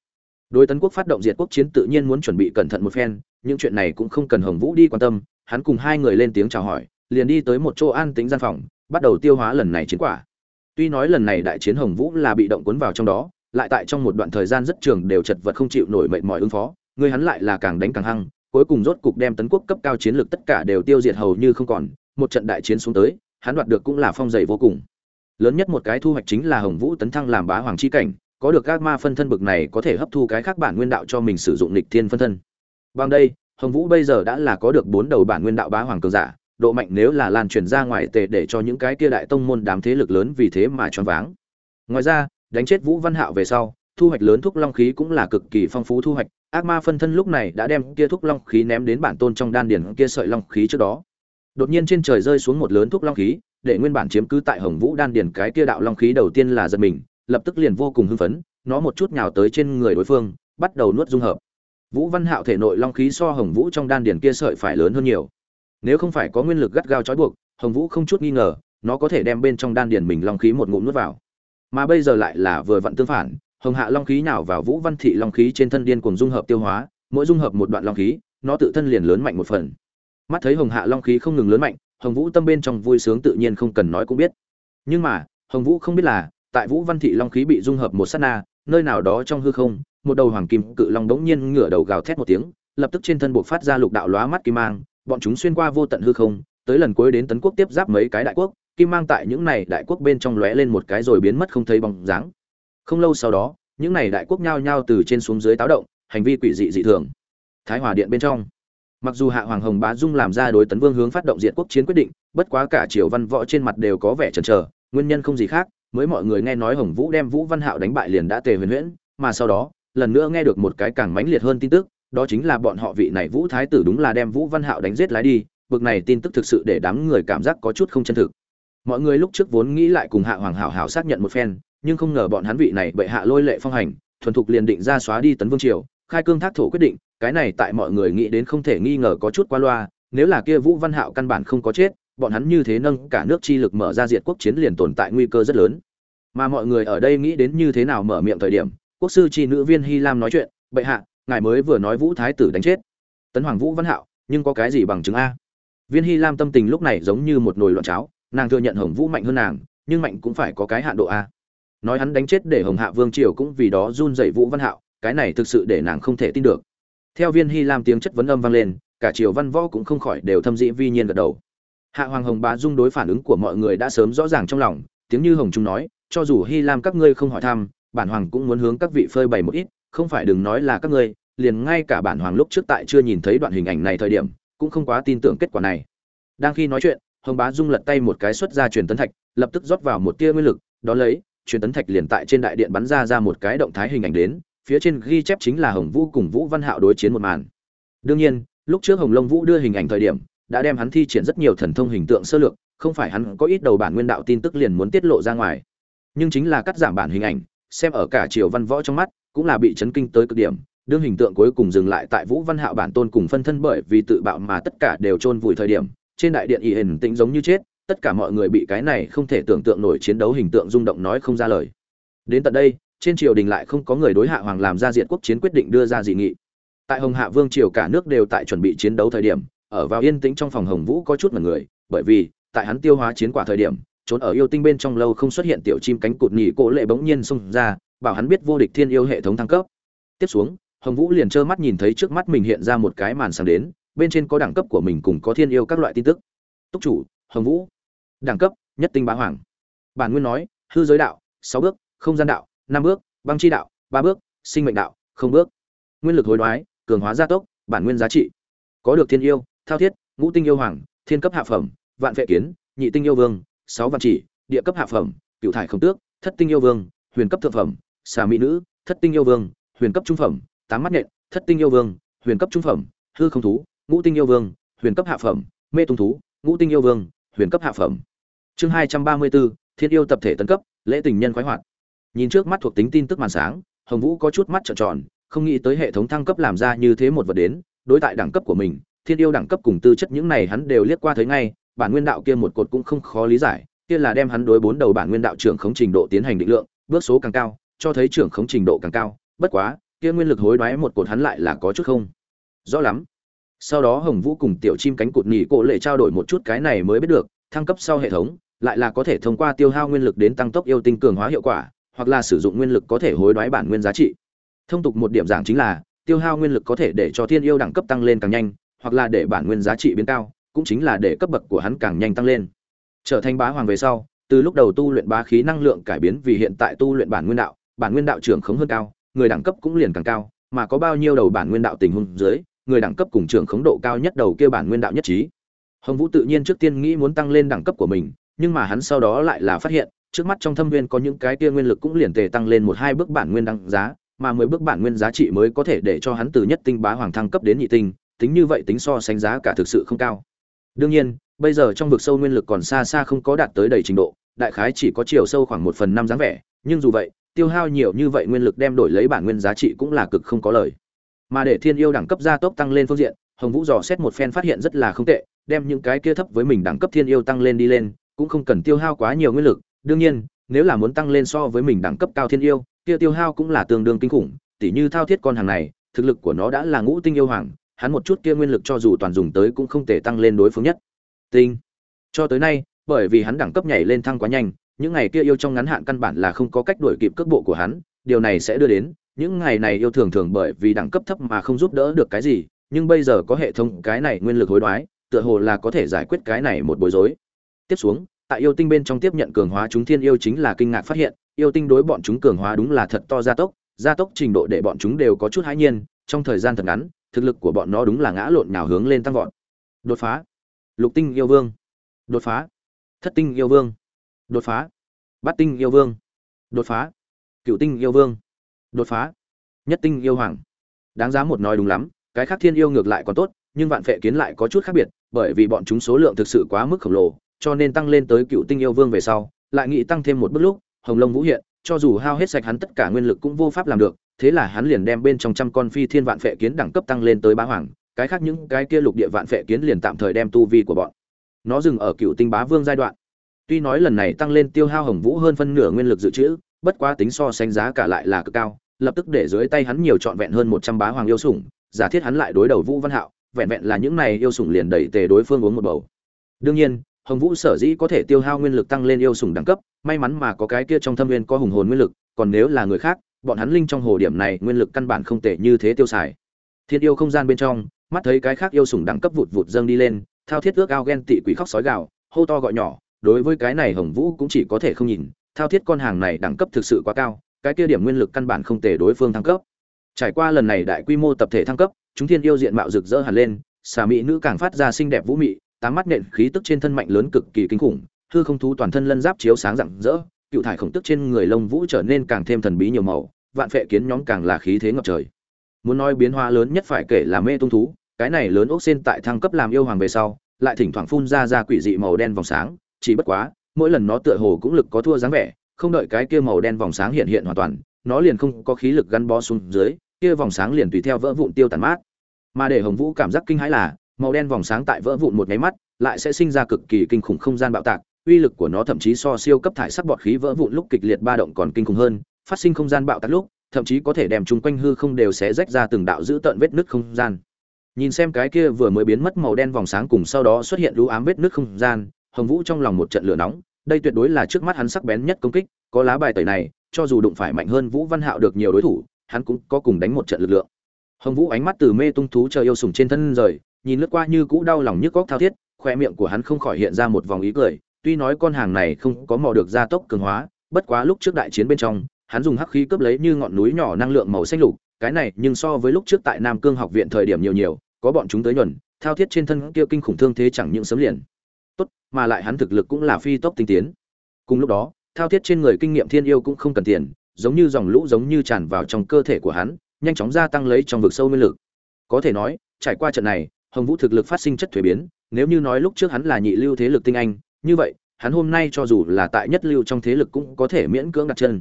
Đối tấn quốc phát động diệt quốc chiến tự nhiên muốn chuẩn bị cẩn thận một phen, những chuyện này cũng không cần hồng vũ đi quan tâm, hắn cùng hai người lên tiếng chào hỏi, liền đi tới một chỗ an tĩnh gian phòng, bắt đầu tiêu hóa lần này chiến quả. Tuy nói lần này đại chiến hồng vũ là bị động cuốn vào trong đó, lại tại trong một đoạn thời gian rất trường đều chật vật không chịu nổi mệt mỏi ứng phó, người hắn lại là càng đánh càng hăng, cuối cùng rốt cục đem tấn quốc cấp cao chiến lược tất cả đều tiêu diệt hầu như không còn, một trận đại chiến xuống tới, hắn đoạt được cũng là phong dày vô cùng lớn nhất một cái thu hoạch chính là hồng vũ tấn thăng làm bá hoàng chi cảnh, có được các ma phân thân bực này có thể hấp thu cái khác bản nguyên đạo cho mình sử dụng lịch thiên phân thân. Bằng đây, hồng vũ bây giờ đã là có được bốn đầu bản nguyên đạo bá hoàng cường giả, độ mạnh nếu là lan truyền ra ngoài tệ để cho những cái kia đại tông môn đám thế lực lớn vì thế mà choáng váng. Ngoài ra, đánh chết vũ văn hạo về sau, thu hoạch lớn thuốc long khí cũng là cực kỳ phong phú thu hoạch, ác ma phân thân lúc này đã đem kia thuốc long khí ném đến bản tôn trong đan điển kia sợi long khí trước đó. Đột nhiên trên trời rơi xuống một lớn thuốc long khí để nguyên bản chiếm cứ tại hồng vũ đan điển cái kia đạo long khí đầu tiên là giật mình, lập tức liền vô cùng hưng phấn, nó một chút nhào tới trên người đối phương, bắt đầu nuốt dung hợp. Vũ văn hạo thể nội long khí so hồng vũ trong đan điển kia sợi phải lớn hơn nhiều. Nếu không phải có nguyên lực gắt gao trói buộc, hồng vũ không chút nghi ngờ, nó có thể đem bên trong đan điển mình long khí một ngụm nuốt vào. Mà bây giờ lại là vừa vặn tương phản, hồng hạ long khí nào vào vũ văn thị long khí trên thân điên cuồng dung hợp tiêu hóa, mỗi dung hợp một đoạn long khí, nó tự thân liền lớn mạnh một phần. Mắt thấy hồng hạ long khí không ngừng lớn mạnh hồng vũ tâm bên trong vui sướng tự nhiên không cần nói cũng biết. Nhưng mà, hồng vũ không biết là, tại vũ văn thị long khí bị dung hợp một sát na, nơi nào đó trong hư không, một đầu hoàng kim cự long đống nhiên ngửa đầu gào thét một tiếng, lập tức trên thân buộc phát ra lục đạo lóa mắt kim mang, bọn chúng xuyên qua vô tận hư không, tới lần cuối đến tấn quốc tiếp giáp mấy cái đại quốc, kim mang tại những này đại quốc bên trong lóe lên một cái rồi biến mất không thấy bóng dáng. Không lâu sau đó, những này đại quốc nhao nhao từ trên xuống dưới táo động, hành vi quỷ dị dị thường. Thái hòa điện bên trong mặc dù hạ hoàng hồng bá dung làm ra đối tấn vương hướng phát động diện quốc chiến quyết định, bất quá cả triều văn võ trên mặt đều có vẻ chần chờ, nguyên nhân không gì khác, mới mọi người nghe nói hồng vũ đem vũ văn hạo đánh bại liền đã tề huyền huyễn, mà sau đó, lần nữa nghe được một cái càng mãnh liệt hơn tin tức, đó chính là bọn họ vị này vũ thái tử đúng là đem vũ văn hạo đánh giết lái đi, bực này tin tức thực sự để đám người cảm giác có chút không chân thực. Mọi người lúc trước vốn nghĩ lại cùng hạ hoàng hảo hảo xác nhận một phen, nhưng không ngờ bọn hắn vị này bệ hạ lôi lệ phong hành, thuần thục liền định ra xóa đi tấn vương triều, khai cương thác thổ quyết định cái này tại mọi người nghĩ đến không thể nghi ngờ có chút qua loa, nếu là kia vũ văn hạo căn bản không có chết, bọn hắn như thế nâng cả nước chi lực mở ra diệt quốc chiến liền tồn tại nguy cơ rất lớn. Mà mọi người ở đây nghĩ đến như thế nào mở miệng thời điểm, quốc sư chi nữ viên hy lam nói chuyện, bệ hạ, ngài mới vừa nói vũ thái tử đánh chết. Tấn hoàng vũ văn hạo, nhưng có cái gì bằng chứng a? Viên hy lam tâm tình lúc này giống như một nồi loạn cháo, nàng thừa nhận hồng vũ mạnh hơn nàng, nhưng mạnh cũng phải có cái hạn độ a. Nói hắn đánh chết để hồng hạ vương triều cũng vì đó run dậy vũ văn hạo, cái này thực sự để nàng không thể tin được theo viên hy lam tiếng chất vấn âm vang lên, cả triều văn võ cũng không khỏi đều thâm dĩ vi nhiên gật đầu. Hạ hoàng hồng bá dung đối phản ứng của mọi người đã sớm rõ ràng trong lòng, tiếng như hồng trung nói, cho dù hy lam các ngươi không hỏi thăm, bản hoàng cũng muốn hướng các vị phơi bày một ít, không phải đừng nói là các ngươi, liền ngay cả bản hoàng lúc trước tại chưa nhìn thấy đoạn hình ảnh này thời điểm, cũng không quá tin tưởng kết quả này. Đang khi nói chuyện, hồng bá dung lật tay một cái xuất ra truyền tấn thạch, lập tức rót vào một tia nguyên lực, đó lấy, truyền tấn thạch liền tại trên đại điện bắn ra ra một cái động thái hình ảnh đến phía trên ghi chép chính là hồng vũ cùng vũ văn hạo đối chiến một màn. Đương nhiên, lúc trước hồng long vũ đưa hình ảnh thời điểm, đã đem hắn thi triển rất nhiều thần thông hình tượng sơ lược, không phải hắn có ít đầu bản nguyên đạo tin tức liền muốn tiết lộ ra ngoài. Nhưng chính là cắt giảm bản hình ảnh, xem ở cả triều văn võ trong mắt, cũng là bị chấn kinh tới cực điểm, đương hình tượng cuối cùng dừng lại tại vũ văn hạo bản tôn cùng phân thân bởi vì tự bạo mà tất cả đều chôn vùi thời điểm, trên đại điện y hình tĩnh giống như chết, tất cả mọi người bị cái này không thể tưởng tượng nổi chiến đấu hình tượng rung động nói không ra lời. Đến tận đây trên triều đình lại không có người đối hạ hoàng làm ra diện quốc chiến quyết định đưa ra dị nghị. Tại hồng hạ vương triều cả nước đều tại chuẩn bị chiến đấu thời điểm, ở vào yên tĩnh trong phòng hồng vũ có chút mật người, bởi vì, tại hắn tiêu hóa chiến quả thời điểm, trốn ở yêu tinh bên trong lâu không xuất hiện tiểu chim cánh cụt nhì cổ lệ bỗng nhiên xông ra, bảo hắn biết vô địch thiên yêu hệ thống thăng cấp. Tiếp xuống, hồng vũ liền trơ mắt nhìn thấy trước mắt mình hiện ra một cái màn sáng đến, bên trên có đẳng cấp của mình cùng có thiên yêu các loại tin tức. Túc chủ, hồng vũ. Đẳng cấp, nhất tinh bá hoàng. Bản nguyên nói, hư giới đạo, sáu bước, không gian đạo năm bước, băng chi đạo, ba bước, sinh mệnh đạo, không bước. Nguyên lực hối đoái, cường hóa gia tốc, bản nguyên giá trị. Có được thiên yêu, thao thiết, ngũ tinh yêu hoàng, thiên cấp hạ phẩm, vạn vệ kiến, nhị tinh yêu vương, sáu vạn chỉ, địa cấp hạ phẩm cựu thải không tước, thất tinh yêu vương, huyền cấp thượng phẩm, xà mỹ nữ, thất tinh yêu vương, huyền cấp trung phẩm, tám mắt nhện, thất tinh yêu vương, huyền cấp trung phẩm, hư không thú, ngũ tinh yêu vương, huyền cấp hạ phẩm, mê tung thú, ngũ tinh yêu vương, huyền cấp hạ phẩm. Chương hai trăm ba mươi bốn, thiên yêu tập thể tân cấp, lễ tình nhân khoái hoạt nhìn trước mắt thuộc tính tin tức màn sáng, hồng vũ có chút mắt trợn tròn, không nghĩ tới hệ thống thăng cấp làm ra như thế một vật đến, đối tại đẳng cấp của mình, thiên yêu đẳng cấp cùng tư chất những này hắn đều liếc qua thấy ngay, bản nguyên đạo kia một cột cũng không khó lý giải, kia là đem hắn đối bốn đầu bản nguyên đạo trưởng khống trình độ tiến hành định lượng, bước số càng cao, cho thấy trưởng khống trình độ càng cao, bất quá, kia nguyên lực hối đoái một cột hắn lại là có chút không rõ lắm. Sau đó hồng vũ cùng tiểu chim cánh cụt nhì cổ lệ trao đổi một chút cái này mới biết được, thăng cấp sau hệ thống, lại là có thể thông qua tiêu hao nguyên lực đến tăng tốc yêu tinh cường hóa hiệu quả hoặc là sử dụng nguyên lực có thể hối đoái bản nguyên giá trị. Thông tục một điểm giảng chính là, tiêu hao nguyên lực có thể để cho thiên yêu đẳng cấp tăng lên càng nhanh, hoặc là để bản nguyên giá trị biến cao, cũng chính là để cấp bậc của hắn càng nhanh tăng lên. Trở thành bá hoàng về sau, từ lúc đầu tu luyện bá khí năng lượng cải biến vì hiện tại tu luyện bản nguyên đạo, bản nguyên đạo trưởng khống hơn cao, người đẳng cấp cũng liền càng cao, mà có bao nhiêu đầu bản nguyên đạo tình huống dưới, người đẳng cấp cùng trưởng khống độ cao nhất đầu kia bản nguyên đạo nhất trí. Hồng vũ tự nhiên trước tiên nghĩ muốn tăng lên đẳng cấp của mình, nhưng mà hắn sau đó lại là phát hiện trước mắt trong thâm viên có những cái kia nguyên lực cũng liền tề tăng lên một hai bước bản nguyên đăng giá, mà mười bước bản nguyên giá trị mới có thể để cho hắn từ nhất tinh bá hoàng thăng cấp đến nhị tinh, tính như vậy tính so sánh giá cả thực sự không cao. Đương nhiên, bây giờ trong vực sâu nguyên lực còn xa xa không có đạt tới đầy trình độ, đại khái chỉ có chiều sâu khoảng một phần năm dáng vẻ, nhưng dù vậy, tiêu hao nhiều như vậy nguyên lực đem đổi lấy bản nguyên giá trị cũng là cực không có lời. Mà để thiên yêu đẳng cấp gia tốc tăng lên phương diện, hồng vũ dò xét một phen phát hiện rất là không tệ, đem những cái kia thấp với mình đẳng cấp thiên yêu tăng lên đi lên, cũng không cần tiêu hao quá nhiều nguyên lực đương nhiên, nếu là muốn tăng lên so với mình đẳng cấp cao thiên yêu, kia tiêu hao cũng là tương đương kinh khủng, tỉ như thao thiết con hàng này, thực lực của nó đã là ngũ tinh yêu hoàng, hắn một chút kia nguyên lực cho dù toàn dùng tới cũng không thể tăng lên đối phương nhất. Tinh. Cho tới nay, bởi vì hắn đẳng cấp nhảy lên thăng quá nhanh, những ngày kia yêu trong ngắn hạn căn bản là không có cách đuổi kịp cước bộ của hắn, điều này sẽ đưa đến, những ngày này yêu thường thường bởi vì đẳng cấp thấp mà không giúp đỡ được cái gì, nhưng bây giờ có hệ thống cái này nguyên lực hối đoái, tựa hồ là có thể giải quyết cái này một bối rối. Tiếp xuống tại yêu tinh bên trong tiếp nhận cường hóa chúng thiên yêu chính là kinh ngạc phát hiện, yêu tinh đối bọn chúng cường hóa đúng là thật to gia tốc gia tốc trình độ để bọn chúng đều có chút hãi nhiên, trong thời gian thật ngắn, thực lực của bọn nó đúng là ngã lộn nào hướng lên tăng vọt. Đột phá. Lục tinh yêu vương. Đột phá. Thất tinh yêu vương. Đột phá. Bát tinh yêu vương. Đột phá. Cựu tinh yêu vương. Đột phá. Nhất tinh yêu hoàng. Đáng giá một nói đúng lắm, cái khác thiên yêu ngược lại còn tốt, nhưng vạn phệ kiến lại có chút khác biệt, bởi vì bọn chúng số lượng thực sự quá mức khổng lồ cho nên tăng lên tới cựu tinh yêu vương về sau, lại nghĩ tăng thêm một bước lúc, hồng long vũ hiện, cho dù hao hết sạch hắn tất cả nguyên lực cũng vô pháp làm được, thế là hắn liền đem bên trong trăm con phi thiên vạn phệ kiến đẳng cấp tăng lên tới bá hoàng, cái khác những cái kia lục địa vạn phệ kiến liền tạm thời đem tu vi của bọn nó dừng ở cựu tinh bá vương giai đoạn. Tuy nói lần này tăng lên tiêu hao hồng vũ hơn phân nửa nguyên lực dự trữ, bất quá tính so sánh giá cả lại là cực cao, lập tức để dưới tay hắn nhiều trọn vẹn hơn một trăm bá hoàng yêu sủng, giả thiết hắn lại đối đầu vũ văn hạo, vẹn vẹn là những này yêu sủng liền đẩy tề đối phương uống một bầu. Đương nhiên hồng vũ sở dĩ có thể tiêu hao nguyên lực tăng lên yêu sủng đẳng cấp, may mắn mà có cái kia trong thâm viên có hùng hồn nguyên lực, còn nếu là người khác, bọn hắn linh trong hồ điểm này nguyên lực căn bản không tệ như thế tiêu xài. Thiên yêu không gian bên trong, mắt thấy cái khác yêu sủng đẳng cấp vụt vụt dâng đi lên, thao thiết ước ao ghen tị quỷ khóc sói gạo hô to gọi nhỏ, đối với cái này hồng vũ cũng chỉ có thể không nhìn, thao thiết con hàng này đẳng cấp thực sự quá cao, cái kia điểm nguyên lực căn bản không tệ đối phương thăng cấp. Trải qua lần này đại quy mô tập thể thăng cấp, chúng thiên yêu diện mạo rực rỡ hẳn lên, xà mỹ nữ càng phát ra xinh đẹp vũ mị tám mắt nện khí tức trên thân mạnh lớn cực kỳ kinh khủng, hư không thú toàn thân lân giáp chiếu sáng rạng rỡ, cựu thải khổng tức trên người lông vũ trở nên càng thêm thần bí nhiều màu, vạn phệ kiến nhóm càng là khí thế ngập trời. Muốn nói biến hóa lớn nhất phải kể là mê tung thú, cái này lớn ốc sen tại thăng cấp làm yêu hoàng về sau, lại thỉnh thoảng phun ra ra quỷ dị màu đen vòng sáng, chỉ bất quá, mỗi lần nó tựa hồ cũng lực có thua dáng vẻ, không đợi cái kia màu đen vòng sáng hiện hiện hoàn toàn, nó liền không có khí lực gắn bó xuống dưới, kia vòng sáng liền tùy theo vỡ vụn tiêu tàn mát. Mà để hồng vũ cảm giác kinh hãi là màu đen vòng sáng tại vỡ vụn một nháy mắt, lại sẽ sinh ra cực kỳ kinh khủng không gian bạo tạc, uy lực của nó thậm chí so siêu cấp thải sắc bọt khí vỡ vụn lúc kịch liệt ba động còn kinh khủng hơn, phát sinh không gian bạo tạc lúc, thậm chí có thể đem chung quanh hư không đều sẽ rách ra từng đạo giữ tận vết nứt không gian. Nhìn xem cái kia vừa mới biến mất màu đen vòng sáng cùng sau đó xuất hiện lũ ám vết nứt không gian, hồng vũ trong lòng một trận lửa nóng, đây tuyệt đối là trước mắt hắn sắc bén nhất công kích, có lá bài tẩy này, cho dù đụng phải mạnh hơn vũ văn hạo được nhiều đối thủ, hắn cũng có cùng đánh một trận lực lượng. Hồng vũ ánh mắt từ mê tung thú chờ yêu sùng trên thân rời nhìn lướt qua như cũ đau lòng nhức góc thao thiết, khoe miệng của hắn không khỏi hiện ra một vòng ý cười, tuy nói con hàng này không có mò được gia tốc cường hóa, bất quá lúc trước đại chiến bên trong, hắn dùng hắc khí cướp lấy như ngọn núi nhỏ năng lượng màu xanh lục, cái này nhưng so với lúc trước tại nam cương học viện thời điểm nhiều nhiều, có bọn chúng tới nhuần, thao thiết trên thân kia kinh khủng thương thế chẳng những sớm liền. Tốt, mà lại hắn thực lực cũng là phi tốc tinh tiến. Cùng lúc đó, thao thiết trên người kinh nghiệm thiên yêu cũng không cần tiền, giống như dòng lũ giống như tràn vào trong cơ thể của hắn, nhanh chóng gia tăng lấy trong vực sâu nguyên lực. Có thể nói, trải qua trận này hồng vũ thực lực phát sinh chất thuế biến, nếu như nói lúc trước hắn là nhị lưu thế lực tinh anh, như vậy, hắn hôm nay cho dù là tại nhất lưu trong thế lực cũng có thể miễn cưỡng đặt chân.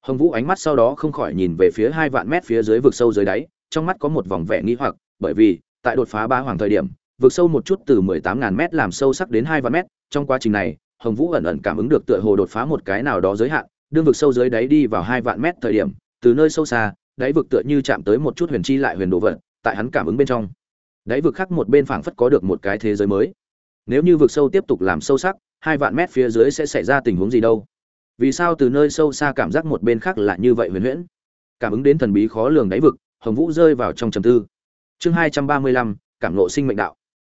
Hồng vũ ánh mắt sau đó không khỏi nhìn về phía hai vạn mét phía dưới vực sâu dưới đáy, trong mắt có một vòng vẻ nghi hoặc, bởi vì, tại đột phá ba hoàng thời điểm, vực sâu một chút từ mười tám ngàn mét làm sâu sắc đến hai vạn mét, trong quá trình này, hồng vũ ẩn ẩn cảm ứng được tựa hồ đột phá một cái nào đó giới hạn, đương vực sâu dưới đáy đi vào hai vạn mét thời điểm, từ nơi sâu xa, đáy vực tựa như chạm tới một chút huyền chi lại huyền đồ vật, tại hắn cảm ứng bên trong đáy vực khác một bên phảng phất có được một cái thế giới mới. Nếu như vực sâu tiếp tục làm sâu sắc, hai vạn mét phía dưới sẽ xảy ra tình huống gì đâu? Vì sao từ nơi sâu xa cảm giác một bên khác là như vậy huyền huyễn? Cảm ứng đến thần bí khó lường đáy vực, hồng vũ rơi vào trong trầm tư. Chương hai trăm ba mươi lăm, cảm ngộ sinh mệnh đạo.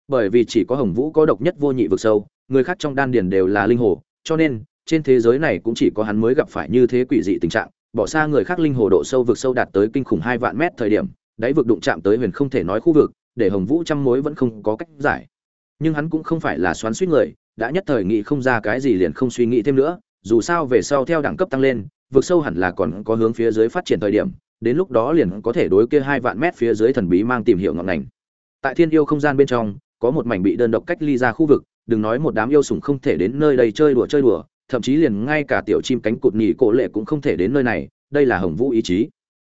Bởi vì chỉ có hồng vũ có độc nhất vô nhị vực sâu, người khác trong đan điền đều là linh hồ, cho nên, trên thế giới này cũng chỉ có hắn mới gặp phải như thế quỷ dị tình trạng, bỏ xa người khác linh hồ độ sâu vực sâu đạt tới kinh khủng hai vạn mét thời điểm, đáy vực đụng chạm tới huyền không thể nói khu vực để hồng vũ trăm mối vẫn không có cách giải. Nhưng hắn cũng không phải là xoắn suýt người, đã nhất thời nghĩ không ra cái gì liền không suy nghĩ thêm nữa, dù sao về sau theo đẳng cấp tăng lên, vực sâu hẳn là còn có hướng phía dưới phát triển thời điểm, đến lúc đó liền có thể đối kia hai vạn mét phía dưới thần bí mang tìm hiểu ngọn ngành. Tại thiên yêu không gian bên trong, có một mảnh bị đơn độc cách ly ra khu vực, đừng nói một đám yêu sủng không thể đến nơi đây chơi đùa chơi đùa, thậm chí liền ngay cả tiểu chim cánh cụt nhì cổ lệ cũng không thể đến nơi này, đây là hồng vũ ý chí.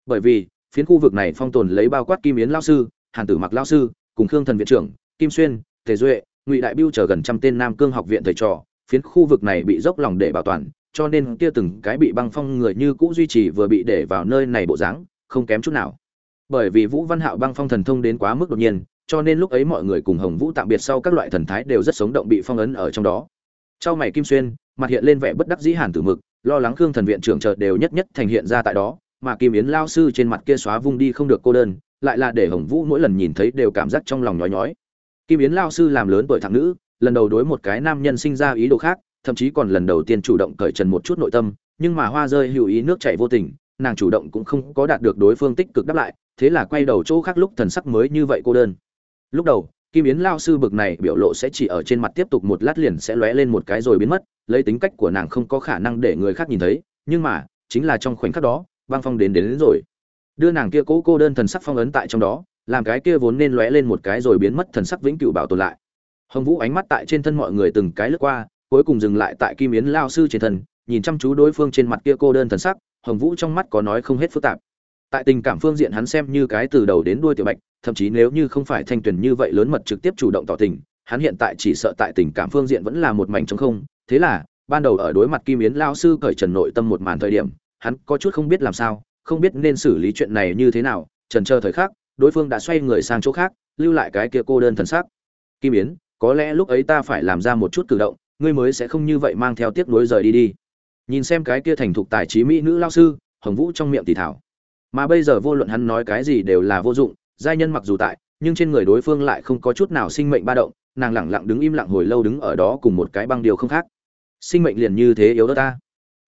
Bởi vì, phiến khu vực này phong tồn lấy bao quát kim yến lao sư hàn tử mặc lao sư, cùng khương thần viện trưởng, kim xuyên, tề duệ, ngụy đại biêu chờ gần trăm tên nam cương học viện thầy trò, phiến khu vực này bị dốc lòng để bảo toàn, cho nên kia từng cái bị băng phong người như cũ duy trì vừa bị để vào nơi này bộ dáng, không kém chút nào. Bởi vì vũ văn hạo băng phong thần thông đến quá mức đột nhiên, cho nên lúc ấy mọi người cùng hồng vũ tạm biệt sau các loại thần thái đều rất sống động bị phong ấn ở trong đó. Trong mày kim xuyên, mặt hiện lên vẻ bất đắc dĩ hàn tử mực, lo lắng khương thần viện trưởng chợt đều nhất nhất thành hiện ra tại đó, mà kim yến lao sư trên mặt kia xóa vung đi không được cô đơn lại là để hồng vũ mỗi lần nhìn thấy đều cảm giác trong lòng nhói nhói. Kim yến lao sư làm lớn tuổi thằng nữ lần đầu đối một cái nam nhân sinh ra ý đồ khác thậm chí còn lần đầu tiên chủ động cởi trần một chút nội tâm nhưng mà hoa rơi hữu ý nước chảy vô tình nàng chủ động cũng không có đạt được đối phương tích cực đáp lại thế là quay đầu chỗ khác lúc thần sắc mới như vậy cô đơn. Lúc đầu kim yến lao sư bực này biểu lộ sẽ chỉ ở trên mặt tiếp tục một lát liền sẽ lóe lên một cái rồi biến mất lấy tính cách của nàng không có khả năng để người khác nhìn thấy nhưng mà chính là trong khoảnh khắc đó băng phong đến đến, đến rồi đưa nàng kia cố cô đơn thần sắc phong ấn tại trong đó, làm cái kia vốn nên lóe lên một cái rồi biến mất thần sắc vĩnh cửu bảo tồn lại. Hồng vũ ánh mắt tại trên thân mọi người từng cái lướt qua, cuối cùng dừng lại tại kim yến lao sư trên thân, nhìn chăm chú đối phương trên mặt kia cô đơn thần sắc, hồng vũ trong mắt có nói không hết phức tạp. Tại tình cảm phương diện hắn xem như cái từ đầu đến đuôi tiểu bạch, thậm chí nếu như không phải thanh tuyền như vậy lớn mật trực tiếp chủ động tỏ tình, hắn hiện tại chỉ sợ tại tình cảm phương diện vẫn là một mảnh trống không. Thế là, ban đầu ở đối mặt kim yến lao sư cởi trần nội tâm một màn thời điểm, hắn có chút không biết làm sao không biết nên xử lý chuyện này như thế nào, trần chờ thời khắc, đối phương đã xoay người sang chỗ khác, lưu lại cái kia cô đơn thần sắc. Kim yến, có lẽ lúc ấy ta phải làm ra một chút cử động, ngươi mới sẽ không như vậy mang theo tiếc nuối rời đi đi. Nhìn xem cái kia thành thục tài trí mỹ nữ lao sư, hồng vũ trong miệng tỷ thảo mà bây giờ vô luận hắn nói cái gì đều là vô dụng, giai nhân mặc dù tại, nhưng trên người đối phương lại không có chút nào sinh mệnh ba động, nàng lẳng lặng đứng im lặng hồi lâu đứng ở đó cùng một cái băng điều không khác. Sinh mệnh liền như thế yếu đó ta.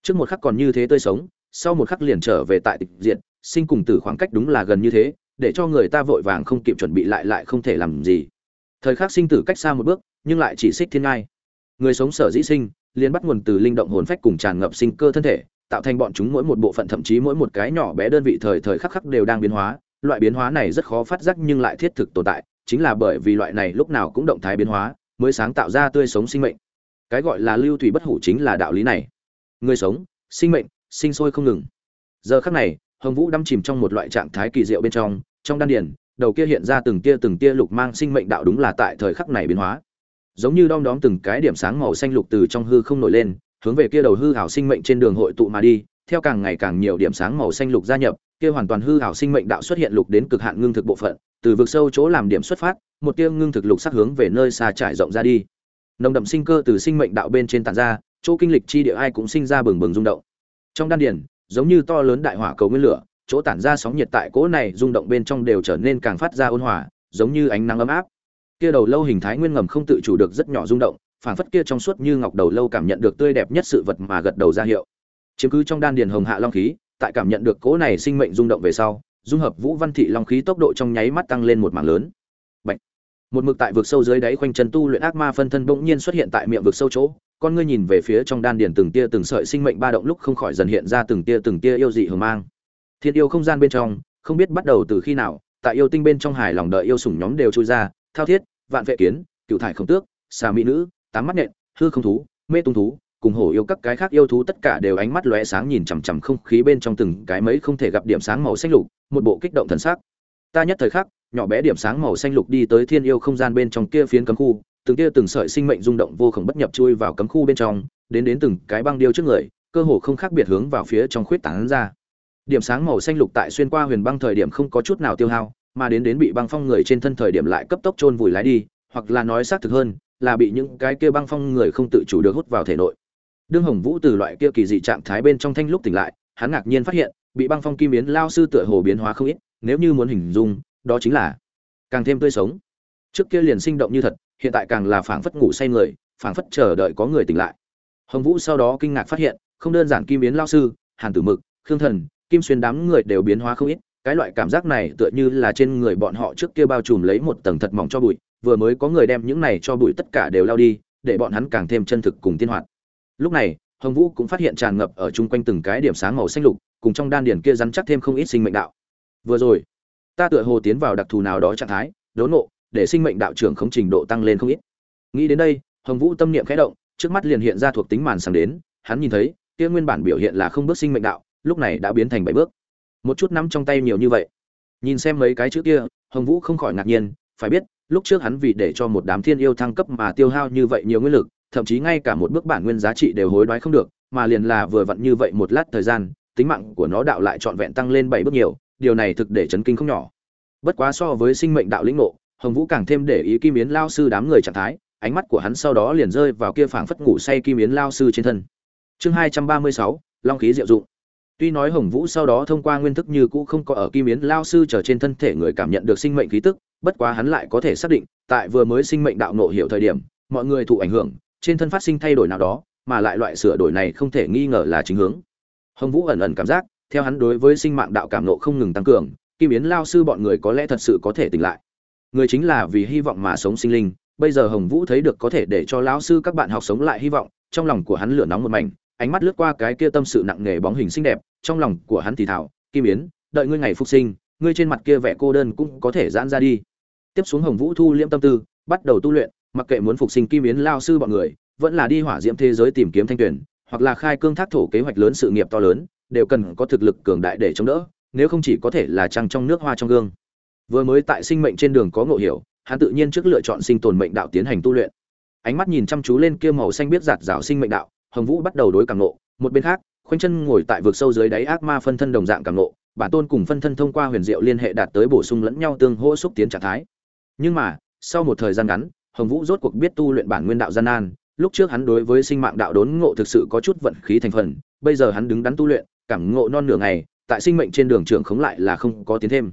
Trước một khắc còn như thế tươi sống sau một khắc liền trở về tại tịch diện sinh cùng tử khoảng cách đúng là gần như thế, để cho người ta vội vàng không kịp chuẩn bị lại lại không thể làm gì. Thời khắc sinh tử cách xa một bước, nhưng lại chỉ xích thiên ngai. Người sống sở dĩ sinh, liền bắt nguồn từ linh động hồn phách cùng tràn ngập sinh cơ thân thể, tạo thành bọn chúng mỗi một bộ phận thậm chí mỗi một cái nhỏ bé đơn vị thời thời khắc khắc đều đang biến hóa. Loại biến hóa này rất khó phát giác nhưng lại thiết thực tồn tại, chính là bởi vì loại này lúc nào cũng động thái biến hóa, mới sáng tạo ra tươi sống sinh mệnh. Cái gọi là lưu thủy bất hủ chính là đạo lý này. Người sống, sinh mệnh sinh sôi không ngừng. Giờ khắc này, hồng vũ đắm chìm trong một loại trạng thái kỳ diệu bên trong trong đan điền, đầu kia hiện ra từng tia từng tia lục mang sinh mệnh đạo đúng là tại thời khắc này biến hóa. Giống như đom đóm từng cái điểm sáng màu xanh lục từ trong hư không nổi lên, hướng về kia đầu hư hảo sinh mệnh trên đường hội tụ mà đi, theo càng ngày càng nhiều điểm sáng màu xanh lục gia nhập, kia hoàn toàn hư hảo sinh mệnh đạo xuất hiện lục đến cực hạn ngưng thực bộ phận, từ vực sâu chỗ làm điểm xuất phát, một tia ngưng thực lục sắc hướng về nơi xa trải rộng ra đi. Nồng đậm sinh cơ từ sinh mệnh đạo bên trên tàn ra, chỗ kinh lịch chi địa ai cũng sinh ra bừng bừng rung động trong đan điền, giống như to lớn đại hỏa cầu nguyên lửa, chỗ tản ra sóng nhiệt tại cỗ này rung động bên trong đều trở nên càng phát ra ôn hòa, giống như ánh nắng ấm áp. Kia đầu lâu hình thái nguyên ngầm không tự chủ được rất nhỏ rung động, phảng phất kia trong suốt như ngọc đầu lâu cảm nhận được tươi đẹp nhất sự vật mà gật đầu ra hiệu. Chiếm cứ trong đan điền hồng hạ long khí, tại cảm nhận được cỗ này sinh mệnh rung động về sau, dung hợp vũ văn thị long khí tốc độ trong nháy mắt tăng lên một mảng lớn. Bạch. một mực tại vực sâu dưới đáy khoanh chân tu luyện ác ma phân thân bỗng nhiên xuất hiện tại miệng vực sâu chỗ con ngươi nhìn về phía trong đan điền từng tia từng sợi sinh mệnh ba động lúc không khỏi dần hiện ra từng tia từng tia yêu dị hờ mang. Thiên yêu không gian bên trong, không biết bắt đầu từ khi nào, tại yêu tinh bên trong hài lòng đợi yêu sủng nhóm đều trôi ra, thao thiết, vạn vệ kiến cựu thải không tước, xà mỹ nữ, tám mắt nện hư không thú, mê tung thú, cùng hổ yêu các cái khác yêu thú tất cả đều ánh mắt lóe sáng nhìn chằm chằm không khí bên trong từng cái mấy không thể gặp điểm sáng màu xanh lục, một bộ kích động thần sắc. Ta nhất thời khắc, nhỏ bé điểm sáng màu xanh lục đi tới thiên yêu không gian bên trong kia phiến cấm khu từng kia từng sợi sinh mệnh rung động vô khổng bất nhập chui vào cấm khu bên trong, đến đến từng cái băng điêu trước người, cơ hồ không khác biệt hướng vào phía trong khuyết tán ra. Điểm sáng màu xanh lục tại xuyên qua huyền băng thời điểm không có chút nào tiêu hao, mà đến đến bị băng phong người trên thân thời điểm lại cấp tốc chôn vùi lái đi, hoặc là nói xác thực hơn, là bị những cái kia băng phong người không tự chủ được hút vào thể nội. Đương hồng vũ từ loại kia kỳ dị trạng thái bên trong thanh lúc tỉnh lại, hắn ngạc nhiên phát hiện, bị băng phong kim biến lao sư tựa hồ biến hóa không ít, nếu như muốn hình dung, đó chính là càng thêm tươi sống. Trước kia liền sinh động như thật hiện tại càng là phảng phất ngủ say người, phảng phất chờ đợi có người tỉnh lại. Hồng vũ sau đó kinh ngạc phát hiện, không đơn giản kim biến lao sư, hàn tử mực, khương thần, kim xuyên đám người đều biến hóa không ít, cái loại cảm giác này tựa như là trên người bọn họ trước kia bao trùm lấy một tầng thật mỏng cho bụi, vừa mới có người đem những này cho bụi tất cả đều lao đi, để bọn hắn càng thêm chân thực cùng tiên hoạt. Lúc này, hồng vũ cũng phát hiện tràn ngập ở chung quanh từng cái điểm sáng màu xanh lục, cùng trong đan điển kia rắn chắc thêm không ít sinh mệnh đạo. Vừa rồi, ta tựa hồ tiến vào đặc thù nào đó trạng thái, đốn nộ để sinh mệnh đạo trưởng không trình độ tăng lên không ít. Nghĩ đến đây, hồng vũ tâm niệm khẽ động, trước mắt liền hiện ra thuộc tính màn sáng đến, hắn nhìn thấy, kia nguyên bản biểu hiện là không bước sinh mệnh đạo, lúc này đã biến thành bảy bước. Một chút nắm trong tay nhiều như vậy. Nhìn xem mấy cái chữ kia, hồng vũ không khỏi ngạc nhiên, phải biết, lúc trước hắn vì để cho một đám thiên yêu thăng cấp mà tiêu hao như vậy nhiều nguyên lực, thậm chí ngay cả một bước bản nguyên giá trị đều hối đoái không được, mà liền là vừa vặn như vậy một lát thời gian, tính mạng của nó đạo lại trọn vẹn tăng lên bảy bước nhiều, điều này thực để chấn kinh không nhỏ. Bất quá so với sinh mệnh đạo lĩnh ngộ hồng vũ càng thêm để ý kim yến lao sư đám người trạng thái, ánh mắt của hắn sau đó liền rơi vào kia phảng phất ngủ say kim yến lao sư trên thân. Chương hai trăm ba mươi sáu, long khí diệu dụng. Tuy nói hồng vũ sau đó thông qua nguyên thức như cũ không có ở kim yến lao sư trở trên thân thể người cảm nhận được sinh mệnh khí tức, bất quá hắn lại có thể xác định, tại vừa mới sinh mệnh đạo nộ hiểu thời điểm, mọi người thụ ảnh hưởng, trên thân phát sinh thay đổi nào đó, mà lại loại sửa đổi này không thể nghi ngờ là chính hướng. Hồng vũ ẩn ẩn cảm giác, theo hắn đối với sinh mạng đạo cảm nộ không ngừng tăng cường, kim yến lao sư bọn người có lẽ thật sự có thể tỉnh lại người chính là vì hy vọng mà sống sinh linh. Bây giờ hồng vũ thấy được có thể để cho lão sư các bạn học sống lại hy vọng, trong lòng của hắn lửa nóng một mảnh, ánh mắt lướt qua cái kia tâm sự nặng nề bóng hình xinh đẹp, trong lòng của hắn thì thảo kim yến, đợi ngươi ngày phục sinh, ngươi trên mặt kia vẻ cô đơn cũng có thể giãn ra đi. Tiếp xuống hồng vũ thu liễm tâm tư, bắt đầu tu luyện, mặc kệ muốn phục sinh kim yến lao sư bọn người, vẫn là đi hỏa diễm thế giới tìm kiếm thanh tuyển hoặc là khai cương thác thổ kế hoạch lớn sự nghiệp to lớn, đều cần có thực lực cường đại để chống đỡ, nếu không chỉ có thể là trăng trong nước hoa trong gương vừa mới tại sinh mệnh trên đường có ngộ hiểu hắn tự nhiên trước lựa chọn sinh tồn mệnh đạo tiến hành tu luyện ánh mắt nhìn chăm chú lên kia màu xanh biết giạt rào sinh mệnh đạo hồng vũ bắt đầu đối cảm ngộ. một bên khác khoanh chân ngồi tại vực sâu dưới đáy ác ma phân thân đồng dạng cảm ngộ, bản tôn cùng phân thân thông qua huyền diệu liên hệ đạt tới bổ sung lẫn nhau tương hỗ xúc tiến trạng thái nhưng mà sau một thời gian ngắn hồng vũ rốt cuộc biết tu luyện bản nguyên đạo gian nan lúc trước hắn đối với sinh mạng đạo đốn ngộ thực sự có chút vận khí thành phần bây giờ hắn đứng đắn tu luyện cảm ngộ non nửa ngày tại sinh mệnh trên đường trưởng khống lại là không có tiến thêm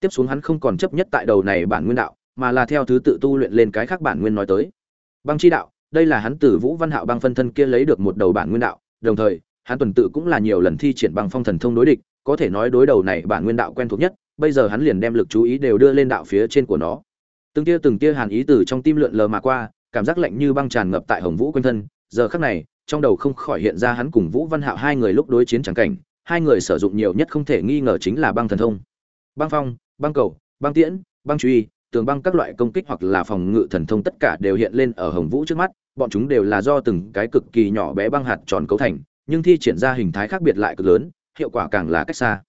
tiếp xuống hắn không còn chấp nhất tại đầu này bản nguyên đạo, mà là theo thứ tự tu luyện lên cái khác bản nguyên nói tới. Băng chi đạo, đây là hắn từ vũ văn hạo băng phân thân kia lấy được một đầu bản nguyên đạo, đồng thời, hắn tuần tự cũng là nhiều lần thi triển băng phong thần thông đối địch, có thể nói đối đầu này bản nguyên đạo quen thuộc nhất, bây giờ hắn liền đem lực chú ý đều đưa lên đạo phía trên của nó. Từng tia từng tia hàn ý từ trong tim lượn lờ mà qua, cảm giác lạnh như băng tràn ngập tại hồng vũ quanh thân, giờ khắc này, trong đầu không khỏi hiện ra hắn cùng vũ văn hạo hai người lúc đối chiến trắng cảnh, hai người sử dụng nhiều nhất không thể nghi ngờ chính là băng thần thông. Băng phong băng cầu, băng tiễn, băng truy, tường băng các loại công kích hoặc là phòng ngự thần thông tất cả đều hiện lên ở hồng vũ trước mắt, bọn chúng đều là do từng cái cực kỳ nhỏ bé băng hạt tròn cấu thành, nhưng thi triển ra hình thái khác biệt lại cực lớn, hiệu quả càng là cách xa.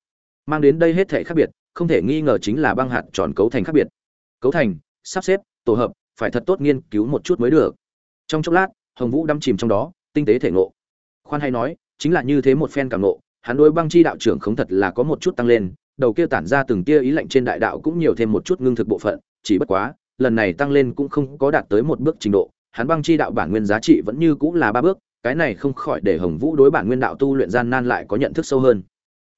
Mang đến đây hết thể khác biệt, không thể nghi ngờ chính là băng hạt tròn cấu thành khác biệt. Cấu thành, sắp xếp, tổ hợp, phải thật tốt nghiên cứu một chút mới được. Trong chốc lát, hồng vũ đâm chìm trong đó, tinh tế thể ngộ. Khoan hay nói, chính là như thế một phen cảm ngộ, hắn đối băng chi đạo trưởng không thật là có một chút tăng lên đầu kia tản ra từng tia ý lạnh trên đại đạo cũng nhiều thêm một chút ngưng thực bộ phận, chỉ bất quá, lần này tăng lên cũng không có đạt tới một bước trình độ, hắn băng chi đạo bản nguyên giá trị vẫn như cũng là ba bước, cái này không khỏi để hồng vũ đối bản nguyên đạo tu luyện gian nan lại có nhận thức sâu hơn.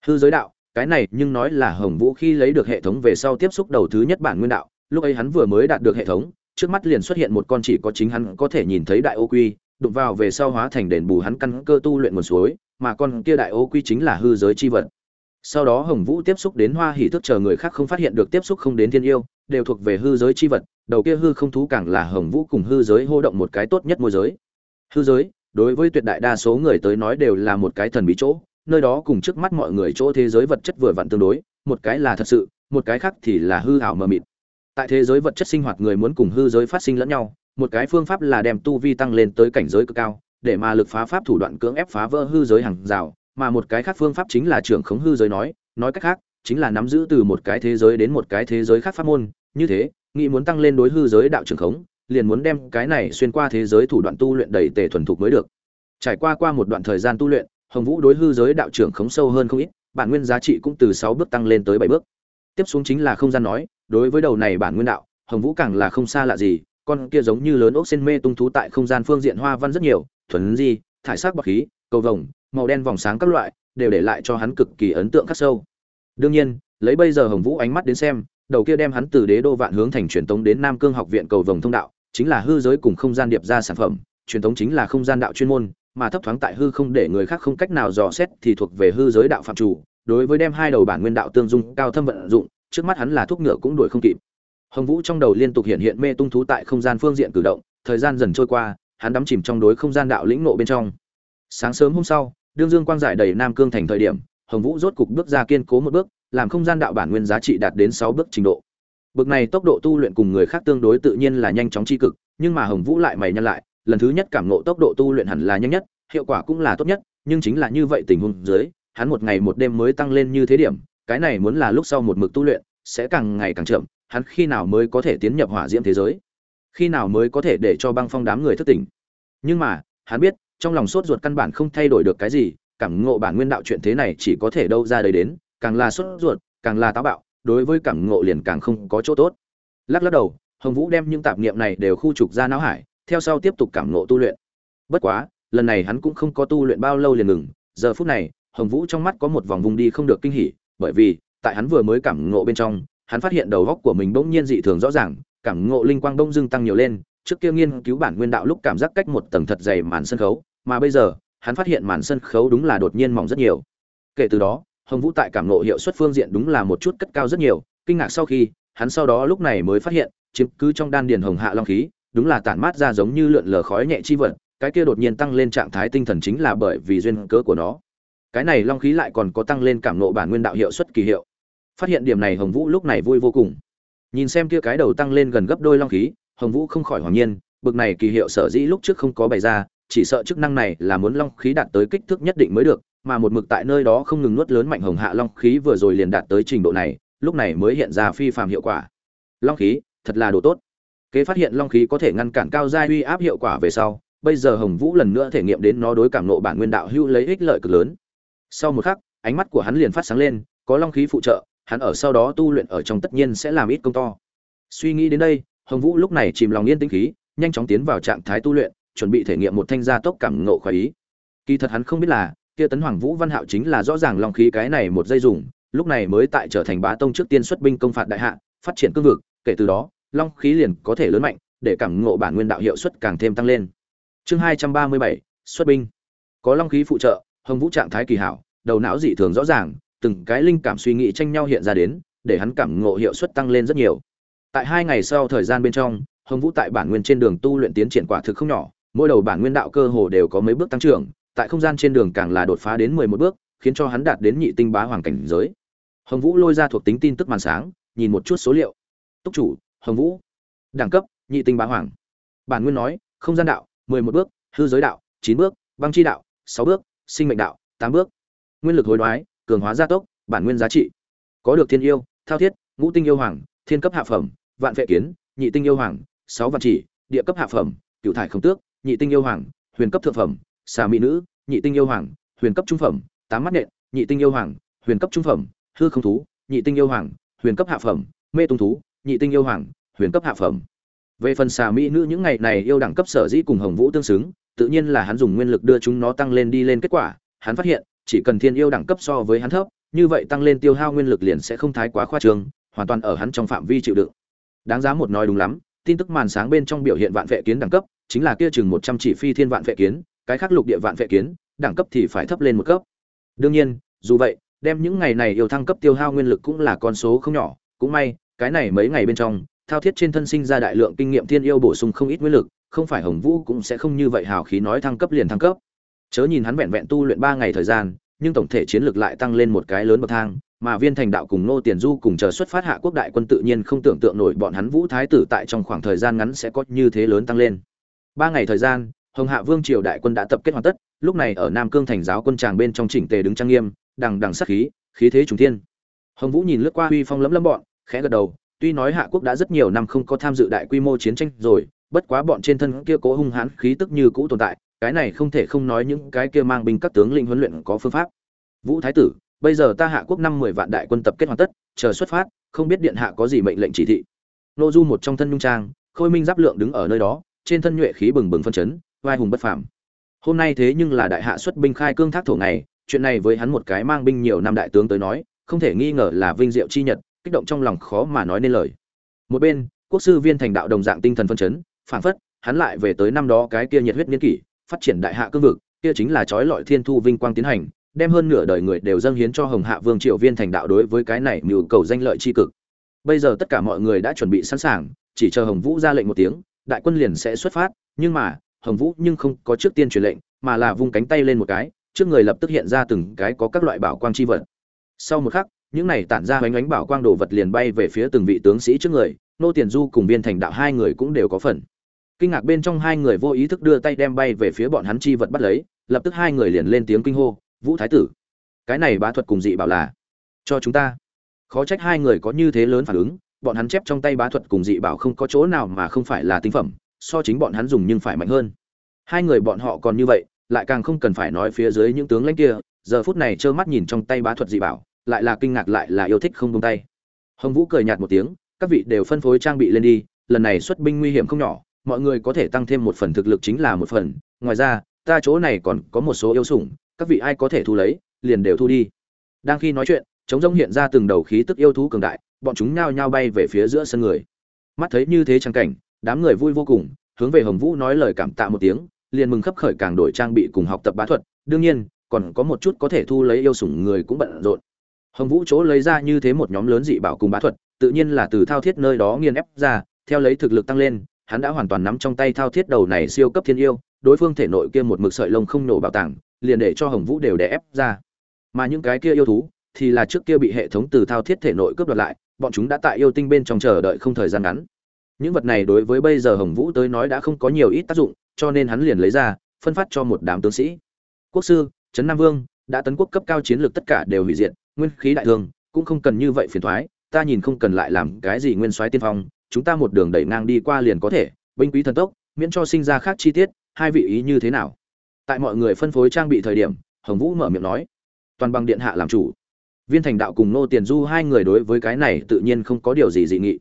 Hư giới đạo, cái này nhưng nói là hồng vũ khi lấy được hệ thống về sau tiếp xúc đầu thứ nhất bản nguyên đạo, lúc ấy hắn vừa mới đạt được hệ thống, trước mắt liền xuất hiện một con chỉ có chính hắn có thể nhìn thấy đại ô quy, đụng vào về sau hóa thành đền bù hắn căn cơ tu luyện nguồn suối, mà con kia đại ô quy chính là hư giới chi vật sau đó hồng vũ tiếp xúc đến hoa hỷ thức chờ người khác không phát hiện được tiếp xúc không đến thiên yêu, đều thuộc về hư giới chi vật, đầu kia hư không thú càng là hồng vũ cùng hư giới hô động một cái tốt nhất môi giới. Hư giới, đối với tuyệt đại đa số người tới nói đều là một cái thần bí chỗ, nơi đó cùng trước mắt mọi người chỗ thế giới vật chất vừa vặn tương đối, một cái là thật sự, một cái khác thì là hư ảo mờ mịt. Tại thế giới vật chất sinh hoạt người muốn cùng hư giới phát sinh lẫn nhau, một cái phương pháp là đem tu vi tăng lên tới cảnh giới cực cao, để mà lực phá pháp thủ đoạn cưỡng ép phá vỡ hư giới hàng rào mà một cái khác phương pháp chính là trưởng khống hư giới nói nói cách khác, chính là nắm giữ từ một cái thế giới đến một cái thế giới khác pháp môn. Như thế, nghĩ muốn tăng lên đối hư giới đạo trưởng khống, liền muốn đem cái này xuyên qua thế giới thủ đoạn tu luyện đầy tề thuần thục mới được. Trải qua qua một đoạn thời gian tu luyện, hồng vũ đối hư giới đạo trưởng khống sâu hơn không ít, bản nguyên giá trị cũng từ sáu bước tăng lên tới bảy bước. Tiếp xuống chính là không gian nói, đối với đầu này bản nguyên đạo, hồng vũ càng là không xa lạ gì, con kia giống như lớn ốc sen mê tung thú tại không gian phương diện hoa văn rất nhiều, thuần di, thải sắc bọc khí, cầu vồng màu đen vòng sáng các loại, đều để lại cho hắn cực kỳ ấn tượng khắc sâu. Đương nhiên, lấy bây giờ hồng vũ ánh mắt đến xem, đầu kia đem hắn từ đế đô vạn hướng thành truyền tống đến nam cương học viện cầu vồng thông đạo, chính là hư giới cùng không gian điệp ra sản phẩm, truyền tống chính là không gian đạo chuyên môn, mà thấp thoáng tại hư không để người khác không cách nào dò xét thì thuộc về hư giới đạo phạm chủ, đối với đem hai đầu bản nguyên đạo tương dung cao thâm vận dụng, trước mắt hắn là thuốc ngựa cũng đuổi không kịp. Hồng vũ trong đầu liên tục hiện hiện mê tung thú tại không gian phương diện cử động, thời gian dần trôi qua, hắn đắm chìm trong đối không gian đạo lĩnh nộ bên trong. Sáng sớm hôm sau đương dương quang giải đầy nam cương thành thời điểm, hồng vũ rốt cục bước ra kiên cố một bước, làm không gian đạo bản nguyên giá trị đạt đến sáu bước trình độ. Bước này tốc độ tu luyện cùng người khác tương đối tự nhiên là nhanh chóng tri cực, nhưng mà hồng vũ lại mày nhân lại, lần thứ nhất cảm ngộ tốc độ tu luyện hẳn là nhanh nhất, hiệu quả cũng là tốt nhất, nhưng chính là như vậy tình huống dưới, hắn một ngày một đêm mới tăng lên như thế điểm, cái này muốn là lúc sau một mực tu luyện, sẽ càng ngày càng chậm, hắn khi nào mới có thể tiến nhập hỏa diễm thế giới? Khi nào mới có thể để cho băng phong đám người thất tỉnh? Nhưng mà, hắn biết trong lòng sốt ruột căn bản không thay đổi được cái gì, cảm ngộ bản nguyên đạo chuyện thế này chỉ có thể đâu ra đấy đến, càng là sốt ruột, càng là táo bạo, đối với cảm ngộ liền càng không có chỗ tốt. Lắc lắc đầu, hồng vũ đem những tạp niệm này đều khu trục ra não hải, theo sau tiếp tục cảm ngộ tu luyện. Bất quá, lần này hắn cũng không có tu luyện bao lâu liền ngừng, giờ phút này, hồng vũ trong mắt có một vòng vùng đi không được kinh hỉ, bởi vì, tại hắn vừa mới cảm ngộ bên trong, hắn phát hiện đầu góc của mình bỗng nhiên dị thường rõ ràng, cảm ngộ linh quang bỗng dưng tăng nhiều lên, trước kia nghiên cứu bản nguyên đạo lúc cảm giác cách một tầng thật dày màn sân khấu mà bây giờ, hắn phát hiện màn sân khấu đúng là đột nhiên mỏng rất nhiều. Kể từ đó, hồng vũ tại cảm nộ hiệu suất phương diện đúng là một chút cất cao rất nhiều, kinh ngạc sau khi, hắn sau đó lúc này mới phát hiện, chiếm cứ trong đan điền hồng hạ long khí, đúng là tản mát ra giống như lượn lờ khói nhẹ chi vật, cái kia đột nhiên tăng lên trạng thái tinh thần chính là bởi vì duyên cớ của nó. Cái này long khí lại còn có tăng lên cảm nộ bản nguyên đạo hiệu suất kỳ hiệu. Phát hiện điểm này hồng vũ lúc này vui vô cùng. Nhìn xem kia cái đầu tăng lên gần gấp đôi long khí, hồng vũ không khỏi hoàng nhiên, bực này kỳ hiệu sở dĩ lúc trước không có bày ra chỉ sợ chức năng này là muốn long khí đạt tới kích thước nhất định mới được, mà một mực tại nơi đó không ngừng nuốt lớn mạnh hồng hạ long khí vừa rồi liền đạt tới trình độ này, lúc này mới hiện ra phi phàm hiệu quả. Long khí, thật là đồ tốt. Kế phát hiện long khí có thể ngăn cản cao giai uy áp hiệu quả về sau, bây giờ hồng vũ lần nữa thể nghiệm đến nó đối cảm nộ bản nguyên đạo hữu lấy ích lợi cực lớn. Sau một khắc, ánh mắt của hắn liền phát sáng lên, có long khí phụ trợ, hắn ở sau đó tu luyện ở trong tất nhiên sẽ làm ít công to. Suy nghĩ đến đây, hồng vũ lúc này chìm lòng yên tĩnh khí, nhanh chóng tiến vào trạng thái tu luyện chuẩn bị thể nghiệm một thanh gia tốc cảm ngộ khoái ý. Kỳ thật hắn không biết là, kia tấn hoàng vũ văn hạo chính là rõ ràng long khí cái này một dây dùng, lúc này mới tại trở thành bá tông trước tiên xuất binh công phạt đại hạ, phát triển cương vực, kể từ đó, long khí liền có thể lớn mạnh, để cảm ngộ bản nguyên đạo hiệu suất càng thêm tăng lên. Chương hai trăm ba mươi bảy, xuất binh. Có long khí phụ trợ, hồng vũ trạng thái kỳ hảo, đầu não dị thường rõ ràng, từng cái linh cảm suy nghĩ tranh nhau hiện ra đến, để hắn cảm ngộ hiệu suất tăng lên rất nhiều. Tại hai ngày sau thời gian bên trong, hồng vũ tại bản nguyên trên đường tu luyện tiến triển quả thực không nhỏ mỗi đầu bản nguyên đạo cơ hồ đều có mấy bước tăng trưởng, tại không gian trên đường càng là đột phá đến mười một bước, khiến cho hắn đạt đến nhị tinh bá hoàng cảnh giới. Hồng vũ lôi ra thuộc tính tin tức màn sáng, nhìn một chút số liệu. Túc chủ, hồng vũ. Đẳng cấp, nhị tinh bá hoàng. Bản nguyên nói, không gian đạo, mười một bước, hư giới đạo, chín bước, băng chi đạo, sáu bước, sinh mệnh đạo, tám bước. Nguyên lực hồi đoái, cường hóa gia tốc, bản nguyên giá trị. Có được thiên yêu, thao thiết, ngũ tinh yêu hoàng, thiên cấp hạ phẩm, vạn vệ kiến, nhị tinh yêu hoàng, sáu vạn chỉ, địa cấp hạ phẩm, cửu thải không tước nhị tinh yêu hoàng, huyền cấp thượng phẩm, xà mỹ nữ, nhị tinh yêu hoàng, huyền cấp trung phẩm, tám mắt nện, nhị tinh yêu hoàng, huyền cấp trung phẩm, hư không thú, nhị tinh yêu hoàng, huyền cấp hạ phẩm, mê tung thú, nhị tinh yêu hoàng, huyền cấp hạ phẩm. Về phần xà mỹ nữ những ngày này yêu đẳng cấp sở dĩ cùng hồng vũ tương xứng, tự nhiên là hắn dùng nguyên lực đưa chúng nó tăng lên đi lên kết quả, hắn phát hiện, chỉ cần thiên yêu đẳng cấp so với hắn thấp, như vậy tăng lên tiêu hao nguyên lực liền sẽ không thái quá khoa trương, hoàn toàn ở hắn trong phạm vi chịu đựng. Đáng giá một nói đúng lắm, tin tức màn sáng bên trong biểu hiện vạn vệ kiến đẳng cấp chính là kia chừng một trăm chỉ phi thiên vạn vệ kiến, cái khác lục địa vạn vệ kiến, đẳng cấp thì phải thấp lên một cấp. Đương nhiên, dù vậy, đem những ngày này yêu thăng cấp tiêu hao nguyên lực cũng là con số không nhỏ. Cũng may, cái này mấy ngày bên trong, thao thiết trên thân sinh ra đại lượng kinh nghiệm thiên yêu bổ sung không ít nguyên lực, không phải hồng vũ cũng sẽ không như vậy hào khí nói thăng cấp liền thăng cấp. Chớ nhìn hắn vẹn vẹn tu luyện ba ngày thời gian, nhưng tổng thể chiến lược lại tăng lên một cái lớn bậc thang, mà viên thành đạo cùng nô tiền du cùng chờ xuất phát hạ quốc đại quân tự nhiên không tưởng tượng nổi bọn hắn vũ thái tử tại trong khoảng thời gian ngắn sẽ có như thế lớn tăng lên ba ngày thời gian, hồng hạ vương triều đại quân đã tập kết hoàn tất, lúc này ở nam cương thành giáo quân tràng bên trong chỉnh tề đứng trang nghiêm, đằng đằng sắc khí khí thế trùng thiên. Hồng vũ nhìn lướt qua uy phong lấm lấm bọn, khẽ gật đầu, tuy nói hạ quốc đã rất nhiều năm không có tham dự đại quy mô chiến tranh rồi, bất quá bọn trên thân kia cố hung hãn khí tức như cũ tồn tại, cái này không thể không nói những cái kia mang binh các tướng lĩnh huấn luyện có phương pháp. Vũ thái tử, bây giờ ta hạ quốc năm mười vạn đại quân tập kết hoàn tất, chờ xuất phát, không biết điện hạ có gì mệnh lệnh chỉ thị. Nô du một trong thân nhung trang, khôi minh giáp lượng đứng ở nơi đó trên thân nhuệ khí bừng bừng phân chấn vai hùng bất phàm. Hôm nay thế nhưng là đại hạ xuất binh khai cương thác thổ này chuyện này với hắn một cái mang binh nhiều năm đại tướng tới nói, không thể nghi ngờ là vinh diệu chi nhật, kích động trong lòng khó mà nói nên lời. Một bên, quốc sư viên thành đạo đồng dạng tinh thần phân chấn phản phất, hắn lại về tới năm đó cái kia nhiệt huyết niên kỷ, phát triển đại hạ cương vực, kia chính là trói lọi thiên thu vinh quang tiến hành, đem hơn nửa đời người đều dâng hiến cho hồng hạ vương triệu viên thành đạo đối với cái này mưu cầu danh lợi chi cực. Bây giờ tất cả mọi người đã chuẩn bị sẵn sàng, chỉ chờ hồng vũ ra lệnh một tiếng đại quân liền sẽ xuất phát, nhưng mà, hồng vũ nhưng không có trước tiên truyền lệnh, mà là vung cánh tay lên một cái, trước người lập tức hiện ra từng cái có các loại bảo quang chi vật. Sau một khắc, những này tản ra hoánh ánh bảo quang đồ vật liền bay về phía từng vị tướng sĩ trước người, nô tiền du cùng viên thành đạo hai người cũng đều có phần. Kinh ngạc bên trong hai người vô ý thức đưa tay đem bay về phía bọn hắn chi vật bắt lấy, lập tức hai người liền lên tiếng kinh hô, vũ thái tử, cái này bá thuật cùng dị bảo là cho chúng ta. Khó trách hai người có như thế lớn phản ứng bọn hắn chép trong tay bá thuật cùng dị bảo không có chỗ nào mà không phải là tinh phẩm, so chính bọn hắn dùng nhưng phải mạnh hơn. Hai người bọn họ còn như vậy, lại càng không cần phải nói phía dưới những tướng lãnh kia, giờ phút này trơ mắt nhìn trong tay bá thuật dị bảo, lại là kinh ngạc lại là yêu thích không buông tay. Hồng vũ cười nhạt một tiếng, các vị đều phân phối trang bị lên đi, lần này xuất binh nguy hiểm không nhỏ, mọi người có thể tăng thêm một phần thực lực chính là một phần, ngoài ra, ta chỗ này còn có một số yêu sủng, các vị ai có thể thu lấy, liền đều thu đi. Đang khi nói chuyện chống rông hiện ra từng đầu khí tức yêu thú cường đại bọn chúng nhao nhao bay về phía giữa sân người. Mắt thấy như thế trang cảnh, đám người vui vô cùng, hướng về hồng vũ nói lời cảm tạ một tiếng, liền mừng khấp khởi càng đổi trang bị cùng học tập bá thuật. Đương nhiên, còn có một chút có thể thu lấy yêu sủng người cũng bận rộn. Hồng vũ chỗ lấy ra như thế một nhóm lớn dị bảo cùng bá thuật, tự nhiên là từ thao thiết nơi đó nghiên ép ra, theo lấy thực lực tăng lên, hắn đã hoàn toàn nắm trong tay thao thiết đầu này siêu cấp thiên yêu, đối phương thể nội kia một mực sợi lông không nổ bảo tàng, liền để cho hồng vũ đều đè ép ra. Mà những cái kia yêu thú thì là trước kia bị hệ thống từ thao thiết thể nội cướp đoạt lại bọn chúng đã tại yêu tinh bên trong chờ đợi không thời gian ngắn. Những vật này đối với bây giờ hồng vũ tới nói đã không có nhiều ít tác dụng, cho nên hắn liền lấy ra, phân phát cho một đám tướng sĩ. Quốc sư, trấn nam vương, đã tấn quốc cấp cao chiến lược tất cả đều hủy diệt, nguyên khí đại thương, cũng không cần như vậy phiền thoái, ta nhìn không cần lại làm cái gì nguyên soái tiên phong, chúng ta một đường đẩy ngang đi qua liền có thể, binh quý thần tốc, miễn cho sinh ra khác chi tiết, hai vị ý như thế nào? Tại mọi người phân phối trang bị thời điểm, hồng vũ mở miệng nói, toàn bằng điện hạ làm chủ viên thành đạo cùng nô tiền du hai người đối với cái này tự nhiên không có điều gì dị nghị.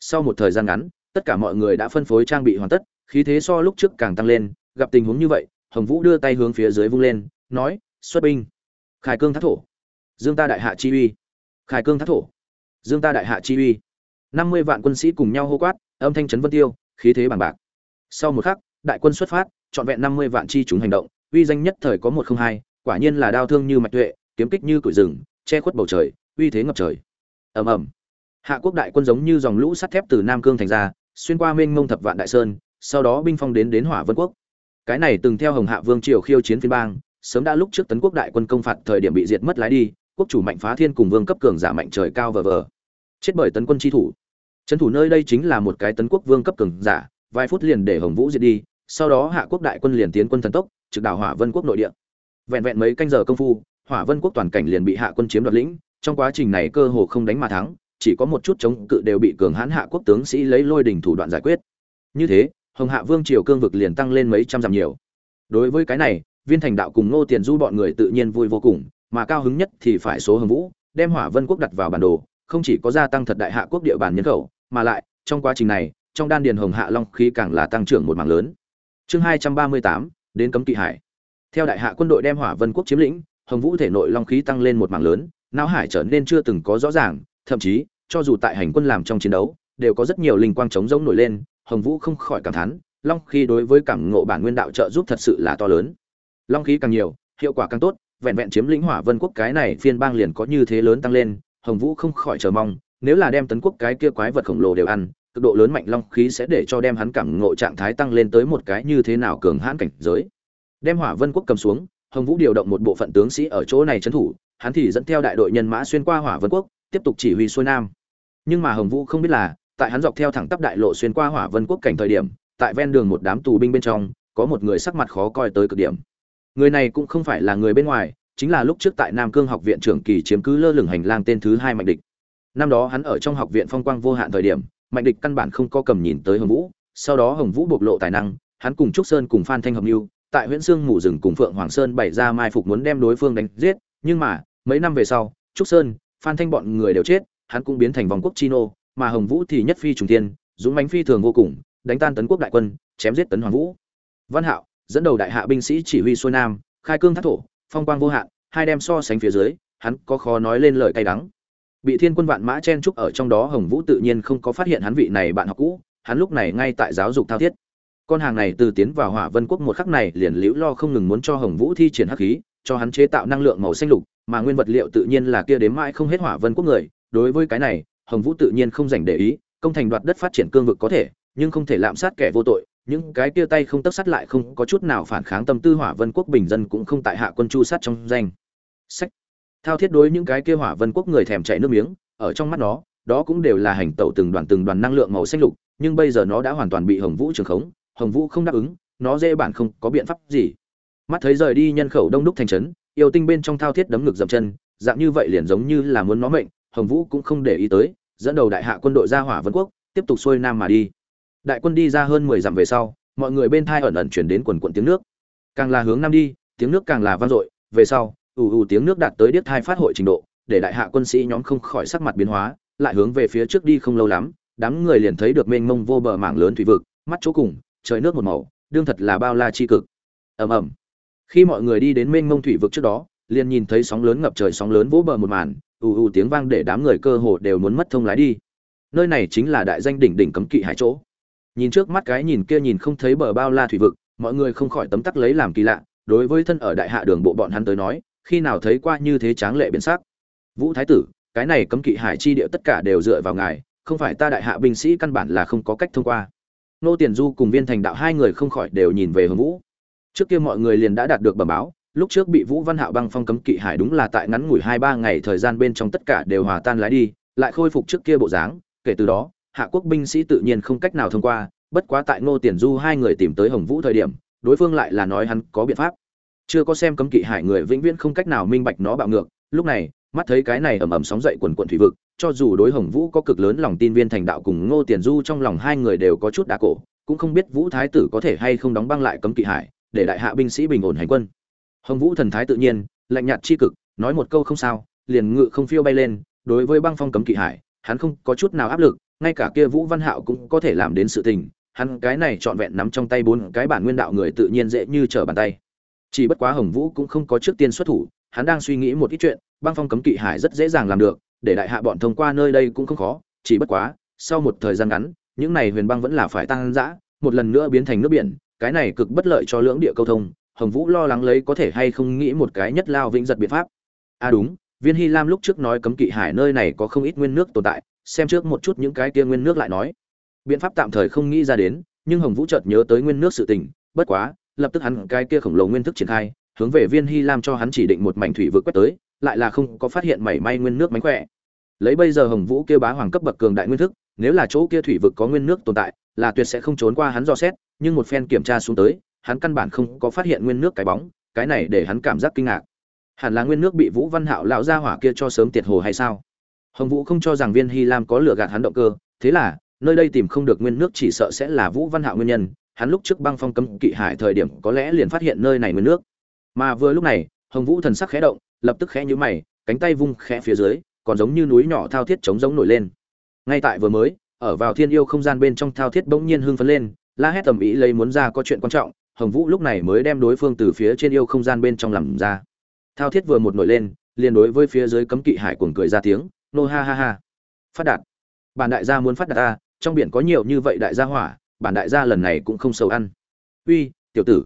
Sau một thời gian ngắn, tất cả mọi người đã phân phối trang bị hoàn tất, khí thế so lúc trước càng tăng lên, gặp tình huống như vậy, hồng vũ đưa tay hướng phía dưới vung lên, nói, xuất binh. Khải cương thác thổ. Dương ta đại hạ chi uy. Khải cương thác thổ. Dương ta đại hạ chi uy. Năm mươi vạn quân sĩ cùng nhau hô quát, âm thanh trấn vân tiêu, khí thế bằng bạc. Sau một khắc, đại quân xuất phát, trọn vẹn năm mươi vạn chi chúng hành động, uy danh nhất thời có một không hai, quả nhiên là đao thương như mạch tuệ, kiếm kích như cửi rừng che khuất bầu trời, uy thế ngập trời. Ầm ầm. Hạ quốc đại quân giống như dòng lũ sắt thép từ nam cương thành ra, xuyên qua mênh mông thập vạn đại sơn, sau đó binh phong đến đến hỏa vân quốc. Cái này từng theo hồng hạ vương triều khiêu chiến phiên bang, sớm đã lúc trước tấn quốc đại quân công phạt thời điểm bị diệt mất lái đi, quốc chủ mạnh phá thiên cùng vương cấp cường giả mạnh trời cao vờ vờ. Chết bởi tấn quân chi thủ. Trấn thủ nơi đây chính là một cái tấn quốc vương cấp cường giả, vài phút liền để hồng vũ diệt đi, sau đó hạ quốc đại quân liền tiến quân thần tốc, trực đảo hỏa vân quốc nội địa. Vẹn vẹn mấy canh giờ công phu hỏa vân quốc toàn cảnh liền bị hạ quân chiếm đoạt lĩnh, trong quá trình này cơ hồ không đánh mà thắng, chỉ có một chút chống cự đều bị cường hãn hạ quốc tướng sĩ lấy lôi đình thủ đoạn giải quyết. Như thế, hồng hạ vương triều cương vực liền tăng lên mấy trăm dặm nhiều. Đối với cái này, viên thành đạo cùng ngô tiền du bọn người tự nhiên vui vô cùng, mà cao hứng nhất thì phải số hồng vũ, đem hỏa vân quốc đặt vào bản đồ, không chỉ có gia tăng thật đại hạ quốc địa bàn nhân khẩu, mà lại, trong quá trình này, trong đan điền hồng hạ long khí càng là tăng trưởng một mảng lớn. Chương hai trăm ba mươi tám, đến cấm kỵ hải. Theo đại hạ quân đội đem hỏa vân quốc chiếm lĩnh hồng vũ thể nội long khí tăng lên một mảng lớn, não hải trở nên chưa từng có rõ ràng, thậm chí, cho dù tại hành quân làm trong chiến đấu, đều có rất nhiều linh quang chống rỗng nổi lên, hồng vũ không khỏi cảm thán, long khí đối với cảm ngộ bản nguyên đạo trợ giúp thật sự là to lớn. Long khí càng nhiều, hiệu quả càng tốt, vẹn vẹn chiếm lĩnh hỏa vân quốc cái này phiên bang liền có như thế lớn tăng lên, hồng vũ không khỏi chờ mong, nếu là đem tấn quốc cái kia quái vật khổng lồ đều ăn, cực độ lớn mạnh long khí sẽ để cho đem hắn cảm ngộ trạng thái tăng lên tới một cái như thế nào cường hãn cảnh giới. Đem hỏa vân quốc cầm xuống hồng vũ điều động một bộ phận tướng sĩ ở chỗ này trấn thủ, hắn thì dẫn theo đại đội nhân mã xuyên qua hỏa vân quốc, tiếp tục chỉ huy xuôi nam nhưng mà hồng vũ không biết là, tại hắn dọc theo thẳng tắp đại lộ xuyên qua hỏa vân quốc cảnh thời điểm, tại ven đường một đám tù binh bên trong, có một người sắc mặt khó coi tới cực điểm người này cũng không phải là người bên ngoài, chính là lúc trước tại nam cương học viện trưởng kỳ chiếm cứ lơ lửng hành lang tên thứ hai mạnh địch năm đó hắn ở trong học viện phong quang vô hạn thời điểm, mạnh địch căn bản không có cầm nhìn tới hồng vũ, sau đó hồng vũ bộc lộ tài năng, hắn cùng trúc sơn cùng phan thanh hợp lưu tại huyện sương mù rừng cùng phượng hoàng sơn bày ra mai phục muốn đem đối phương đánh giết, nhưng mà, mấy năm về sau, trúc sơn, phan thanh bọn người đều chết, hắn cũng biến thành vòng quốc chi nô mà hồng vũ thì nhất phi trùng tiên dũng mánh phi thường vô cùng, đánh tan tấn quốc đại quân, chém giết tấn hoàng vũ. Văn hạo, dẫn đầu đại hạ binh sĩ chỉ huy xuôi nam, khai cương thác thổ, phong quang vô hạn, hai đem so sánh phía dưới, hắn có khó nói lên lời cay đắng. Bị thiên quân vạn mã chen trúc ở trong đó, hồng vũ tự nhiên không có phát hiện hắn vị này bạn học cũ, hắn lúc này ngay tại giáo dục thao thiết con hàng này từ tiến vào hỏa vân quốc một khắc này liền liễu lo không ngừng muốn cho hồng vũ thi triển hắc khí, cho hắn chế tạo năng lượng màu xanh lục, mà nguyên vật liệu tự nhiên là kia đếm mãi không hết hỏa vân quốc người. Đối với cái này, hồng vũ tự nhiên không dành để ý, công thành đoạt đất phát triển cương vực có thể, nhưng không thể lạm sát kẻ vô tội, những cái kia tay không tấp sát lại không có chút nào phản kháng tâm tư hỏa vân quốc bình dân cũng không tại hạ quân chu sát trong danh. Sách. Thao thiết đối những cái kia hỏa vân quốc người thèm chảy nước miếng, ở trong mắt nó, đó cũng đều là hành tẩu từng đoàn từng đoàn năng lượng màu xanh lục, nhưng bây giờ nó đã hoàn toàn bị hồng vũ trường khống hồng vũ không đáp ứng, nó dễ bản không có biện pháp gì. Mắt thấy rời đi nhân khẩu đông đúc thành trấn, yêu tinh bên trong thao thiết đấm ngực dậm chân, dạng như vậy liền giống như là muốn nó mệnh, hồng vũ cũng không để ý tới, dẫn đầu đại hạ quân đội ra hỏa vân quốc, tiếp tục xuôi nam mà đi. Đại quân đi ra hơn mười dặm về sau, mọi người bên thai ẩn ẩn chuyển đến quần quận tiếng nước. Càng là hướng nam đi, tiếng nước càng là vang dội, về sau, ù ù tiếng nước đạt tới điếc thai phát hội trình độ, để đại hạ quân sĩ nhóm không khỏi sắc mặt biến hóa, lại hướng về phía trước đi không lâu lắm, đám người liền thấy được mênh mông vô bờ mảng lớn thủy vực, mắt chỗ cùng trời nước một màu, đương thật là bao la chi cực. Ầm ầm. Khi mọi người đi đến mênh mông thủy vực trước đó, liền nhìn thấy sóng lớn ngập trời sóng lớn vỗ bờ một màn, ù ù tiếng vang để đám người cơ hồ đều muốn mất thông lái đi. Nơi này chính là đại danh đỉnh đỉnh cấm kỵ hải chỗ. Nhìn trước mắt cái nhìn kia nhìn không thấy bờ bao la thủy vực, mọi người không khỏi tấm tắc lấy làm kỳ lạ, đối với thân ở đại hạ đường bộ bọn hắn tới nói, khi nào thấy qua như thế tráng lệ biến sắc. Vũ thái tử, cái này cấm kỵ hải chi địa tất cả đều dựa vào ngài, không phải ta đại hạ binh sĩ căn bản là không có cách thông qua nô tiền du cùng viên thành đạo hai người không khỏi đều nhìn về hướng vũ. Trước kia mọi người liền đã đạt được bẩm báo, lúc trước bị vũ văn hạo băng phong cấm kỵ hải đúng là tại ngắn ngủi hai ba ngày thời gian bên trong tất cả đều hòa tan lái đi, lại khôi phục trước kia bộ dáng, kể từ đó, hạ quốc binh sĩ tự nhiên không cách nào thông qua, bất quá tại ngô tiền du hai người tìm tới hồng vũ thời điểm, đối phương lại là nói hắn có biện pháp. Chưa có xem cấm kỵ hải người vĩnh viễn không cách nào minh bạch nó bạo ngược, lúc này, mắt thấy cái này ầm ầm sóng dậy quần quần thủy vực cho dù đối hồng vũ có cực lớn lòng tin viên thành đạo cùng ngô tiền du trong lòng hai người đều có chút đá cổ, cũng không biết vũ thái tử có thể hay không đóng băng lại cấm kỵ hải, để đại hạ binh sĩ bình ổn hành quân. Hồng vũ thần thái tự nhiên, lạnh nhạt chi cực, nói một câu không sao, liền ngự không phiêu bay lên, đối với băng phong cấm kỵ hải, hắn không có chút nào áp lực, ngay cả kia vũ văn hạo cũng có thể làm đến sự tình, hắn cái này trọn vẹn nắm trong tay bốn cái bản nguyên đạo người tự nhiên dễ như trở bàn tay. Chỉ bất quá hồng vũ cũng không có trước tiên xuất thủ, hắn đang suy nghĩ một ít chuyện, băng phong cấm kỵ hải rất dễ dàng làm được để đại hạ bọn thông qua nơi đây cũng không khó, chỉ bất quá, sau một thời gian ngắn, những này huyền băng vẫn là phải tăng dã, một lần nữa biến thành nước biển, cái này cực bất lợi cho lưỡng địa câu thông, hồng vũ lo lắng lấy có thể hay không nghĩ một cái nhất lao vĩnh giật biện pháp. À đúng, viên hy lam lúc trước nói cấm kỵ hải nơi này có không ít nguyên nước tồn tại, xem trước một chút những cái kia nguyên nước lại nói. Biện pháp tạm thời không nghĩ ra đến, nhưng hồng vũ chợt nhớ tới nguyên nước sự tình, bất quá, lập tức hắn cái kia khổng lồ nguyên thức triển khai, hướng về viên hy lam cho hắn chỉ định một mảnh thủy vượt quét tới lại là không có phát hiện mảy may nguyên nước mánh khỏe. Lấy bây giờ hồng vũ kêu bá hoàng cấp bậc cường đại nguyên thức, nếu là chỗ kia thủy vực có nguyên nước tồn tại, là tuyệt sẽ không trốn qua hắn do xét, nhưng một phen kiểm tra xuống tới, hắn căn bản không có phát hiện nguyên nước cái bóng, cái này để hắn cảm giác kinh ngạc. Hẳn là nguyên nước bị vũ văn hạo lão gia hỏa kia cho sớm tiệt hồ hay sao? Hồng vũ không cho rằng viên hy lam có lừa gạt hắn động cơ, thế là, nơi đây tìm không được nguyên nước chỉ sợ sẽ là vũ văn hạo nguyên nhân, hắn lúc trước băng phong cấm kỵ hải thời điểm có lẽ liền phát hiện nơi này nguyên nước. Mà vừa lúc này, hồng vũ thần sắc khẽ động lập tức khẽ nhíu mày, cánh tay vung khẽ phía dưới, còn giống như núi nhỏ thao thiết chống giống nổi lên. Ngay tại vừa mới, ở vào thiên yêu không gian bên trong thao thiết bỗng nhiên hưng phấn lên, la hét tầm ý lấy muốn ra có chuyện quan trọng, hồng vũ lúc này mới đem đối phương từ phía trên yêu không gian bên trong làm ra. Thao thiết vừa một nổi lên, liền đối với phía dưới cấm kỵ hải cuồng cười ra tiếng, nô ha ha ha. Phát đạt. Bản đại gia muốn phát đạt ta, trong biển có nhiều như vậy đại gia hỏa, bản đại gia lần này cũng không sầu ăn. Uy, tiểu tử.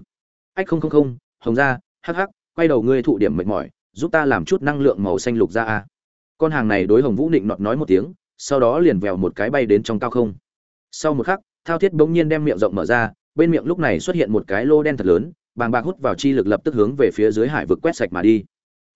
Ách không không không, hồng gia, hắc hắc, quay đầu ngươi thụ điểm mệt mỏi giúp ta làm chút năng lượng màu xanh lục ra a. Con hàng này đối hồng vũ định nọt nói một tiếng, sau đó liền vèo một cái bay đến trong cao không. Sau một khắc, thao thiết bỗng nhiên đem miệng rộng mở ra, bên miệng lúc này xuất hiện một cái lô đen thật lớn, bàng bạc hút vào chi lực lập tức hướng về phía dưới hải vực quét sạch mà đi.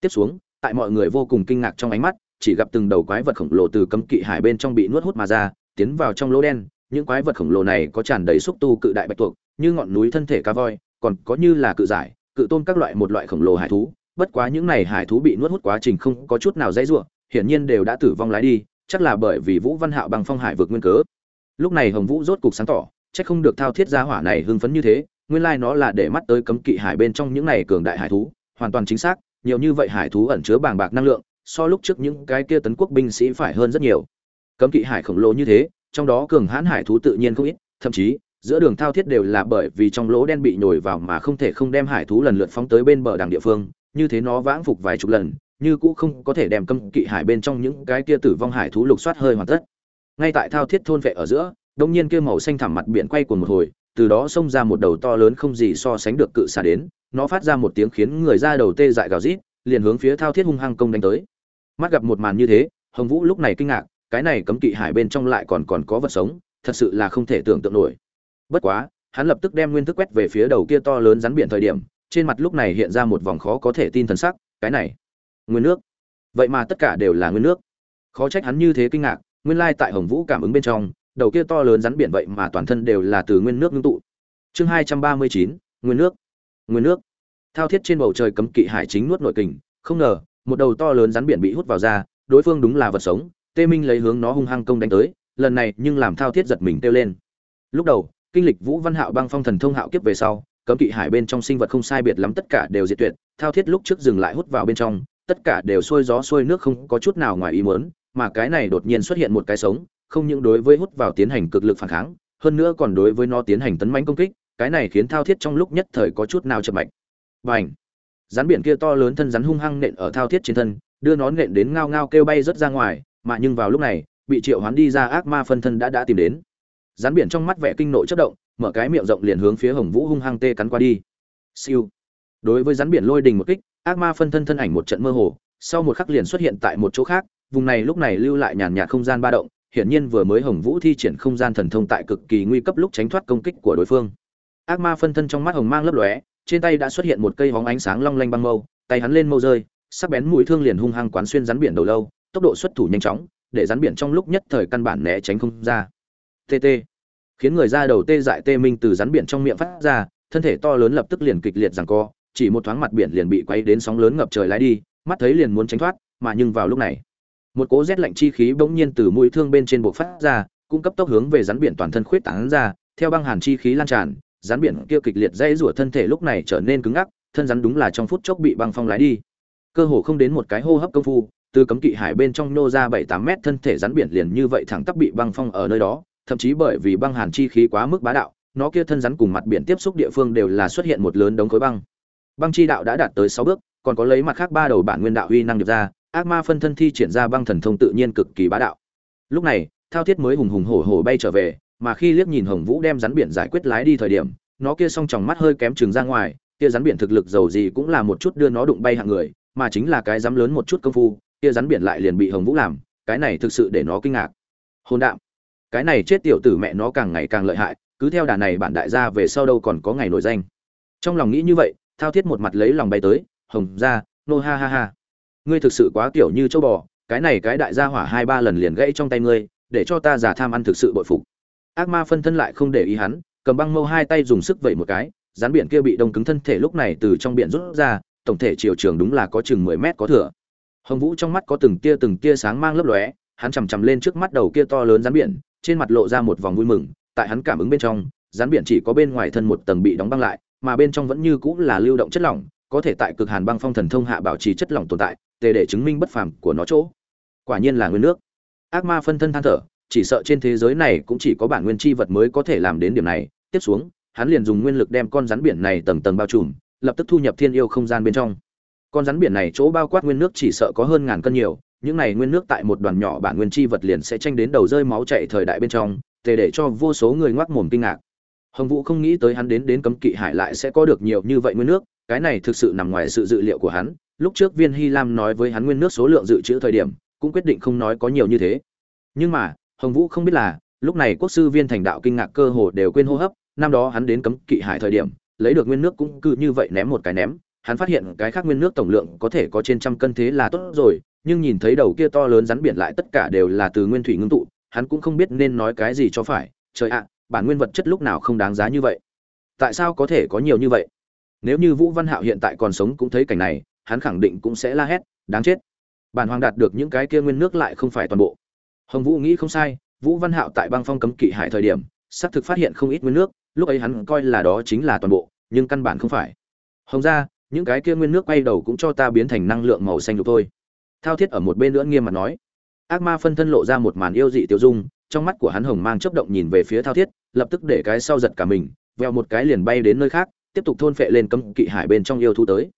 Tiếp xuống, tại mọi người vô cùng kinh ngạc trong ánh mắt, chỉ gặp từng đầu quái vật khổng lồ từ cấm kỵ hải bên trong bị nuốt hút mà ra, tiến vào trong lỗ đen. Những quái vật khổng lồ này có tràn đầy xúc tu cự đại bạch tuộc, như ngọn núi thân thể cá voi, còn có như là cự giải, cự tôn các loại một loại khổng lồ hải thú bất quá những này hải thú bị nuốt hút quá trình không có chút nào dãy rủa, hiển nhiên đều đã tử vong lái đi, chắc là bởi vì vũ văn hạo bằng phong hải vượt nguyên cớ. Lúc này hồng vũ rốt cục sáng tỏ, chắc không được thao thiết gia hỏa này hưng phấn như thế, nguyên lai nó là để mắt tới cấm kỵ hải bên trong những này cường đại hải thú, hoàn toàn chính xác, nhiều như vậy hải thú ẩn chứa bàng bạc năng lượng, so lúc trước những cái kia tấn quốc binh sĩ phải hơn rất nhiều. Cấm kỵ hải khổng lồ như thế, trong đó cường hãn hải thú tự nhiên không ít, thậm chí, giữa đường thao thiết đều là bởi vì trong lỗ đen bị nhồi vào mà không thể không đem hải thú lần lượt phóng tới bên bờ đằng địa phương như thế nó vãng phục vài chục lần, như cũ không có thể đem cấm kỵ hải bên trong những cái kia tử vong hải thú lục soát hơi hoàn tất. Ngay tại thao thiết thôn vệ ở giữa đông nhiên kia màu xanh thẳm mặt biển quay cuồng một hồi, từ đó xông ra một đầu to lớn không gì so sánh được cự xà đến, nó phát ra một tiếng khiến người ra đầu tê dại gào rít, liền hướng phía thao thiết hung hăng công đánh tới. Mắt gặp một màn như thế, hồng vũ lúc này kinh ngạc, cái này cấm kỵ hải bên trong lại còn còn có vật sống, thật sự là không thể tưởng tượng nổi. Bất quá, hắn lập tức đem nguyên thức quét về phía đầu kia to lớn rắn biển thời điểm trên mặt lúc này hiện ra một vòng khó có thể tin thần sắc, cái này, nguyên nước. Vậy mà tất cả đều là nguyên nước. Khó trách hắn như thế kinh ngạc, nguyên lai tại hồng vũ cảm ứng bên trong, đầu kia to lớn rắn biển vậy mà toàn thân đều là từ nguyên nước ngưng tụ. Chương hai trăm ba mươi chín, nguyên nước nguyên nước. Thao thiết trên bầu trời cấm kỵ hải chính nuốt nội kình, không ngờ, một đầu to lớn rắn biển bị hút vào ra, đối phương đúng là vật sống, tê minh lấy hướng nó hung hăng công đánh tới, lần này nhưng làm thao thiết giật mình kêu lên. Lúc đầu, kinh lịch vũ văn hạo băng phong thần thông hạo kiếp về sau cấm kỵ hải bên trong sinh vật không sai biệt lắm tất cả đều diệt tuyệt thao thiết lúc trước dừng lại hút vào bên trong tất cả đều xuôi gió xuôi nước không có chút nào ngoài ý muốn mà cái này đột nhiên xuất hiện một cái sống không những đối với hút vào tiến hành cực lực phản kháng hơn nữa còn đối với nó tiến hành tấn mãnh công kích cái này khiến thao thiết trong lúc nhất thời có chút nào chậm mạch. Bành, rắn biển kia to lớn thân rắn hung hăng nện ở thao thiết trên thân đưa nó nện đến ngao ngao kêu bay rất ra ngoài mà nhưng vào lúc này bị triệu hoán đi ra ác ma phân thân đã đã tìm đến. Rắn biển trong mắt vẻ kinh nộ chất động mở cái miệng rộng liền hướng phía hồng vũ hung hăng tê cắn qua đi. Siêu. Đối với rắn biển lôi đình một kích, ác ma phân thân thân ảnh một trận mơ hồ, sau một khắc liền xuất hiện tại một chỗ khác, vùng này lúc này lưu lại nhàn nhạt không gian ba động, hiển nhiên vừa mới hồng vũ thi triển không gian thần thông tại cực kỳ nguy cấp lúc tránh thoát công kích của đối phương. Ác ma phân thân trong mắt hồng mang lấp lóe, trên tay đã xuất hiện một cây hóng ánh sáng long lanh băng mâu, tay hắn lên mâu rơi, sắc bén mũi thương liền hung hăng quán xuyên rắn biển đầu lâu, tốc độ xuất thủ nhanh chóng, để rắn biển trong lúc nhất thời căn bản né tránh không ra. Tt khiến người ra đầu tê dại tê minh từ rắn biển trong miệng phát ra, thân thể to lớn lập tức liền kịch liệt giằng co, chỉ một thoáng mặt biển liền bị quay đến sóng lớn ngập trời lái đi, mắt thấy liền muốn tránh thoát, mà nhưng vào lúc này, một cỗ rét lạnh chi khí bỗng nhiên từ mũi thương bên trên buộc phát ra cung cấp tốc hướng về rắn biển toàn thân khuyết tán ra, theo băng hàn chi khí lan tràn, rắn biển kia kịch liệt dãy rủa thân thể lúc này trở nên cứng ngắc, thân rắn đúng là trong phút chốc bị băng phong lái đi. Cơ hồ không đến một cái hô hấp công phu, từ cấm kỵ hải bên trong nô ra bảy tám mét, thân thể rắn biển liền như vậy thẳng tắp bị băng phong ở nơi đó thậm chí bởi vì băng hàn chi khí quá mức bá đạo, nó kia thân rắn cùng mặt biển tiếp xúc địa phương đều là xuất hiện một lớn đống khối băng. Băng chi đạo đã đạt tới sáu bước, còn có lấy mặt khác ba đầu bản nguyên đạo uy năng được ra, ác ma phân thân thi triển ra băng thần thông tự nhiên cực kỳ bá đạo. Lúc này, thao thiết mới hùng hùng hổ hổ bay trở về, mà khi liếc nhìn hồng vũ đem rắn biển giải quyết lái đi thời điểm, nó kia song tròng mắt hơi kém trừng ra ngoài, kia rắn biển thực lực giàu gì cũng là một chút đưa nó đụng bay hạng người, mà chính là cái dám lớn một chút công phu, kia rắn biển lại liền bị hồng vũ làm, cái này thực sự để nó kinh ngạc. Hồn đạm cái này chết tiểu tử mẹ nó càng ngày càng lợi hại, cứ theo đà này bản đại gia về sau đâu còn có ngày nổi danh. Trong lòng nghĩ như vậy, thao thiết một mặt lấy lòng bay tới, hồng ra nô ha ha ha. Ngươi thực sự quá kiểu như châu bò, cái này cái đại gia hỏa hai ba lần liền gãy trong tay ngươi, để cho ta giả tham ăn thực sự bội phục. Ác ma phân thân lại không để ý hắn, cầm băng mâu hai tay dùng sức vẩy một cái rán biển kia bị đông cứng thân thể lúc này từ trong biển rút ra, tổng thể chiều trường đúng là có chừng mười mét có thừa. Hồng vũ trong mắt có từng tia từng tia sáng mang lấp lóe, hắn chằm chằm lên trước mắt đầu kia to lớn rán biển trên mặt lộ ra một vòng vui mừng, tại hắn cảm ứng bên trong, rắn biển chỉ có bên ngoài thân một tầng bị đóng băng lại, mà bên trong vẫn như cũng là lưu động chất lỏng, có thể tại cực hàn băng phong thần thông hạ bảo trì chất lỏng tồn tại, tề để chứng minh bất phàm của nó chỗ. Quả nhiên là nguyên nước. Ác ma phân thân than thở, chỉ sợ trên thế giới này cũng chỉ có bản nguyên chi vật mới có thể làm đến điểm này. Tiếp xuống, hắn liền dùng nguyên lực đem con rắn biển này tầng tầng bao trùm, lập tức thu nhập thiên yêu không gian bên trong. Con rắn biển này chỗ bao quát nguyên nước chỉ sợ có hơn ngàn cân nhiều những này nguyên nước tại một đoàn nhỏ bản nguyên chi vật liền sẽ tranh đến đầu rơi máu chảy thời đại bên trong, tề để cho vô số người ngoác mồm kinh ngạc. Hồng vũ không nghĩ tới hắn đến đến cấm kỵ hải lại sẽ có được nhiều như vậy nguyên nước, cái này thực sự nằm ngoài sự dự liệu của hắn, lúc trước viên hy lam nói với hắn nguyên nước số lượng dự trữ thời điểm, cũng quyết định không nói có nhiều như thế. Nhưng mà, hồng vũ không biết là, lúc này quốc sư viên thành đạo kinh ngạc cơ hồ đều quên hô hấp, năm đó hắn đến cấm kỵ hải thời điểm, lấy được nguyên nước cũng cứ như vậy ném một cái ném, hắn phát hiện cái khác nguyên nước tổng lượng có thể có trên trăm cân thế là tốt rồi nhưng nhìn thấy đầu kia to lớn rắn biển lại tất cả đều là từ nguyên thủy ngưng tụ, hắn cũng không biết nên nói cái gì cho phải. Trời ạ, bản nguyên vật chất lúc nào không đáng giá như vậy? Tại sao có thể có nhiều như vậy? Nếu như vũ văn hạo hiện tại còn sống cũng thấy cảnh này, hắn khẳng định cũng sẽ la hét, đáng chết. Bản hoàng đạt được những cái kia nguyên nước lại không phải toàn bộ. Hồng vũ nghĩ không sai, vũ văn hạo tại băng phong cấm kỵ hải thời điểm, xác thực phát hiện không ít nguyên nước, lúc ấy hắn coi là đó chính là toàn bộ, nhưng căn bản không phải. Hồng ra, những cái kia nguyên nước quay đầu cũng cho ta biến thành năng lượng màu xanh lục thôi thao thiết ở một bên nữa nghiêm mặt nói. Ác ma phân thân lộ ra một màn yêu dị tiêu dung, trong mắt của hắn hồng mang chớp động nhìn về phía thao thiết, lập tức để cái sau giật cả mình veo một cái liền bay đến nơi khác, tiếp tục thôn phệ lên cấm kỵ hải bên trong yêu thú tới.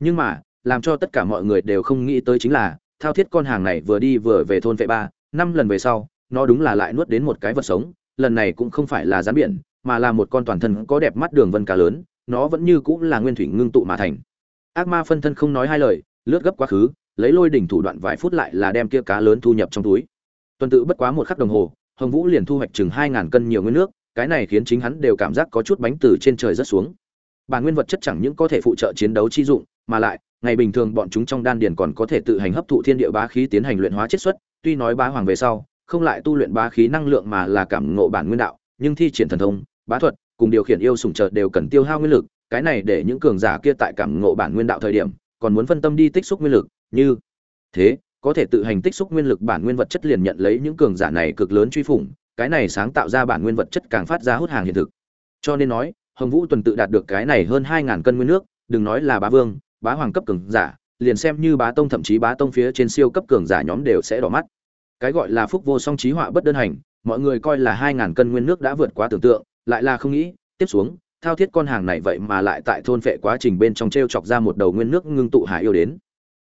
Nhưng mà, làm cho tất cả mọi người đều không nghĩ tới chính là, thao thiết con hàng này vừa đi vừa về thôn phệ ba, năm lần về sau, nó đúng là lại nuốt đến một cái vật sống, lần này cũng không phải là rán biển, mà là một con toàn thân có đẹp mắt đường vân cá lớn, nó vẫn như cũng là nguyên thủy ngưng tụ mà thành. Ác ma phân thân không nói hai lời, lướt gấp quá khứ lấy lôi đỉnh thủ đoạn vài phút lại là đem kia cá lớn thu nhập trong túi. Tuần tự bất quá một khắc đồng hồ, hồng vũ liền thu hoạch chừng hai ngàn cân nhiều nguyên nước, cái này khiến chính hắn đều cảm giác có chút bánh từ trên trời rất xuống. Bản nguyên vật chất chẳng những có thể phụ trợ chiến đấu chi dụng, mà lại, ngày bình thường bọn chúng trong đan điền còn có thể tự hành hấp thụ thiên địa bá khí tiến hành luyện hóa chiết xuất, tuy nói bá hoàng về sau, không lại tu luyện bá khí năng lượng mà là cảm ngộ bản nguyên đạo, nhưng thi triển thần thông, bá thuật, cùng điều khiển yêu sủng chợt đều cần tiêu hao nguyên lực, cái này để những cường giả kia tại cảm ngộ bản nguyên đạo thời điểm, còn muốn phân tâm đi tích xúc nguyên lực như, thế, có thể tự hành tích xúc nguyên lực bản nguyên vật chất liền nhận lấy những cường giả này cực lớn truy phủng, cái này sáng tạo ra bản nguyên vật chất càng phát ra hút hàng hiện thực. Cho nên nói, hồng vũ tuần tự đạt được cái này hơn hai ngàn cân nguyên nước, đừng nói là bá vương, bá hoàng cấp cường giả, liền xem như bá tông thậm chí bá tông phía trên siêu cấp cường giả nhóm đều sẽ đỏ mắt. Cái gọi là phúc vô song trí họa bất đơn hành, mọi người coi là hai ngàn cân nguyên nước đã vượt quá tưởng tượng, lại là không nghĩ, tiếp xuống, thao thiết con hàng này vậy mà lại tại thôn vệ quá trình bên trong t r e o chọc ra một đầu nguyên nước ngưng tụ hải yêu đến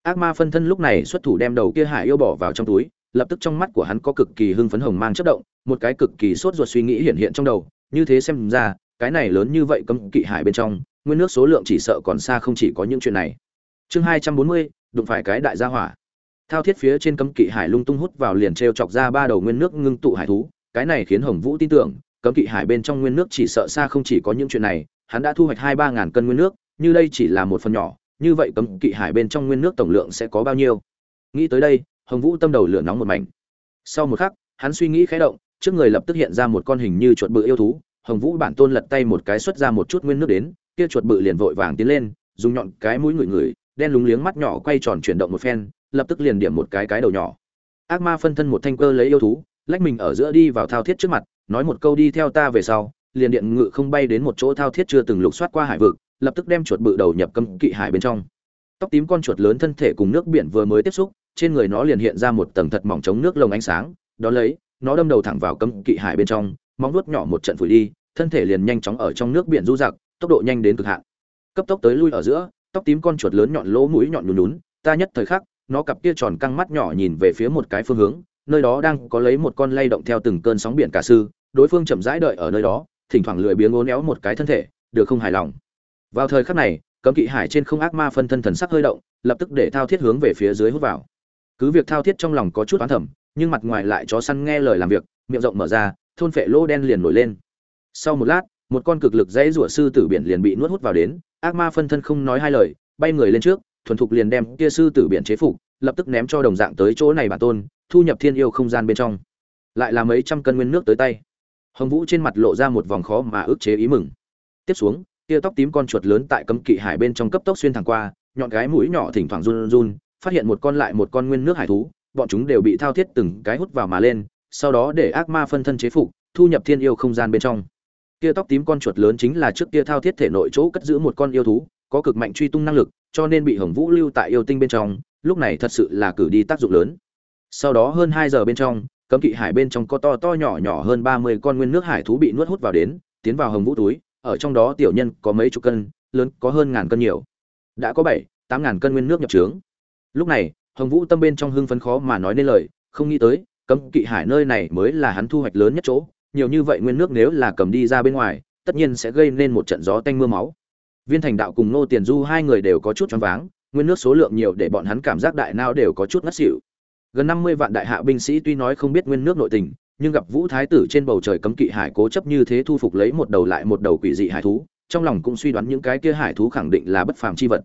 ác ma phân thân lúc này xuất thủ đem đầu kia hải yêu bỏ vào trong túi, lập tức trong mắt của hắn có cực kỳ hưng phấn hồng mang chất động, một cái cực kỳ sốt ruột suy nghĩ hiện hiện trong đầu, như thế xem ra, cái này lớn như vậy cấm kỵ hải bên trong, nguyên nước số lượng chỉ sợ còn xa không chỉ có những chuyện này. Chương hai trăm bốn mươi, đụng phải cái đại gia hỏa. Thao thiết phía trên cấm kỵ hải lung tung hút vào liền t r e o chọc ra ba đầu nguyên nước ngưng tụ hải thú, cái này khiến hồng vũ tin tưởng, cấm kỵ hải bên trong nguyên nước chỉ sợ xa không chỉ có những chuyện này, hắn đã thu hoạch hai ba ngàn cân nguyên nước, như đây chỉ là một phần nhỏ như vậy cấm kỵ hải bên trong nguyên nước tổng lượng sẽ có bao nhiêu? Nghĩ tới đây, hồng vũ tâm đầu lửa nóng một mảnh. Sau một khắc, hắn suy nghĩ khẽ động, trước người lập tức hiện ra một con hình như chuột bự yêu thú. Hồng vũ bản tôn lật tay một cái xuất ra một chút nguyên nước đến, kia chuột bự liền vội vàng tiến lên, dùng nhọn cái mũi ngửi ngửi, đen lúng liếng mắt nhỏ quay tròn chuyển động một phen, lập tức liền điểm một cái cái đầu nhỏ. Ác ma phân thân một thanh cơ lấy yêu thú, lách mình ở giữa đi vào thao thiết trước mặt, nói một câu đi theo ta về sau, liền điện ngự không bay đến một chỗ thao thiết chưa từng lục soát qua hải vực lập tức đem chuột bự đầu nhập cấm kỵ hải bên trong. Tóc tím con chuột lớn thân thể cùng nước biển vừa mới tiếp xúc, trên người nó liền hiện ra một tầng thật mỏng chống nước lồng ánh sáng, đó lấy, nó đâm đầu thẳng vào cấm kỵ hải bên trong, móng nuốt nhỏ một trận phủi đi, thân thể liền nhanh chóng ở trong nước biển du giặc, tốc độ nhanh đến cực hạn. Cấp tốc tới lui ở giữa, tóc tím con chuột lớn nhọn lỗ mũi nhọn nhún nhún, ta nhất thời khắc, nó cặp kia tròn căng mắt nhỏ nhìn về phía một cái phương hướng, nơi đó đang có lấy một con lay động theo từng cơn sóng biển cả sư, đối phương chậm rãi đợi ở nơi đó, thỉnh thoảng lười biếng ố éo một cái thân thể, được không hài lòng vào thời khắc này, cấm kỵ hải trên không ác ma phân thân thần sắc hơi động, lập tức để thao thiết hướng về phía dưới hút vào. Cứ việc thao thiết trong lòng có chút oán thẩm nhưng mặt ngoài lại chó săn nghe lời làm việc, miệng rộng mở ra, thôn phệ lỗ đen liền nổi lên. Sau một lát, một con cực lực dãy rủa sư tử biển liền bị nuốt hút vào đến, ác ma phân thân không nói hai lời, bay người lên trước, thuần thục liền đem kia sư tử biển chế phục, lập tức ném cho đồng dạng tới chỗ này bản tôn, thu nhập thiên yêu không gian bên trong. Lại là mấy trăm cân nguyên nước tới tay. Hồng vũ trên mặt lộ ra một vòng khó mà ức chế ý mừng. Tiếp xuống tia tóc tím con chuột lớn tại cấm kỵ hải bên trong cấp tốc xuyên thẳng qua, nhọn cái mũi nhỏ thỉnh thoảng run run, phát hiện một con lại một con nguyên nước hải thú, bọn chúng đều bị thao thiết từng cái hút vào mà lên, sau đó để ác ma phân thân chế phục, thu nhập thiên yêu không gian bên trong. Tia tóc tím con chuột lớn chính là trước kia thao thiết thể nội chỗ cất giữ một con yêu thú, có cực mạnh truy tung năng lực, cho nên bị hồng vũ lưu tại yêu tinh bên trong, lúc này thật sự là cử đi tác dụng lớn. Sau đó hơn hai giờ bên trong, cấm kỵ hải bên trong có to to nhỏ nhỏ hơn ba mươi con nguyên nước hải thú bị nuốt hút vào đến, tiến vào hồng vũ túi ở trong đó tiểu nhân có mấy chục cân, lớn có hơn ngàn cân nhiều. Đã có bảy, tám ngàn cân nguyên nước nhập trướng. Lúc này, hồng vũ tâm bên trong hưng phấn khó mà nói nên lời, không nghĩ tới, cấm kỵ hải nơi này mới là hắn thu hoạch lớn nhất chỗ. Nhiều như vậy nguyên nước nếu là cầm đi ra bên ngoài, tất nhiên sẽ gây nên một trận gió tanh mưa máu. Viên thành đạo cùng nô tiền du hai người đều có chút choáng váng, nguyên nước số lượng nhiều để bọn hắn cảm giác đại nao đều có chút ngất xỉu. Gần năm mươi vạn đại hạ binh sĩ tuy nói không biết nguyên nước nội tình nhưng gặp vũ thái tử trên bầu trời cấm kỵ hải cố chấp như thế thu phục lấy một đầu lại một đầu quỷ dị hải thú trong lòng cũng suy đoán những cái kia hải thú khẳng định là bất phàm chi vật.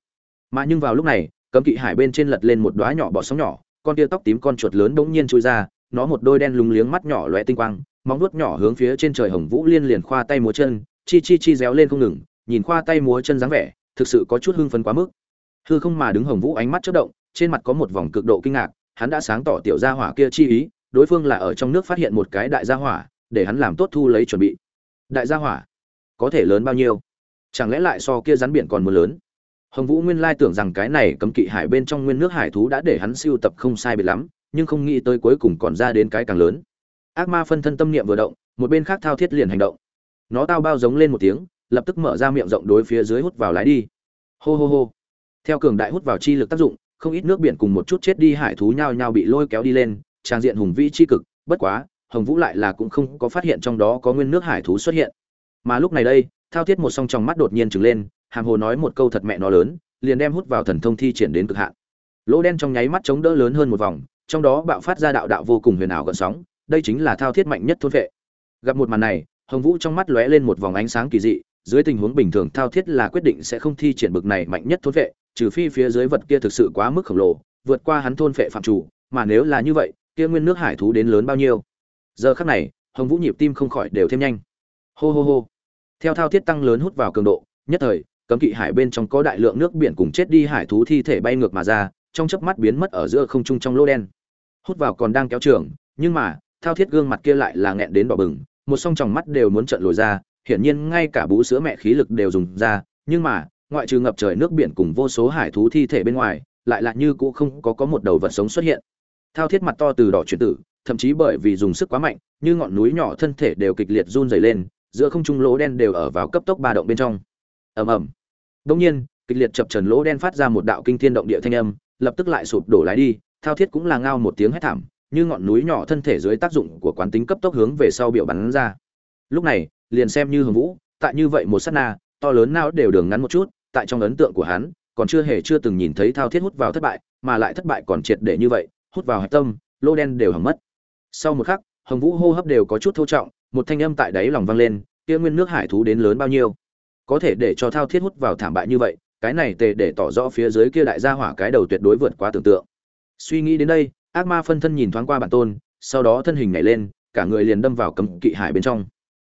Mà nhưng vào lúc này cấm kỵ hải bên trên lật lên một đóa nhỏ bọ sóng nhỏ con tia tóc tím con chuột lớn bỗng nhiên chui ra nó một đôi đen lúng liếng mắt nhỏ lóe tinh quang móng vuốt nhỏ hướng phía trên trời hồng vũ liên liền khoa tay múa chân chi chi chi réo lên không ngừng nhìn khoa tay múa chân dáng vẻ thực sự có chút hưng phấn quá mức. Hư không mà đứng hồng vũ ánh mắt chớp động trên mặt có một vòng cực độ kinh ngạc hắn đã sáng tỏ tiểu gia hỏa kia chi ý, đối phương là ở trong nước phát hiện một cái đại gia hỏa, để hắn làm tốt thu lấy chuẩn bị. Đại gia hỏa, có thể lớn bao nhiêu? Chẳng lẽ lại so kia rắn biển còn mưa lớn? Hồng vũ nguyên lai tưởng rằng cái này cấm kỵ hải bên trong nguyên nước hải thú đã để hắn siêu tập không sai biệt lắm nhưng không nghĩ tới cuối cùng còn ra đến cái càng lớn. Ác ma phân thân tâm niệm vừa động một bên khác thao thiết liền hành động. Nó tao bao giống lên một tiếng lập tức mở ra miệng rộng đối phía dưới hút vào lái đi. Hô hô hô. Theo cường đại hút vào chi lực tác dụng không ít nước biển cùng một chút chết đi hải thú nhao nhao bị lôi kéo đi lên trang diện hùng vĩ chi cực, bất quá, hồng vũ lại là cũng không có phát hiện trong đó có nguyên nước hải thú xuất hiện. Mà lúc này đây, thao thiết một song trong mắt đột nhiên trừng lên, hàm hồ nói một câu thật mẹ nó lớn, liền đem hút vào thần thông thi triển đến cực hạn. Lỗ đen trong nháy mắt chống đỡ lớn hơn một vòng, trong đó bạo phát ra đạo đạo vô cùng huyền ảo gợn sóng, đây chính là thao thiết mạnh nhất thôn vệ. Gặp một màn này, hồng vũ trong mắt lóe lên một vòng ánh sáng kỳ dị, dưới tình huống bình thường thao thiết là quyết định sẽ không thi triển bực này mạnh nhất thôn vệ, trừ phi phía dưới vật kia thực sự quá mức khổng lồ, vượt qua hắn thôn vệ phạm chủ, mà nếu là như vậy kia nguyên nước hải thú đến lớn bao nhiêu? Giờ khắc này, hồng vũ nhịp tim không khỏi đều thêm nhanh. Hô hô hô. Theo thao thiết tăng lớn hút vào cường độ, nhất thời, cấm kỵ hải bên trong có đại lượng nước biển cùng chết đi hải thú thi thể bay ngược mà ra, trong chớp mắt biến mất ở giữa không trung trong lô đen. Hút vào còn đang kéo trường, nhưng mà, thao thiết gương mặt kia lại là nghẹn đến đỏ bừng, một song tròng mắt đều muốn trợn lồi ra, hiển nhiên ngay cả bú sữa mẹ khí lực đều dùng ra, nhưng mà, ngoại trừ ngập trời nước biển cùng vô số hải thú thi thể bên ngoài, lại là như cũ không có có một đầu vật sống xuất hiện thao thiết mặt to từ đỏ chuyển tử, thậm chí bởi vì dùng sức quá mạnh, như ngọn núi nhỏ thân thể đều kịch liệt run rẩy lên, giữa không trung lỗ đen đều ở vào cấp tốc ba động bên trong. Ầm ầm. Đông nhiên, kịch liệt chập trần lỗ đen phát ra một đạo kinh thiên động địa thanh âm, lập tức lại sụp đổ lái đi, thao thiết cũng là ngao một tiếng hét thảm, như ngọn núi nhỏ thân thể dưới tác dụng của quán tính cấp tốc hướng về sau biểu bắn ra. Lúc này, liền xem như hồng vũ, tại như vậy một sát na, to lớn nào đều đường ngắn một chút, tại trong ấn tượng của hắn, còn chưa hề chưa từng nhìn thấy thao thiết hút vào thất bại, mà lại thất bại còn triệt để như vậy hút vào hạch tâm, lô đen đều hỏng mất. Sau một khắc, hồng vũ hô hấp đều có chút thô trọng, một thanh âm tại đáy lòng vang lên, kia nguyên nước hải thú đến lớn bao nhiêu? Có thể để cho thao thiết hút vào thảm bại như vậy, cái này tề để tỏ rõ phía dưới kia đại gia hỏa cái đầu tuyệt đối vượt quá tưởng tượng. Suy nghĩ đến đây, ác ma phân thân nhìn thoáng qua bản tôn, sau đó thân hình nhảy lên, cả người liền đâm vào cấm kỵ hải bên trong.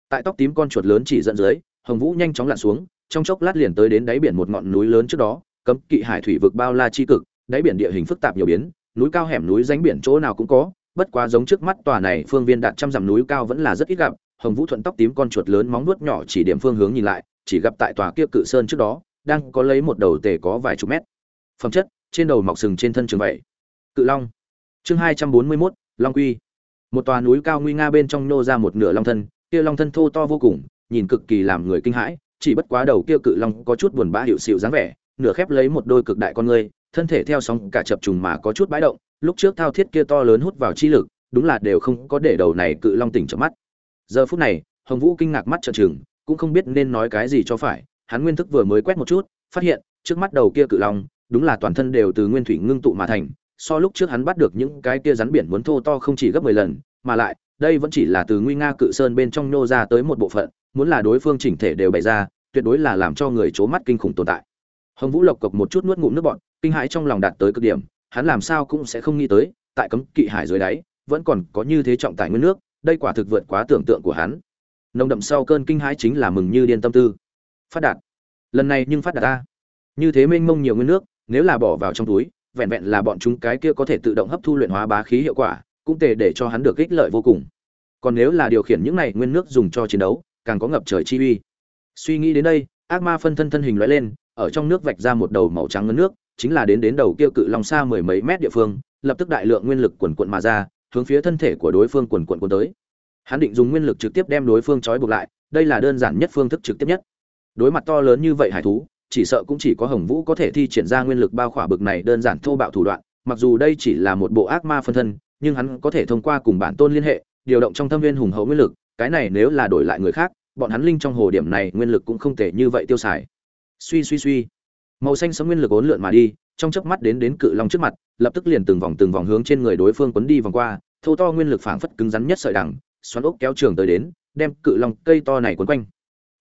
Tại tóc tím con chuột lớn chỉ dẫn dưới, hồng vũ nhanh chóng lặn xuống, trong chốc lát liền tới đến đáy biển một ngọn núi lớn trước đó, cấm kỵ hải thủy vực bao la chi cực, đáy biển địa hình phức tạp nhiều biến núi cao hẻm núi ránh biển chỗ nào cũng có, bất quá giống trước mắt tòa này phương viên đạt trăm dặm núi cao vẫn là rất ít gặp. Hồng vũ thuận tóc tím con chuột lớn móng nuốt nhỏ chỉ điểm phương hướng nhìn lại, chỉ gặp tại tòa kia cự sơn trước đó, đang có lấy một đầu tề có vài chục mét. Phẩm chất, trên đầu mọc sừng trên thân trường vậy. Cự long. Chương hai trăm bốn mươi mốt, long quy. Một tòa núi cao nguy nga bên trong nô ra một nửa long thân, kia long thân thô to vô cùng, nhìn cực kỳ làm người kinh hãi, chỉ bất quá đầu kia cự long có chút buồn bã hiệu xịu dáng vẻ, nửa khép lấy một đôi cực đại con người thân thể theo sóng cả chập trùng mà có chút bãi động, lúc trước thao thiết kia to lớn hút vào chi lực, đúng là đều không có để đầu này cự long tỉnh chợp mắt. Giờ phút này, hồng vũ kinh ngạc mắt trợn trừng, cũng không biết nên nói cái gì cho phải, hắn nguyên thức vừa mới quét một chút, phát hiện, trước mắt đầu kia cự long, đúng là toàn thân đều từ nguyên thủy ngưng tụ mà thành, so lúc trước hắn bắt được những cái kia rắn biển muốn thô to không chỉ gấp mười lần, mà lại, đây vẫn chỉ là từ nguy nga cự sơn bên trong nô ra tới một bộ phận, muốn là đối phương chỉnh thể đều bày ra, tuyệt đối là làm cho người chố mắt kinh khủng tồn tại. Hồng vũ lộc cộc một chút nuốt ngụm nước bọn kinh hãi trong lòng đạt tới cực điểm, hắn làm sao cũng sẽ không nghĩ tới, tại cấm kỵ hải dưới đáy, vẫn còn có như thế trọng tài nguyên nước, đây quả thực vượt quá tưởng tượng của hắn. Nồng đậm sau cơn kinh hãi chính là mừng như điên tâm tư. Phát đạt. Lần này nhưng phát đạt ta. Như thế mênh mông nhiều nguyên nước, nếu là bỏ vào trong túi, vẹn vẹn là bọn chúng cái kia có thể tự động hấp thu luyện hóa bá khí hiệu quả, cũng tề để cho hắn được ích lợi vô cùng. Còn nếu là điều khiển những này nguyên nước dùng cho chiến đấu, càng có ngập trời chi uy. Suy nghĩ đến đây, ác ma phân thân thân hình lóe lên, ở trong nước vạch ra một đầu màu trắng ngấn nước chính là đến đến đầu kia cự long xa mười mấy mét địa phương, lập tức đại lượng nguyên lực quần quần mà ra, hướng phía thân thể của đối phương quần quần cuốn tới. Hắn định dùng nguyên lực trực tiếp đem đối phương trói buộc lại, đây là đơn giản nhất phương thức trực tiếp nhất. Đối mặt to lớn như vậy hải thú, chỉ sợ cũng chỉ có hồng vũ có thể thi triển ra nguyên lực bao khỏa bực này đơn giản thô bạo thủ đoạn, mặc dù đây chỉ là một bộ ác ma phân thân, nhưng hắn có thể thông qua cùng bản tôn liên hệ, điều động trong thâm viên hùng hậu nguyên lực, cái này nếu là đổi lại người khác, bọn hắn linh trong hồ điểm này nguyên lực cũng không thể như vậy tiêu xài. Suy suy suy màu xanh sấm nguyên lực ốn lượn mà đi, trong chớp mắt đến đến cự long trước mặt, lập tức liền từng vòng từng vòng hướng trên người đối phương quấn đi vòng qua thâu to nguyên lực phảng phất cứng rắn nhất sợi đằng, xoắn ốc kéo trường tới đến, đem cự long cây to này quấn quanh.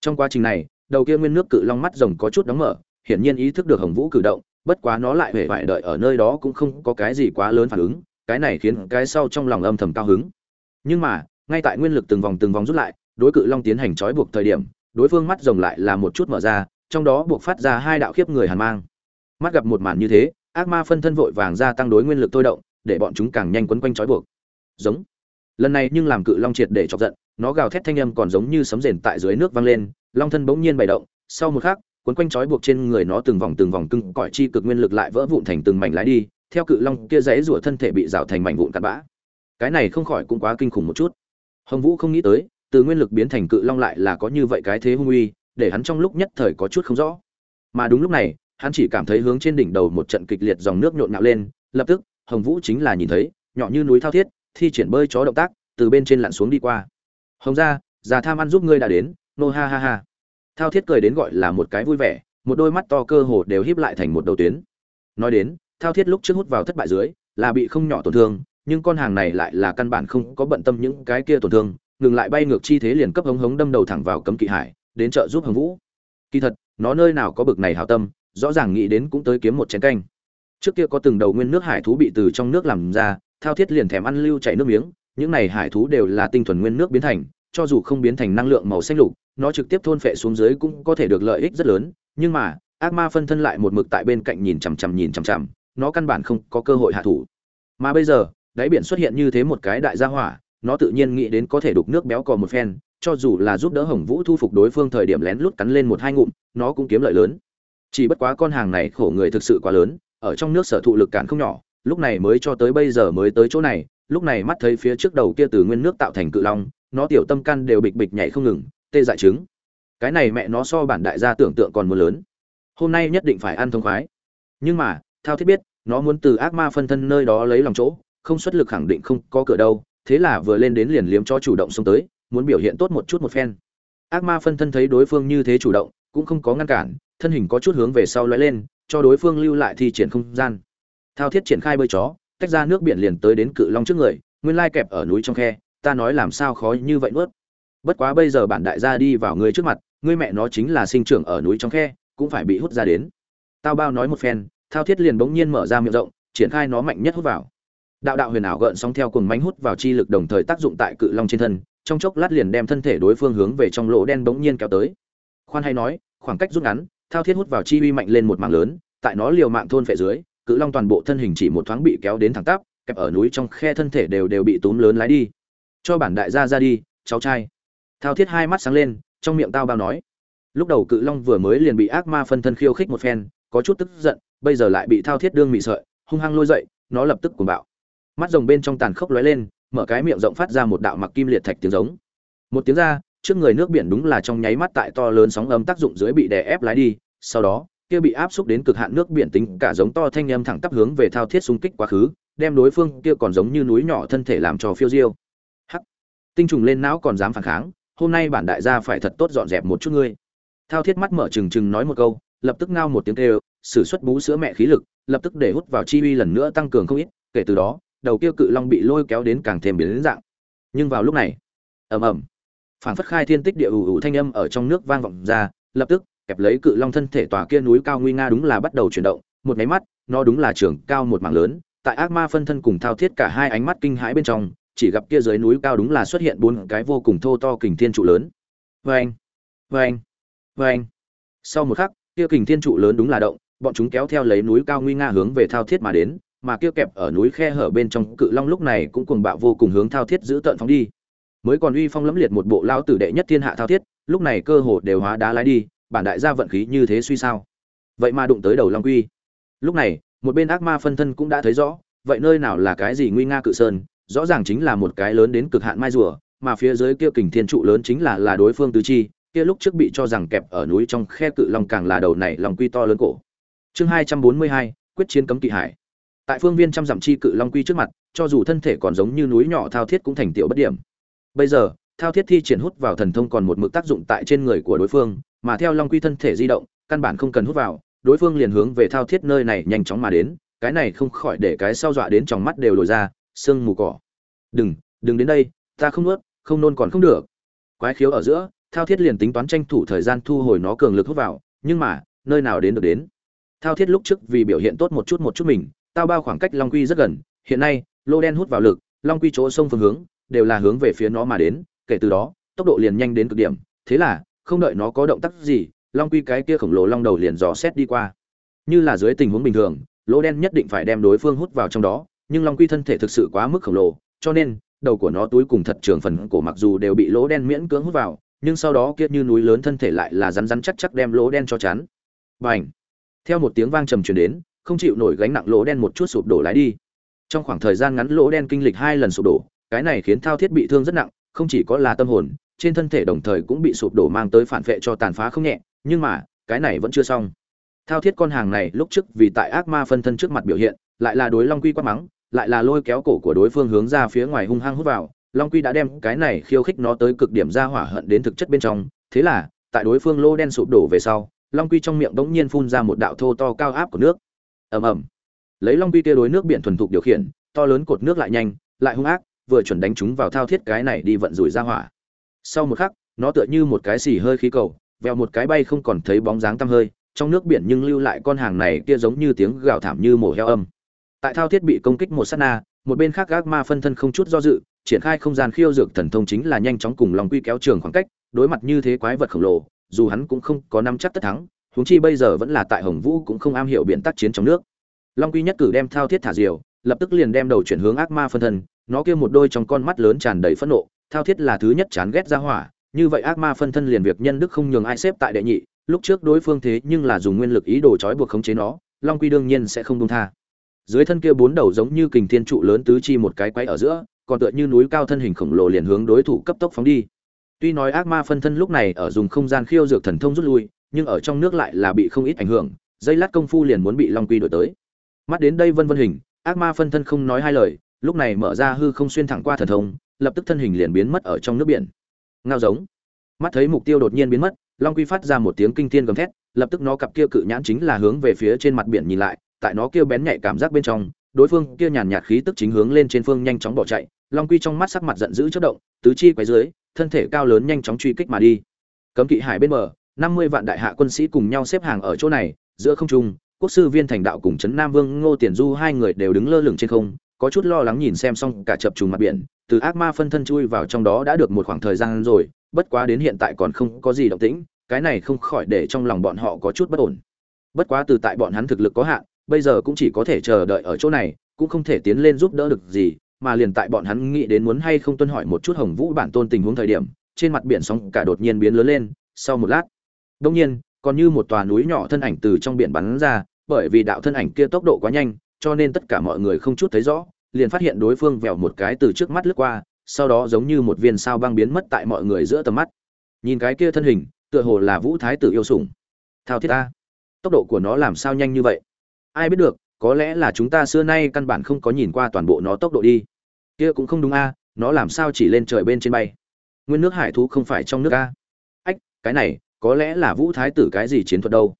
Trong quá trình này, đầu kia nguyên nước cự long mắt rồng có chút đóng mở, hiển nhiên ý thức được hồng vũ cử động, bất quá nó lại hề phải đợi ở nơi đó cũng không có cái gì quá lớn phản ứng, cái này khiến cái sau trong lòng âm thầm cao hứng. Nhưng mà, ngay tại nguyên lực từng vòng từng vòng rút lại, đối cự long tiến hành trói buộc thời điểm, đối phương mắt rồng lại là một chút mở ra trong đó buộc phát ra hai đạo khiếp người hàn mang. Mắt gặp một màn như thế, ác ma phân thân vội vàng ra tăng đối nguyên lực thôi động, để bọn chúng càng nhanh quấn quanh trói buộc. Giống. Lần này nhưng làm cự long triệt để chọc giận, nó gào thét thanh âm còn giống như sấm rền tại dưới nước vang lên, long thân bỗng nhiên bày động, sau một khắc cuốn quanh trói buộc trên người nó từng vòng từng vòng cưng cõi chi cực nguyên lực lại vỡ vụn thành từng mảnh lái đi, theo cự long kia rẽ rủa thân thể bị rào thành mảnh vụn cặn bã. Cái này không khỏi cũng quá kinh khủng một chút. Hồng vũ không nghĩ tới, từ nguyên lực biến thành cự long lại là có như vậy cái thế hung uy để hắn trong lúc nhất thời có chút không rõ. Mà đúng lúc này, hắn chỉ cảm thấy hướng trên đỉnh đầu một trận kịch liệt dòng nước nhộn nhạo lên, lập tức, hồng vũ chính là nhìn thấy, nhỏ như núi thao thiết, thi triển bơi chó động tác, từ bên trên lặn xuống đi qua. Hồng gia, già tham ăn giúp ngươi đã đến, nô ha ha ha. Thao thiết cười đến gọi là một cái vui vẻ, một đôi mắt to cơ hồ đều híp lại thành một đầu tuyến. Nói đến, thao thiết lúc trước hút vào thất bại dưới, là bị không nhỏ tổn thương, nhưng con hàng này lại là căn bản không có bận tâm những cái kia tổn thương, ngừng lại bay ngược chi thế liền cấp hống hống đâm đầu thẳng vào cấm kỵ hải đến trợ giúp hồng vũ. Kỳ thật, nó nơi nào có bực này hảo tâm, rõ ràng nghĩ đến cũng tới kiếm một chén canh. Trước kia có từng đầu nguyên nước hải thú bị từ trong nước làm ra, thao thiết liền thèm ăn lưu chảy nước miếng, những này hải thú đều là tinh thuần nguyên nước biến thành, cho dù không biến thành năng lượng màu xanh lục, nó trực tiếp thôn phệ xuống dưới cũng có thể được lợi ích rất lớn, nhưng mà, ác ma phân thân lại một mực tại bên cạnh nhìn chằm chằm nhìn chằm chằm, nó căn bản không có cơ hội hạ thủ. Mà bây giờ, đáy biển xuất hiện như thế một cái đại gia hỏa, nó tự nhiên nghĩ đến có thể đục nước béo cò một phen cho dù là giúp đỡ hồng vũ thu phục đối phương thời điểm lén lút cắn lên một hai ngụm, nó cũng kiếm lợi lớn. Chỉ bất quá con hàng này khổ người thực sự quá lớn, ở trong nước sở thụ lực cản không nhỏ, lúc này mới cho tới bây giờ mới tới chỗ này, lúc này mắt thấy phía trước đầu kia từ nguyên nước tạo thành cự long, nó tiểu tâm can đều bịch bịch nhảy không ngừng, tê dại trứng. Cái này mẹ nó so bản đại gia tưởng tượng còn muốn lớn. Hôm nay nhất định phải ăn thông khoái. Nhưng mà, thao thiết biết, nó muốn từ ác ma phân thân nơi đó lấy lòng chỗ, không xuất lực khẳng định không có cửa đâu, thế là vừa lên đến liền liếm cho chủ động xông tới muốn biểu hiện tốt một chút một phen. Ác ma phân thân thấy đối phương như thế chủ động, cũng không có ngăn cản, thân hình có chút hướng về sau lóe lên, cho đối phương lưu lại thi triển không gian. Thao thiết triển khai bơi chó, tách ra nước biển liền tới đến cự long trước người, nguyên lai kẹp ở núi trong khe, ta nói làm sao khó như vậy nuốt. Bất quá bây giờ bản đại gia đi vào người trước mặt ngươi mẹ nó chính là sinh trưởng ở núi trong khe, cũng phải bị hút ra đến. Tao bao nói một phen, thao thiết liền bỗng nhiên mở ra miệng rộng, triển khai nó mạnh nhất hút vào. Đạo đạo huyền ảo gợn sóng theo cùng mánh hút vào chi lực đồng thời tác dụng tại cự long trên thân trong chốc lát liền đem thân thể đối phương hướng về trong lỗ đen bỗng nhiên kéo tới. Khoan hay nói, khoảng cách rút ngắn, thao thiết hút vào chi uy mạnh lên một mảng lớn, tại nó liều mạng thôn phệ dưới, cự long toàn bộ thân hình chỉ một thoáng bị kéo đến thẳng tắp, kẹp ở núi trong khe thân thể đều đều bị túm lớn lái đi. Cho bản đại gia ra đi, cháu trai. Thao thiết hai mắt sáng lên, trong miệng tao bao nói. Lúc đầu cự long vừa mới liền bị ác ma phân thân khiêu khích một phen, có chút tức giận, bây giờ lại bị thao thiết đương mị sợi, hung hăng lôi dậy, nó lập tức cuồng bạo. Mắt rồng bên trong tàn khốc lóe lên mở cái miệng rộng phát ra một đạo mặc kim liệt thạch tiếng giống. Một tiếng ra, trước người nước biển đúng là trong nháy mắt tại to lớn sóng âm tác dụng dưới bị đè ép lái đi, sau đó, kia bị áp xúc đến cực hạn nước biển tính cả giống to thanh âm thẳng tắp hướng về thao thiết xung kích quá khứ, đem đối phương kia còn giống như núi nhỏ thân thể làm cho phiêu diêu. Hắc! Tinh trùng lên não còn dám phản kháng, hôm nay bản đại gia phải thật tốt dọn dẹp một chút ngươi. Thao thiết mắt mở trừng trừng nói một câu, lập tức ngao một tiếng kêu, sử xuất bú sữa mẹ khí lực, lập tức để hút vào chi uy lần nữa tăng cường không ít, kể từ đó đầu kia cự long bị lôi kéo đến càng thêm biến đến dạng. Nhưng vào lúc này, ầm ầm phản phất khai thiên tích địa ù ù thanh âm ở trong nước vang vọng ra, lập tức, kẹp lấy cự long thân thể tòa kia núi cao nguy nga đúng là bắt đầu chuyển động, một máy mắt, nó đúng là trường cao một mảng lớn, tại ác ma phân thân cùng thao thiết cả hai ánh mắt kinh hãi bên trong, chỉ gặp kia dưới núi cao đúng là xuất hiện bốn cái vô cùng thô to kình thiên trụ lớn. Vâng vâng vâng. Sau một khắc, kia kình thiên trụ lớn đúng là động, bọn chúng kéo theo lấy núi cao nguy nga hướng về thao thiết mà đến mà kia kẹp ở núi khe hở bên trong cự long lúc này cũng cuồng bạo vô cùng hướng thao thiết giữ tận phóng đi. Mới còn uy phong lẫm liệt một bộ lao tử đệ nhất thiên hạ thao thiết, lúc này cơ hồ đều hóa đá lái đi, bản đại gia vận khí như thế suy sao? Vậy mà đụng tới đầu long quy. Lúc này, một bên ác ma phân thân cũng đã thấy rõ, vậy nơi nào là cái gì nguy nga cự sơn, rõ ràng chính là một cái lớn đến cực hạn mai rùa, mà phía dưới kia kình thiên trụ lớn chính là là đối phương tứ chi, kia lúc trước bị cho rằng kẹp ở núi trong khe cự long càng là đầu này long quy to lớn cổ. Chương hai trăm bốn mươi hai, quyết chiến cấm kỵ hải tại phương viên trăm dặm chi cự long quy trước mặt, cho dù thân thể còn giống như núi nhỏ thao thiết cũng thành tiểu bất điểm. Bây giờ, thao thiết thi triển hút vào thần thông còn một mực tác dụng tại trên người của đối phương, mà theo long quy thân thể di động, căn bản không cần hút vào, đối phương liền hướng về thao thiết nơi này nhanh chóng mà đến, cái này không khỏi để cái sau dọa đến trong mắt đều lồi ra, sương mù cỏ. Đừng đừng đến đây, ta không nuốt, không nôn còn không được. Quái khiếu ở giữa, thao thiết liền tính toán tranh thủ thời gian thu hồi nó cường lực hút vào, nhưng mà, nơi nào đến được đến. Thao thiết lúc trước vì biểu hiện tốt một chút một chút mình tao bao khoảng cách long quy rất gần, hiện nay, lô đen hút vào lực, long quy chỗ sông phương hướng, đều là hướng về phía nó mà đến, kể từ đó, tốc độ liền nhanh đến cực điểm. Thế là, không đợi nó có động tác gì, long quy cái kia khổng lồ long đầu liền dò xét đi qua. Như là dưới tình huống bình thường lỗ đen nhất định phải đem đối phương hút vào trong đó, nhưng long quy thân thể thực sự quá mức khổng lồ, cho nên, đầu của nó túi cùng thật trường phần cổ mặc dù đều bị lỗ đen miễn cưỡng hút vào, nhưng sau đó kia như núi lớn thân thể lại là rắn rắn chắc chắc đem lỗ đen cho chắn. Bành! Theo một tiếng vang trầm truyền đến không chịu nổi gánh nặng lỗ đen một chút sụp đổ lái đi. Trong khoảng thời gian ngắn lỗ đen kinh lịch hai lần sụp đổ, cái này khiến thao thiết bị thương rất nặng, không chỉ có là tâm hồn, trên thân thể đồng thời cũng bị sụp đổ mang tới phản vệ cho tàn phá không nhẹ, nhưng mà, cái này vẫn chưa xong. Thao thiết con hàng này lúc trước vì tại ác ma phân thân trước mặt biểu hiện, lại là đối long quy quát mắng, lại là lôi kéo cổ của đối phương hướng ra phía ngoài hung hăng hút vào, long quy đã đem cái này khiêu khích nó tới cực điểm ra hỏa hận đến thực chất bên trong, thế là, tại đối phương lô đen sụp đổ về sau, long quy trong miệng bỗng nhiên phun ra một đạo thô to cao áp của nước ầm ầm. Lấy long quy kia đối nước biển thuần thục điều khiển, to lớn cột nước lại nhanh, lại hung ác, vừa chuẩn đánh chúng vào thao thiết cái này đi vận rủi ra hỏa. Sau một khắc, nó tựa như một cái xì hơi khí cầu, vèo một cái bay không còn thấy bóng dáng tăm hơi, trong nước biển nhưng lưu lại con hàng này kia giống như tiếng gào thảm như mổ heo âm. Tại thao thiết bị công kích một sát na, một bên khác gác ma phân thân không chút do dự, triển khai không gian khiêu dược thần thông chính là nhanh chóng cùng long quy kéo trường khoảng cách, đối mặt như thế quái vật khổng lồ, dù hắn cũng không có năm chắc tất thắng huống chi bây giờ vẫn là tại hồng vũ cũng không am hiểu biện tác chiến trong nước. Long quy nhất cử đem thao thiết thả diều, lập tức liền đem đầu chuyển hướng ác ma phân thân, nó kia một đôi trong con mắt lớn tràn đầy phẫn nộ, thao thiết là thứ nhất chán ghét ra hỏa, như vậy ác ma phân thân liền việc nhân đức không nhường ai xếp tại đệ nhị, lúc trước đối phương thế nhưng là dùng nguyên lực ý đồ trói buộc khống chế nó, long quy đương nhiên sẽ không dung tha. Dưới thân kia bốn đầu giống như kình thiên trụ lớn tứ chi một cái quay ở giữa, còn tựa như núi cao thân hình khổng lồ liền hướng đối thủ cấp tốc phóng đi. Tuy nói ác ma phân thân lúc này ở dùng không gian khiêu dược thần thông rút lui nhưng ở trong nước lại là bị không ít ảnh hưởng dây lát công phu liền muốn bị long quy đổi tới. Mắt đến đây vân vân hình, ác ma phân thân không nói hai lời, lúc này mở ra hư không xuyên thẳng qua thần thông, lập tức thân hình liền biến mất ở trong nước biển. Ngao giống. Mắt thấy mục tiêu đột nhiên biến mất, long quy phát ra một tiếng kinh thiên gầm thét, lập tức nó cặp kia cự nhãn chính là hướng về phía trên mặt biển nhìn lại, tại nó kia bén nhạy cảm giác bên trong, đối phương kia nhàn nhạt khí tức chính hướng lên trên phương nhanh chóng bỏ chạy, long quy trong mắt sắc mặt giận dữ chất động, tứ chi quay dưới thân thể cao lớn nhanh chóng truy kích mà đi. Cấm kỵ hải bên bờ năm mươi vạn đại hạ quân sĩ cùng nhau xếp hàng ở chỗ này, giữa không trung, quốc sư viên thành đạo cùng trấn nam vương ngô tiền du hai người đều đứng lơ lửng trên không, có chút lo lắng nhìn xem xong cả chập trùng mặt biển, từ ác ma phân thân chui vào trong đó đã được một khoảng thời gian rồi, bất quá đến hiện tại còn không có gì động tĩnh, cái này không khỏi để trong lòng bọn họ có chút bất ổn. Bất quá từ tại bọn hắn thực lực có hạn, bây giờ cũng chỉ có thể chờ đợi ở chỗ này, cũng không thể tiến lên giúp đỡ được gì, mà liền tại bọn hắn nghĩ đến muốn hay không tuân hỏi một chút hồng vũ bản tôn tình huống thời điểm, trên mặt biển sóng cả đột nhiên biến lớn lên, sau một lát đông nhiên, còn như một tòa núi nhỏ thân ảnh từ trong biển bắn ra, bởi vì đạo thân ảnh kia tốc độ quá nhanh, cho nên tất cả mọi người không chút thấy rõ, liền phát hiện đối phương vèo một cái từ trước mắt lướt qua, sau đó giống như một viên sao băng biến mất tại mọi người giữa tầm mắt. Nhìn cái kia thân hình, tựa hồ là vũ thái tử yêu sủng. Thao thiết ta, tốc độ của nó làm sao nhanh như vậy? Ai biết được, có lẽ là chúng ta xưa nay căn bản không có nhìn qua toàn bộ nó tốc độ đi. Kia cũng không đúng a, nó làm sao chỉ lên trời bên trên bay? Nguyên nước hải thú không phải trong nước a? Ách, cái này có lẽ là vũ thái tử cái gì chiến thuật đâu.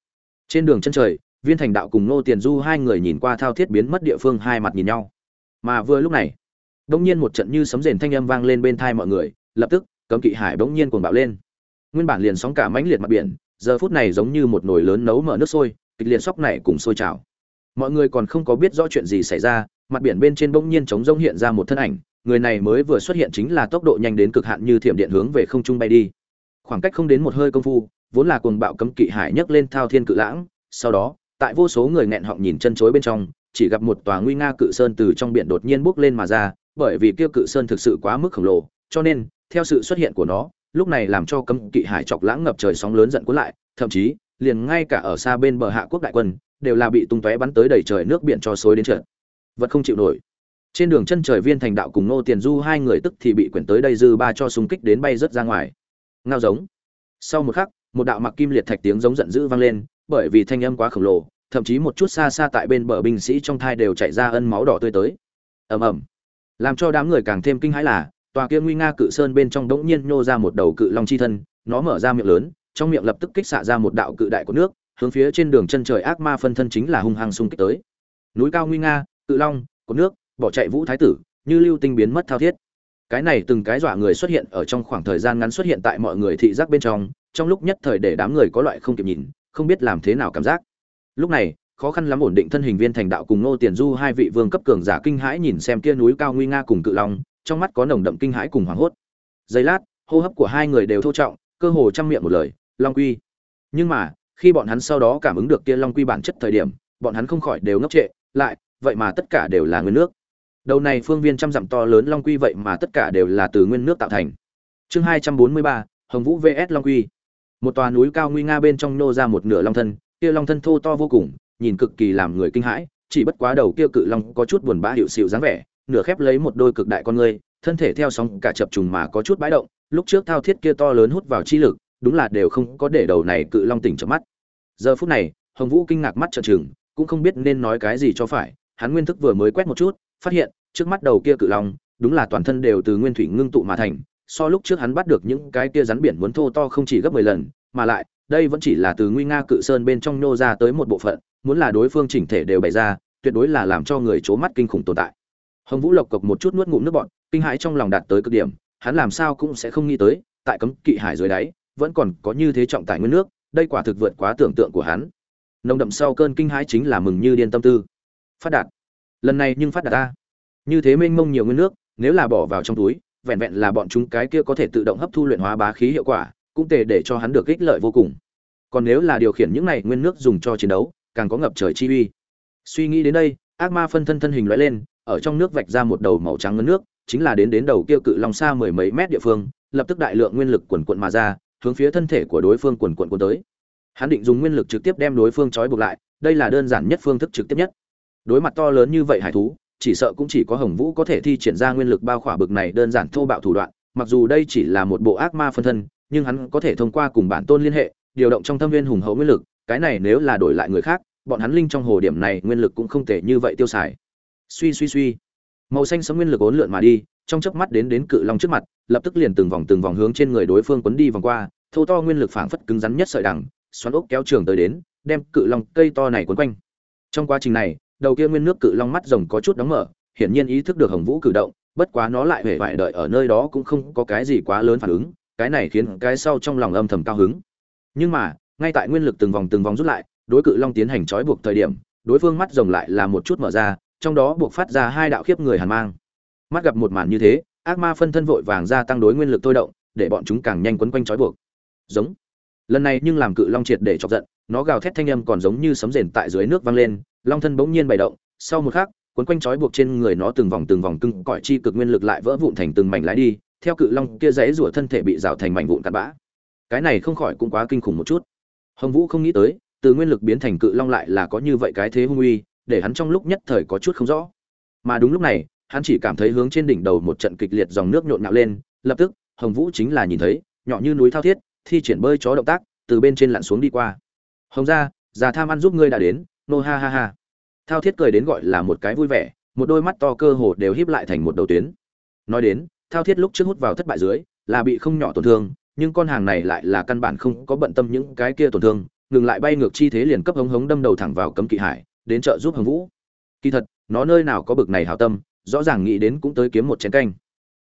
Trên đường chân trời, viên thành đạo cùng nô tiền du hai người nhìn qua thao thiết biến mất địa phương hai mặt nhìn nhau. Mà vừa lúc này đông nhiên một trận như sấm rền thanh âm vang lên bên thai mọi người, lập tức, cấm kỵ hải bỗng nhiên cuồng bạo lên. Nguyên bản liền sóng cả mãnh liệt mặt biển, giờ phút này giống như một nồi lớn nấu mở nước sôi, kịch liệt sóc này cùng sôi trào. Mọi người còn không có biết rõ chuyện gì xảy ra, mặt biển bên trên bỗng nhiên trống rông hiện ra một thân ảnh, người này mới vừa xuất hiện chính là tốc độ nhanh đến cực hạn như thiểm điện hướng về không trung bay đi khoảng cách không đến một hơi công phu, vốn là cuồng bạo cấm kỵ hải nhấc lên thao thiên cự lãng, sau đó, tại vô số người nghẹn họng nhìn chân chối bên trong, chỉ gặp một tòa nguy nga cự sơn từ trong biển đột nhiên bốc lên mà ra, bởi vì kia cự sơn thực sự quá mức khổng lồ, cho nên, theo sự xuất hiện của nó, lúc này làm cho cấm kỵ hải chọc lãng ngập trời sóng lớn giận cuốn lại, thậm chí, liền ngay cả ở xa bên bờ hạ quốc đại quân, đều là bị tung tóe bắn tới đầy trời nước biển cho xối đến trượt. Vật không chịu nổi. Trên đường chân trời viên thành đạo cùng nô tiền du hai người tức thì bị quyển tới đây dư ba cho xung kích đến bay rớt ra ngoài ngao giống. Sau một khắc, một đạo mặc kim liệt thạch tiếng giống giận dữ vang lên, bởi vì thanh âm quá khổng lồ, thậm chí một chút xa xa tại bên bờ binh sĩ trong thai đều chạy ra ân máu đỏ tươi tới. Ầm ầm. Làm cho đám người càng thêm kinh hãi là, tòa kia nguy nga cự sơn bên trong đống nhiên nhô ra một đầu cự long chi thân, nó mở ra miệng lớn, trong miệng lập tức kích xạ ra một đạo cự đại của nước, hướng phía trên đường chân trời ác ma phân thân chính là hung hăng xung kích tới. Núi cao nguy nga, cự long, của nước, bỏ chạy vũ thái tử, như lưu tinh biến mất thao thiết cái này từng cái dọa người xuất hiện ở trong khoảng thời gian ngắn xuất hiện tại mọi người thị giác bên trong trong lúc nhất thời để đám người có loại không kịp nhìn, không biết làm thế nào cảm giác. Lúc này, khó khăn lắm ổn định thân hình viên thành đạo cùng nô tiền du hai vị vương cấp cường giả kinh hãi nhìn xem kia núi cao nguy nga cùng cự long, trong mắt có nồng đậm kinh hãi cùng hoảng hốt. Giây lát, hô hấp của hai người đều thô trọng, cơ hồ chăm miệng một lời, long quy. Nhưng mà, khi bọn hắn sau đó cảm ứng được kia long quy bản chất thời điểm, bọn hắn không khỏi đều ngốc trệ, lại, vậy mà tất cả đều là nguyên nước đầu này phương viên trăm dặm to lớn long quy vậy mà tất cả đều là từ nguyên nước tạo thành. Chương hai trăm bốn mươi ba, hồng vũ vs long quy. Một tòa núi cao nguy nga bên trong nô ra một nửa long thân, kia long thân thô to vô cùng, nhìn cực kỳ làm người kinh hãi, chỉ bất quá đầu kia cự long có chút buồn bã hiệu xịu dáng vẻ, nửa khép lấy một đôi cực đại con ngươi, thân thể theo sóng cả chập trùng mà có chút bãi động, lúc trước thao thiết kia to lớn hút vào chi lực, đúng là đều không có để đầu này cự long tỉnh trợ mắt. Giờ phút này, hồng vũ kinh ngạc mắt trợn trừng, cũng không biết nên nói cái gì cho phải, hắn nguyên thức vừa mới quét một chút phát hiện, trước mắt đầu kia cự long, đúng là toàn thân đều từ nguyên thủy ngưng tụ mà thành, so lúc trước hắn bắt được những cái kia rắn biển muốn thô to không chỉ gấp mười lần, mà lại, đây vẫn chỉ là từ nguy nga cự sơn bên trong nô ra tới một bộ phận, muốn là đối phương chỉnh thể đều bày ra, tuyệt đối là làm cho người c mắt kinh khủng tồn tại. Hồng vũ lộc cộc một chút nuốt ngụm nước bọn kinh hãi trong lòng đạt tới cực điểm, hắn làm sao cũng sẽ không nghĩ tới, tại cấm kỵ hải dưới đáy, vẫn còn có như thế trọng tài nguyên nước, đây quả thực vượt quá tưởng tượng của hắn. Nồng đậm sau cơn kinh hãi chính là mừng như điên tâm tư. Phát đạt lần này nhưng phát đạt ta. Như thế mênh mông nhiều nguyên nước, nếu là bỏ vào trong túi, vẹn vẹn là bọn chúng cái kia có thể tự động hấp thu luyện hóa bá khí hiệu quả, cũng tề để cho hắn được ích lợi vô cùng. Còn nếu là điều khiển những này nguyên nước dùng cho chiến đấu, càng có ngập trời chi uy. Suy nghĩ đến đây, ác ma phân thân thân hình loại lên, ở trong nước vạch ra một đầu màu trắng ngấn nước, chính là đến đến đầu kia cự long xa mười mấy mét địa phương, lập tức đại lượng nguyên lực quần quận mà ra, hướng phía thân thể của đối phương quần quận cuốn tới. Hắn định dùng nguyên lực trực tiếp đem đối phương trói buộc lại, đây là đơn giản nhất phương thức trực tiếp nhất đối mặt to lớn như vậy hải thú, chỉ sợ cũng chỉ có hồng vũ có thể thi triển ra nguyên lực bao khỏa bực này đơn giản thô bạo thủ đoạn, mặc dù đây chỉ là một bộ ác ma phân thân, nhưng hắn có thể thông qua cùng bản tôn liên hệ, điều động trong thâm viên hùng hậu nguyên lực, cái này nếu là đổi lại người khác, bọn hắn linh trong hồ điểm này nguyên lực cũng không thể như vậy tiêu xài. Suy suy suy. Màu xanh sấm nguyên lực ốn lượn mà đi, trong chớp mắt đến đến cự long trước mặt, lập tức liền từng vòng từng vòng hướng trên người đối phương quấn đi vòng qua, thô to nguyên lực phảng phất cứng rắn nhất sợi đằng, xoắn ốc kéo trường tới đến, đem cự long cây to này quấn quanh. Trong quá trình này đầu kia nguyên nước cự long mắt rồng có chút đóng mở, hiển nhiên ý thức được hồng vũ cử động, bất quá nó lại hề vải đợi ở nơi đó cũng không có cái gì quá lớn phản ứng, cái này khiến cái sau trong lòng âm thầm cao hứng. Nhưng mà, ngay tại nguyên lực từng vòng từng vòng rút lại, đối cự long tiến hành trói buộc thời điểm, đối phương mắt rồng lại là một chút mở ra, trong đó buộc phát ra hai đạo khiếp người hàn mang. Mắt gặp một màn như thế, ác ma phân thân vội vàng ra tăng đối nguyên lực thôi động, để bọn chúng càng nhanh quấn quanh trói buộc. Giống. Lần này nhưng làm cự long triệt để chọc giận, nó gào thét thanh âm còn giống như sấm rền tại dưới nước vang lên long thân bỗng nhiên bày động, sau một khắc quấn quanh trói buộc trên người nó từng vòng từng vòng cưng cõi chi cực nguyên lực lại vỡ vụn thành từng mảnh lái đi, theo cự long kia rẽ rủa thân thể bị rào thành mảnh vụn cặn bã. Cái này không khỏi cũng quá kinh khủng một chút. Hồng vũ không nghĩ tới, từ nguyên lực biến thành cự long lại là có như vậy cái thế hung uy, để hắn trong lúc nhất thời có chút không rõ. Mà đúng lúc này, hắn chỉ cảm thấy hướng trên đỉnh đầu một trận kịch liệt dòng nước nhộn nhạo lên, lập tức, hồng vũ chính là nhìn thấy, nhỏ như núi thao thiết, thi triển bơi chó động tác, từ bên trên lặn xuống đi qua. Hồng gia, già tham ăn giúp ngươi đã đến nô ha ha ha. Thao thiết cười đến gọi là một cái vui vẻ, một đôi mắt to cơ hồ đều híp lại thành một đầu tuyến. Nói đến, thao thiết lúc trước hút vào thất bại dưới, là bị không nhỏ tổn thương, nhưng con hàng này lại là căn bản không có bận tâm những cái kia tổn thương, ngừng lại bay ngược chi thế liền cấp hống hống đâm đầu thẳng vào cấm kỵ hải, đến trợ giúp hồng vũ. Kỳ thật, nó nơi nào có bực này hảo tâm, rõ ràng nghĩ đến cũng tới kiếm một chén canh.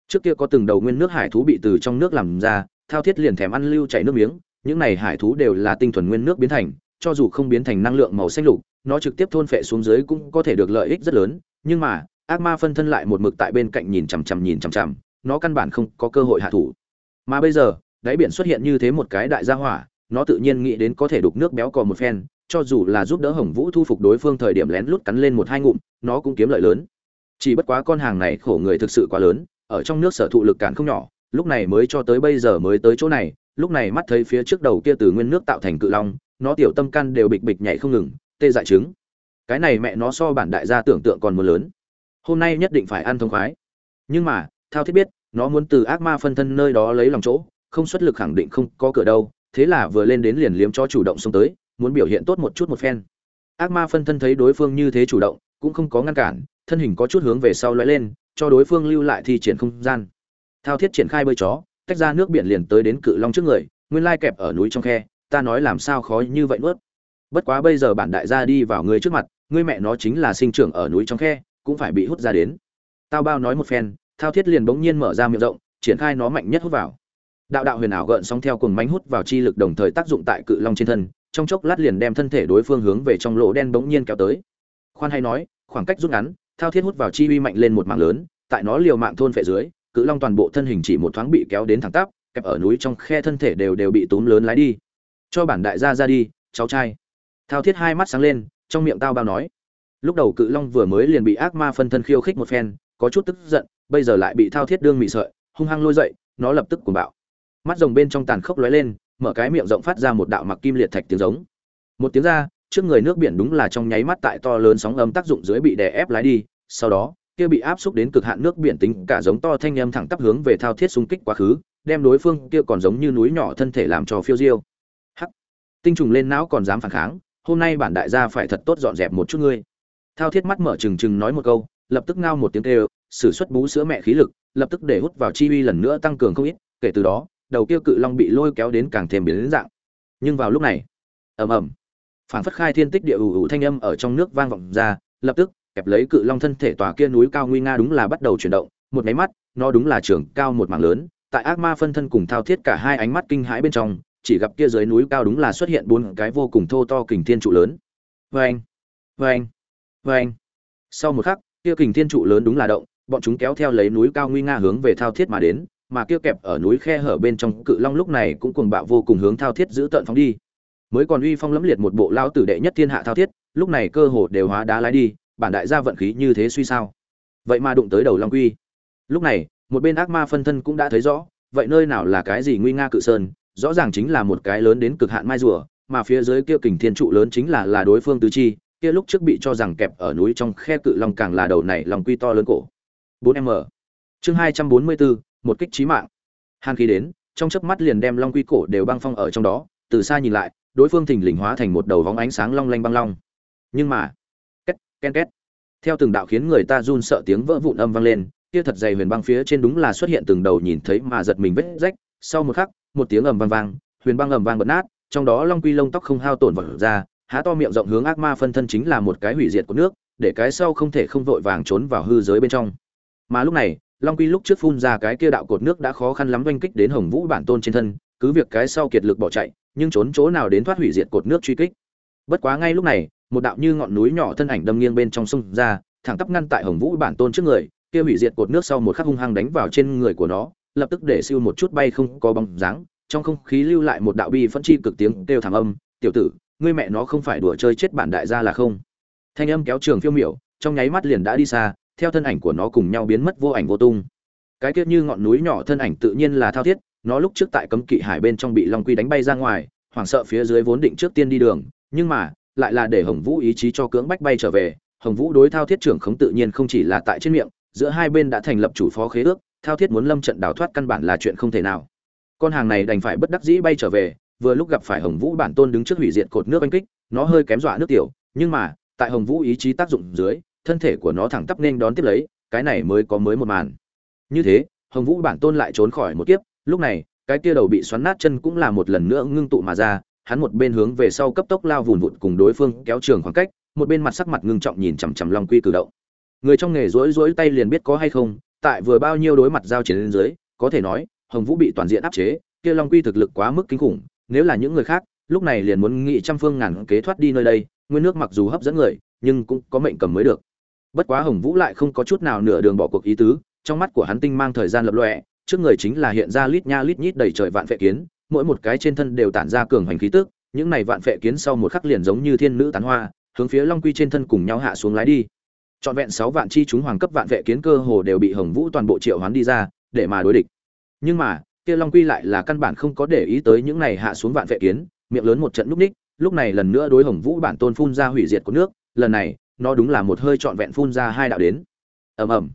Trước kia có từng đầu nguyên nước hải thú bị từ trong nước làm ra, thao thiết liền thèm ăn lưu chảy nước miếng, những này hải thú đều là tinh thuần nguyên nước biến thành cho dù không biến thành năng lượng màu xanh lục, nó trực tiếp thôn phệ xuống dưới cũng có thể được lợi ích rất lớn, nhưng mà, ác ma phân thân lại một mực tại bên cạnh nhìn chằm chằm nhìn chằm chằm, nó căn bản không có cơ hội hạ thủ. Mà bây giờ, đáy biển xuất hiện như thế một cái đại gia hỏa, nó tự nhiên nghĩ đến có thể đục nước béo cò một phen, cho dù là giúp đỡ hồng vũ thu phục đối phương thời điểm lén lút cắn lên một hai ngụm, nó cũng kiếm lợi lớn. Chỉ bất quá con hàng này khổ người thực sự quá lớn, ở trong nước sở thụ lực cản không nhỏ, lúc này mới cho tới bây giờ mới tới chỗ này, lúc này mắt thấy phía trước đầu kia từ nguyên nước tạo thành cự long nó tiểu tâm can đều bịch bịch nhảy không ngừng, tê dại trứng. Cái này mẹ nó so bản đại gia tưởng tượng còn muốn lớn. Hôm nay nhất định phải ăn thông khoái. Nhưng mà, thao thiết biết, nó muốn từ ác ma phân thân nơi đó lấy lòng chỗ, không xuất lực khẳng định không có cửa đâu, thế là vừa lên đến liền liếm cho chủ động xông tới, muốn biểu hiện tốt một chút một phen. Ác ma phân thân thấy đối phương như thế chủ động, cũng không có ngăn cản, thân hình có chút hướng về sau lóe lên, cho đối phương lưu lại thi triển không gian. Thao thiết triển khai bơi chó, tách ra nước biển liền tới đến cự long trước người, nguyên lai kẹp ở núi trong khe ta nói làm sao khó như vậy nuốt? Bất quá bây giờ bản đại gia đi vào ngươi trước mặt, ngươi mẹ nó chính là sinh trưởng ở núi trong khe, cũng phải bị hút ra đến. Tao bao nói một phen, thao thiết liền bỗng nhiên mở ra miệng rộng, triển khai nó mạnh nhất hút vào. Đạo đạo huyền ảo gợn sóng theo cuồng mánh hút vào chi lực đồng thời tác dụng tại cự long trên thân, trong chốc lát liền đem thân thể đối phương hướng về trong lỗ đen bỗng nhiên kéo tới. Khoan hay nói, khoảng cách rút ngắn, thao thiết hút vào chi uy mạnh lên một mạng lớn, tại nó liều mạng thôn phệ dưới, cự long toàn bộ thân hình chỉ một thoáng bị kéo đến thẳng tắp, kẹp ở núi trong khe thân thể đều đều bị túm lớn lái đi cho bản đại gia ra đi, cháu trai. Thao thiết hai mắt sáng lên, trong miệng tao bao nói. Lúc đầu cự long vừa mới liền bị ác ma phân thân khiêu khích một phen, có chút tức giận, bây giờ lại bị thao thiết đương mị sợi, hung hăng lôi dậy, nó lập tức cuồng bạo. Mắt rồng bên trong tàn khốc lóe lên, mở cái miệng rộng phát ra một đạo mặc kim liệt thạch tiếng giống. Một tiếng ra, trước người nước biển đúng là trong nháy mắt tại to lớn sóng âm tác dụng dưới bị đè ép lái đi, sau đó, kia bị áp xúc đến cực hạn nước biển tính cả giống to thanh âm thẳng tắp hướng về thao thiết xung kích quá khứ, đem đối phương kia còn giống như núi nhỏ thân thể làm cho phiêu diêu tinh trùng lên não còn dám phản kháng, hôm nay bản đại gia phải thật tốt dọn dẹp một chút ngươi. Thao thiết mắt mở trừng trừng nói một câu, lập tức ngao một tiếng kêu, sử xuất bú sữa mẹ khí lực, lập tức để hút vào chi uy lần nữa tăng cường không ít, kể từ đó, đầu kia cự long bị lôi kéo đến càng thêm biến dạng. Nhưng vào lúc này, ầm ầm, phản phất khai thiên tích địa ủ ủ thanh âm ở trong nước vang vọng ra, lập tức, kẹp lấy cự long thân thể tòa kia núi cao nguy nga đúng là bắt đầu chuyển động, một máy mắt, nó đúng là trường cao một mảng lớn, tại ác ma phân thân cùng thao thiết cả hai ánh mắt kinh hãi bên trong chỉ gặp kia dưới núi cao đúng là xuất hiện bốn cái vô cùng thô to kình thiên trụ lớn. Vâng vâng vâng. Sau một khắc, kia kình thiên trụ lớn đúng là động, bọn chúng kéo theo lấy núi cao nguy nga hướng về thao thiết mà đến, mà kia kẹp ở núi khe hở bên trong cự long lúc này cũng cuồng bạo vô cùng hướng thao thiết giữ tận phóng đi. Mới còn uy phong lẫm liệt một bộ lao tử đệ nhất thiên hạ thao thiết, lúc này cơ hồ đều hóa đá lái đi, bản đại gia vận khí như thế suy sao? Vậy mà đụng tới đầu long quy. Lúc này, một bên ác ma phân thân cũng đã thấy rõ, vậy nơi nào là cái gì nguy nga cự sơn rõ ràng chính là một cái lớn đến cực hạn mai rùa mà phía dưới kia kình thiên trụ lớn chính là là đối phương tứ chi kia lúc trước bị cho rằng kẹp ở núi trong khe cự long càng là đầu này lòng quy to lớn cổ. 4m chương 244, một kích chí mạng. Hàn khí đến trong chớp mắt liền đem long quy cổ đều băng phong ở trong đó từ xa nhìn lại đối phương thình lình hóa thành một đầu vóng ánh sáng long lanh băng long. Nhưng mà két ken két. Theo từng đạo khiến người ta run sợ tiếng vỡ vụn âm vang lên kia thật dày huyền băng phía trên đúng là xuất hiện từng đầu nhìn thấy mà giật mình vết rách sau một khắc một tiếng ầm vang vang, huyền băng ầm vang bật nát, trong đó long quy lông tóc không hao tổn vỡ ra, há to miệng rộng hướng ác ma phân thân chính là một cái hủy diệt của nước, để cái sau không thể không vội vàng trốn vào hư giới bên trong. Mà lúc này, long quy lúc trước phun ra cái kia đạo cột nước đã khó khăn lắm oanh kích đến hồng vũ bản tôn trên thân, cứ việc cái sau kiệt lực bỏ chạy, nhưng trốn chỗ nào đến thoát hủy diệt cột nước truy kích. Bất quá ngay lúc này, một đạo như ngọn núi nhỏ thân ảnh đâm nghiêng bên trong sông ra, thẳng tắp ngăn tại hồng vũ bản tôn trước người, kia hủy diệt cột nước sau một khắc hung hăng đánh vào trên người của nó lập tức để siêu một chút bay không có bóng dáng, trong không khí lưu lại một đạo bi phẫn chi cực tiếng kêu thảm âm, tiểu tử, ngươi mẹ nó không phải đùa chơi chết bản đại gia là không? Thanh âm kéo trường phiêu miểu, trong nháy mắt liền đã đi xa, theo thân ảnh của nó cùng nhau biến mất vô ảnh vô tung. Cái tiết như ngọn núi nhỏ thân ảnh tự nhiên là thao thiết, nó lúc trước tại cấm kỵ hải bên trong bị long quy đánh bay ra ngoài, hoảng sợ phía dưới vốn định trước tiên đi đường, nhưng mà, lại là để hồng vũ ý chí cho cưỡng bách bay trở về. Hồng vũ đối thao thiết trưởng khống tự nhiên không chỉ là tại trên miệng, giữa hai bên đã thành lập chủ phó khế ước thao thiết muốn lâm trận đào thoát căn bản là chuyện không thể nào. Con hàng này đành phải bất đắc dĩ bay trở về, vừa lúc gặp phải hồng vũ bản tôn đứng trước hủy diệt cột nước oanh kích, nó hơi kém dọa nước tiểu, nhưng mà, tại hồng vũ ý chí tác dụng dưới, thân thể của nó thẳng tắp nên đón tiếp lấy, cái này mới có mới một màn. Như thế, hồng vũ bản tôn lại trốn khỏi một kiếp, lúc này, cái kia đầu bị xoắn nát chân cũng là một lần nữa ngưng tụ mà ra, hắn một bên hướng về sau cấp tốc lao vùn vụt cùng đối phương kéo trường khoảng cách, một bên mặt sắc mặt ngưng trọng nhìn chằm chằm long quy cử động. Người trong nghề rối rối tay liền biết có hay không tại vừa bao nhiêu đối mặt giao chiến lên dưới, có thể nói, hồng vũ bị toàn diện áp chế, kia long quy thực lực quá mức kinh khủng, nếu là những người khác, lúc này liền muốn nghị trăm phương ngàn kế thoát đi nơi đây, nguyên nước mặc dù hấp dẫn người, nhưng cũng có mệnh cầm mới được. Bất quá hồng vũ lại không có chút nào nửa đường bỏ cuộc ý tứ, trong mắt của hắn tinh mang thời gian lập lọe trước người chính là hiện ra lít nha lít nhít đầy trời vạn phệ kiến, mỗi một cái trên thân đều tản ra cường hành khí tức, những này vạn phệ kiến sau một khắc liền giống như thiên nữ tán hoa, hướng phía long quy trên thân cùng nhau hạ xuống lái đi trọn vẹn sáu vạn chi chúng hoàng cấp vạn vệ kiến cơ hồ đều bị hồng vũ toàn bộ triệu hoán đi ra, để mà đối địch. Nhưng mà, kia long quy lại là căn bản không có để ý tới những này hạ xuống vạn vệ kiến, miệng lớn một trận lúc ních, lúc này lần nữa đối hồng vũ bản tôn phun ra hủy diệt của nước, lần này, nó đúng là một hơi trọn vẹn phun ra hai đạo đến. Ầm ầm.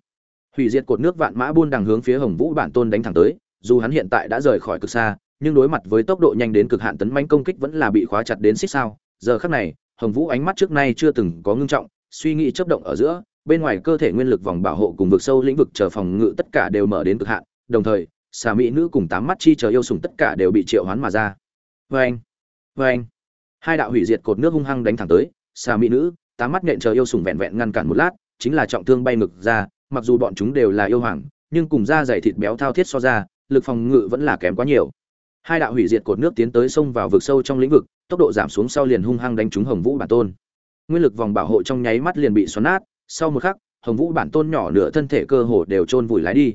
Hủy diệt cột nước vạn mã buôn đằng hướng phía hồng vũ bản tôn đánh thẳng tới, dù hắn hiện tại đã rời khỏi cực xa, nhưng đối mặt với tốc độ nhanh đến cực hạn tấn mãnh công kích vẫn là bị khóa chặt đến xích sao. Giờ khắc này, hồng vũ ánh mắt trước nay chưa từng có ngưng trọng suy nghĩ chấp động ở giữa, bên ngoài cơ thể nguyên lực vòng bảo hộ cùng vực sâu lĩnh vực chờ phòng ngự tất cả đều mở đến cực hạn, đồng thời, xà mỹ nữ cùng tám mắt chi chờ yêu sùng tất cả đều bị triệu hoán mà ra. Vê anh vê anh hai đạo hủy diệt cột nước hung hăng đánh thẳng tới, xà mỹ nữ, tám mắt nện chờ yêu sùng vẹn vẹn ngăn cản một lát, chính là trọng thương bay ngực ra, mặc dù bọn chúng đều là yêu hoàng, nhưng cùng da dày thịt béo thao thiết so ra, lực phòng ngự vẫn là kém quá nhiều. Hai đạo hủy diệt cột nước tiến tới sông vào vực sâu trong lĩnh vực, tốc độ giảm xuống sau liền hung hăng đánh trúng hồng vũ bản tôn nguyên lực vòng bảo hộ trong nháy mắt liền bị xoắn nát, sau một khắc, hồng vũ bản tôn nhỏ nửa thân thể cơ hồ đều chôn vùi lái đi.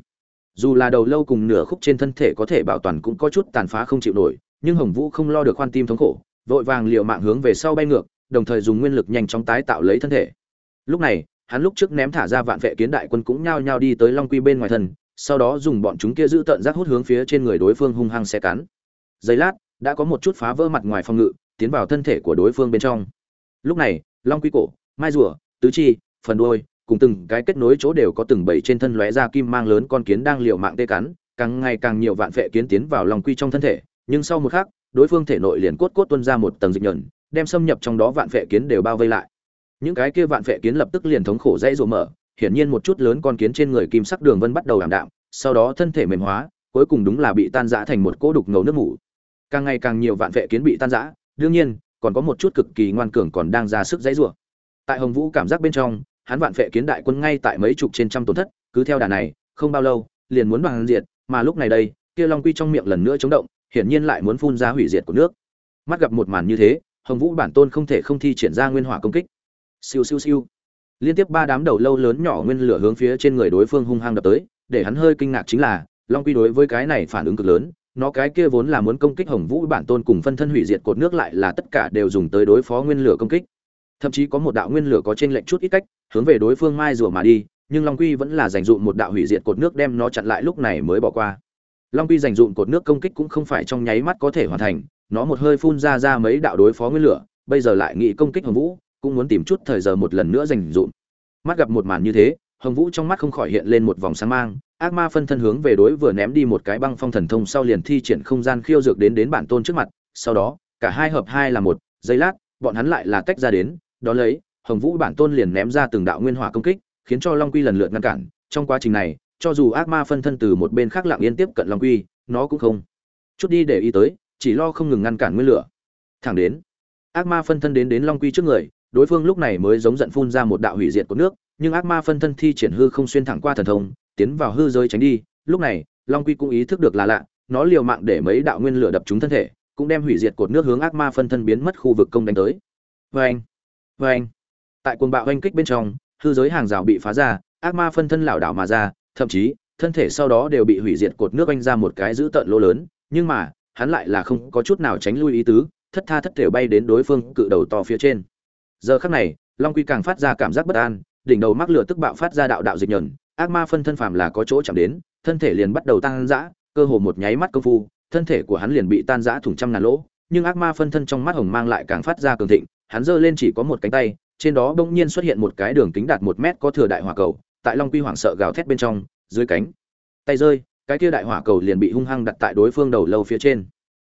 Dù là đầu lâu cùng nửa khúc trên thân thể có thể bảo toàn cũng có chút tàn phá không chịu nổi, nhưng hồng vũ không lo được khoan tim thống khổ, vội vàng liều mạng hướng về sau bay ngược, đồng thời dùng nguyên lực nhanh chóng tái tạo lấy thân thể. Lúc này, hắn lúc trước ném thả ra vạn vệ kiến đại quân cũng nhao nhao đi tới long quy bên ngoài thân, sau đó dùng bọn chúng kia giữ tận giác hút hướng phía trên người đối phương hung hăng xe cắn. Giây lát, đã có một chút phá vỡ mặt ngoài phòng ngự, tiến vào thân thể của đối phương bên trong. Lúc này long quy cổ, mai rùa, tứ chi, phần đuôi, cùng từng cái kết nối chỗ đều có từng bảy trên thân lóe ra kim mang lớn con kiến đang liều mạng tê cắn, càng ngày càng nhiều vạn vệ kiến tiến vào long quy trong thân thể, nhưng sau một khắc, đối phương thể nội liền cốt cốt tuôn ra một tầng dịch nhẫn, đem xâm nhập trong đó vạn vệ kiến đều bao vây lại. Những cái kia vạn vệ kiến lập tức liền thống khổ dãy rộ mở, hiển nhiên một chút lớn con kiến trên người kim sắc đường vân bắt đầu ảm đạm, sau đó thân thể mềm hóa, cuối cùng đúng là bị tan rã thành một cỗ đục ngầu nước mủ. Càng ngày càng nhiều vạn vệ kiến bị tan rã, đương nhiên còn có một chút cực kỳ ngoan cường còn đang ra sức dãy rủa. Tại hồng vũ cảm giác bên trong, hắn vạn vệ kiến đại quân ngay tại mấy chục trên trăm tổn thất, cứ theo đà này, không bao lâu, liền muốn bằng diệt, mà lúc này đây, kia long quy trong miệng lần nữa chống động, hiển nhiên lại muốn phun ra hủy diệt của nước. Mắt gặp một màn như thế, hồng vũ bản tôn không thể không thi triển ra nguyên hỏa công kích. Siêu siêu siêu. Liên tiếp ba đám đầu lâu lớn nhỏ nguyên lửa hướng phía trên người đối phương hung hăng đập tới, để hắn hơi kinh ngạc chính là, long quy đối với cái này phản ứng cực lớn nó cái kia vốn là muốn công kích hồng vũ bản tôn cùng phân thân hủy diệt cột nước lại là tất cả đều dùng tới đối phó nguyên lửa công kích. Thậm chí có một đạo nguyên lửa có trên lệnh chút ít cách, hướng về đối phương mai rùa mà đi, nhưng long quy vẫn là dành dụm một đạo hủy diệt cột nước đem nó chặn lại lúc này mới bỏ qua. Long quy dành dụm cột nước công kích cũng không phải trong nháy mắt có thể hoàn thành, nó một hơi phun ra ra mấy đạo đối phó nguyên lửa, bây giờ lại nghĩ công kích hồng vũ, cũng muốn tìm chút thời giờ một lần nữa dành dụm mắt gặp một màn như thế hồng vũ trong mắt không khỏi hiện lên một vòng sáng mang, ác ma phân thân hướng về đối vừa ném đi một cái băng phong thần thông sau liền thi triển không gian khiêu dược đến đến bản tôn trước mặt, sau đó, cả hai hợp hai là một, giây lát, bọn hắn lại là tách ra đến, đó lấy, hồng vũ bản tôn liền ném ra từng đạo nguyên hỏa công kích, khiến cho long quy lần lượt ngăn cản, trong quá trình này, cho dù ác ma phân thân từ một bên khác lặng yên tiếp cận long quy, nó cũng không chút đi để ý tới, chỉ lo không ngừng ngăn cản nguyên lửa. Thẳng đến, ác ma phân thân đến đến long quy trước người, đối phương lúc này mới giống giận phun ra một đạo hủy diệt của nước nhưng ác ma phân thân thi triển hư không xuyên thẳng qua thần thông, tiến vào hư giới tránh đi. Lúc này, long quy cũng ý thức được là lạ, nó liều mạng để mấy đạo nguyên lửa đập trúng thân thể, cũng đem hủy diệt cột nước hướng ác ma phân thân biến mất khu vực công đánh tới. Vê anh vê anh tại cuồng bạo oanh kích bên trong, hư giới hàng rào bị phá ra, ác ma phân thân lảo đảo mà ra, thậm chí, thân thể sau đó đều bị hủy diệt cột nước anh ra một cái giữ tận lỗ lớn, nhưng mà, hắn lại là không có chút nào tránh lui ý tứ, thất tha thất thể bay đến đối phương cự đầu to phía trên. Giờ khắc này, long quy càng phát ra cảm giác bất an đỉnh đầu mắc lửa tức bạo phát ra đạo đạo dịch nhẫn ác ma phân thân phàm là có chỗ chạm đến, thân thể liền bắt đầu tăng dã cơ hồ một nháy mắt công phu, thân thể của hắn liền bị tan dã thủng trăm ngàn lỗ, nhưng ác ma phân thân trong mắt hồng mang lại càng phát ra cường thịnh, hắn giơ lên chỉ có một cánh tay, trên đó bỗng nhiên xuất hiện một cái đường kính đạt một mét có thừa đại hỏa cầu, tại long quy hoảng sợ gào thét bên trong, dưới cánh, tay rơi, cái kia đại hỏa cầu liền bị hung hăng đặt tại đối phương đầu lâu phía trên.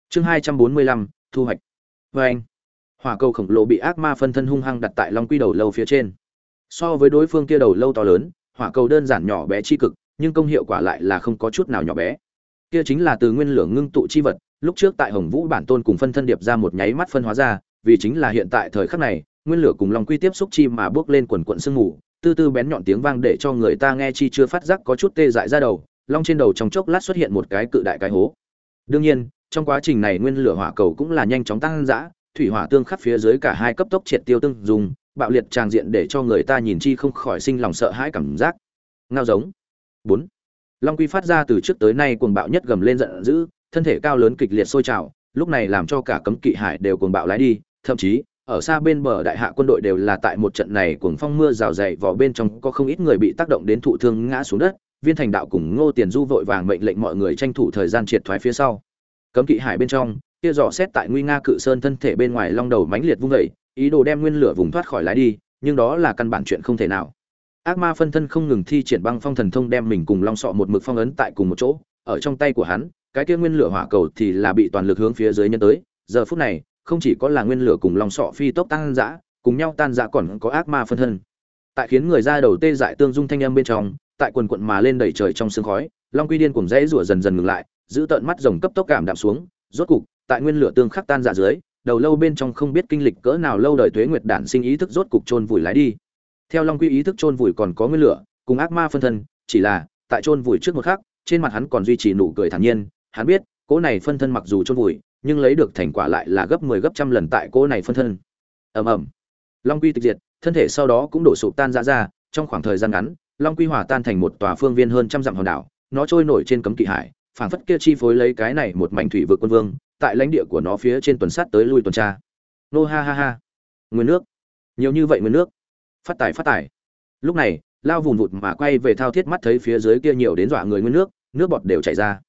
Chương hai trăm bốn mươi lăm, thu hoạch. Và anh hỏa cầu khổng lồ bị ác ma phân thân hung hăng đặt tại long quy đầu lâu phía trên so với đối phương kia đầu lâu to lớn, hỏa cầu đơn giản nhỏ bé chi cực, nhưng công hiệu quả lại là không có chút nào nhỏ bé. Kia chính là từ nguyên lửa ngưng tụ chi vật, lúc trước tại hồng vũ bản tôn cùng phân thân điệp ra một nháy mắt phân hóa ra, vì chính là hiện tại thời khắc này, nguyên lửa cùng long quy tiếp xúc chi mà bước lên quần quận sương mù, tư tư bén nhọn tiếng vang để cho người ta nghe chi chưa phát giác có chút tê dại ra đầu, long trên đầu trong chốc lát xuất hiện một cái cự đại cái hố. Đương nhiên, trong quá trình này nguyên lửa hỏa cầu cũng là nhanh chóng tăng dã, thủy hỏa tương khắc phía dưới cả hai cấp tốc triệt tiêu tương dùng bạo liệt tràng diện để cho người ta nhìn chi không khỏi sinh lòng sợ hãi cảm giác. Ngao giống. Bốn. Long quy phát ra từ trước tới nay cuồng bạo nhất gầm lên giận dữ, thân thể cao lớn kịch liệt sôi trào, lúc này làm cho cả cấm kỵ hải đều cuồng bạo lái đi, thậm chí, ở xa bên bờ đại hạ quân đội đều là tại một trận này cuồng phong mưa rào dày vào bên trong, có không ít người bị tác động đến thụ thương ngã xuống đất, viên thành đạo cùng ngô tiền du vội vàng mệnh lệnh mọi người tranh thủ thời gian triệt thoái phía sau. Cấm kỵ hải bên trong kia dò xét tại nguy nga cự sơn thân thể bên ngoài long đầu mãnh liệt vung vẩy ý đồ đem nguyên lửa vùng thoát khỏi lái đi, nhưng đó là căn bản chuyện không thể nào. Ác ma phân thân không ngừng thi triển băng phong thần thông đem mình cùng long sọ một mực phong ấn tại cùng một chỗ, ở trong tay của hắn, cái kia nguyên lửa hỏa cầu thì là bị toàn lực hướng phía dưới nhân tới. Giờ phút này, không chỉ có là nguyên lửa cùng long sọ phi tốc tan dã cùng nhau tan dã còn có ác ma phân thân. Tại khiến người ra đầu tê dại tương dung thanh âm bên trong, tại quần quận mà lên đầy trời trong sương khói, long quy điên cùng rẽ rủa dần dần ngừng lại, giữ tợn mắt rồng cấp tốc cảm đạm xuống. Rốt cục, tại nguyên lửa tương khắc tan dạ dưới đầu lâu bên trong không biết kinh lịch cỡ nào lâu đời tuế nguyệt đản sinh ý thức rốt cục chôn vùi lái đi. Theo long quy ý thức chôn vùi còn có nguyên lửa, cùng ác ma phân thân, chỉ là, tại chôn vùi trước một khắc, trên mặt hắn còn duy trì nụ cười thản nhiên, hắn biết, cỗ này phân thân mặc dù chôn vùi, nhưng lấy được thành quả lại là gấp 10 gấp trăm lần tại cỗ này phân thân. Ầm ầm. Long quy tịch diệt, thân thể sau đó cũng đổ sụp tan ra ra, trong khoảng thời gian ngắn, long quy hòa tan thành một tòa phương viên hơn trăm dặm hòn đảo, nó trôi nổi trên cấm kỵ hải, phảng phất kia chi phối lấy cái này một mảnh thủy vực quân vương tại lãnh địa của nó phía trên tuần sát tới lui tuần tra. Nô ha ha ha. Nguyên nước. Nhiều như vậy nguyên nước. Phát tài phát tài. Lúc này, lao vùn vụt mà quay về thao thiết mắt thấy phía dưới kia nhiều đến dọa người nguyên nước nước bọt đều chảy ra.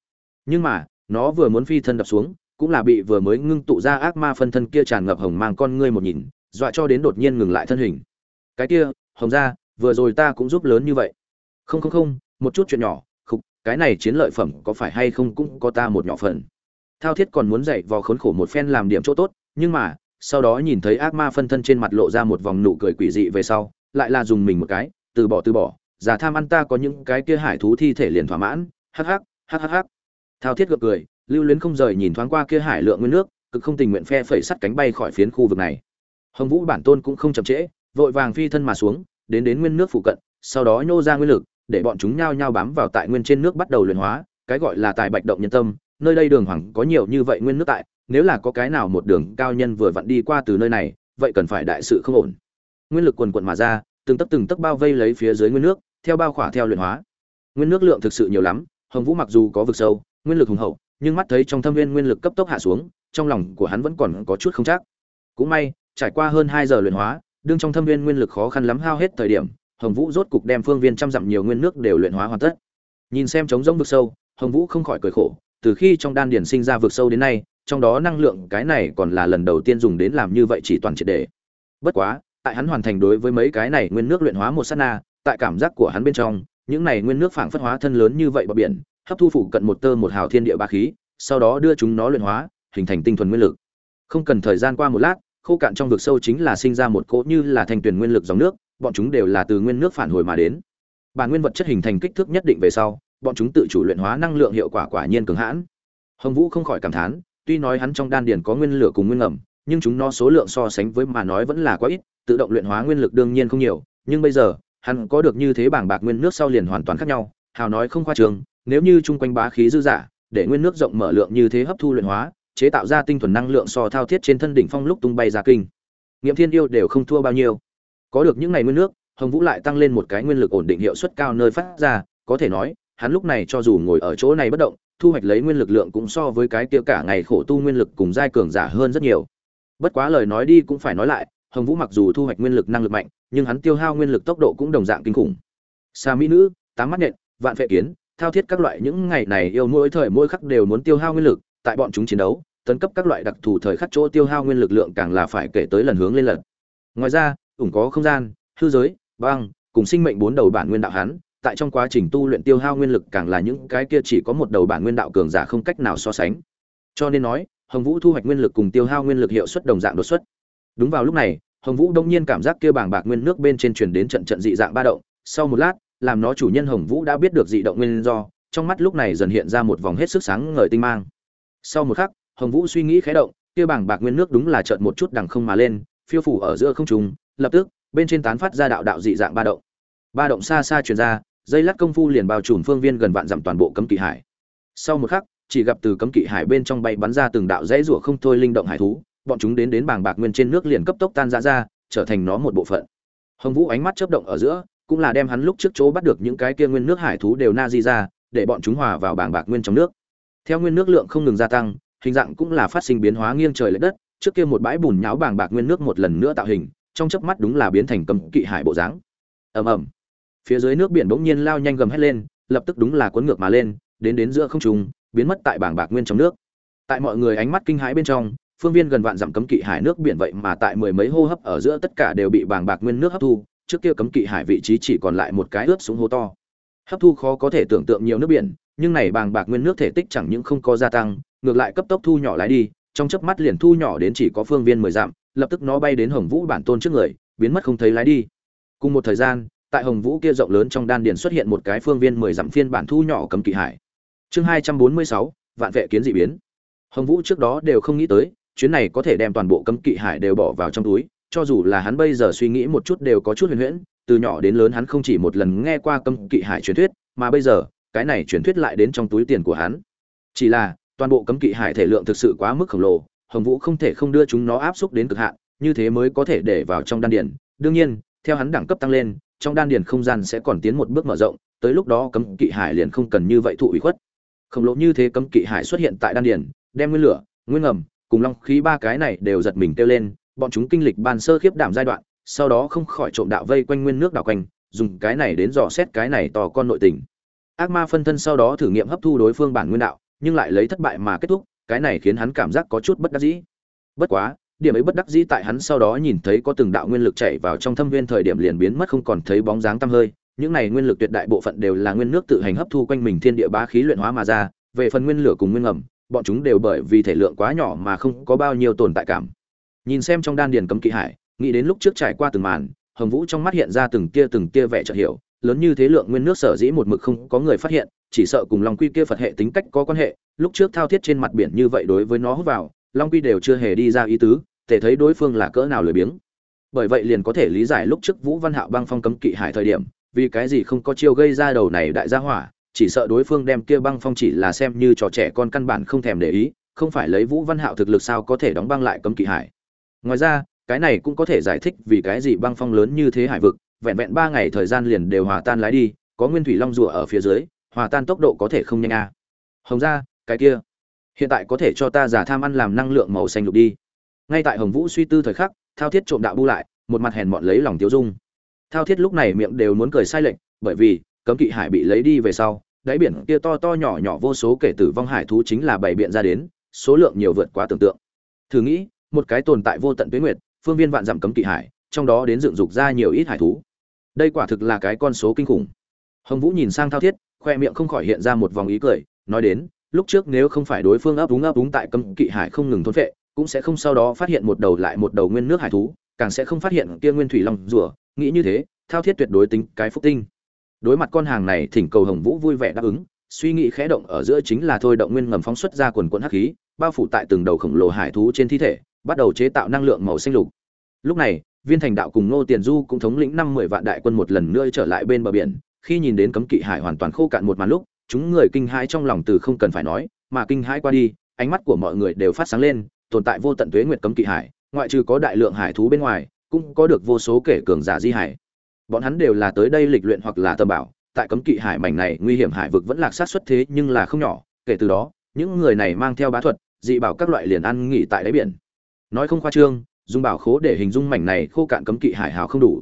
Nhưng mà, nó vừa muốn phi thân đập xuống, cũng là bị vừa mới ngưng tụ ra ác ma phân thân kia tràn ngập hồng mang con ngươi một nhìn, dọa cho đến đột nhiên ngừng lại thân hình. Cái kia, hồng ra vừa rồi ta cũng giúp lớn như vậy. Không không không, một chút chuyện nhỏ, khục, cái này chiến lợi phẩm có phải hay không cũng có ta một nhỏ phần thao thiết còn muốn dạy vò khốn khổ một phen làm điểm chỗ tốt, nhưng mà, sau đó nhìn thấy ác ma phân thân trên mặt lộ ra một vòng nụ cười quỷ dị về sau, lại là dùng mình một cái, từ bỏ từ bỏ, giả tham ăn ta có những cái kia hải thú thi thể liền thỏa mãn, hắc hắc hắc hắc hắc. Thao thiết gật cười, lưu luyến không rời nhìn thoáng qua kia hải lượng nguyên nước, cực không tình nguyện phe phẩy sắt cánh bay khỏi phiến khu vực này. Hồng vũ bản tôn cũng không chậm trễ, vội vàng phi thân mà xuống, đến đến nguyên nước phụ cận, sau đó nhô ra nguyên lực, để bọn chúng nhao nhao bám vào tại nguyên trên nước bắt đầu luyện hóa, cái gọi là tài bạch động nhân tâm nơi đây đường hoàng có nhiều như vậy nguyên nước tại, nếu là có cái nào một đường cao nhân vừa vặn đi qua từ nơi này, vậy cần phải đại sự không ổn. Nguyên lực quần quận mà ra, từng tấc từng tấc bao vây lấy phía dưới nguyên nước, theo bao khỏa theo luyện hóa. Nguyên nước lượng thực sự nhiều lắm, hồng vũ mặc dù có vực sâu, nguyên lực hùng hậu, nhưng mắt thấy trong thâm viên nguyên lực cấp tốc hạ xuống, trong lòng của hắn vẫn còn có chút không chắc. Cũng may, trải qua hơn hai giờ luyện hóa, đương trong thâm viên nguyên lực khó khăn lắm hao hết thời điểm, hồng vũ rốt cục đem phương viên trăm dặm nhiều nguyên nước đều luyện hóa hoàn tất. Nhìn xem trống rỗng vực sâu, hồng vũ không khỏi cười khổ từ khi trong đan điển sinh ra vực sâu đến nay, trong đó năng lượng cái này còn là lần đầu tiên dùng đến làm như vậy chỉ toàn triệt để bất quá, tại hắn hoàn thành đối với mấy cái này nguyên nước luyện hóa một sát na, tại cảm giác của hắn bên trong, những này nguyên nước phảng phất hóa thân lớn như vậy bờ biển, hấp thu phụ cận một tơ một hào thiên địa ba khí, sau đó đưa chúng nó luyện hóa, hình thành tinh thuần nguyên lực. Không cần thời gian qua một lát, khô cạn trong vực sâu chính là sinh ra một cỗ như là thành tuyển nguyên lực dòng nước, bọn chúng đều là từ nguyên nước phản hồi mà đến. Bản nguyên vật chất hình thành kích thước nhất định về sau bọn chúng tự chủ luyện hóa năng lượng hiệu quả quả nhiên cường hãn. Hồng vũ không khỏi cảm thán, tuy nói hắn trong đan điền có nguyên lửa cùng nguyên ngầm, nhưng chúng nó số lượng so sánh với mà nói vẫn là quá ít, tự động luyện hóa nguyên lực đương nhiên không nhiều, nhưng bây giờ, hắn có được như thế bảng bạc nguyên nước sau liền hoàn toàn khác nhau, hào nói không khoa trường, nếu như chung quanh bá khí dư giả, để nguyên nước rộng mở lượng như thế hấp thu luyện hóa, chế tạo ra tinh thuần năng lượng so thao thiết trên thân đỉnh phong lúc tung bay ra kinh. Nghiệm thiên yêu đều không thua bao nhiêu. Có được những ngày nguyên nước, hồng vũ lại tăng lên một cái nguyên lực ổn định hiệu suất cao nơi phát ra, có thể nói hắn lúc này cho dù ngồi ở chỗ này bất động, thu hoạch lấy nguyên lực lượng cũng so với cái kia cả ngày khổ tu nguyên lực cùng giai cường giả hơn rất nhiều. Bất quá lời nói đi cũng phải nói lại, hồng vũ mặc dù thu hoạch nguyên lực năng lực mạnh, nhưng hắn tiêu hao nguyên lực tốc độ cũng đồng dạng kinh khủng. Sa mỹ nữ, tám mắt nhện vạn vệ kiến, thao thiết các loại những ngày này yêu mỗi thời mỗi khắc đều muốn tiêu hao nguyên lực, tại bọn chúng chiến đấu, tấn cấp các loại đặc thù thời khắc chỗ tiêu hao nguyên lực lượng càng là phải kể tới lần hướng lên lần. Ngoài ra, ủng có không gian, hư giới, băng, cùng sinh mệnh bốn đầu bản nguyên đạo hắn tại trong quá trình tu luyện tiêu hao nguyên lực càng là những cái kia chỉ có một đầu bản nguyên đạo cường giả không cách nào so sánh. Cho nên nói, hồng vũ thu hoạch nguyên lực cùng tiêu hao nguyên lực hiệu suất đồng dạng đột xuất. Đúng vào lúc này, hồng vũ đông nhiên cảm giác kia bảng bạc nguyên nước bên trên truyền đến trận trận dị dạng ba động. Sau một lát, làm nó chủ nhân hồng vũ đã biết được dị động nguyên do, trong mắt lúc này dần hiện ra một vòng hết sức sáng ngời tinh mang. Sau một khắc, hồng vũ suy nghĩ khẽ động, kia bảng bạc nguyên nước đúng là chợt một chút đằng không mà lên, phiêu phủ ở giữa không trung, lập tức, bên trên tán phát ra đạo đạo dị dạng ba động. Ba động xa xa truyền ra dây lát công phu liền bao trùm phương viên gần vạn dặm toàn bộ cấm kỵ hải. Sau một khắc, chỉ gặp từ cấm kỵ hải bên trong bay bắn ra từng đạo rẽ rủa không thôi linh động hải thú. Bọn chúng đến đến bảng bạc nguyên trên nước liền cấp tốc tan ra ra, trở thành nó một bộ phận. Hồng vũ ánh mắt chớp động ở giữa, cũng là đem hắn lúc trước chỗ bắt được những cái kia nguyên nước hải thú đều na di ra, để bọn chúng hòa vào bảng bạc nguyên trong nước. Theo nguyên nước lượng không ngừng gia tăng, hình dạng cũng là phát sinh biến hóa nghiêng trời lệch đất. Trước kia một bãi bùn nháo bảng bạc nguyên nước một lần nữa tạo hình, trong chớp mắt đúng là biến thành cấm kỵ hải bộ dáng. Ầm ầm phía dưới nước biển bỗng nhiên lao nhanh gầm hét lên, lập tức đúng là cuốn ngược mà lên, đến đến giữa không trung, biến mất tại bảng bạc nguyên trong nước. Tại mọi người ánh mắt kinh hãi bên trong, phương viên gần vạn dặm cấm kỵ hải nước biển vậy mà tại mười mấy hô hấp ở giữa tất cả đều bị bảng bạc nguyên nước hấp thu, trước kia cấm kỵ hải vị trí chỉ còn lại một cái ướt xuống hố to. Hấp thu khó có thể tưởng tượng nhiều nước biển, nhưng này bàng bạc nguyên nước thể tích chẳng những không có gia tăng, ngược lại cấp tốc thu nhỏ lại đi, trong chớp mắt liền thu nhỏ đến chỉ có phương viên mười dặm, lập tức nó bay đến hồng vũ bản tôn trước người, biến mất không thấy lái đi. Cùng một thời gian tại hồng vũ kia rộng lớn trong đan điền xuất hiện một cái phương viên mười dặm phiên bản thu nhỏ cấm kỵ hải. Chương hai trăm bốn mươi sáu, vạn vệ kiến dị biến. Hồng vũ trước đó đều không nghĩ tới, chuyến này có thể đem toàn bộ cấm kỵ hải đều bỏ vào trong túi, cho dù là hắn bây giờ suy nghĩ một chút đều có chút huyền huyễn, từ nhỏ đến lớn hắn không chỉ một lần nghe qua cấm kỵ hải truyền thuyết, mà bây giờ, cái này truyền thuyết lại đến trong túi tiền của hắn. Chỉ là, toàn bộ cấm kỵ hải thể lượng thực sự quá mức khổng lồ, hồng vũ không thể không đưa chúng nó áp xúc đến cực hạn, như thế mới có thể để vào trong đan điển. đương nhiên, theo hắn đẳng cấp tăng lên trong đan điền không gian sẽ còn tiến một bước mở rộng, tới lúc đó cấm kỵ hải liền không cần như vậy thụ ủy khuất. Khổng lồ như thế cấm kỵ hải xuất hiện tại đan điền, đem nguyên lửa, nguyên ngầm, cùng long khí ba cái này đều giật mình kêu lên, bọn chúng kinh lịch ban sơ khiếp đảm giai đoạn, sau đó không khỏi trộm đạo vây quanh nguyên nước đảo quanh, dùng cái này đến dò xét cái này to con nội tình. Ác ma phân thân sau đó thử nghiệm hấp thu đối phương bản nguyên đạo, nhưng lại lấy thất bại mà kết thúc, cái này khiến hắn cảm giác có chút bất đắc dĩ. Bất quá điểm ấy bất đắc dĩ tại hắn sau đó nhìn thấy có từng đạo nguyên lực chảy vào trong thâm viên thời điểm liền biến mất không còn thấy bóng dáng tăm hơi. Những này nguyên lực tuyệt đại bộ phận đều là nguyên nước tự hành hấp thu quanh mình thiên địa bá khí luyện hóa mà ra, về phần nguyên lửa cùng nguyên ngầm, bọn chúng đều bởi vì thể lượng quá nhỏ mà không có bao nhiêu tồn tại cảm. Nhìn xem trong đan điền cấm kỵ hải, nghĩ đến lúc trước trải qua từng màn, hồng vũ trong mắt hiện ra từng tia từng tia vẻ chợt hiểu, lớn như thế lượng nguyên nước sở dĩ một mực không có người phát hiện, chỉ sợ cùng lòng quy kia phật hệ tính cách có quan hệ, lúc trước thao thiết trên mặt biển như vậy đối với nó hút vào long quy đều chưa hề đi ra ý tứ, thể thấy đối phương là cỡ nào lười biếng. Bởi vậy liền có thể lý giải lúc trước vũ văn hạo băng phong cấm kỵ hải thời điểm, vì cái gì không có chiêu gây ra đầu này đại gia hỏa, chỉ sợ đối phương đem kia băng phong chỉ là xem như trò trẻ con căn bản không thèm để ý, không phải lấy vũ văn hạo thực lực sao có thể đóng băng lại cấm kỵ hải. Ngoài ra, cái này cũng có thể giải thích vì cái gì băng phong lớn như thế hải vực, vẹn vẹn ba ngày thời gian liền đều hòa tan lái đi, có nguyên thủy long rùa ở phía dưới, hòa tan tốc độ có thể không nhanh a à. hồng ra cái kia hiện tại có thể cho ta giả tham ăn làm năng lượng màu xanh lục đi. Ngay tại hồng vũ suy tư thời khắc, thao thiết trộm đạo bu lại, một mặt hèn mọn lấy lòng tiêu dung. Thao thiết lúc này miệng đều muốn cười sai lệch, bởi vì, cấm kỵ hải bị lấy đi về sau, đáy biển kia to to nhỏ nhỏ vô số kể tử vong hải thú chính là bảy biện ra đến, số lượng nhiều vượt quá tưởng tượng. Thử nghĩ, một cái tồn tại vô tận tuyến nguyệt, phương viên vạn dặm cấm kỵ hải, trong đó đến dựng dục ra nhiều ít hải thú. Đây quả thực là cái con số kinh khủng. Hồng vũ nhìn sang thao thiết, khoe miệng không khỏi hiện ra một vòng ý cười, nói đến lúc trước nếu không phải đối phương ấp úng ấp úng tại cấm kỵ hải không ngừng thôn vệ cũng sẽ không sau đó phát hiện một đầu lại một đầu nguyên nước hải thú, càng sẽ không phát hiện kia nguyên thủy long rùa. Nghĩ như thế, thao thiết tuyệt đối tính cái phúc tinh. Đối mặt con hàng này, thỉnh cầu hồng vũ vui vẻ đáp ứng. Suy nghĩ khẽ động ở giữa chính là thôi động nguyên ngầm phóng xuất ra quần quần hắc khí, bao phủ tại từng đầu khổng lồ hải thú trên thi thể, bắt đầu chế tạo năng lượng màu xanh lục. Lúc này, viên thành đạo cùng ngô tiền du cũng thống lĩnh năm mười vạn đại quân một lần nữa trở lại bên bờ biển. Khi nhìn đến cấm kỵ hải hoàn toàn khô cạn một màn lúc chúng người kinh hãi trong lòng từ không cần phải nói, mà kinh hãi qua đi, ánh mắt của mọi người đều phát sáng lên, tồn tại vô tận tuế nguyệt cấm kỵ hải, ngoại trừ có đại lượng hải thú bên ngoài, cũng có được vô số kể cường giả di hải. Bọn hắn đều là tới đây lịch luyện hoặc là tầm bảo, tại cấm kỵ hải mảnh này nguy hiểm hải vực vẫn lạc sát xuất thế nhưng là không nhỏ, kể từ đó, những người này mang theo bá thuật, dị bảo các loại liền ăn nghỉ tại đáy biển. Nói không khoa trương, dùng bảo khố để hình dung mảnh này khô cạn cấm kỵ hải hào không đủ.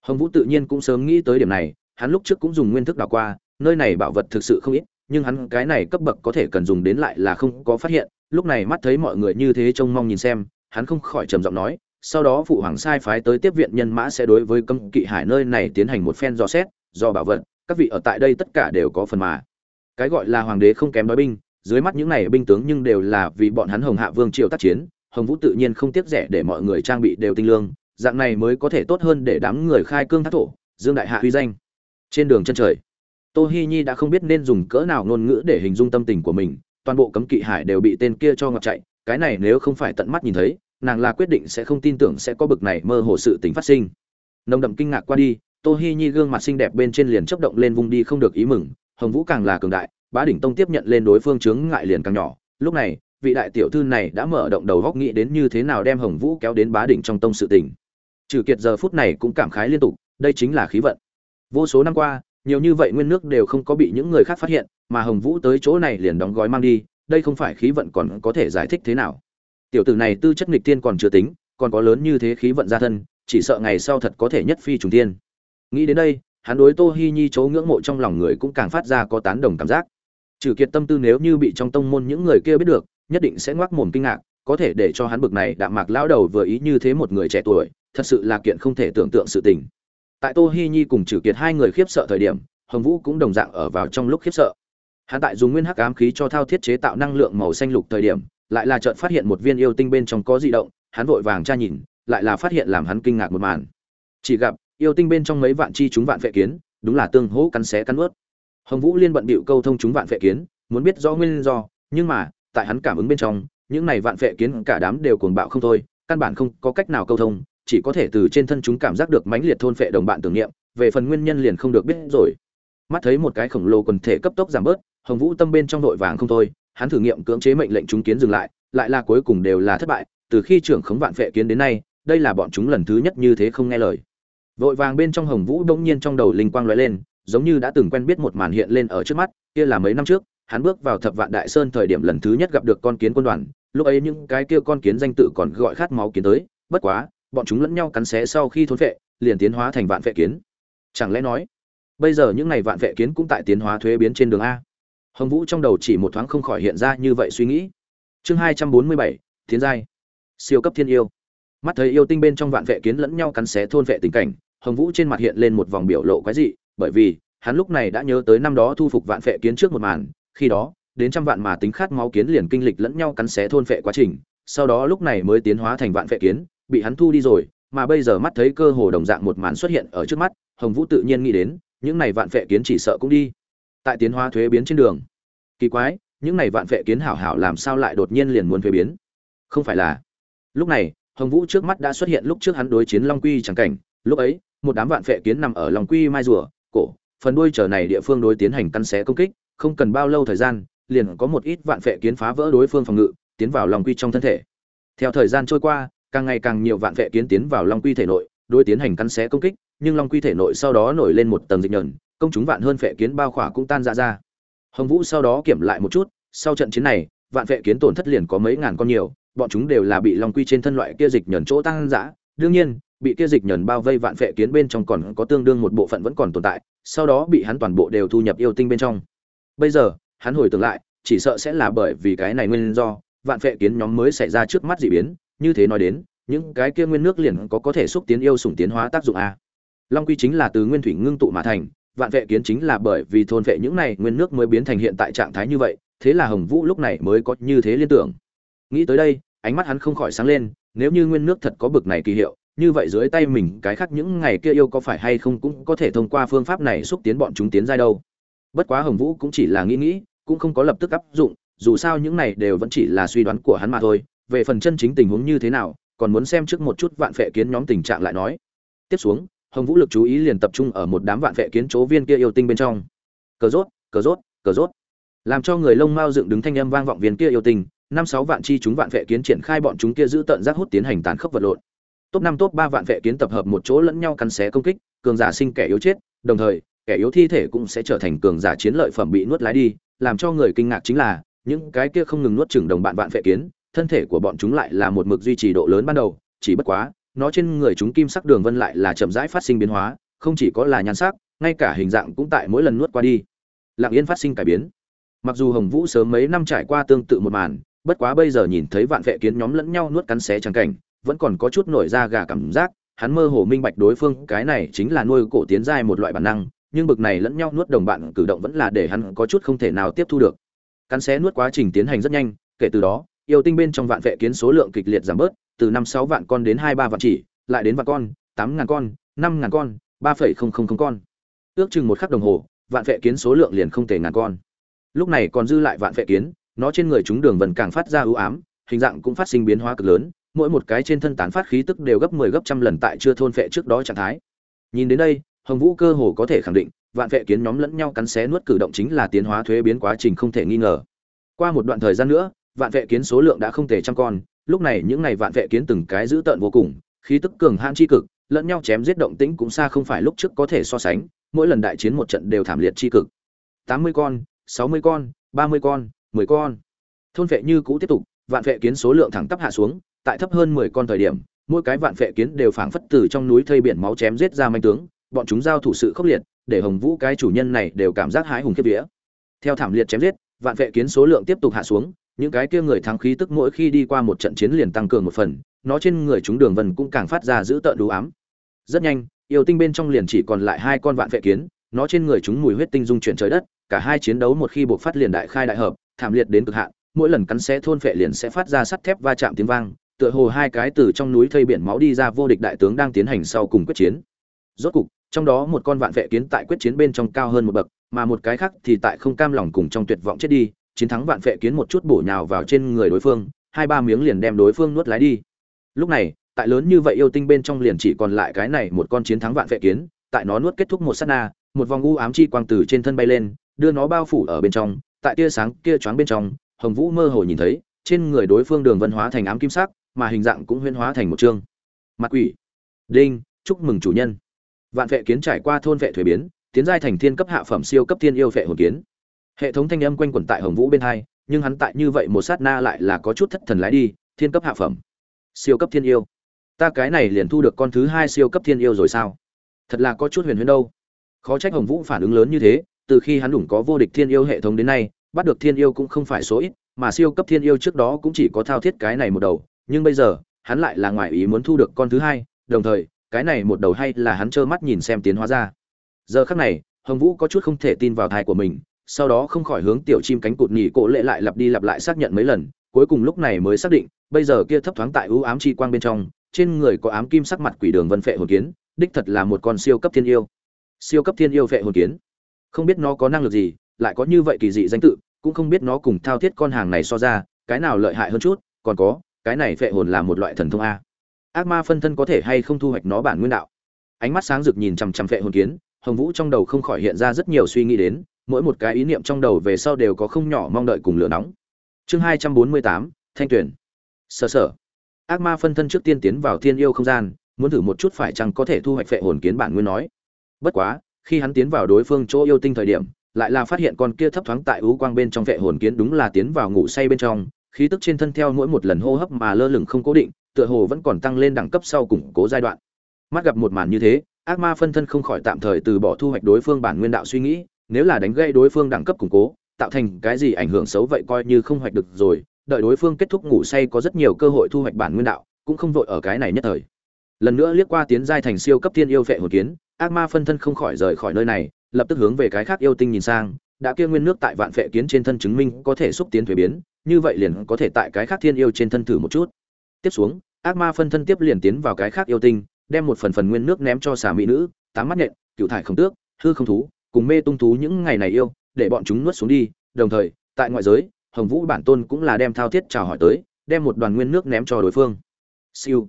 Hồng vũ tự nhiên cũng sớm nghĩ tới điểm này, hắn lúc trước cũng dùng nguyên thức đào qua nơi này bảo vật thực sự không ít, nhưng hắn cái này cấp bậc có thể cần dùng đến lại là không có phát hiện. Lúc này mắt thấy mọi người như thế trông mong nhìn xem, hắn không khỏi trầm giọng nói, sau đó phụ hoàng sai phái tới tiếp viện nhân mã sẽ đối với cấm kỵ hải nơi này tiến hành một phen dò xét, do bảo vật, các vị ở tại đây tất cả đều có phần mà. Cái gọi là hoàng đế không kém đói binh, dưới mắt những này binh tướng nhưng đều là vì bọn hắn hồng hạ vương triều tác chiến, hồng vũ tự nhiên không tiếc rẻ để mọi người trang bị đều tinh lương, dạng này mới có thể tốt hơn để đám người khai cương thác thổ, dương đại hạ uy danh. Trên đường chân trời tô hi nhi đã không biết nên dùng cỡ nào ngôn ngữ để hình dung tâm tình của mình, toàn bộ cấm kỵ hải đều bị tên kia cho ngập chạy. Cái này nếu không phải tận mắt nhìn thấy, nàng là quyết định sẽ không tin tưởng sẽ có bực này mơ hồ sự tình phát sinh. Nồng đậm kinh ngạc qua đi, tô hi nhi gương mặt xinh đẹp bên trên liền chớp động lên vung đi không được ý mừng. Hồng vũ càng là cường đại, bá đỉnh tông tiếp nhận lên đối phương chướng ngại liền càng nhỏ. Lúc này, vị đại tiểu thư này đã mở động đầu góc nghĩ đến như thế nào đem hồng vũ kéo đến bá đỉnh trong tông sự tình. Trừ kiệt giờ phút này cũng cảm khái liên tục, đây chính là khí vận. Vô số năm qua nhiều như vậy nguyên nước đều không có bị những người khác phát hiện, mà hồng vũ tới chỗ này liền đóng gói mang đi, đây không phải khí vận còn có thể giải thích thế nào. Tiểu tử này tư chất nghịch tiên còn chưa tính, còn có lớn như thế khí vận gia thân, chỉ sợ ngày sau thật có thể nhất phi trùng tiên nghĩ đến đây, hắn đối tô hi nhi chỗ ngưỡng mộ trong lòng người cũng càng phát ra có tán đồng cảm giác. Trừ kiệt tâm tư nếu như bị trong tông môn những người kia biết được, nhất định sẽ ngoác mồm kinh ngạc, có thể để cho hắn bực này đạm mạc lão đầu vừa ý như thế một người trẻ tuổi, thật sự là kiện không thể tưởng tượng sự tình tại tô hi nhi cùng trừ kiệt hai người khiếp sợ thời điểm, hồng vũ cũng đồng dạng ở vào trong lúc khiếp sợ. Hắn tại dùng nguyên hắc ám khí cho thao thiết chế tạo năng lượng màu xanh lục thời điểm, lại là chợt phát hiện một viên yêu tinh bên trong có dị động, hắn vội vàng tra nhìn, lại là phát hiện làm hắn kinh ngạc một màn. Chỉ gặp, yêu tinh bên trong mấy vạn chi chúng vạn vệ kiến, đúng là tương hỗ cắn xé cắn ướt. Hồng vũ liên bận bịu câu thông chúng vạn vệ kiến, muốn biết rõ nguyên do, nhưng mà, tại hắn cảm ứng bên trong, những này vạn vệ kiến cả đám đều cuồng bạo không thôi, căn bản không có cách nào câu thông chỉ có thể từ trên thân chúng cảm giác được mãnh liệt thôn phệ đồng bạn tưởng niệm, về phần nguyên nhân liền không được biết rồi. Mắt thấy một cái khổng lồ quần thể cấp tốc giảm bớt, hồng vũ tâm bên trong nội vàng không thôi, hắn thử nghiệm cưỡng chế mệnh lệnh chúng kiến dừng lại lại là cuối cùng đều là thất bại, từ khi trưởng khống vạn vệ kiến đến nay, đây là bọn chúng lần thứ nhất như thế không nghe lời. Vội vàng bên trong hồng vũ bỗng nhiên trong đầu linh quang lóe lên, giống như đã từng quen biết một màn hiện lên ở trước mắt, kia là mấy năm trước, hắn bước vào thập vạn đại sơn thời điểm lần thứ nhất gặp được con kiến quân đoàn, lúc ấy những cái kia con kiến danh tự còn gọi khát máu kiến tới, bất quá bọn chúng lẫn nhau cắn xé sau khi thốn vệ, liền tiến hóa thành vạn vệ kiến. Chẳng lẽ nói, bây giờ những này vạn vệ kiến cũng tại tiến hóa thuế biến trên đường a? Hồng vũ trong đầu chỉ một thoáng không khỏi hiện ra như vậy suy nghĩ. Chương hai trăm bốn mươi bảy tiến giai. Siêu cấp thiên yêu. Mắt thấy yêu tinh bên trong vạn vệ kiến lẫn nhau cắn xé thôn vệ tình cảnh, hồng vũ trên mặt hiện lên một vòng biểu lộ quái dị, bởi vì, hắn lúc này đã nhớ tới năm đó thu phục vạn vệ kiến trước một màn, khi đó, đến trăm vạn mà tính khát máu kiến liền kinh lịch lẫn nhau cắn xé thôn vệ quá trình, sau đó lúc này mới tiến hóa thành vạn vệ kiến bị hắn thu đi rồi, mà bây giờ mắt thấy cơ hồ đồng dạng một màn xuất hiện ở trước mắt, hồng vũ tự nhiên nghĩ đến, những này vạn vệ kiến chỉ sợ cũng đi. Tại tiến hóa thuế biến trên đường. Kỳ quái, những này vạn vệ kiến hảo hảo làm sao lại đột nhiên liền muốn thuế biến? Không phải là. Lúc này, hồng vũ trước mắt đã xuất hiện lúc trước hắn đối chiến long quy chẳng cảnh. Lúc ấy, một đám vạn vệ kiến nằm ở Long quy mai rùa, cổ, phần đuôi trở này địa phương đối tiến hành căn xé công kích, không cần bao lâu thời gian, liền có một ít vạn vệ kiến phá vỡ đối phương phòng ngự, tiến vào Long quy trong thân thể. Theo thời gian trôi qua càng ngày càng nhiều vạn vệ kiến tiến vào long quy thể nội, đối tiến hành cắn xé công kích, nhưng long quy thể nội sau đó nổi lên một tầng dịch nhờn, công chúng vạn hơn vệ kiến bao khỏa cũng tan ra ra. Hồng vũ sau đó kiểm lại một chút, sau trận chiến này, vạn vệ kiến tổn thất liền có mấy ngàn con nhiều, bọn chúng đều là bị long quy trên thân loại kia dịch nhờn chỗ tăng dã đương nhiên, bị kia dịch nhờn bao vây vạn vệ kiến bên trong còn có tương đương một bộ phận vẫn còn tồn tại, sau đó bị hắn toàn bộ đều thu nhập yêu tinh bên trong. Bây giờ, hắn hồi tưởng lại, chỉ sợ sẽ là bởi vì cái này nguyên do, vạn vệ kiến nhóm mới xảy ra trước mắt dị biến như thế nói đến, những cái kia nguyên nước liền có có thể xúc tiến yêu sủng tiến hóa tác dụng a. Long quy chính là từ nguyên thủy ngưng tụ mà thành, vạn vệ kiến chính là bởi vì thôn vệ những này nguyên nước mới biến thành hiện tại trạng thái như vậy, thế là hồng vũ lúc này mới có như thế liên tưởng. Nghĩ tới đây, ánh mắt hắn không khỏi sáng lên, nếu như nguyên nước thật có bực này kỳ hiệu, như vậy dưới tay mình cái khác những ngày kia yêu có phải hay không cũng có thể thông qua phương pháp này xúc tiến bọn chúng tiến giai đâu. Bất quá hồng vũ cũng chỉ là nghĩ nghĩ, cũng không có lập tức áp dụng, dù sao những này đều vẫn chỉ là suy đoán của hắn mà thôi về phần chân chính tình huống như thế nào, còn muốn xem trước một chút vạn phệ kiến nhóm tình trạng lại nói. Tiếp xuống, hồng vũ lực chú ý liền tập trung ở một đám vạn phệ kiến chố viên kia yêu tinh bên trong. Cờ rốt cờ rốt cờ rốt. Làm cho người lông mao dựng đứng thanh âm vang vọng viên kia yêu tinh, năm sáu vạn chi chúng vạn vệ kiến triển khai bọn chúng kia giữ tận giác hút tiến hành tàn khốc vật lộn. Top năm, top ba vạn vệ kiến tập hợp một chỗ lẫn nhau cắn xé công kích, cường giả sinh kẻ yếu chết, đồng thời, kẻ yếu thi thể cũng sẽ trở thành cường giả chiến lợi phẩm bị nuốt lái đi, làm cho người kinh ngạc chính là, những cái kia không ngừng nuốt chửng đồng bạn vạn vệ kiến thân thể của bọn chúng lại là một mực duy trì độ lớn ban đầu, chỉ bất quá, nó trên người chúng kim sắc đường vân lại là chậm rãi phát sinh biến hóa, không chỉ có là nhan sắc, ngay cả hình dạng cũng tại mỗi lần nuốt qua đi. Lặng yên phát sinh cải biến. Mặc dù hồng vũ sớm mấy năm trải qua tương tự một màn, bất quá bây giờ nhìn thấy vạn vệ kiến nhóm lẫn nhau nuốt cắn xé chẳng cảnh, vẫn còn có chút nổi da gà cảm giác, hắn mơ hồ minh bạch đối phương, cái này chính là nuôi cổ tiến giai một loại bản năng, nhưng bực này lẫn nhau nuốt đồng bạn cử động vẫn là để hắn có chút không thể nào tiếp thu được. Cắn xé nuốt quá trình tiến hành rất nhanh, kể từ đó yêu tinh bên trong vạn vệ kiến số lượng kịch liệt giảm bớt, từ năm sáu vạn con đến hai ba vạn chỉ, lại đến vạn con, tám ngàn con, năm ngàn con, ba phẩy không không không con. Ước chừng một khắc đồng hồ, vạn vệ kiến số lượng liền không thể ngàn con. Lúc này còn dư lại vạn vệ kiến, nó trên người chúng đường vần càng phát ra ưu ám, hình dạng cũng phát sinh biến hóa cực lớn, mỗi một cái trên thân tán phát khí tức đều gấp 10 gấp trăm lần tại chưa thôn phệ trước đó trạng thái. Nhìn đến đây, hồng vũ cơ hồ có thể khẳng định, vạn vệ kiến nhóm lẫn nhau cắn xé nuốt cử động chính là tiến hóa thuế biến quá trình không thể nghi ngờ. Qua một đoạn thời gian nữa vạn vệ kiến số lượng đã không thể trăm con, lúc này những ngày vạn vệ kiến từng cái giữ tợn vô cùng, khí tức cường hãn chi cực, lẫn nhau chém giết động tĩnh cũng xa không phải lúc trước có thể so sánh, mỗi lần đại chiến một trận đều thảm liệt chi cực. 80 con 60 con 30 con 10 con. Thôn vệ như cũ tiếp tục, vạn vệ kiến số lượng thẳng tắp hạ xuống, tại thấp hơn 10 con thời điểm, mỗi cái vạn vệ kiến đều phảng phất từ trong núi thây biển máu chém giết ra manh tướng, bọn chúng giao thủ sự khốc liệt, để hồng vũ cái chủ nhân này đều cảm giác hái hùng kiếp vía. Theo thảm liệt chém giết, vạn vệ kiến số lượng tiếp tục hạ xuống những cái kia người thắng khí tức mỗi khi đi qua một trận chiến liền tăng cường một phần, nó trên người chúng đường vần cũng càng phát ra giữ tợn đủ ám. Rất nhanh, yêu tinh bên trong liền chỉ còn lại hai con vạn vệ kiến, nó trên người chúng mùi huyết tinh dung chuyển trời đất, cả hai chiến đấu một khi buộc phát liền đại khai đại hợp, thảm liệt đến cực hạn, mỗi lần cắn xé thôn phệ liền sẽ phát ra sắt thép va chạm tiếng vang, tựa hồ hai cái từ trong núi thây biển máu đi ra vô địch đại tướng đang tiến hành sau cùng quyết chiến. Rốt cục, trong đó một con vạn vệ kiến tại quyết chiến bên trong cao hơn một bậc, mà một cái khác thì tại không cam lòng cùng trong tuyệt vọng chết đi chiến thắng vạn vệ kiến một chút bổ nhào vào trên người đối phương, hai ba miếng liền đem đối phương nuốt lái đi. Lúc này, tại lớn như vậy yêu tinh bên trong liền chỉ còn lại cái này một con chiến thắng vạn vệ kiến, tại nó nuốt kết thúc một sát na, một vòng u ám chi quang từ trên thân bay lên, đưa nó bao phủ ở bên trong, tại tia sáng kia choáng bên trong, hồng vũ mơ hồ nhìn thấy, trên người đối phương đường vân hóa thành ám kim sắc, mà hình dạng cũng huyễn hóa thành một chương mặt quỷ. Đinh, chúc mừng chủ nhân. Vạn vệ kiến trải qua thôn vệ thuế biến, tiến giai thành thiên cấp hạ phẩm siêu cấp thiên yêu vệ hồn kiến hệ thống thanh âm quanh quẩn tại hồng vũ bên hai, nhưng hắn tại như vậy một sát na lại là có chút thất thần lái đi, thiên cấp hạ phẩm. Siêu cấp thiên yêu. Ta cái này liền thu được con thứ hai siêu cấp thiên yêu rồi sao? Thật là có chút huyền huyền đâu. Khó trách hồng vũ phản ứng lớn như thế, từ khi hắn đủng có vô địch thiên yêu hệ thống đến nay, bắt được thiên yêu cũng không phải số ít, mà siêu cấp thiên yêu trước đó cũng chỉ có thao thiết cái này một đầu, nhưng bây giờ, hắn lại là ngoài ý muốn thu được con thứ hai, đồng thời, cái này một đầu hay là hắn trơ mắt nhìn xem tiến hóa ra. Giờ khắc này, hồng vũ có chút không thể tin vào thai của mình sau đó không khỏi hướng tiểu chim cánh cụt nhì cổ lệ lại lặp đi lặp lại xác nhận mấy lần, cuối cùng lúc này mới xác định, bây giờ kia thấp thoáng tại ưu ám chi quang bên trong, trên người có ám kim sắc mặt quỷ đường vân phệ hồn kiến, đích thật là một con siêu cấp thiên yêu. Siêu cấp thiên yêu phệ hồn kiến. Không biết nó có năng lực gì, lại có như vậy kỳ dị danh tự, cũng không biết nó cùng thao thiết con hàng này so ra, cái nào lợi hại hơn chút, còn có, cái này phệ hồn là một loại thần thông a. Ác ma phân thân có thể hay không thu hoạch nó bản nguyên đạo? Ánh mắt sáng rực nhìn chằm chằm phệ hồn kiến, hồng vũ trong đầu không khỏi hiện ra rất nhiều suy nghĩ đến mỗi một cái ý niệm trong đầu về sau đều có không nhỏ mong đợi cùng lửa nóng. Chương hai trăm bốn mươi tám, thanh tuyển sở sở. Ác ma phân thân trước tiên tiến vào thiên yêu không gian, muốn thử một chút phải chăng có thể thu hoạch phệ hồn kiến bản nguyên nói. Bất quá, khi hắn tiến vào đối phương chỗ yêu tinh thời điểm, lại là phát hiện con kia thấp thoáng tại ú quang bên trong phệ hồn kiến đúng là tiến vào ngủ say bên trong, khí tức trên thân theo mỗi một lần hô hấp mà lơ lửng không cố định, tựa hồ vẫn còn tăng lên đẳng cấp sau củng cố giai đoạn. Mắt gặp một màn như thế, ác ma phân thân không khỏi tạm thời từ bỏ thu hoạch đối phương bản nguyên đạo suy nghĩ nếu là đánh gây đối phương đẳng cấp củng cố, tạo thành cái gì ảnh hưởng xấu vậy coi như không hoạch được rồi, đợi đối phương kết thúc ngủ say có rất nhiều cơ hội thu hoạch bản nguyên đạo, cũng không vội ở cái này nhất thời. Lần nữa liếc qua tiến giai thành siêu cấp thiên yêu vệ hồn kiến, ác ma phân thân không khỏi rời khỏi nơi này, lập tức hướng về cái khác yêu tinh nhìn sang, đã kia nguyên nước tại vạn vệ kiến trên thân chứng minh có thể xúc tiến thuế biến, như vậy liền có thể tại cái khác thiên yêu trên thân thử một chút. Tiếp xuống, ác ma phân thân tiếp liền tiến vào cái khác yêu tinh, đem một phần phần nguyên nước ném cho xà mỹ nữ, tám mắt nhện, cựu thải không tước, hư không thú cùng mê tung thú những ngày này yêu, để bọn chúng nuốt xuống đi. Đồng thời, tại ngoại giới, hồng vũ bản tôn cũng là đem thao thiết chào hỏi tới, đem một đoàn nguyên nước ném cho đối phương. Siêu.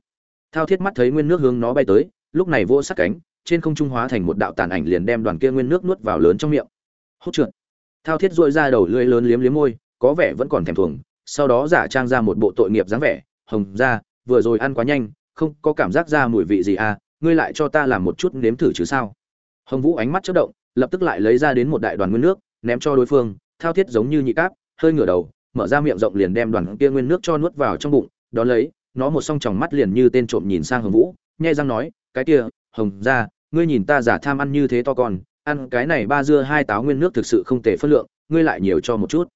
Thao thiết mắt thấy nguyên nước hướng nó bay tới, lúc này vỗ sát cánh, trên không trung hóa thành một đạo tàn ảnh liền đem đoàn kia nguyên nước nuốt vào lớn trong miệng. Hốt trượt. Thao thiết dội ra đầu lưỡi lớn liếm liếm môi, có vẻ vẫn còn thèm thuồng, sau đó giả trang ra một bộ tội nghiệp dáng vẻ, hồng ra vừa rồi ăn quá nhanh, không có cảm giác ra mùi vị gì à ngươi lại cho ta làm một chút nếm thử chứ sao? Hồng vũ ánh mắt chớp động lập tức lại lấy ra đến một đại đoàn nguyên nước, ném cho đối phương, thao thiết giống như nhị cáp, hơi ngửa đầu, mở ra miệng rộng liền đem đoàn kia nguyên nước cho nuốt vào trong bụng, đó lấy, nó một song tròng mắt liền như tên trộm nhìn sang hồng vũ, nhai răng nói, cái kia, hồng ra ngươi nhìn ta giả tham ăn như thế to con, ăn cái này ba dưa hai táo nguyên nước thực sự không tệ phân lượng, ngươi lại nhiều cho một chút.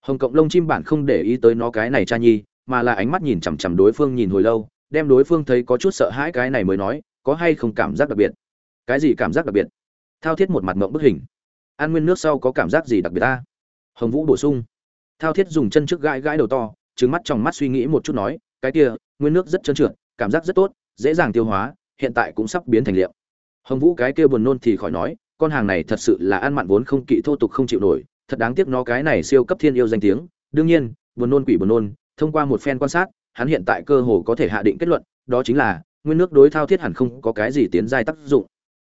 Hồng cộng lông chim bản không để ý tới nó cái này cha nhi, mà là ánh mắt nhìn chằm chằm đối phương nhìn hồi lâu, đem đối phương thấy có chút sợ hãi cái này mới nói, có hay không cảm giác đặc biệt? Cái gì cảm giác đặc biệt? Thao thiết một mặt mộng bức hình. Ăn nguyên nước sau có cảm giác gì đặc biệt ta? Hồng vũ bổ sung. Thao thiết dùng chân trước gãi gãi đầu to trứng mắt trong mắt suy nghĩ một chút nói, cái kia, nguyên nước rất trơn trượt, cảm giác rất tốt, dễ dàng tiêu hóa, hiện tại cũng sắp biến thành liệm hồng vũ cái kia buồn nôn thì khỏi nói, con hàng này thật sự là ăn mặn vốn không kỵ thô tục không chịu nổi, thật đáng tiếc nó cái này siêu cấp thiên yêu danh tiếng. Đương nhiên, buồn nôn quỷ buồn nôn, thông qua một phen quan sát, hắn hiện tại cơ hồ có thể hạ định kết luận, đó chính là, nguyên nước đối thao thiết hẳn không có cái gì tiến giai tác dụng.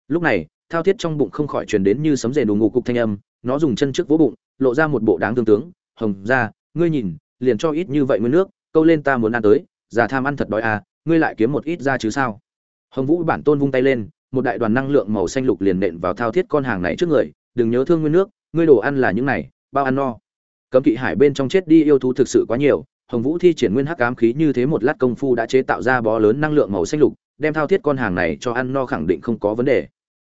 Lúc này thao thiết trong bụng không khỏi truyền đến như sấm rền đù ngủ cục thanh âm, nó dùng chân trước vỗ bụng, lộ ra một bộ đáng tương tướng, hồng ra ngươi nhìn, liền cho ít như vậy nguyên nước, câu lên ta muốn ăn tới, già tham ăn thật đói à ngươi lại kiếm một ít ra chứ sao? Hồng vũ bản tôn vung tay lên, một đại đoàn năng lượng màu xanh lục liền nện vào thao thiết con hàng này trước người, đừng nhớ thương nguyên nước, ngươi đồ ăn là những này, bao ăn no. Cấm kỵ hải bên trong chết đi yêu thú thực sự quá nhiều, hồng vũ thi triển nguyên hắc ám khí như thế một lát công phu đã chế tạo ra bó lớn năng lượng màu xanh lục, đem thao thiết con hàng này cho ăn no khẳng định không có vấn đề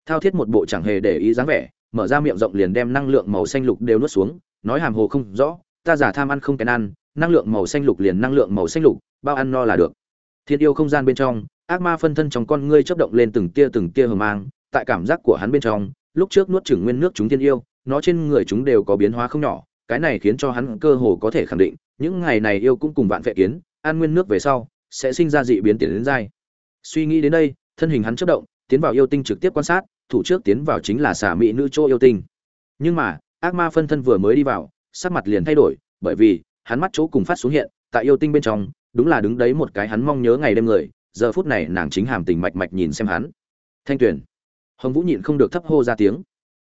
thao thiết một bộ chẳng hề để ý dáng vẻ, mở ra miệng rộng liền đem năng lượng màu xanh lục đều nuốt xuống, nói hàm hồ không rõ, ta giả tham ăn không kèn ăn, năng lượng màu xanh lục liền năng lượng màu xanh lục, bao ăn no là được. Thiên yêu không gian bên trong, ác ma phân thân trong con ngươi chớp động lên từng tia từng tia hờ mang, tại cảm giác của hắn bên trong, lúc trước nuốt chửng nguyên nước chúng thiên yêu, nó trên người chúng đều có biến hóa không nhỏ, cái này khiến cho hắn cơ hồ có thể khẳng định, những ngày này yêu cũng cùng vạn vệ kiến, ăn nguyên nước về sau, sẽ sinh ra dị biến tiền đến dai. Suy nghĩ đến đây, thân hình hắn chớp động, tiến vào yêu tinh trực tiếp quan sát thủ trước tiến vào chính là xà mỹ nữ chỗ yêu tinh. Nhưng mà, ác ma phân thân vừa mới đi vào, sắc mặt liền thay đổi, bởi vì, hắn mắt chỗ cùng phát xuống hiện, tại yêu tinh bên trong, đúng là đứng đấy một cái hắn mong nhớ ngày đêm người, giờ phút này nàng chính hàm tình mạch mạch nhìn xem hắn. Thanh tuyền. Hồng vũ nhịn không được thấp hô ra tiếng.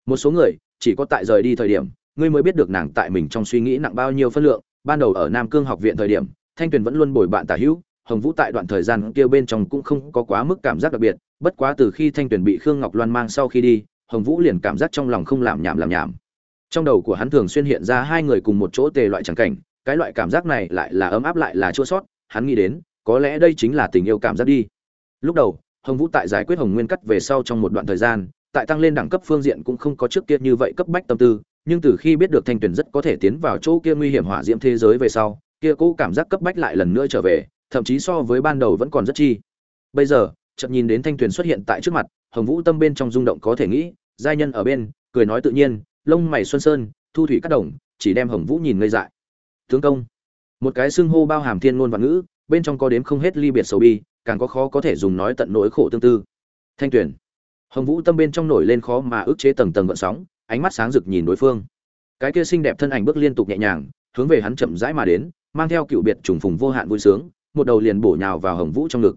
Một số người, chỉ có tại rời đi thời điểm, ngươi mới biết được nàng tại mình trong suy nghĩ nặng bao nhiêu phân lượng, ban đầu ở nam cương học viện thời điểm, thanh tuyền vẫn luôn bồi bạn tả hữu hồng vũ tại đoạn thời gian kia bên trong cũng không có quá mức cảm giác đặc biệt, bất quá từ khi thanh tuyển bị khương ngọc loan mang sau khi đi, hồng vũ liền cảm giác trong lòng không làm nhảm làm nhảm trong đầu của hắn thường xuyên hiện ra hai người cùng một chỗ tề loại chẳng cảnh, cái loại cảm giác này lại là ấm áp lại là chua sót, hắn nghĩ đến, có lẽ đây chính là tình yêu cảm giác đi. Lúc đầu, hồng vũ tại giải quyết hồng nguyên cắt về sau trong một đoạn thời gian, tại tăng lên đẳng cấp phương diện cũng không có trước kia như vậy cấp bách tâm tư, nhưng từ khi biết được thanh tuyển rất có thể tiến vào chỗ kia nguy hiểm hỏa diễm thế giới về sau, kia cũ cảm giác cấp bách lại lần nữa trở về thậm chí so với ban đầu vẫn còn rất chi. Bây giờ, chợt nhìn đến thanh tuyền xuất hiện tại trước mặt, hồng vũ tâm bên trong rung động có thể nghĩ, giai nhân ở bên, cười nói tự nhiên, lông mày xuân sơn, thu thủy cắt đồng, chỉ đem hồng vũ nhìn ngây dại. Tướng công, một cái xưng hô bao hàm thiên ngôn và ngữ, bên trong có đếm không hết ly biệt sầu bi, càng có khó có thể dùng nói tận nỗi khổ tương tư. Thanh tuyền hồng vũ tâm bên trong nổi lên khó mà ức chế tầng tầng gợn sóng, ánh mắt sáng rực nhìn đối phương. Cái kia xinh đẹp thân ảnh bước liên tục nhẹ nhàng, hướng về hắn chậm rãi mà đến, mang theo cựu biệt trùng phùng vô hạn vui sướng một đầu liền bổ nhào vào hồng vũ trong ngực.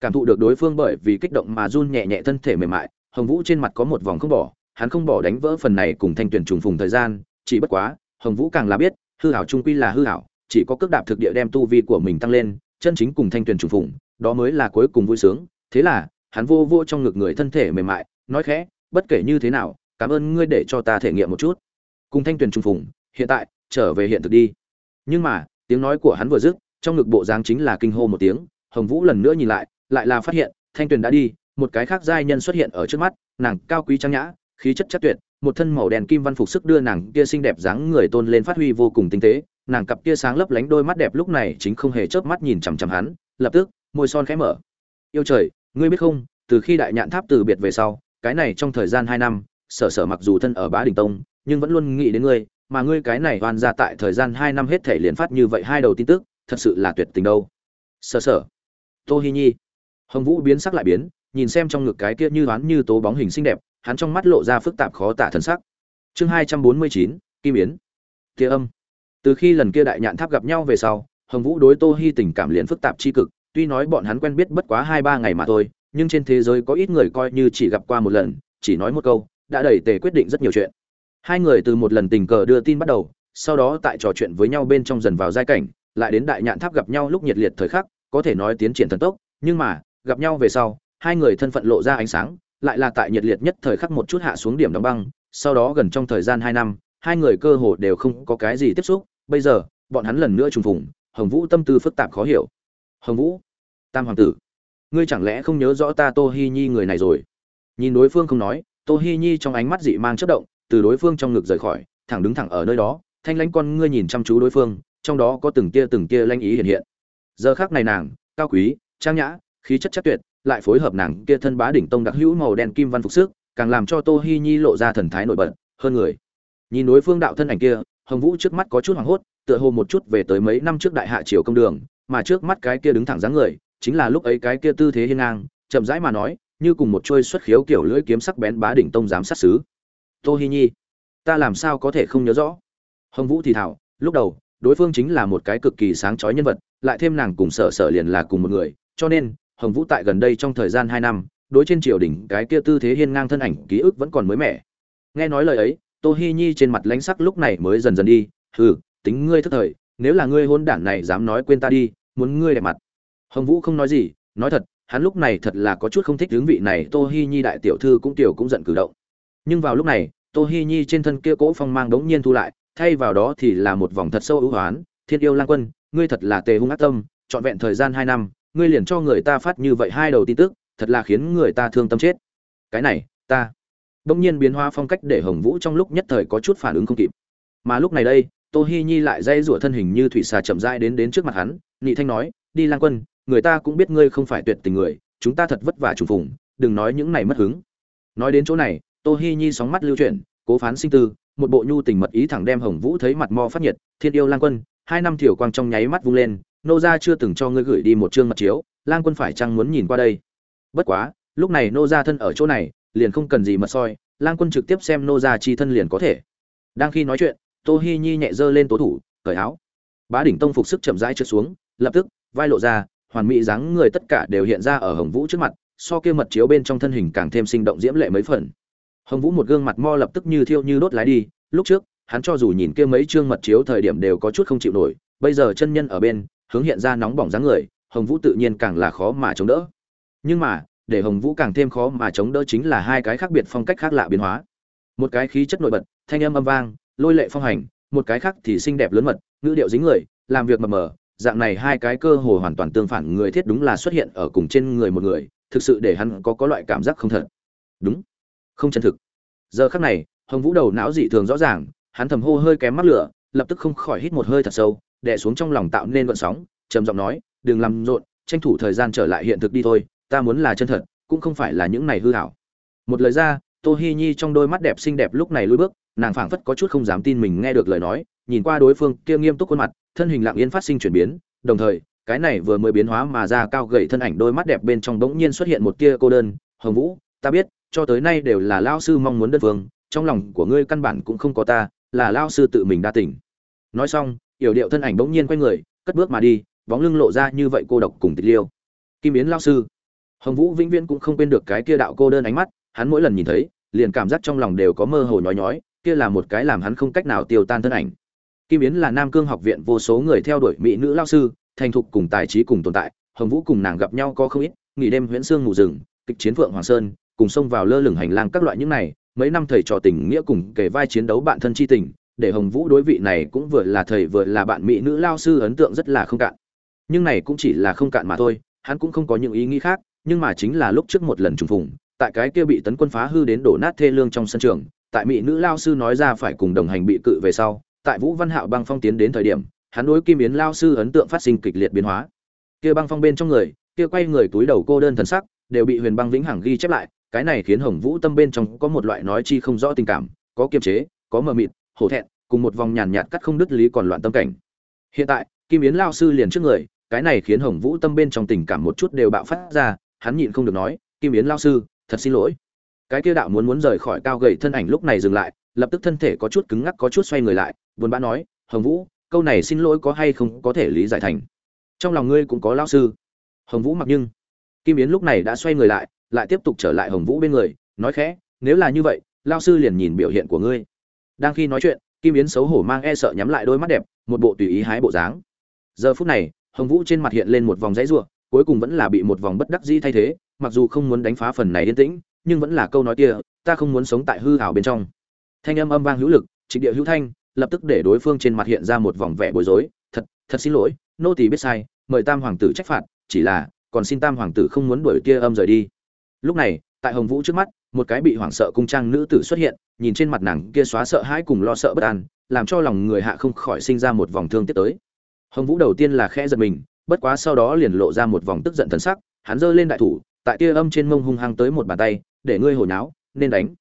Cảm thụ được đối phương bởi vì kích động mà run nhẹ nhẹ thân thể mềm mại, hồng vũ trên mặt có một vòng không bỏ, hắn không bỏ đánh vỡ phần này cùng thanh tuyển trùng phùng thời gian, chỉ bất quá, hồng vũ càng là biết, hư hảo trung quy là hư hảo, chỉ có cước đạp thực địa đem tu vi của mình tăng lên, chân chính cùng thanh tuyển trùng phùng, đó mới là cuối cùng vui sướng. Thế là, hắn vô vô trong ngực người thân thể mềm mại, nói khẽ, bất kể như thế nào, cảm ơn ngươi để cho ta thể nghiệm một chút. Cùng thanh tuyển trùng phùng, hiện tại, trở về hiện thực đi. Nhưng mà, tiếng nói của hắn vừa dứt trong ngực bộ dáng chính là kinh hô một tiếng, hồng vũ lần nữa nhìn lại lại là phát hiện, thanh tuyền đã đi, một cái khác giai nhân xuất hiện ở trước mắt, nàng cao quý trang nhã, khí chất chất tuyệt, một thân màu đen kim văn phục sức đưa nàng kia xinh đẹp dáng người tôn lên phát huy vô cùng tinh tế, nàng cặp kia sáng lấp lánh đôi mắt đẹp lúc này chính không hề chớp mắt nhìn chằm chằm hắn, lập tức, môi son khẽ mở. Yêu trời, ngươi biết không, từ khi đại nhạn tháp từ biệt về sau, cái này trong thời gian hai năm, sở sở mặc dù thân ở bá đình tông, nhưng vẫn luôn nghĩ đến ngươi, mà ngươi cái này oan ra tại thời gian hai năm hết thể liền phát như vậy hai đầu tin tức thật sự là tuyệt tình đâu. Sở sở tô hi nhi hồng vũ biến sắc lại biến, nhìn xem trong ngực cái kia như đoán như tố bóng hình xinh đẹp, hắn trong mắt lộ ra phức tạp khó tả thần sắc. Chương hai trăm bốn mươi chín, kim yến. Tia âm. Từ khi lần kia đại nhạn tháp gặp nhau về sau, hồng vũ đối tô hi tình cảm liền phức tạp tri cực, tuy nói bọn hắn quen biết bất quá hai ba ngày mà thôi, nhưng trên thế giới có ít người coi như chỉ gặp qua một lần, chỉ nói một câu, đã đẩy tề quyết định rất nhiều chuyện. Hai người từ một lần tình cờ đưa tin bắt đầu, sau đó tại trò chuyện với nhau bên trong dần vào giai cảnh lại đến đại nhạn tháp gặp nhau lúc nhiệt liệt thời khắc, có thể nói tiến triển thần tốc, nhưng mà, gặp nhau về sau, hai người thân phận lộ ra ánh sáng, lại là tại nhiệt liệt nhất thời khắc một chút hạ xuống điểm đóng băng, sau đó gần trong thời gian hai năm, hai người cơ hồ đều không có cái gì tiếp xúc, bây giờ, bọn hắn lần nữa trùng phùng, hồng vũ tâm tư phức tạp khó hiểu. Hồng vũ, tam hoàng tử, ngươi chẳng lẽ không nhớ rõ ta tô hi nhi người này rồi? Nhìn đối phương không nói, tô hi nhi trong ánh mắt dị mang chất động, từ đối phương trong ngực rời khỏi, thẳng đứng thẳng ở nơi đó, thanh lãnh con ngươi nhìn chăm chú đối phương trong đó có từng tia từng tia lanh ý hiện hiện. Giờ khác này nàng, cao quý, trang nhã, khí chất chất tuyệt, lại phối hợp nàng kia thân bá đỉnh tông đặc hữu màu đen kim văn phục sức, càng làm cho tô hi nhi lộ ra thần thái nổi bật, hơn người. Nhìn đối phương đạo thân ảnh kia, hồng vũ trước mắt có chút hoảng hốt, tựa hồ một chút về tới mấy năm trước đại hạ triều công đường, mà trước mắt cái kia đứng thẳng dáng người, chính là lúc ấy cái kia tư thế hiên ngang, chậm rãi mà nói, như cùng một trôi xuất khiếu kiểu lưỡi kiếm sắc bén bá đỉnh tông giám sát sứ. Tô hi nhi, ta làm sao có thể không nhớ rõ? Hồng vũ thì thảo lúc đầu đối phương chính là một cái cực kỳ sáng chói nhân vật, lại thêm nàng cùng sở sở liền là cùng một người, cho nên, hồng vũ tại gần đây trong thời gian hai năm, đối trên triều đình cái kia tư thế hiên ngang thân ảnh, ký ức vẫn còn mới mẻ. Nghe nói lời ấy, tô hi nhi trên mặt lãnh sắc lúc này mới dần dần đi, hừ, tính ngươi thất thời, nếu là ngươi hôn đản này dám nói quên ta đi, muốn ngươi đẹp mặt. Hồng vũ không nói gì, nói thật, hắn lúc này thật là có chút không thích hướng vị này tô hi nhi đại tiểu thư cũng tiểu cũng giận cử động. Nhưng vào lúc này, tô hi nhi trên thân kia cỗ phong mang đống nhiên thu lại thay vào đó thì là một vòng thật sâu ưu hoán, thiên yêu lang quân, ngươi thật là tề hung ác tâm, trọn vẹn thời gian hai năm, ngươi liền cho người ta phát như vậy hai đầu tin tức, thật là khiến người ta thương tâm chết. Cái này, ta. Bỗng nhiên biến hóa phong cách để hồng vũ trong lúc nhất thời có chút phản ứng không kịp. Mà lúc này đây, tô hi nhi lại dây rủa thân hình như thủy xà chậm rãi đến đến trước mặt hắn nị thanh nói, đi lang quân, người ta cũng biết ngươi không phải tuyệt tình người, chúng ta thật vất vả trùng phùng, đừng nói những này mất hứng. Nói đến chỗ này, tô hi nhi sóng mắt lưu chuyển, cố phán sinh tư một bộ nhu tình mật ý thẳng đem hồng vũ thấy mặt mo phát nhiệt, thiên yêu lang quân, hai năm thiểu quang trong nháy mắt vung lên, nô gia chưa từng cho ngươi gửi đi một chương mật chiếu, lang quân phải chăng muốn nhìn qua đây? Bất quá, lúc này nô gia thân ở chỗ này, liền không cần gì mật soi, lang quân trực tiếp xem nô gia chi thân liền có thể. Đang khi nói chuyện, tô hi nhi nhẹ giơ lên tố thủ, cởi áo. Bá đỉnh tông phục sức chậm rãi trượt xuống, lập tức, vai lộ ra, hoàn mỹ dáng người tất cả đều hiện ra ở hồng vũ trước mặt, so kia mật chiếu bên trong thân hình càng thêm sinh động diễm lệ mấy phần hồng vũ một gương mặt mo lập tức như thiêu như đốt lái đi, lúc trước, hắn cho dù nhìn kia mấy chương mật chiếu thời điểm đều có chút không chịu nổi, bây giờ chân nhân ở bên, hướng hiện ra nóng bỏng dáng người, hồng vũ tự nhiên càng là khó mà chống đỡ. Nhưng mà, để hồng vũ càng thêm khó mà chống đỡ chính là hai cái khác biệt phong cách khác lạ biến hóa. Một cái khí chất nổi bật, thanh âm âm vang, lôi lệ phong hành, một cái khác thì xinh đẹp lớn mật, ngữ điệu dính người, làm việc mờ mờ, dạng này hai cái cơ hồ hoàn toàn tương phản, người thiết đúng là xuất hiện ở cùng trên người một người, thực sự để hắn có có loại cảm giác không thật. Đúng không chân thực. Giờ khắc này, hồng vũ đầu não dị thường rõ ràng, hắn thầm hô hơi kém mắt lửa, lập tức không khỏi hít một hơi thật sâu, đè xuống trong lòng tạo nên vận sóng, trầm giọng nói, đừng làm rộn, tranh thủ thời gian trở lại hiện thực đi thôi, ta muốn là chân thật, cũng không phải là những này hư hảo. Một lời ra, tô hi nhi trong đôi mắt đẹp xinh đẹp lúc này lùi bước, nàng phảng phất có chút không dám tin mình nghe được lời nói, nhìn qua đối phương kia nghiêm túc khuôn mặt, thân hình lặng yên phát sinh chuyển biến, đồng thời, cái này vừa mới biến hóa mà ra cao gầy thân ảnh đôi mắt đẹp bên trong bỗng nhiên xuất hiện một tia cô đơn, hồng vũ, ta biết cho tới nay đều là lao sư mong muốn đơn phương, trong lòng của ngươi căn bản cũng không có ta, là lao sư tự mình đa tỉnh nói xong, yểu điệu thân ảnh bỗng nhiên quay người, cất bước mà đi, bóng lưng lộ ra như vậy cô độc cùng tịch liêu. Kim yến lao sư. Hồng vũ vĩnh viễn cũng không quên được cái kia đạo cô đơn ánh mắt, hắn mỗi lần nhìn thấy, liền cảm giác trong lòng đều có mơ hồ nhói nhói, kia là một cái làm hắn không cách nào tiêu tan thân ảnh. Kim yến là nam cương học viện vô số người theo đuổi mỹ nữ lao sư, thành thục cùng tài trí cùng tồn tại, hồng vũ cùng nàng gặp nhau có không ít, nghỉ đêm huyễn sương ngủ rừng, kịch chiến vượng hoàng sơn cùng xông vào lơ lửng hành lang các loại những này, mấy năm thầy trò tình nghĩa cùng kể vai chiến đấu bạn thân chi tình, để hồng vũ đối vị này cũng vừa là thầy vừa là bạn mỹ nữ lao sư ấn tượng rất là không cạn. Nhưng này cũng chỉ là không cạn mà thôi, hắn cũng không có những ý nghĩ khác, nhưng mà chính là lúc trước một lần trùng phùng, tại cái kia bị tấn quân phá hư đến đổ nát thê lương trong sân trường, tại mỹ nữ lao sư nói ra phải cùng đồng hành bị cự về sau, tại vũ văn hạo băng phong tiến đến thời điểm, hắn đối kim yến lao sư ấn tượng phát sinh kịch liệt biến hóa. Kia băng phong bên trong người, kia quay người túi đầu cô đơn thần sắc, đều bị huyền băng vĩnh hằng ghi chép lại cái này khiến hồng vũ tâm bên trong có một loại nói chi không rõ tình cảm, có kiềm chế, có mờ mịt, hổ thẹn, cùng một vòng nhàn nhạt cắt không đứt lý còn loạn tâm cảnh. Hiện tại, kim yến Lão sư liền trước người, cái này khiến hồng vũ tâm bên trong tình cảm một chút đều bạo phát ra, hắn nhịn không được nói, kim yến Lão sư, thật xin lỗi. Cái kia đạo muốn muốn rời khỏi cao gầy thân ảnh lúc này dừng lại, lập tức thân thể có chút cứng ngắc, có chút xoay người lại, buồn bã nói, hồng vũ, câu này xin lỗi có hay không có thể lý giải thành? Trong lòng ngươi cũng có Lão sư. Hồng vũ mặc nhưng, kim yến lúc này đã xoay người lại lại tiếp tục trở lại hồng vũ bên người, nói khẽ, nếu là như vậy lao sư liền nhìn biểu hiện của ngươi. Đang khi nói chuyện, kim yến xấu hổ mang e sợ nhắm lại đôi mắt đẹp, một bộ tùy ý hái bộ dáng. Giờ phút này, hồng vũ trên mặt hiện lên một vòng giấy ruộng cuối cùng vẫn là bị một vòng bất đắc dĩ thay thế, mặc dù không muốn đánh phá phần này yên tĩnh, nhưng vẫn là câu nói kia, ta không muốn sống tại hư ảo bên trong. Thanh âm âm vang hữu lực, trịnh địa hữu thanh, lập tức để đối phương trên mặt hiện ra một vòng vẻ bối rối, thật thật xin lỗi, nô tỳ biết sai, mời tam hoàng tử trách phạt, chỉ là, còn xin tam hoàng tử không muốn đuổi kia âm rời đi lúc này, tại hồng vũ trước mắt, một cái bị hoảng sợ cung trang nữ tử xuất hiện, nhìn trên mặt nàng kia xóa sợ hãi cùng lo sợ bất an, làm cho lòng người hạ không khỏi sinh ra một vòng thương tiếc tới. Hồng vũ đầu tiên là khẽ giật mình, bất quá sau đó liền lộ ra một vòng tức giận thần sắc, hắn giơ lên đại thủ, tại kia âm trên mông hung hăng tới một bàn tay, để ngươi hồi náo, nên đánh.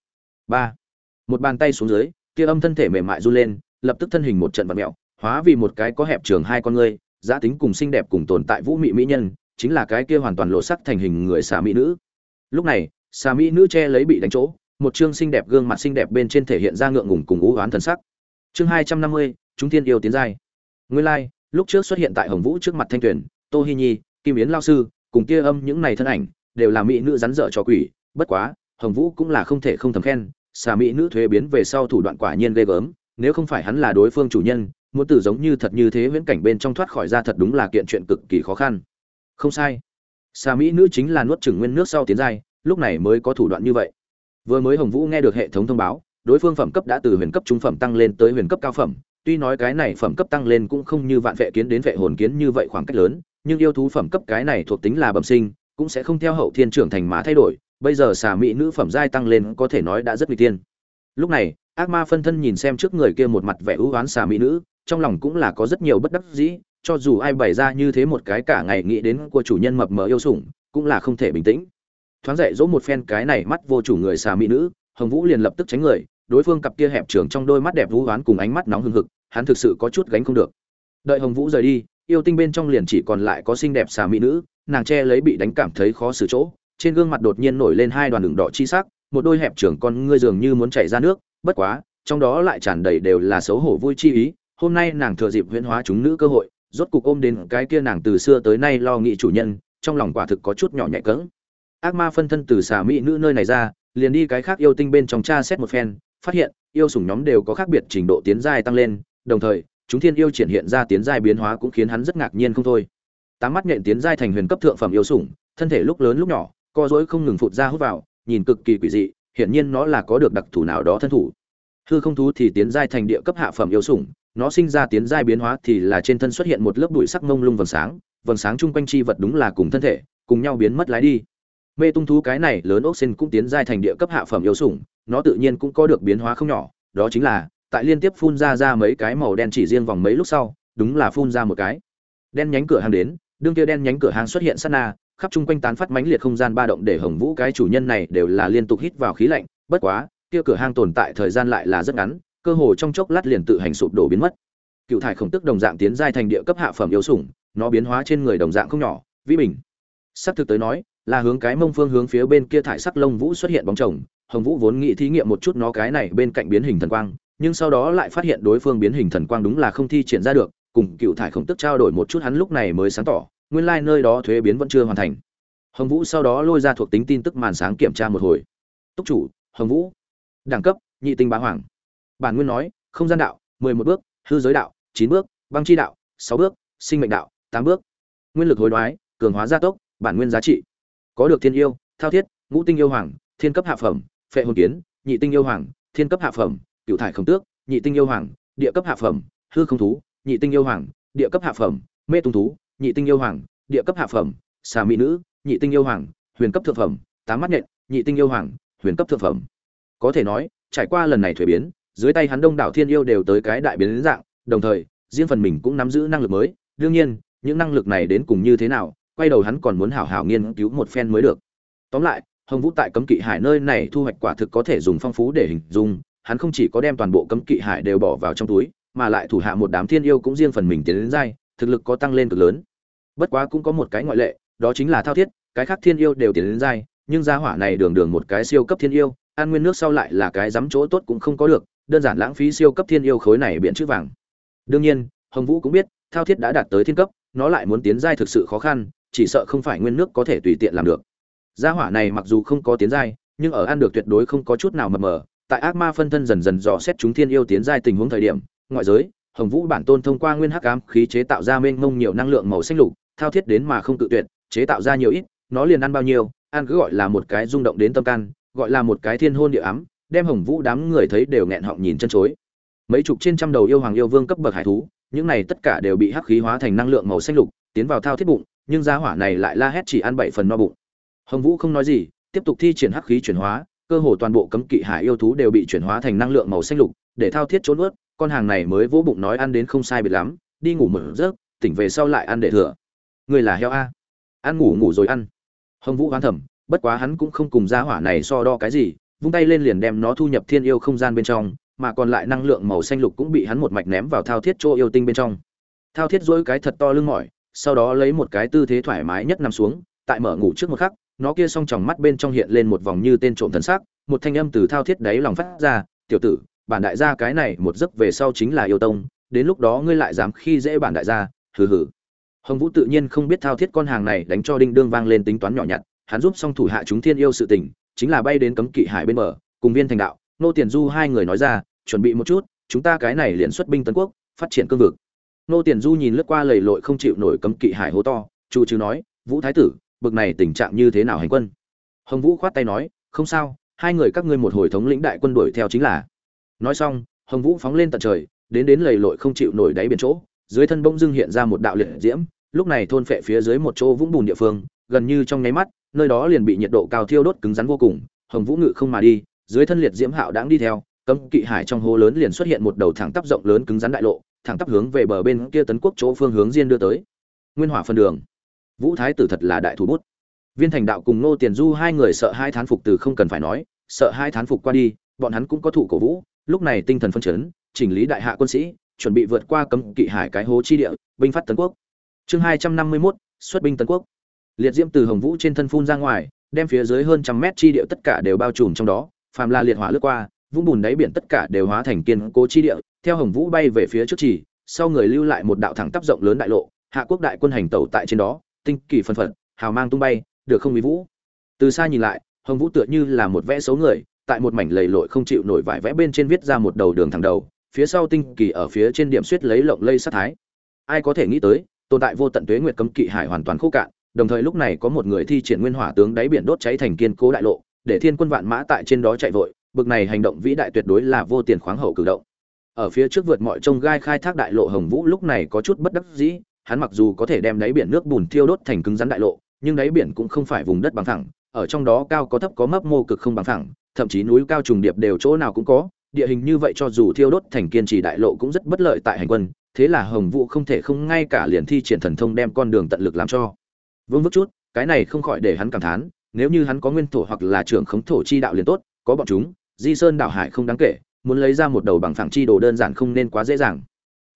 Ba. Một bàn tay xuống dưới kia âm thân thể mềm mại run lên, lập tức thân hình một trận vật mẹo hóa vì một cái có hẹp trường hai con ngươi, giá tính cùng xinh đẹp cùng tồn tại vũ mị mỹ nhân, chính là cái kia hoàn toàn lộ sắc thành hình người xà mỹ nữ lúc này xà mỹ nữ che lấy bị đánh chỗ một chương xinh đẹp gương mặt xinh đẹp bên trên thể hiện ra ngượng ngùng cùng ú oán thần sắc. Chương hai trăm năm mươi chúng thiên yêu tiến giai. Nguyên lai、like, lúc trước xuất hiện tại hồng vũ trước mặt thanh tuyển tô hi nhi kim yến lao sư cùng kia âm những này thân ảnh đều là mỹ nữ rắn dở cho quỷ bất quá hồng vũ cũng là không thể không thầm khen xà mỹ nữ thuế biến về sau thủ đoạn quả nhiên ghê gớm nếu không phải hắn là đối phương chủ nhân muốn từ giống như thật như thế viễn cảnh bên trong thoát khỏi ra thật đúng là kiện chuyện cực kỳ khó khăn. Không sai xà mỹ nữ chính là nuốt chửng nguyên nước sau tiến giai, lúc này mới có thủ đoạn như vậy. Vừa mới hồng vũ nghe được hệ thống thông báo, đối phương phẩm cấp đã từ huyền cấp trung phẩm tăng lên tới huyền cấp cao phẩm. Tuy nói cái này phẩm cấp tăng lên cũng không như vạn vệ kiến đến vệ hồn kiến như vậy khoảng cách lớn, nhưng yêu thú phẩm cấp cái này thuộc tính là bẩm sinh, cũng sẽ không theo hậu thiên trưởng thành má thay đổi. Bây giờ xà mỹ nữ phẩm giai tăng lên có thể nói đã rất nguy tiên lúc này, ác ma phân thân nhìn xem trước người kia một mặt vẻ ưu oán xà mỹ nữ, trong lòng cũng là có rất nhiều bất đắc dĩ cho dù ai bày ra như thế một cái cả ngày nghĩ đến của chủ nhân mập mờ yêu sủng, cũng là không thể bình tĩnh. Thoáng dậy dỗ một phen cái này mắt vô chủ người xà mỹ nữ, hồng vũ liền lập tức tránh người, đối phương cặp kia hẹp trường trong đôi mắt đẹp vũ hoán cùng ánh mắt nóng hừng hực, hắn thực sự có chút gánh không được. Đợi hồng vũ rời đi, yêu tinh bên trong liền chỉ còn lại có xinh đẹp xà mỹ nữ, nàng che lấy bị đánh cảm thấy khó xử chỗ, trên gương mặt đột nhiên nổi lên hai đoàn đường đỏ chi sắc, một đôi hẹp trường con ngươi dường như muốn chảy ra nước, bất quá, trong đó lại tràn đầy đều là xấu hổ vui chi ý, hôm nay nàng thừa dịp huyễn hóa chúng nữ cơ hội rốt cục ôm đến cái kia nàng từ xưa tới nay lo nghĩ chủ nhân, trong lòng quả thực có chút nhỏ nhẹ cỡng ác ma phân thân từ xà mỹ nữ nơi này ra, liền đi cái khác yêu tinh bên trong tra xét một phen, phát hiện, yêu sủng nhóm đều có khác biệt trình độ tiến giai tăng lên, đồng thời, chúng thiên yêu triển hiện ra tiến giai biến hóa cũng khiến hắn rất ngạc nhiên không thôi. Tám mắt nhện tiến giai thành huyền cấp thượng phẩm yêu sủng, thân thể lúc lớn lúc nhỏ, co dối không ngừng phụt ra hút vào, nhìn cực kỳ quỷ dị, hiển nhiên nó là có được đặc thù nào đó thân thủ. Hư không thú thì tiến giai thành địa cấp hạ phẩm yêu sủng nó sinh ra tiến giai biến hóa thì là trên thân xuất hiện một lớp bụi sắc mông lung vầng sáng vầng sáng chung quanh chi vật đúng là cùng thân thể, cùng nhau biến mất lái đi. Mê tung thú cái này lớn ốc xin cũng tiến giai thành địa cấp hạ phẩm yêu sủng, nó tự nhiên cũng có được biến hóa không nhỏ, đó chính là, tại liên tiếp phun ra ra mấy cái màu đen chỉ riêng vòng mấy lúc sau, đúng là phun ra một cái. Đen nhánh cửa hàng đến, đương kia đen nhánh cửa hàng xuất hiện sát na, khắp chung quanh tán phát mãnh liệt không gian ba động để hồng vũ cái chủ nhân này đều là liên tục hít vào khí lạnh, bất quá, kia cửa hang tồn tại thời gian lại là rất ngắn cơ hồ trong chốc lát liền tự hành sụp đổ biến mất. Cựu thải khổng tức đồng dạng tiến giai thành địa cấp hạ phẩm yếu sủng, nó biến hóa trên người đồng dạng không nhỏ, vĩ bình. Sắp thực tới nói, là hướng cái mông phương hướng phía bên kia thải sắc lông vũ xuất hiện bóng chồng, hồng vũ vốn nghĩ thí nghiệm một chút nó cái này bên cạnh biến hình thần quang, nhưng sau đó lại phát hiện đối phương biến hình thần quang đúng là không thi triển ra được, cùng cựu thải khổng tức trao đổi một chút hắn lúc này mới sáng tỏ, nguyên lai nơi đó thuế biến vẫn chưa hoàn thành. Hồng vũ sau đó lôi ra thuộc tính tin tức màn sáng kiểm tra một hồi. Túc chủ, hồng vũ, đẳng cấp, nhị tinh bá hoàng bản nguyên nói, không gian đạo, mười một bước, hư giới đạo, chín bước, băng chi đạo, sáu bước, sinh mệnh đạo, tám bước. Nguyên lực hối đoái, cường hóa gia tốc, bản nguyên giá trị. Có được thiên yêu, thao thiết, ngũ tinh yêu hoàng, thiên cấp hạ phẩm, phệ hồn kiến, nhị tinh yêu hoàng, thiên cấp hạ phẩm cựu thải không tước, nhị tinh yêu hoàng, địa cấp hạ phẩm, hư không thú, nhị tinh yêu hoàng, địa cấp hạ phẩm, mê tung thú, nhị tinh yêu hoàng, địa cấp hạ phẩm, xà mỹ nữ, nhị tinh yêu hoàng, huyền cấp thượng phẩm, tám mắt nhện, nhị tinh yêu hoàng, huyền cấp thượng phẩm. Có thể nói, trải qua lần này thuế biến dưới tay hắn đông đảo thiên yêu đều tới cái đại biến dạng, đồng thời, riêng phần mình cũng nắm giữ năng lực mới. Đương nhiên, những năng lực này đến cùng như thế nào, quay đầu hắn còn muốn hảo hảo nghiên cứu một phen mới được. Tóm lại, hồng vũ tại cấm kỵ hải nơi này thu hoạch quả thực có thể dùng phong phú để hình dung, hắn không chỉ có đem toàn bộ cấm kỵ hải đều bỏ vào trong túi, mà lại thủ hạ một đám thiên yêu cũng riêng phần mình tiến đến dai, thực lực có tăng lên cực lớn. Bất quá cũng có một cái ngoại lệ, đó chính là thao thiết, cái khác thiên yêu đều tiến đến dai, nhưng gia hỏa này đường đường một cái siêu cấp thiên yêu an nguyên nước sau lại là cái dám chỗ tốt cũng không có được đơn giản lãng phí siêu cấp thiên yêu khối này biện chữ vàng. Đương nhiên, hồng vũ cũng biết, thao thiết đã đạt tới thiên cấp, nó lại muốn tiến giai thực sự khó khăn, chỉ sợ không phải nguyên nước có thể tùy tiện làm được. Gia hỏa này mặc dù không có tiến giai, nhưng ở ăn được tuyệt đối không có chút nào mập mờ. Tại ác ma phân thân dần dần dò xét chúng thiên yêu tiến giai tình huống thời điểm, ngoại giới, hồng vũ bản tôn thông qua nguyên hắc ám khí chế tạo ra mênh mông nhiều năng lượng màu xanh lục, thao thiết đến mà không tự tuyệt, chế tạo ra nhiều ít, nó liền ăn bao nhiêu, ăn cứ gọi là một cái rung động đến tâm can, gọi là một cái thiên hôn địa ám đem hồng vũ đám người thấy đều nghẹn họng nhìn chân chối. Mấy chục trên trăm đầu yêu hoàng yêu vương cấp bậc hải thú, những này tất cả đều bị hắc khí hóa thành năng lượng màu xanh lục, tiến vào thao thiết bụng, nhưng giá hỏa này lại la hét chỉ ăn bảy phần no bụng. Hồng vũ không nói gì, tiếp tục thi triển hắc khí chuyển hóa, cơ hồ toàn bộ cấm kỵ hải yêu thú đều bị chuyển hóa thành năng lượng màu xanh lục, để thao thiết trốn ướt, con hàng này mới vỗ bụng nói ăn đến không sai biệt lắm, đi ngủ một giấc, tỉnh về sau lại ăn để thừa. Người là heo a. Ăn ngủ ngủ rồi ăn. Hồng vũ hoán thẩm bất quá hắn cũng không cùng gia hỏa này so đo cái gì vung tay lên liền đem nó thu nhập thiên yêu không gian bên trong, mà còn lại năng lượng màu xanh lục cũng bị hắn một mạch ném vào thao thiết chỗ yêu tinh bên trong. Thao thiết dỗi cái thật to lưng mỏi, sau đó lấy một cái tư thế thoải mái nhất nằm xuống, tại mở ngủ trước một khắc, nó kia song tròng mắt bên trong hiện lên một vòng như tên trộm thần sắc, một thanh âm từ thao thiết đáy lòng phát ra, tiểu tử, bản đại gia cái này một giấc về sau chính là yêu tông, đến lúc đó ngươi lại dám khi dễ bản đại gia, hừ hừ. Hồng vũ tự nhiên không biết thao thiết con hàng này đánh cho đinh đương vang lên tính toán nhỏ nhặt, hắn giúp xong thủ hạ chúng thiên yêu sự tình chính là bay đến cấm kỵ hải bên bờ, cùng viên thành đạo, nô tiền du hai người nói ra, chuẩn bị một chút, chúng ta cái này liền xuất binh tấn quốc, phát triển cương vực. Nô tiền du nhìn lướt qua lầy lội không chịu nổi cấm kỵ hải hố to, chu chứ nói, vũ thái tử, bực này tình trạng như thế nào hành quân? Hồng vũ khoát tay nói, không sao, hai người các ngươi một hồi thống lĩnh đại quân đuổi theo chính là. Nói xong, hồng vũ phóng lên tận trời, đến đến lầy lội không chịu nổi đáy biển chỗ, dưới thân bỗng dưng hiện ra một đạo liệt diễm, lúc này thôn phệ phía dưới một chỗ vũng bùn địa phương gần như trong nháy mắt nơi đó liền bị nhiệt độ cao thiêu đốt cứng rắn vô cùng hồng vũ ngự không mà đi dưới thân liệt diễm hạo đang đi theo cấm kỵ hải trong hố lớn liền xuất hiện một đầu thẳng tắp rộng lớn cứng rắn đại lộ thẳng tắp hướng về bờ bên kia tấn quốc chỗ phương hướng diên đưa tới. Nguyên hỏa phân đường. Vũ thái tử thật là đại thủ bút. Viên thành đạo cùng nô tiền du hai người sợ hai thán phục từ không cần phải nói sợ hai thán phục qua đi bọn hắn cũng có thủ cổ vũ lúc này tinh thần phân chấn chỉnh lý đại hạ quân sĩ chuẩn bị vượt qua cấm kỵ hải cái hố chi địa binh phát tấn quốc. Chương hai trăm năm mươi 251, xuất binh tấn quốc liệt diễm từ hồng vũ trên thân phun ra ngoài, đem phía dưới hơn trăm mét chi địa tất cả đều bao trùm trong đó, phàm la liệt hỏa lướt qua, vũng bùn đáy biển tất cả đều hóa thành kiên cố chi địa theo hồng vũ bay về phía trước chỉ, sau người lưu lại một đạo thẳng tắp rộng lớn đại lộ, hạ quốc đại quân hành tẩu tại trên đó, tinh kỳ phân phật, hào mang tung bay, được không mỹ vũ. Từ xa nhìn lại, hồng vũ tựa như là một vẽ xấu người, tại một mảnh lầy lội không chịu nổi vải vẽ bên trên viết ra một đầu đường thẳng đầu, phía sau tinh kỳ ở phía trên điểm suýt lấy lộng lây sát thái. Ai có thể nghĩ tới, tồn tại vô tận tuế nguyệt cấm kỵ hải hoàn toàn khô cạn đồng thời lúc này có một người thi triển nguyên hỏa tướng đáy biển đốt cháy thành kiên cố đại lộ, để thiên quân vạn mã tại trên đó chạy vội, bực này hành động vĩ đại tuyệt đối là vô tiền khoáng hậu cử động. Ở phía trước vượt mọi trông gai khai thác đại lộ hồng vũ lúc này có chút bất đắc dĩ, hắn mặc dù có thể đem đáy biển nước bùn thiêu đốt thành cứng rắn đại lộ, nhưng đáy biển cũng không phải vùng đất bằng thẳng, ở trong đó cao có thấp có mấp mô cực không bằng phẳng thậm chí núi cao trùng điệp đều chỗ nào cũng có, địa hình như vậy cho dù thiêu đốt thành kiên trì đại lộ cũng rất bất lợi tại hành quân, thế là hồng vũ không thể không ngay cả liền thi triển thần thông đem con đường tận lực làm cho vương vức chút, cái này không khỏi để hắn cảm thán, nếu như hắn có nguyên thổ hoặc là trưởng khống thổ chi đạo liền tốt, có bọn chúng, di sơn đảo hải không đáng kể, muốn lấy ra một đầu bằng phẳng chi đồ đơn giản không nên quá dễ dàng.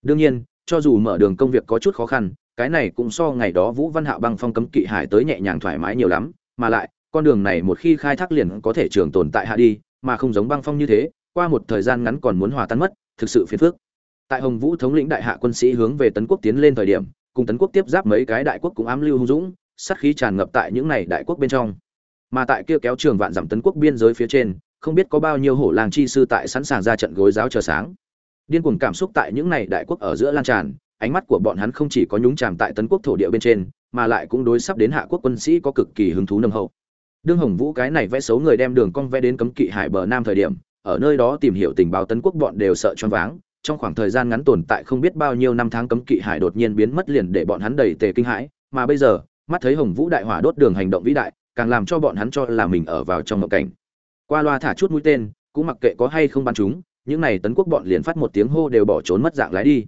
Đương nhiên, cho dù mở đường công việc có chút khó khăn, cái này cũng so ngày đó vũ văn hạo băng phong cấm kỵ hải tới nhẹ nhàng thoải mái nhiều lắm, mà lại, con đường này một khi khai thác liền có thể trường tồn tại hạ đi, mà không giống băng phong như thế, qua một thời gian ngắn còn muốn hòa tan mất, thực sự phiền phức. Tại hồng vũ thống lĩnh đại hạ quân sĩ hướng về tấn quốc tiến lên thời điểm cùng tấn quốc tiếp giáp mấy cái đại quốc cũng ám lưu hung dũng, sát khí tràn ngập tại những này đại quốc bên trong. Mà tại kia kéo trường vạn dặm tấn quốc biên giới phía trên, không biết có bao nhiêu hổ làng chi sư tại sẵn sàng ra trận gối giáo chờ sáng. Điên cuồng cảm xúc tại những này đại quốc ở giữa lan tràn, ánh mắt của bọn hắn không chỉ có nhúng chàm tại tấn quốc thổ địa bên trên, mà lại cũng đối sắp đến hạ quốc quân sĩ có cực kỳ hứng thú nâng hậu. Đương hồng vũ cái này vẽ xấu người đem đường cong vẽ đến cấm kỵ hải bờ nam thời điểm, ở nơi đó tìm hiểu tình báo tấn quốc bọn đều sợ choáng váng trong khoảng thời gian ngắn tồn tại không biết bao nhiêu năm tháng cấm kỵ hải đột nhiên biến mất liền để bọn hắn đầy tề kinh hãi, mà bây giờ, mắt thấy hồng vũ đại hỏa đốt đường hành động vĩ đại, càng làm cho bọn hắn cho là mình ở vào trong mộng cảnh. Qua loa thả chút mũi tên, cũng mặc kệ có hay không bắn chúng, những này tấn quốc bọn liền phát một tiếng hô đều bỏ trốn mất dạng lái đi.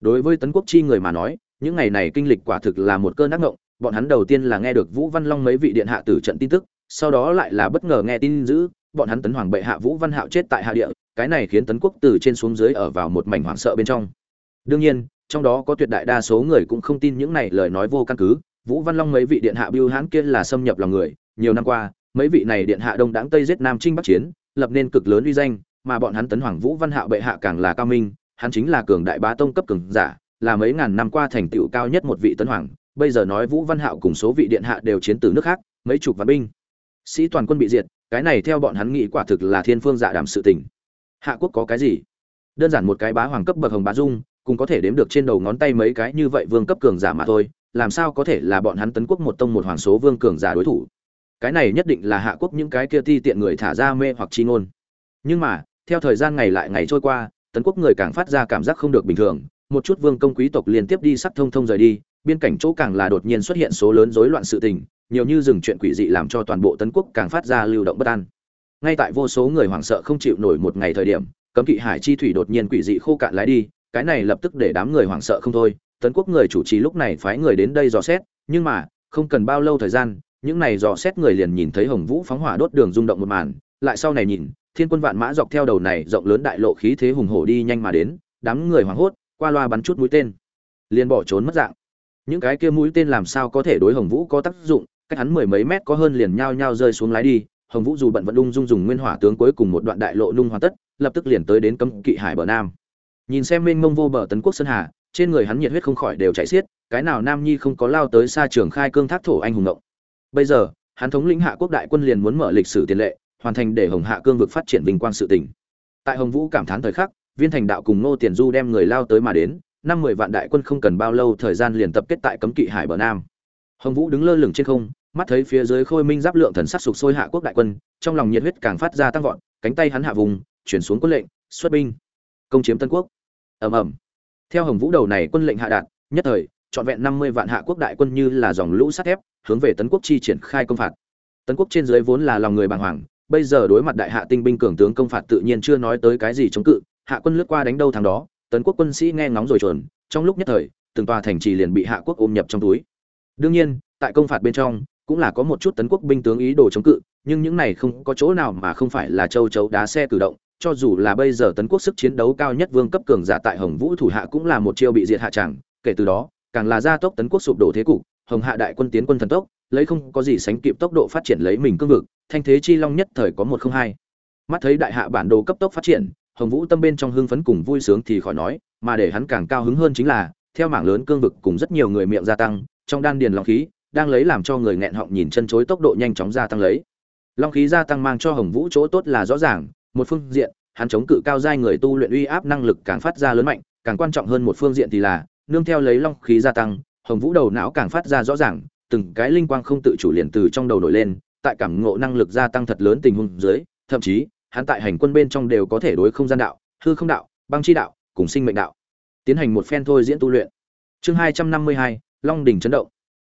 Đối với tấn quốc chi người mà nói, những ngày này kinh lịch quả thực là một cơn ác ngộng bọn hắn đầu tiên là nghe được vũ văn long mấy vị điện hạ tử trận tin tức, sau đó lại là bất ngờ nghe tin dữ bọn hắn tấn hoàng bệ hạ vũ văn hạo chết tại hạ địa, cái này khiến tấn quốc từ trên xuống dưới ở vào một mảnh hoảng sợ bên trong. Đương nhiên, trong đó có tuyệt đại đa số người cũng không tin những này lời nói vô căn cứ, vũ văn long mấy vị điện hạ biêu hãn kia là xâm nhập lòng người, nhiều năm qua, mấy vị này điện hạ đông đáng tây giết nam trinh bắc chiến, lập nên cực lớn uy danh, mà bọn hắn tấn hoàng vũ văn hạo bệ hạ càng là cao minh, hắn chính là cường đại bá tông cấp cường giả, là mấy ngàn năm qua thành tựu cao nhất một vị tấn hoàng, bây giờ nói vũ văn hạo cùng số vị điện hạ đều chiến từ nước khác, mấy chục vạn binh. Sĩ toàn quân bị diệt cái này theo bọn hắn nghĩ quả thực là thiên phương dạ đảm sự tình. Hạ quốc có cái gì? Đơn giản một cái bá hoàng cấp bậc hồng bá dung cũng có thể đếm được trên đầu ngón tay mấy cái như vậy vương cấp cường giả mà thôi, làm sao có thể là bọn hắn tấn quốc một tông một hoàng số vương cường giả đối thủ? Cái này nhất định là hạ quốc những cái kia ti tiện người thả ra mê hoặc chi ngôn. Nhưng mà, theo thời gian ngày lại ngày trôi qua, tấn quốc người càng phát ra cảm giác không được bình thường, một chút vương công quý tộc liên tiếp đi sắc thông thông rời đi biên cảnh chỗ càng là đột nhiên xuất hiện số lớn rối loạn sự tình nhiều như dừng chuyện quỷ dị làm cho toàn bộ tấn quốc càng phát ra lưu động bất an. Ngay tại vô số người hoảng sợ không chịu nổi một ngày thời điểm, cấm kỵ hải chi thủy đột nhiên quỷ dị khô cạn lái đi, cái này lập tức để đám người hoảng sợ không thôi. Tấn quốc người chủ trì lúc này phái người đến đây dò xét, nhưng mà, không cần bao lâu thời gian, những này dò xét người liền nhìn thấy hồng vũ phóng hỏa đốt đường rung động một màn, lại sau này nhìn, thiên quân vạn mã dọc theo đầu này rộng lớn đại lộ khí thế hùng hổ đi nhanh mà đến, đám người hoảng hốt, qua loa bắn chút mũi tên, liền bỏ trốn mất dạng. Những cái kia mũi tên làm sao có thể đối hồng vũ có tác dụng cách hắn mười mấy mét có hơn liền nhao nhao rơi xuống lái đi, hồng vũ dù bận vận lung dung dùng nguyên hỏa tướng cuối cùng một đoạn đại lộ nung hoàn tất, lập tức liền tới đến cấm kỵ hải bờ nam. Nhìn xem mênh mông vô bờ tấn quốc sơn hà, trên người hắn nhiệt huyết không khỏi đều chảy xiết, cái nào nam nhi không có lao tới xa trường khai cương thác thổ anh hùng ngộng. Bây giờ, hắn thống lĩnh hạ quốc đại quân liền muốn mở lịch sử tiền lệ, hoàn thành để hồng hạ cương vực phát triển vinh quang sự tỉnh tại hồng vũ cảm thán thời khắc, viên thành đạo cùng ngô tiền du đem người lao tới mà đến, năm mười vạn đại quân không cần bao lâu thời gian liền tập kết tại cấm kỵ hải bờ nam. Hồng vũ đứng lơ lửng trên không mắt thấy phía dưới khôi minh giáp lượng thần sắc sục sôi hạ quốc đại quân, trong lòng nhiệt huyết càng phát ra tăng vọt, cánh tay hắn hạ vùng, chuyển xuống quân lệnh, xuất binh, công chiếm tân quốc. Ầm ầm. Theo hồng vũ đầu này quân lệnh hạ đạt, nhất thời, trọn vẹn năm mươi vạn hạ quốc đại quân như là dòng lũ sắt thép, hướng về tấn quốc chi triển khai công phạt. Tấn quốc trên dưới vốn là lòng người bàng hoàng, bây giờ đối mặt đại hạ tinh binh cường tướng công phạt tự nhiên chưa nói tới cái gì chống cự, hạ quân lướt qua đánh đâu thằng đó tấn quốc quân sĩ nghe ngóng rồi chuẩn trong lúc nhất thời, từng tòa thành trì liền bị hạ quốc ôm nhập trong túi. Đương nhiên, tại công phạt bên trong cũng là có một chút tấn quốc binh tướng ý đồ chống cự, nhưng những này không có chỗ nào mà không phải là châu chấu đá xe cử động, cho dù là bây giờ tấn quốc sức chiến đấu cao nhất vương cấp cường giả tại hồng vũ thủ hạ cũng là một chiêu bị diệt hạ tràng kể từ đó, càng là gia tốc tấn quốc sụp đổ thế cục, hồng hạ đại quân tiến quân thần tốc, lấy không có gì sánh kịp tốc độ phát triển lấy mình cương vực, thanh thế chi long nhất thời có một không hai. Mắt thấy đại hạ bản đồ cấp tốc phát triển, hồng vũ tâm bên trong hưng phấn cùng vui sướng thì khỏi nói, mà để hắn càng cao hứng hơn chính là, theo mảng lớn cương vực cùng rất nhiều người miệng gia tăng, trong đan điền long khí đang lấy làm cho người nghẹn họng nhìn chân chối tốc độ nhanh chóng gia tăng lấy. Long khí gia tăng mang cho hồng vũ chỗ tốt là rõ ràng, một phương diện, hắn chống cự cao giai người tu luyện uy áp năng lực càng phát ra lớn mạnh, càng quan trọng hơn một phương diện thì là, nương theo lấy long khí gia tăng, hồng vũ đầu não càng phát ra rõ ràng, từng cái linh quang không tự chủ liền từ trong đầu nổi lên, tại cảm ngộ năng lực gia tăng thật lớn tình huống dưới, thậm chí, hắn tại hành quân bên trong đều có thể đối không gian đạo, hư không đạo, băng chi đạo, cùng sinh mệnh đạo, tiến hành một phen thôi diễn tu luyện. Chương hai trăm năm mươi hai, long đỉnh chấn động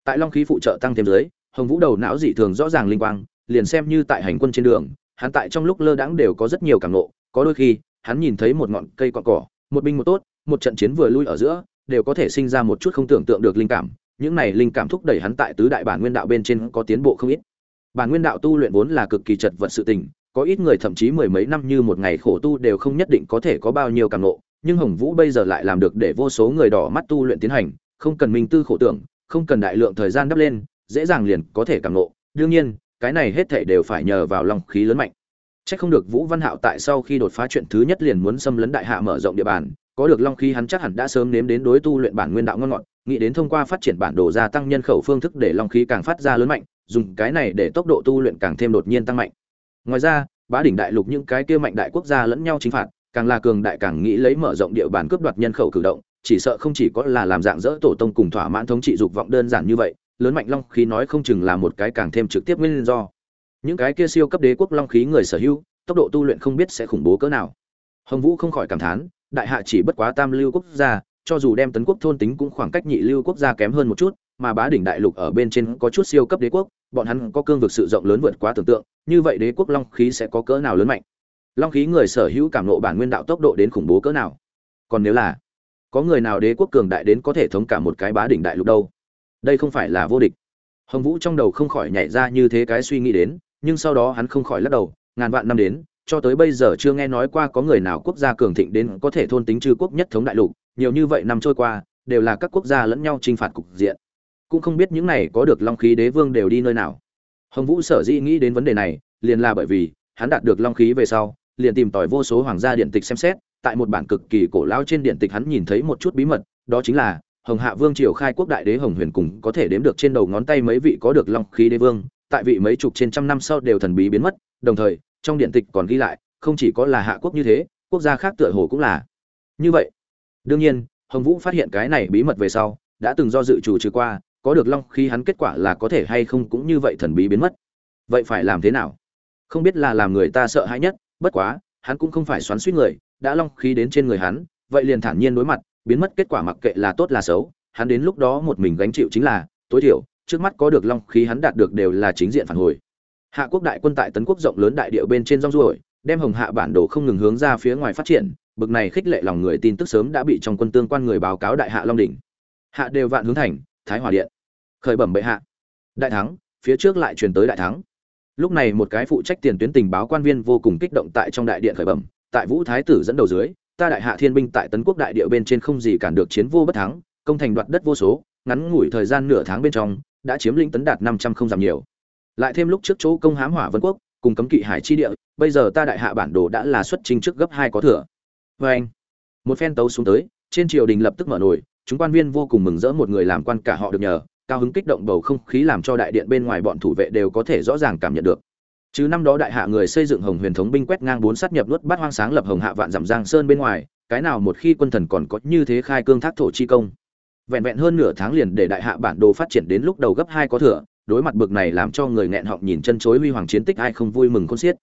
tại long khí phụ trợ tăng thêm dưới, hồng vũ đầu não dị thường rõ ràng linh quang, liền xem như tại hành quân trên đường, hắn tại trong lúc lơ đãng đều có rất nhiều cảm nộ có đôi khi, hắn nhìn thấy một ngọn cây cọn cỏ, một binh một tốt, một trận chiến vừa lui ở giữa, đều có thể sinh ra một chút không tưởng tượng được linh cảm, những này linh cảm thúc đẩy hắn tại tứ đại bản nguyên đạo bên trên có tiến bộ không ít. Bản nguyên đạo tu luyện vốn là cực kỳ chật vật sự tình, có ít người thậm chí mười mấy năm như một ngày khổ tu đều không nhất định có thể có bao nhiêu cảm nộ nhưng hồng vũ bây giờ lại làm được để vô số người đỏ mắt tu luyện tiến hành, không cần minh tư khổ tưởng không cần đại lượng thời gian đắp lên dễ dàng liền có thể cảm nộ đương nhiên cái này hết thảy đều phải nhờ vào long khí lớn mạnh Chắc không được Vũ Văn Hạo tại sau khi đột phá chuyện thứ nhất liền muốn xâm lấn đại hạ mở rộng địa bàn, có được long khí hắn chắc hẳn đã sớm nếm đến đối tu luyện bản nguyên đạo ngon ngọt, nghĩ đến thông qua phát triển bản đồ gia tăng nhân khẩu phương thức để long khí càng phát ra lớn mạnh, dùng cái này để tốc độ tu luyện càng thêm đột nhiên tăng mạnh. Ngoài ra, bá đỉnh đại lục những cái kia mạnh đại quốc gia lẫn nhau chính phạt, càng là cường đại càng nghĩ lấy mở rộng địa bàn cướp đoạt nhân khẩu cử động, chỉ sợ không chỉ có là làm dạng dỡ tổ tông cùng thỏa mãn thống trị dục vọng đơn giản như vậy, lớn mạnh long khí nói không chừng là một cái càng thêm trực tiếp nguyên do. Những cái kia siêu cấp đế quốc long khí người sở hữu, tốc độ tu luyện không biết sẽ khủng bố cỡ nào. Hồng Vũ không khỏi cảm thán, đại hạ chỉ bất quá tam lưu quốc gia, cho dù đem tấn quốc thôn tính cũng khoảng cách nhị lưu quốc gia kém hơn một chút, mà bá đỉnh đại lục ở bên trên có chút siêu cấp đế quốc, bọn hắn có cương vực sự rộng lớn vượt quá tưởng tượng, như vậy đế quốc long khí sẽ có cỡ nào lớn mạnh. Long khí người sở hữu cảm ngộ bản nguyên đạo tốc độ đến khủng bố cỡ nào. Còn nếu là có người nào đế quốc cường đại đến có thể thống cả một cái bá đỉnh đại lục đâu? Đây không phải là vô địch. Hồng Vũ trong đầu không khỏi nhảy ra như thế cái suy nghĩ đến, nhưng sau đó hắn không khỏi lắc đầu, ngàn vạn năm đến, cho tới bây giờ chưa nghe nói qua có người nào quốc gia cường thịnh đến có thể thôn tính chư quốc nhất thống đại lục, nhiều như vậy năm trôi qua, đều là các quốc gia lẫn nhau chinh phạt cục diện. Cũng không biết những này có được long khí đế vương đều đi nơi nào. Hồng Vũ sở dĩ nghĩ đến vấn đề này, liền là bởi vì hắn đạt được long khí về sau, liền tìm tòi vô số hoàng gia điện tịch xem xét, tại một bản cực kỳ cổ lão trên điện tịch hắn nhìn thấy một chút bí mật, đó chính là Hồng Hạ Vương triều khai quốc đại đế Hồng Huyền cùng có thể đếm được trên đầu ngón tay mấy vị có được long khí đế vương, tại vị mấy chục trên trăm năm sau đều thần bí biến mất, đồng thời, trong điện tịch còn ghi lại, không chỉ có là hạ quốc như thế, quốc gia khác tựa hồ cũng là. Như vậy, đương nhiên, Hồng Vũ phát hiện cái này bí mật về sau, đã từng do dự chủ trừ qua, có được long khí hắn kết quả là có thể hay không cũng như vậy thần bí biến mất. Vậy phải làm thế nào? Không biết là làm người ta sợ hãi nhất, bất quá, hắn cũng không phải xoắn xuýt người, đã long khí đến trên người hắn, vậy liền thản nhiên đối mặt, biến mất kết quả mặc kệ là tốt là xấu, hắn đến lúc đó một mình gánh chịu chính là, tối thiểu, trước mắt có được long khí hắn đạt được đều là chính diện phản hồi. Hạ quốc đại quân tại tấn quốc rộng lớn đại địa bên trên rong ruổi, đem hồng hạ bản đồ không ngừng hướng ra phía ngoài phát triển, bực này khích lệ lòng người tin tức sớm đã bị trong quân tương quan người báo cáo đại hạ long đỉnh. Hạ đều vạn hướng thành, Thái Hòa điện. Khởi bẩm bệ hạ. Đại thắng, phía trước lại truyền tới đại thắng. Lúc này một cái phụ trách tiền tuyến tình báo quan viên vô cùng kích động tại trong đại điện khởi bẩm, tại Vũ Thái tử dẫn đầu dưới, ta đại hạ thiên binh tại tấn quốc đại địa bên trên không gì cản được chiến vô bất thắng, công thành đoạt đất vô số, ngắn ngủi thời gian nửa tháng bên trong, đã chiếm lĩnh tấn đạt năm trăm không giảm nhiều. Lại thêm lúc trước chỗ công hãm hỏa vân quốc, cùng cấm kỵ hải chi địa, bây giờ ta đại hạ bản đồ đã là xuất trình trước gấp hai có thừa. Và anh, một phen tấu xuống tới, trên triều đình lập tức mở nổi, chúng quan viên vô cùng mừng rỡ một người làm quan cả họ được nhờ, cao hứng kích động bầu không khí làm cho đại điện bên ngoài bọn thủ vệ đều có thể rõ ràng cảm nhận được. Chứ năm đó đại hạ người xây dựng Hồng Huyền thống binh quét ngang bốn sát nhập nuốt bát hoang sáng lập Hồng Hạ vạn giảm giang sơn bên ngoài, cái nào một khi quân thần còn có như thế khai cương thác thổ chi công. Vẹn vẹn hơn nửa tháng liền để đại hạ bản đồ phát triển đến lúc đầu gấp hai có thừa, đối mặt bực này làm cho người nghẹn họng nhìn chân chối huy hoàng chiến tích ai không vui mừng khôn xiết.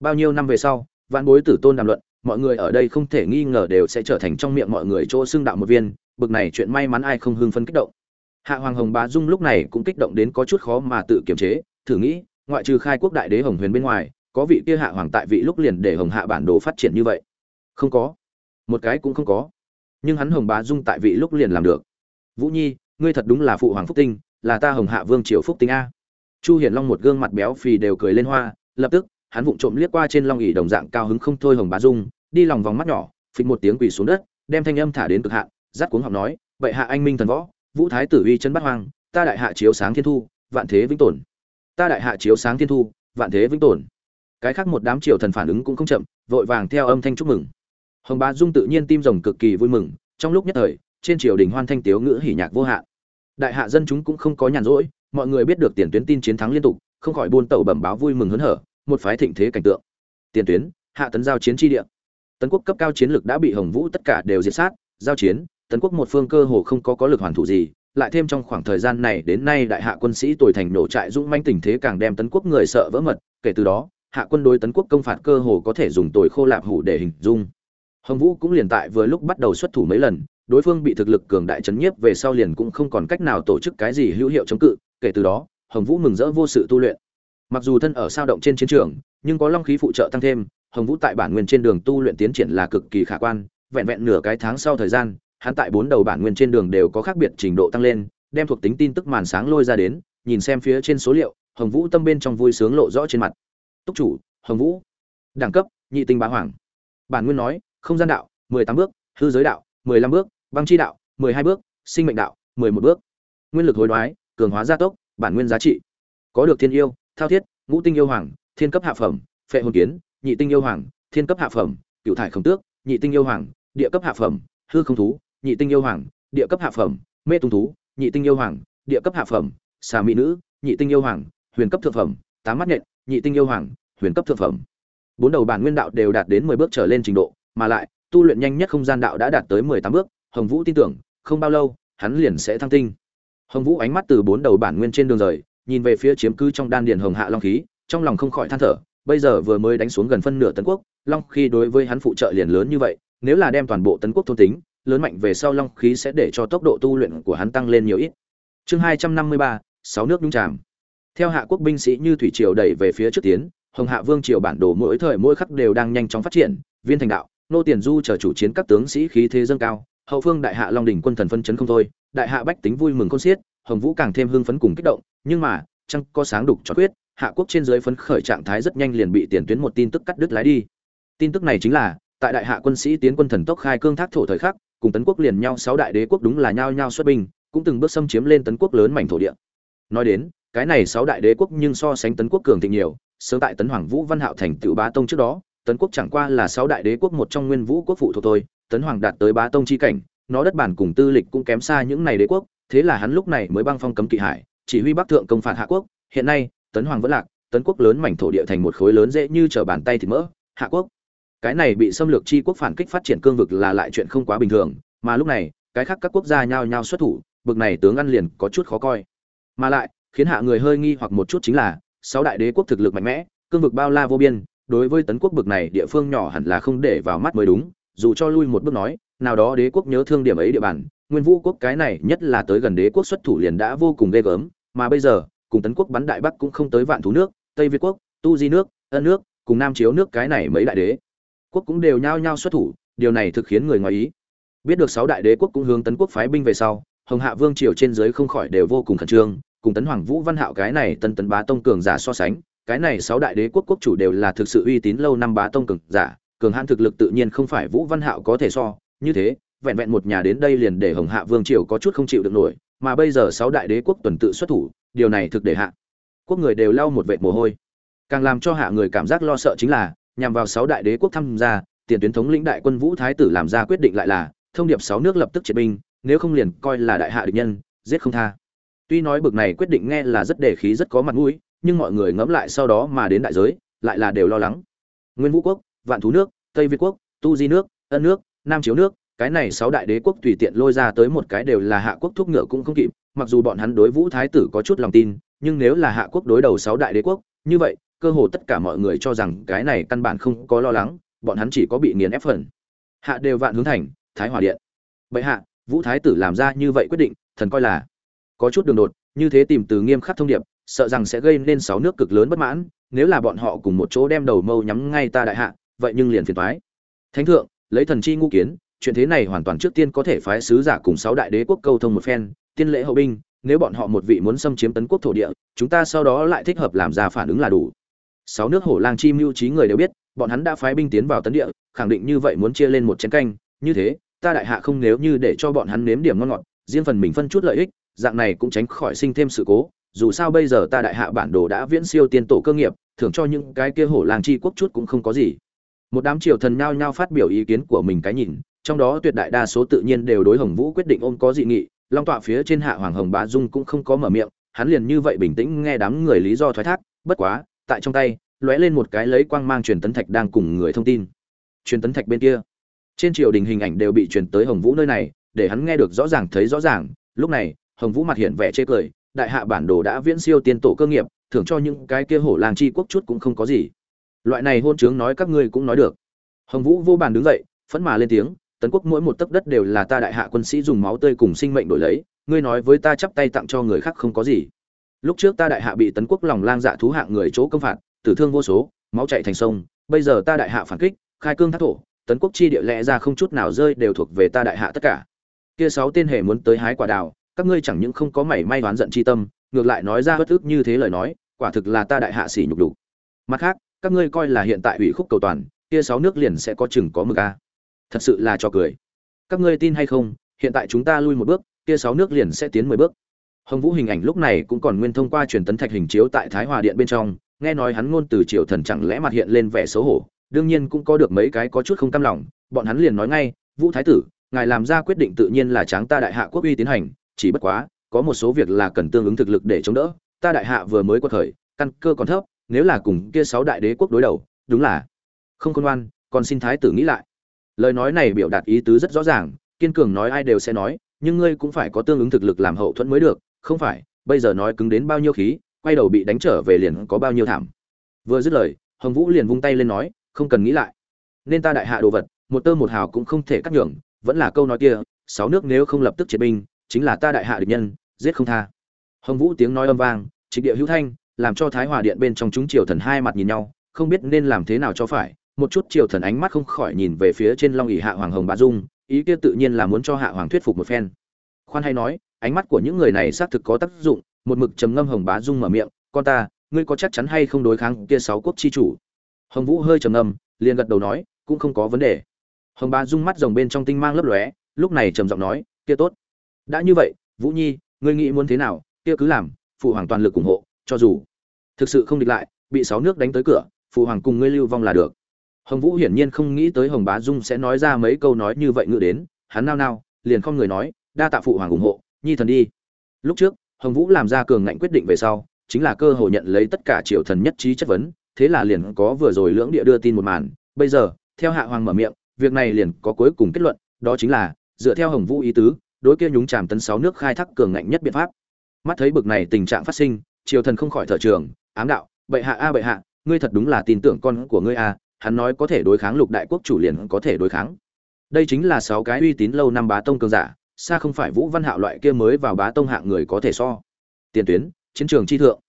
Bao nhiêu năm về sau, vạn bối tử tôn đàm luận, mọi người ở đây không thể nghi ngờ đều sẽ trở thành trong miệng mọi người chỗ xưng đạo một viên, bực này chuyện may mắn ai không hưng phấn kích động. Hạ Hoàng Hồng Bá Dung lúc này cũng kích động đến có chút khó mà tự kiềm chế, thử nghĩ, ngoại trừ khai quốc đại đế Hồng Huyền bên ngoài, có vị kia hạ hoàng tại vị lúc liền để Hồng Hạ bản đồ phát triển như vậy? Không có. Một cái cũng không có. Nhưng hắn Hồng Bá Dung tại vị lúc liền làm được. Vũ Nhi, ngươi thật đúng là phụ hoàng phúc tinh, là ta Hồng Hạ Vương triều phúc tinh a. Chu Hiển Long một gương mặt béo phì đều cười lên hoa, lập tức, hắn vụng trộm liếc qua trên long ỉ đồng dạng cao hứng không thôi Hồng Bá Dung, đi lòng vòng mắt nhỏ, phịch một tiếng quỳ xuống đất, đem thanh âm thả đến cực hạn, rát cuống học nói, "Vậy hạ anh minh thần võ, vũ thái tử uy chân bắt hoang ta đại hạ chiếu sáng thiên thu vạn thế vĩnh tồn ta đại hạ chiếu sáng thiên thu, vạn thế vĩnh tồn. Cái khác một đám triều thần phản ứng cũng không chậm, vội vàng theo âm thanh chúc mừng. Hồng bá dung tự nhiên tim rồng cực kỳ vui mừng, trong lúc nhất thời, trên triều đình hoan thanh tiếu ngữ hỉ nhạc vô hạn. Đại hạ dân chúng cũng không có nhàn rỗi, mọi người biết được tiền tuyến tin chiến thắng liên tục, không khỏi buôn tẩu bẩm báo vui mừng hớn hở, một phái thịnh thế cảnh tượng. Tiền tuyến, hạ tấn giao chiến tri địa. Tấn quốc cấp cao chiến lược đã bị hồng vũ tất cả đều diệt sát, giao chiến, tấn quốc một phương cơ hồ không có có lực hoàn thủ gì lại thêm trong khoảng thời gian này đến nay đại hạ quân sĩ tuổi thành nổ trại dũng manh tình thế càng đem tấn quốc người sợ vỡ mật, kể từ đó, hạ quân đối tấn quốc công phạt cơ hồ có thể dùng tồi khô lạp hủ để hình dung. Hồng vũ cũng liền tại vừa lúc bắt đầu xuất thủ mấy lần, đối phương bị thực lực cường đại chấn nhiếp về sau liền cũng không còn cách nào tổ chức cái gì hữu hiệu chống cự, kể từ đó, hồng vũ mừng rỡ vô sự tu luyện. Mặc dù thân ở sao động trên chiến trường, nhưng có long khí phụ trợ tăng thêm, hồng vũ tại bản nguyên trên đường tu luyện tiến triển là cực kỳ khả quan, vẹn vẹn nửa cái tháng sau thời gian hắn tại bốn đầu bản nguyên trên đường đều có khác biệt trình độ tăng lên, đem thuộc tính tin tức màn sáng lôi ra đến, nhìn xem phía trên số liệu, hồng vũ tâm bên trong vui sướng lộ rõ trên mặt. Túc chủ, hồng vũ. Đẳng cấp, nhị tinh bá hoàng. Bản nguyên nói, không gian đạo, mười tám bước, hư giới đạo, mười lăm bước, băng chi đạo, mười hai bước, sinh mệnh đạo, mười một bước. Nguyên lực hồi đoái, cường hóa gia tốc, bản nguyên giá trị. Có được thiên yêu, thao thiết, ngũ tinh yêu hoàng, thiên cấp hạ phẩm, phệ hồn kiến, nhị tinh yêu hoàng, thiên cấp hạ phẩm, cửu thải không tước, nhị tinh yêu hoàng, địa cấp hạ phẩm, hư không thú nhị tinh yêu hoàng, địa cấp hạ phẩm, mê tung thú, nhị tinh yêu hoàng, địa cấp hạ phẩm, xà mỹ nữ, nhị tinh yêu hoàng, huyền cấp thượng phẩm, tám mắt nhện, nhị tinh yêu hoàng, huyền cấp thượng phẩm. Bốn đầu bản nguyên đạo đều đạt đến mười bước trở lên trình độ, mà lại, tu luyện nhanh nhất không gian đạo đã đạt tới mười tám bước, hồng vũ tin tưởng, không bao lâu, hắn liền sẽ thăng tinh. Hồng vũ ánh mắt từ bốn đầu bản nguyên trên đường rời, nhìn về phía chiếm cứ trong đan điền hồng hạ long khí, trong lòng không khỏi than thở, bây giờ vừa mới đánh xuống gần phân nửa tấn quốc, long khí đối với hắn phụ trợ liền lớn như vậy, nếu là đem toàn bộ tấn quốc thôn tính lớn mạnh về sau long khí sẽ để cho tốc độ tu luyện của hắn tăng lên nhiều ít chương hai trăm năm mươi ba, sáu nước nhúng chàm. theo hạ quốc binh sĩ như thủy triều đẩy về phía trước tiến, hồng hạ vương triều bản đồ mỗi thời mỗi khắc đều đang nhanh chóng phát triển, viên thành đạo, nô tiền du chờ chủ chiến các tướng sĩ khí thế dâng cao, hậu phương đại hạ long đỉnh quân thần phân chấn không thôi, đại hạ bách tính vui mừng khôn xiết, hồng vũ càng thêm hưng phấn cùng kích động, nhưng mà chẳng có sáng đục cho quyết, hạ quốc trên dưới phấn khởi trạng thái rất nhanh liền bị tiền tuyến một tin tức cắt đứt lái đi tin tức này chính là, tại đại hạ quân sĩ tiến quân thần tốc khai cương thác thổ thời khắc cùng tấn quốc liền nhau, sáu đại đế quốc đúng là nhao nhao xuất binh, cũng từng bước xâm chiếm lên tấn quốc lớn mảnh thổ địa. Nói đến, cái này sáu đại đế quốc nhưng so sánh tấn quốc cường thịnh nhiều, sớm tại tấn hoàng vũ văn hạo thành tựu bá tông trước đó, tấn quốc chẳng qua là sáu đại đế quốc một trong nguyên vũ quốc phụ thuộc thôi, tấn hoàng đạt tới bá tông chi cảnh, nó đất bản cùng tư lịch cũng kém xa những này đế quốc, thế là hắn lúc này mới băng phong cấm kỵ hải, chỉ huy bắc thượng công phạt hạ quốc, hiện nay, tấn hoàng vẫn lạc, tấn quốc lớn mảnh thổ địa thành một khối lớn dễ như trở bàn tay thịt mỡ, hạ quốc cái này bị xâm lược chi quốc phản kích phát triển cương vực là lại chuyện không quá bình thường, mà lúc này, cái khác các quốc gia nhao nhao xuất thủ bực này tướng ăn liền có chút khó coi. Mà lại, khiến hạ người hơi nghi hoặc một chút chính là, sáu đại đế quốc thực lực mạnh mẽ, cương vực bao la vô biên, đối với tấn quốc bực này địa phương nhỏ hẳn là không để vào mắt mới đúng, dù cho lui một bước nói, nào đó đế quốc nhớ thương điểm ấy địa bàn, nguyên vũ quốc cái này nhất là tới gần đế quốc xuất thủ liền đã vô cùng ghê gớm, mà bây giờ, cùng tấn quốc bắn đại bắc cũng không tới vạn thú nước, tây việt quốc, tu di nước, ân nước, cùng nam chiếu nước cái này mấy đại đế quốc cũng đều nhao nhao xuất thủ, điều này thực khiến người ngoài ý. Biết được sáu đại đế quốc cũng hướng tấn quốc phái binh về sau, hồng hạ vương triều trên dưới không khỏi đều vô cùng khẩn trương, cùng tấn hoàng vũ văn hạo cái này tân tấn bá tông cường giả so sánh, cái này sáu đại đế quốc quốc chủ đều là thực sự uy tín lâu năm bá tông cường giả, cường hãn thực lực tự nhiên không phải vũ văn hạo có thể so, như thế, vẹn vẹn một nhà đến đây liền để hồng hạ vương triều có chút không chịu được nổi, mà bây giờ sáu đại đế quốc tuần tự xuất thủ, điều này thực để hạ. Quốc người đều lau một vệt mồ hôi. Càng làm cho hạ người cảm giác lo sợ chính là nhằm vào sáu đại đế quốc tham gia, tiền tuyến thống lĩnh đại quân vũ thái tử làm ra quyết định lại là, thông điệp sáu nước lập tức triệt binh, nếu không liền coi là đại hạ địch nhân, giết không tha. Tuy nói bực này quyết định nghe là rất đề khí rất có mặt mũi, nhưng mọi người ngẫm lại sau đó mà đến đại giới, lại là đều lo lắng. Nguyên vũ quốc, vạn thú nước, tây việt quốc, tu di nước, ân nước, nam chiếu nước, cái này sáu đại đế quốc tùy tiện lôi ra tới một cái đều là hạ quốc thúc ngựa cũng không kịp, mặc dù bọn hắn đối vũ thái tử có chút lòng tin, nhưng nếu là hạ quốc đối đầu sáu đại đế quốc, như vậy cơ hồ tất cả mọi người cho rằng cái này căn bản không có lo lắng, bọn hắn chỉ có bị nghiền ép phần. Hạ đều vạn hướng thành, thái hòa điện. Bệ hạ, vũ thái tử làm ra như vậy quyết định, thần coi là có chút đường đột, như thế tìm từ nghiêm khắc thông điệp, sợ rằng sẽ gây nên sáu nước cực lớn bất mãn, nếu là bọn họ cùng một chỗ đem đầu mâu nhắm ngay ta đại hạ, vậy nhưng liền phiền toái. Thánh thượng, lấy thần chi ngu kiến, chuyện thế này hoàn toàn trước tiên có thể phái sứ giả cùng sáu đại đế quốc câu thông một phen, tiên lễ hậu binh, nếu bọn họ một vị muốn xâm chiếm tấn quốc thổ địa, chúng ta sau đó lại thích hợp làm ra phản ứng là đủ sáu nước hổ lang chi mưu trí người đều biết, bọn hắn đã phái binh tiến vào tấn địa, khẳng định như vậy muốn chia lên một chén canh. Như thế, ta đại hạ không nếu như để cho bọn hắn nếm điểm ngon ngọt, riêng phần mình phân chút lợi ích, dạng này cũng tránh khỏi sinh thêm sự cố. Dù sao bây giờ ta đại hạ bản đồ đã viễn siêu tiên tổ cơ nghiệp, thưởng cho những cái kia hổ lang chi quốc chút cũng không có gì. Một đám triều thần nhao nhao phát biểu ý kiến của mình cái nhìn, trong đó tuyệt đại đa số tự nhiên đều đối hồng vũ quyết định ôm có dị nghị, long tọa phía trên hạ hoàng hồng bá dung cũng không có mở miệng, hắn liền như vậy bình tĩnh nghe đám người lý do thoái thác, bất quá tại trong tay, lóe lên một cái lấy quang mang truyền tấn thạch đang cùng người thông tin. Truyền tấn thạch bên kia. Trên triều đình hình ảnh đều bị truyền tới hồng vũ nơi này, để hắn nghe được rõ ràng, thấy rõ ràng. Lúc này, hồng vũ mặt hiện vẻ chê cười, đại hạ bản đồ đã viễn siêu tiên tổ cơ nghiệp, thưởng cho những cái kia hổ làng chi quốc chút cũng không có gì. Loại này hôn chướng nói các ngươi cũng nói được. Hồng vũ vô bàn đứng dậy, phẫn mà lên tiếng, tấn quốc mỗi một tấc đất đều là ta đại hạ quân sĩ dùng máu tươi cùng sinh mệnh đổi lấy, ngươi nói với ta chắp tay tặng cho người khác không có gì lúc trước ta đại hạ bị tấn quốc lòng lang dạ thú hạng người chỗ công phạt, tử thương vô số, máu chạy thành sông. Bây giờ ta đại hạ phản kích, khai cương thác thổ, tấn quốc chi địa lẽ ra không chút nào rơi đều thuộc về ta đại hạ tất cả. Kia sáu tên hề muốn tới hái quả đào, các ngươi chẳng những không có mảy may đoán giận chi tâm, ngược lại nói ra bất ức như thế lời nói, quả thực là ta đại hạ xỉ nhục đủ. Mặt khác, các ngươi coi là hiện tại ủy khúc cầu toàn, kia sáu nước liền sẽ có chừng có mực a. Thật sự là cho cười. Các ngươi tin hay không, hiện tại chúng ta lui một bước, kia sáu nước liền sẽ tiến mười bước hồng vũ hình ảnh lúc này cũng còn nguyên thông qua truyền tấn thạch hình chiếu tại thái hòa điện bên trong, nghe nói hắn ngôn từ triều thần chẳng lẽ mặt hiện lên vẻ xấu hổ, đương nhiên cũng có được mấy cái có chút không cam lòng, bọn hắn liền nói ngay, vũ thái tử, ngài làm ra quyết định tự nhiên là tráng ta đại hạ quốc uy tiến hành, chỉ bất quá, có một số việc là cần tương ứng thực lực để chống đỡ, ta đại hạ vừa mới quật khởi, căn cơ còn thấp, nếu là cùng kia sáu đại đế quốc đối đầu, đúng là không khôn ngoan, còn xin thái tử nghĩ lại. Lời nói này biểu đạt ý tứ rất rõ ràng, kiên cường nói ai đều sẽ nói, nhưng ngươi cũng phải có tương ứng thực lực làm hậu thuẫn mới được không phải, bây giờ nói cứng đến bao nhiêu khí, quay đầu bị đánh trở về liền có bao nhiêu thảm. Vừa dứt lời, hồng vũ liền vung tay lên nói, không cần nghĩ lại. Nên ta đại hạ đồ vật, một tơ một hào cũng không thể cắt nhường vẫn là câu nói kia, sáu nước nếu không lập tức triệt binh, chính là ta đại hạ địch nhân, giết không tha. Hồng vũ tiếng nói âm vang trịnh địa hữu thanh, làm cho thái hòa điện bên trong chúng triều thần hai mặt nhìn nhau, không biết nên làm thế nào cho phải, một chút triều thần ánh mắt không khỏi nhìn về phía trên long ỉ hạ hoàng hồng bá dung, ý kia tự nhiên là muốn cho hạ hoàng thuyết phục một phen. Khoan hay nói ánh mắt của những người này xác thực có tác dụng, một mực trầm ngâm hồng bá dung mở miệng, con ta, ngươi có chắc chắn hay không đối kháng kia sáu quốc chi chủ? Hồng vũ hơi trầm ngâm, liền gật đầu nói, cũng không có vấn đề. Hồng bá dung mắt rồng bên trong tinh mang lấp lóe, lúc này trầm giọng nói, kia tốt. Đã như vậy, vũ nhi, ngươi nghĩ muốn thế nào? Kia cứ làm, phụ hoàng toàn lực ủng hộ, cho dù thực sự không địch lại, bị sáu nước đánh tới cửa, phụ hoàng cùng ngươi lưu vong là được. Hồng vũ hiển nhiên không nghĩ tới hồng bá dung sẽ nói ra mấy câu nói như vậy ngự đến, hắn nao nao, liền không người nói, đa tạ phụ hoàng ủng hộ nhi thần đi. Lúc trước, hồng vũ làm ra cường ngạnh quyết định về sau, chính là cơ hội nhận lấy tất cả triều thần nhất trí chất vấn, thế là liền có vừa rồi lưỡng địa đưa tin một màn. Bây giờ, theo hạ hoàng mở miệng, việc này liền có cuối cùng kết luận, đó chính là, dựa theo hồng vũ ý tứ, đối kia nhúng chàm tấn sáu nước khai thác cường ngạnh nhất biện pháp. Mắt thấy bực này tình trạng phát sinh, triều thần không khỏi thở trường, ám đạo, bệ hạ a, bệ hạ, ngươi thật đúng là tin tưởng con của ngươi a, hắn nói có thể đối kháng lục đại quốc chủ liền có thể đối kháng. Đây chính là sáu cái uy tín lâu năm bá tông cường giả xa không phải vũ văn hạo loại kia mới vào bá tông hạng người có thể so. Tiền tuyến, chiến trường chi thượng.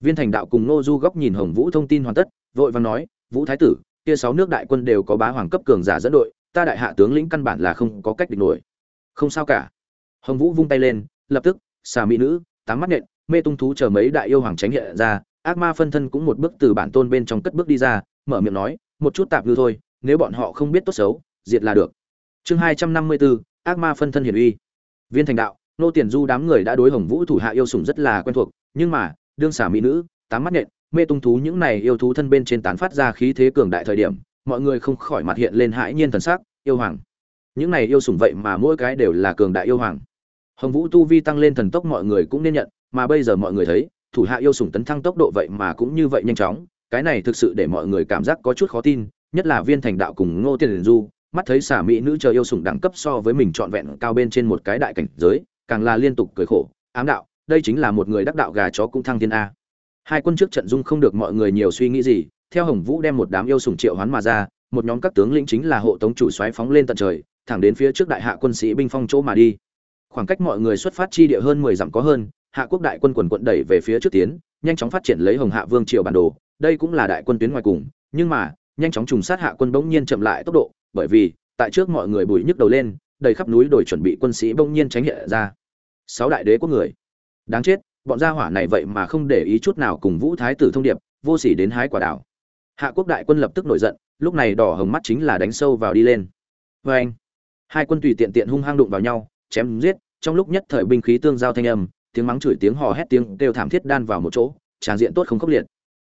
Viên thành đạo cùng nô du góc nhìn hồng vũ thông tin hoàn tất, vội vàng nói, vũ thái tử, kia sáu nước đại quân đều có bá hoàng cấp cường giả dẫn đội, ta đại hạ tướng lĩnh căn bản là không có cách địch nổi. Không sao cả. Hồng vũ vung tay lên, lập tức, xà mỹ nữ, tám mắt nện mê tung thú chờ mấy đại yêu hoàng tránh hiện ra, ác ma phân thân cũng một bước từ bản tôn bên trong cất bước đi ra, mở miệng nói, một chút tạp lưu thôi, nếu bọn họ không biết tốt xấu, diệt là được. Chương hai trăm năm mươi bốn ác ma phân thân hiển uy. Viên thành đạo, nô tiền du đám người đã đối hồng vũ thủ hạ yêu sủng rất là quen thuộc, nhưng mà, đương xả mỹ nữ, tám mắt nện mê tung thú những này yêu thú thân bên trên tán phát ra khí thế cường đại thời điểm, mọi người không khỏi mặt hiện lên hãi nhiên thần sắc, yêu hoàng. Những này yêu sủng vậy mà mỗi cái đều là cường đại yêu hoàng. Hồng vũ tu vi tăng lên thần tốc mọi người cũng nên nhận, mà bây giờ mọi người thấy, thủ hạ yêu sủng tấn thăng tốc độ vậy mà cũng như vậy nhanh chóng, cái này thực sự để mọi người cảm giác có chút khó tin, nhất là viên thành đạo cùng ngô tiền du mắt thấy xả mỹ nữ chờ yêu sủng đẳng cấp so với mình trọn vẹn cao bên trên một cái đại cảnh giới, càng là liên tục cười khổ, ám đạo, đây chính là một người đắc đạo gà chó cũng thăng thiên a. Hai quân trước trận dung không được mọi người nhiều suy nghĩ gì, theo hồng vũ đem một đám yêu sủng triệu hoán mà ra, một nhóm các tướng lĩnh chính là hộ tống chủ xoáy phóng lên tận trời, thẳng đến phía trước đại hạ quân sĩ binh phong chỗ mà đi. Khoảng cách mọi người xuất phát chi địa hơn mười dặm có hơn, hạ quốc đại quân quần quận đẩy về phía trước tiến, nhanh chóng phát triển lấy hồng hạ vương triều bản đồ, đây cũng là đại quân tuyến ngoài cùng, nhưng mà, nhanh chóng trùng sát hạ quân bỗng nhiên chậm lại tốc độ bởi vì, tại trước mọi người bùi nhức đầu lên, đầy khắp núi đồi chuẩn bị quân sĩ bỗng nhiên tránh hiện ra. Sáu đại đế quốc người. Đáng chết, bọn gia hỏa này vậy mà không để ý chút nào cùng vũ thái tử thông điệp, vô sỉ đến hái quả đảo. Hạ quốc đại quân lập tức nổi giận, lúc này đỏ hồng mắt chính là đánh sâu vào đi lên. Vê anh, hai quân tùy tiện tiện hung hăng đụng vào nhau, chém giết, trong lúc nhất thời binh khí tương giao thanh âm, tiếng mắng chửi tiếng hò hét tiếng đều thảm thiết đan vào một chỗ tràng diện tốt không khốc liệt.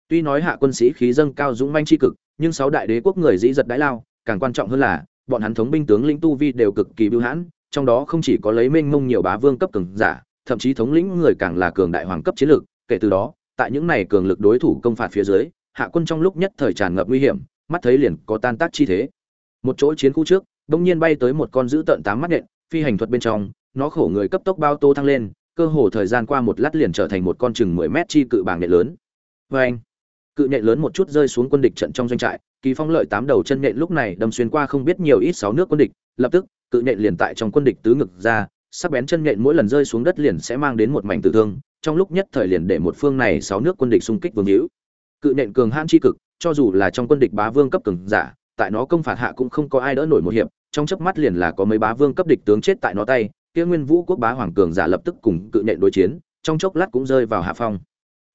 Tuy nói hạ quân sĩ khí dâng cao dũng manh chi cực, nhưng sáu đại đế quốc người dĩ giật đái lao càng quan trọng hơn là, bọn hắn thống binh tướng lĩnh tu vi đều cực kỳ bưu hãn, trong đó không chỉ có lấy mênh mông nhiều bá vương cấp cường giả, thậm chí thống lĩnh người càng là cường đại hoàng cấp chiến lược. Kể từ đó, tại những này cường lực đối thủ công phạt phía dưới, hạ quân trong lúc nhất thời tràn ngập nguy hiểm, mắt thấy liền có tan tác chi thế. Một chỗ chiến khu trước đông nhiên bay tới một con dữ tợn tám mắt nện, phi hành thuật bên trong, nó khổ người cấp tốc bao tô thăng lên, cơ hồ thời gian qua một lát liền trở thành một con chừng mười mét chi cự bảng nện lớn. Vê vâng. anh cự nện lớn một chút rơi xuống quân địch trận trong doanh trại kỳ phong lợi tám đầu chân nện lúc này đâm xuyên qua không biết nhiều ít sáu nước quân địch, lập tức, cự nện liền tại trong quân địch tứ ngực ra, sắc bén chân nện mỗi lần rơi xuống đất liền sẽ mang đến một mảnh tử thương, trong lúc nhất thời liền để một phương này sáu nước quân địch xung kích vương hữu. Cự nện cường hãn chi cực, cho dù là trong quân địch bá vương cấp cường giả, tại nó công phạt hạ cũng không có ai đỡ nổi một hiệp, trong chớp mắt liền là có mấy bá vương cấp địch tướng chết tại nó tay, kia nguyên vũ quốc bá hoàng cường giả lập tức cùng cự nện đối chiến, trong chốc lát cũng rơi vào hạ phong.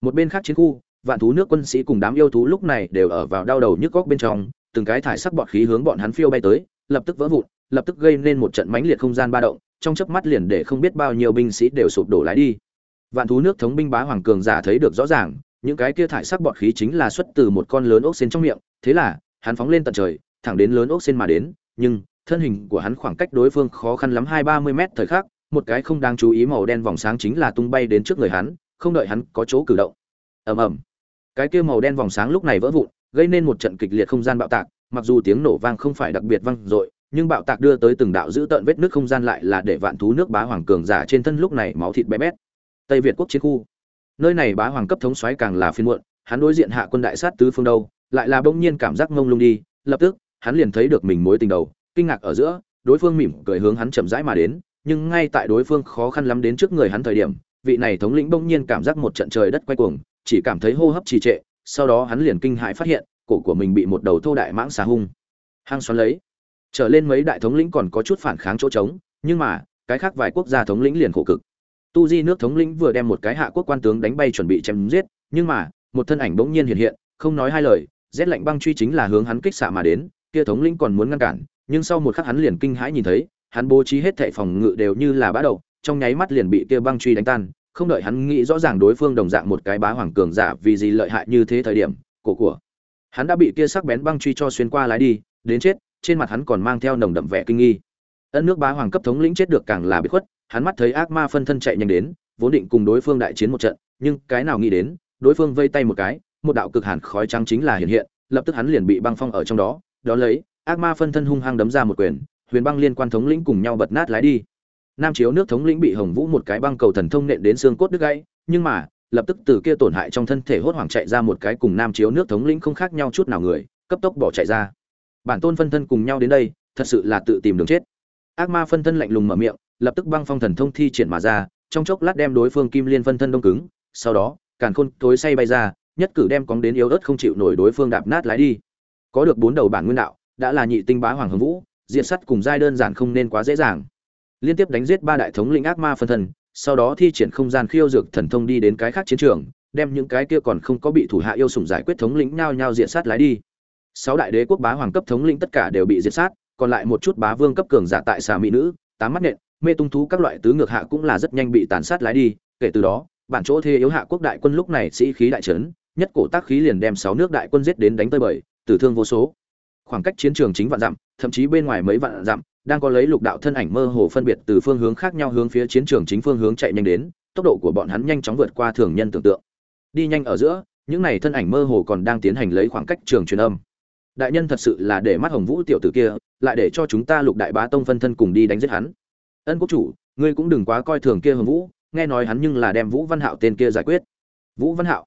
Một bên khác chiến khu vạn thú nước quân sĩ cùng đám yêu thú lúc này đều ở vào đau đầu nhức góc bên trong, từng cái thải sắc bọt khí hướng bọn hắn phiêu bay tới, lập tức vỡ vụn, lập tức gây nên một trận mãnh liệt không gian ba động, trong chớp mắt liền để không biết bao nhiêu binh sĩ đều sụp đổ lái đi. Vạn thú nước thống binh bá hoàng cường giả thấy được rõ ràng, những cái kia thải sắc bọt khí chính là xuất từ một con lớn ốc xên trong miệng, thế là, hắn phóng lên tận trời, thẳng đến lớn ốc xên mà đến, nhưng, thân hình của hắn khoảng cách đối phương khó khăn lắm hai ba mươi mét thời khắc, một cái không đáng chú ý màu đen vòng sáng chính là tung bay đến trước người hắn, không đợi hắn có chỗ cử động ầm ầm. Cái kia màu đen vòng sáng lúc này vỡ vụn, gây nên một trận kịch liệt không gian bạo tạc, mặc dù tiếng nổ vang không phải đặc biệt vang dội, nhưng bạo tạc đưa tới từng đạo dữ tợn vết nước không gian lại là để vạn thú nước bá hoàng cường giả trên thân lúc này máu thịt bé bét. Tây việt quốc chiến khu. Nơi này bá hoàng cấp thống xoáy càng là phiên muộn, hắn đối diện hạ quân đại sát tứ phương đâu, lại là bỗng nhiên cảm giác ngông lung đi, lập tức, hắn liền thấy được mình mối tình đầu, kinh ngạc ở giữa, đối phương mỉm cười hướng hắn chậm rãi mà đến, nhưng ngay tại đối phương khó khăn lắm đến trước người hắn thời điểm, vị này thống lĩnh bỗng nhiên cảm giác một trận trời đất quay cuồng chỉ cảm thấy hô hấp trì trệ, sau đó hắn liền kinh hãi phát hiện, cổ của mình bị một đầu thô đại mãng xà hung. Hăng xoắn lấy. Trở lên mấy đại thống lĩnh còn có chút phản kháng chỗ trống, nhưng mà, cái khác vài quốc gia thống lĩnh liền khổ cực. Tu di nước thống lĩnh vừa đem một cái hạ quốc quan tướng đánh bay chuẩn bị chém giết, nhưng mà, một thân ảnh bỗng nhiên hiện hiện, không nói hai lời, rét lạnh băng truy chính là hướng hắn kích xạ mà đến, kia thống lĩnh còn muốn ngăn cản, nhưng sau một khắc hắn liền kinh hãi nhìn thấy, hắn bố trí hết thệ phòng ngự đều như là bá đầu trong nháy mắt liền bị kia băng truy đánh tan không đợi hắn nghĩ rõ ràng đối phương đồng dạng một cái bá hoàng cường giả vì gì lợi hại như thế thời điểm, cổ của hắn đã bị kia sắc bén băng truy cho xuyên qua lái đi, đến chết, trên mặt hắn còn mang theo nồng đậm vẻ kinh nghi. Ân nước bá hoàng cấp thống lĩnh chết được càng là bị khuất, hắn mắt thấy ác ma phân thân chạy nhanh đến, vốn định cùng đối phương đại chiến một trận, nhưng cái nào nghĩ đến, đối phương vây tay một cái, một đạo cực hàn khói trắng chính là hiện hiện, lập tức hắn liền bị băng phong ở trong đó đó lấy, ác ma phân thân hung hăng đấm ra một quyền, huyền băng liên quan thống lĩnh cùng nhau bật nát lái đi nam chiếu nước thống lĩnh bị hồng vũ một cái băng cầu thần thông nện đến xương cốt đứt gãy, nhưng mà, lập tức từ kia tổn hại trong thân thể hốt hoảng chạy ra một cái cùng nam chiếu nước thống lĩnh không khác nhau chút nào người, cấp tốc bỏ chạy ra. Bản tôn phân thân cùng nhau đến đây, thật sự là tự tìm đường chết. Ác ma phân thân lạnh lùng mở miệng, lập tức băng phong thần thông thi triển mà ra, trong chốc lát đem đối phương kim liên phân thân đông cứng, sau đó, càn khôn tối say bay ra, nhất cử đem cóng đến yếu ớt không chịu nổi đối phương đạp nát lái đi. Có được bốn đầu bản nguyên đạo, đã là nhị tinh bá hoàng hồng vũ diện sắt cùng giai đơn giản không nên quá dễ dàng liên tiếp đánh giết ba đại thống lĩnh ác ma phân thân, sau đó thi triển không gian khiêu dược thần thông đi đến cái khác chiến trường, đem những cái kia còn không có bị thủ hạ yêu sủng giải quyết thống lĩnh nhao nhao diện sát lái đi. Sáu đại đế quốc bá hoàng cấp thống lĩnh tất cả đều bị diệt sát, còn lại một chút bá vương cấp cường giả tại xà mỹ nữ, tám mắt nện, mê tung thú các loại tứ ngược hạ cũng là rất nhanh bị tàn sát lái đi. Kể từ đó, bản chỗ thế yếu hạ quốc đại quân lúc này sĩ khí đại trấn, nhất cổ tác khí liền đem sáu nước đại quân giết đến đánh tơi bời, tử thương vô số. Khoảng cách chiến trường chính vạn dặm, thậm chí bên ngoài mấy vạn dặm đang có lấy lục đạo thân ảnh mơ hồ phân biệt từ phương hướng khác nhau hướng phía chiến trường chính phương hướng chạy nhanh đến, tốc độ của bọn hắn nhanh chóng vượt qua thường nhân tưởng tượng. Đi nhanh ở giữa, những này thân ảnh mơ hồ còn đang tiến hành lấy khoảng cách trường truyền âm. Đại nhân thật sự là để mắt hồng vũ tiểu tử kia, lại để cho chúng ta lục đại bá tông phân thân cùng đi đánh giết hắn. Ân quốc chủ, ngươi cũng đừng quá coi thường kia hồng vũ, nghe nói hắn nhưng là đem vũ văn hạo tên kia giải quyết. Vũ văn hạo?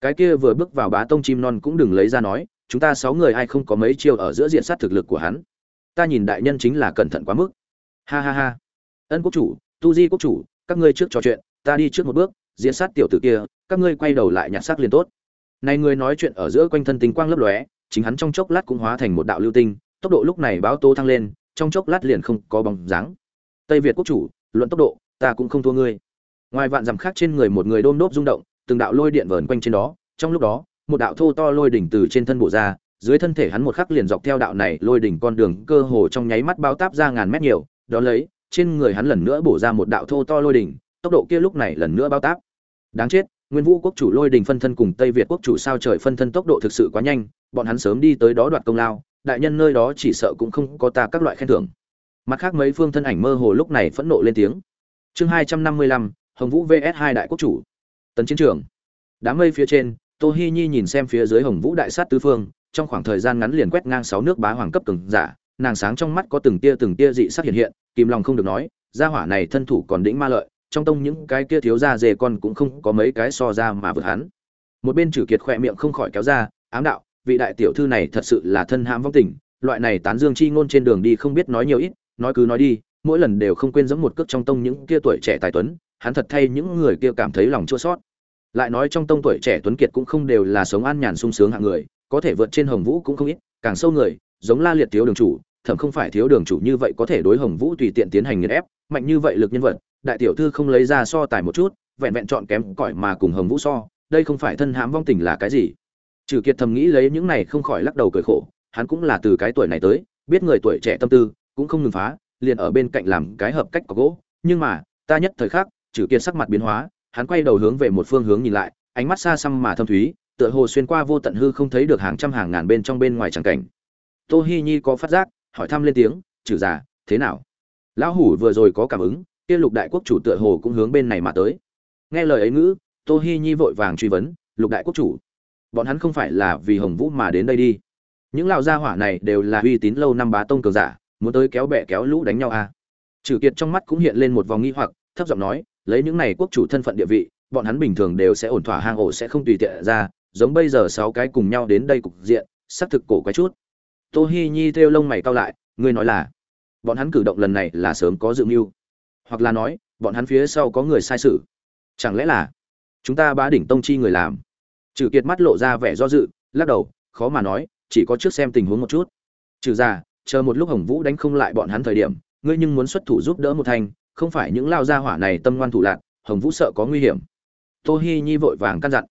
Cái kia vừa bước vào bá tông chim non cũng đừng lấy ra nói, chúng ta sáu người ai không có mấy chiêu ở giữa diện sát thực lực của hắn? Ta nhìn đại nhân chính là cẩn thận quá mức. Ha ha ha. Ân quốc chủ, tu di quốc chủ, các ngươi trước trò chuyện, ta đi trước một bước, diễn sát tiểu tử kia, các ngươi quay đầu lại nhặt xác liền tốt. Này người nói chuyện ở giữa quanh thân tinh quang lấp lóe, chính hắn trong chốc lát cũng hóa thành một đạo lưu tinh, tốc độ lúc này báo tố thăng lên, trong chốc lát liền không có bóng dáng. Tây việt quốc chủ, luận tốc độ, ta cũng không thua ngươi. Ngoài vạn dặm khác trên người một người đôm đốp rung động, từng đạo lôi điện vờn quanh trên đó, trong lúc đó, một đạo thô to lôi đỉnh từ trên thân bộ ra dưới thân thể hắn một khắc liền dọc theo đạo này lôi đỉnh con đường, cơ hồ trong nháy mắt bao táp ra ngàn mét nhiều. Đó lấy, trên người hắn lần nữa bổ ra một đạo thô to lôi đỉnh, tốc độ kia lúc này lần nữa bao táp. Đáng chết, nguyên vũ quốc chủ lôi đỉnh phân thân cùng tây việt quốc chủ sao trời phân thân tốc độ thực sự quá nhanh, bọn hắn sớm đi tới đó đoạt công lao, đại nhân nơi đó chỉ sợ cũng không có ta các loại khen thưởng. Mặt khác mấy phương thân ảnh mơ hồ lúc này phẫn nộ lên tiếng. Chương hai trăm năm mươi lăm, hồng vũ vs hai đại quốc chủ. Tấn chiến trường. Đám mây phía trên, tô hi nhi nhìn xem phía dưới hồng vũ đại sát tứ phương trong khoảng thời gian ngắn liền quét ngang sáu nước bá hoàng cấp cường giả, nàng sáng trong mắt có từng tia từng tia dị sắc hiện hiện, kìm lòng không được nói, gia hỏa này thân thủ còn đỉnh ma lợi, trong tông những cái kia thiếu gia dề con cũng không có mấy cái so ra mà vượt hắn. Một bên trừ kiệt khỏe miệng không khỏi kéo ra, ám đạo, vị đại tiểu thư này thật sự là thân hãm vong tình, loại này tán dương chi ngôn trên đường đi không biết nói nhiều ít, nói cứ nói đi, mỗi lần đều không quên giẫm một cước trong tông những kia tuổi trẻ tài tuấn, hắn thật thay những người kia cảm thấy lòng chua xót. Lại nói trong tông tuổi trẻ tuấn kiệt cũng không đều là sống an nhàn sung sướng hạng người có thể vượt trên hồng vũ cũng không ít, càng sâu người, giống la liệt thiếu đường chủ thẩm không phải thiếu đường chủ như vậy có thể đối hồng vũ tùy tiện tiến hành nghiền ép, mạnh như vậy lực nhân vật, đại tiểu thư không lấy ra so tài một chút, vẹn vẹn chọn kém cỏi mà cùng hồng vũ so, đây không phải thân hãm vong tình là cái gì. Trừ kiệt thầm nghĩ lấy những này không khỏi lắc đầu cười khổ, hắn cũng là từ cái tuổi này tới, biết người tuổi trẻ tâm tư, cũng không ngừng phá, liền ở bên cạnh làm cái hợp cách có gỗ, nhưng mà, ta nhất thời khắc, trừ kiệt sắc mặt biến hóa, hắn quay đầu hướng về một phương hướng nhìn lại, ánh mắt xa xăm mà thâm thúy tựa hồ xuyên qua vô tận hư không thấy được hàng trăm hàng ngàn bên trong bên ngoài chẳng cảnh. Tô hi nhi có phát giác, hỏi thăm lên tiếng, trừ giả thế nào? Lão hủ vừa rồi có cảm ứng, kia lục đại quốc chủ tựa hồ cũng hướng bên này mà tới. Nghe lời ấy ngữ tô hi nhi vội vàng truy vấn, lục đại quốc chủ, bọn hắn không phải là vì hồng vũ mà đến đây đi? Những lão gia hỏa này đều là uy tín lâu năm bá tông cường giả, muốn tới kéo bè kéo lũ đánh nhau à? Trừ kiệt trong mắt cũng hiện lên một vòng nghi hoặc, thấp giọng nói, lấy những này quốc chủ thân phận địa vị, bọn hắn bình thường đều sẽ ổn thỏa, hang ổ sẽ không tùy tiện ra giống bây giờ sáu cái cùng nhau đến đây cục diện, xác thực cổ quái chút. Tô hi nhi theo lông mày cao lại, ngươi nói là, bọn hắn cử động lần này là sớm có dự mưu. Hoặc là nói, bọn hắn phía sau có người sai sự. Chẳng lẽ là, chúng ta bá đỉnh tông chi người làm? Trừ kiệt mắt lộ ra vẻ do dự, lắc đầu, khó mà nói, chỉ có trước xem tình huống một chút. Trừ ra, chờ một lúc hồng vũ đánh không lại bọn hắn thời điểm, ngươi nhưng muốn xuất thủ giúp đỡ một thành, không phải những lao gia hỏa này tâm ngoan thủ lạc, hồng vũ sợ có nguy hiểm. Tô hi nhi vội vàng căn dặn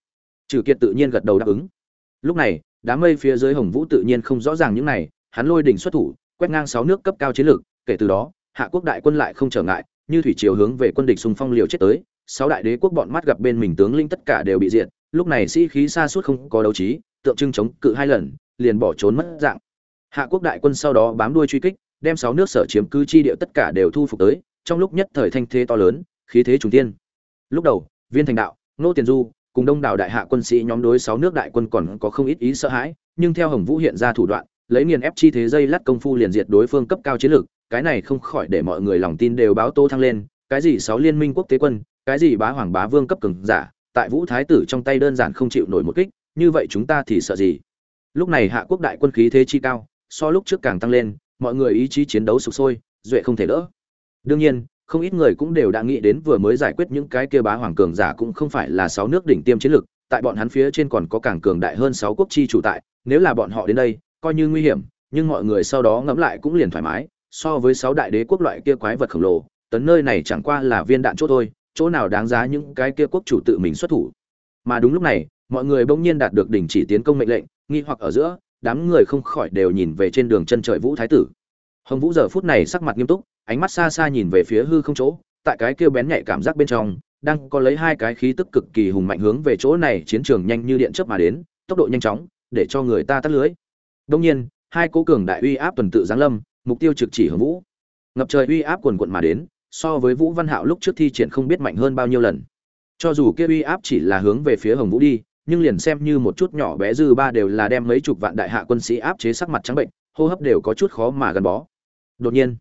trừ kiệt tự nhiên gật đầu đáp ứng. Lúc này, đám mây phía dưới hồng vũ tự nhiên không rõ ràng những này, hắn lôi đỉnh xuất thủ, quét ngang sáu nước cấp cao chiến lược, kể từ đó, hạ quốc đại quân lại không trở ngại, như thủy triều hướng về quân địch xung phong liều chết tới, sáu đại đế quốc bọn mắt gặp bên mình tướng linh tất cả đều bị diệt, lúc này sĩ khí xa suốt không có đấu trí, tượng trưng chống cự hai lần, liền bỏ trốn mất dạng. Hạ quốc đại quân sau đó bám đuôi truy kích, đem sáu nước sở chiếm cứ chi địa tất cả đều thu phục tới, trong lúc nhất thời thanh thế to lớn, khí thế trùng tiên lúc đầu, viên thành đạo nô tiền du cùng đông đảo đại hạ quân sĩ nhóm đối sáu nước đại quân còn có không ít ý sợ hãi, nhưng theo hồng vũ hiện ra thủ đoạn, lấy nghiền ép chi thế dây lát công phu liền diệt đối phương cấp cao chiến lược, cái này không khỏi để mọi người lòng tin đều báo tô thăng lên, cái gì sáu liên minh quốc tế quân, cái gì bá hoàng bá vương cấp cường giả, tại vũ thái tử trong tay đơn giản không chịu nổi một kích, như vậy chúng ta thì sợ gì? Lúc này hạ quốc đại quân khí thế chi cao, so lúc trước càng tăng lên, mọi người ý chí chiến đấu sục sôi, duệ không thể đỡ. Đương nhiên không ít người cũng đều đã nghĩ đến vừa mới giải quyết những cái kia bá hoàng cường giả cũng không phải là sáu nước đỉnh tiêm chiến lực tại bọn hắn phía trên còn có càng cường đại hơn sáu quốc chi chủ tại, nếu là bọn họ đến đây, coi như nguy hiểm, nhưng mọi người sau đó ngẫm lại cũng liền thoải mái, so với sáu đại đế quốc loại kia quái vật khổng lồ, tấn nơi này chẳng qua là viên đạn chỗ thôi, chỗ nào đáng giá những cái kia quốc chủ tự mình xuất thủ. Mà đúng lúc này, mọi người bỗng nhiên đạt được đình chỉ tiến công mệnh lệnh, nghi hoặc ở giữa, đám người không khỏi đều nhìn về trên đường chân trời vũ thái tử. Hồng vũ giờ phút này sắc mặt nghiêm túc ánh mắt xa xa nhìn về phía hư không chỗ, tại cái kia bén nhạy cảm giác bên trong, đang có lấy hai cái khí tức cực kỳ hùng mạnh hướng về chỗ này chiến trường nhanh như điện chớp mà đến, tốc độ nhanh chóng, để cho người ta tắt lưới. Đông nhiên, hai cố cường đại uy áp tuần tự giáng lâm, mục tiêu trực chỉ hồng vũ. Ngập trời uy áp quần quận mà đến, so với vũ văn hạo lúc trước thi triển không biết mạnh hơn bao nhiêu lần. Cho dù kia uy áp chỉ là hướng về phía hồng vũ đi, nhưng liền xem như một chút nhỏ bé dư ba đều là đem mấy chục vạn đại hạ quân sĩ áp chế sắc mặt trắng bệnh, hô hấp đều có chút khó mà gắn bó. Đột nhiên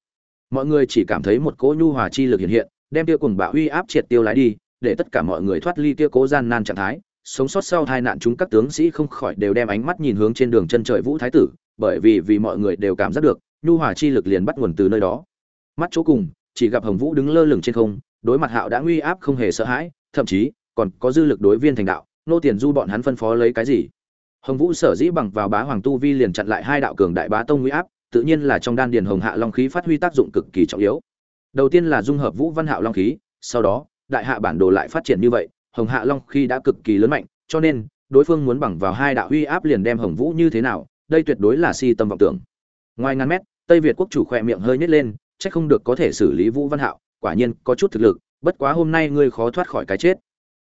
mọi người chỉ cảm thấy một cỗ nhu hòa chi lực hiện hiện, đem tia cùng bạo uy áp triệt tiêu lái đi, để tất cả mọi người thoát ly tia cố gian nan trạng thái. Sống sót sau tai nạn chúng các tướng sĩ không khỏi đều đem ánh mắt nhìn hướng trên đường chân trời vũ thái tử, bởi vì vì mọi người đều cảm giác được, nhu hòa chi lực liền bắt nguồn từ nơi đó. Mắt chỗ cùng, chỉ gặp hồng vũ đứng lơ lửng trên không, đối mặt hạo đã uy áp không hề sợ hãi, thậm chí, còn có dư lực đối viên thành đạo, nô tiền du bọn hắn phân phó lấy cái gì? Hồng vũ sở dĩ bằng vào bá hoàng tu vi liền chặn lại hai đạo cường đại bá tông uy áp tự nhiên là trong đan điền hồng hạ long khí phát huy tác dụng cực kỳ trọng yếu. Đầu tiên là dung hợp vũ văn hạo long khí, sau đó, đại hạ bản đồ lại phát triển như vậy, hồng hạ long khí đã cực kỳ lớn mạnh, cho nên, đối phương muốn bằng vào hai đạo uy áp liền đem hồng vũ như thế nào, đây tuyệt đối là si tâm vọng tưởng. Ngoài ngàn mét, tây việt quốc chủ khỏe miệng hơi nhếch lên, chắc không được có thể xử lý vũ văn hạo, quả nhiên có chút thực lực, bất quá hôm nay ngươi khó thoát khỏi cái chết.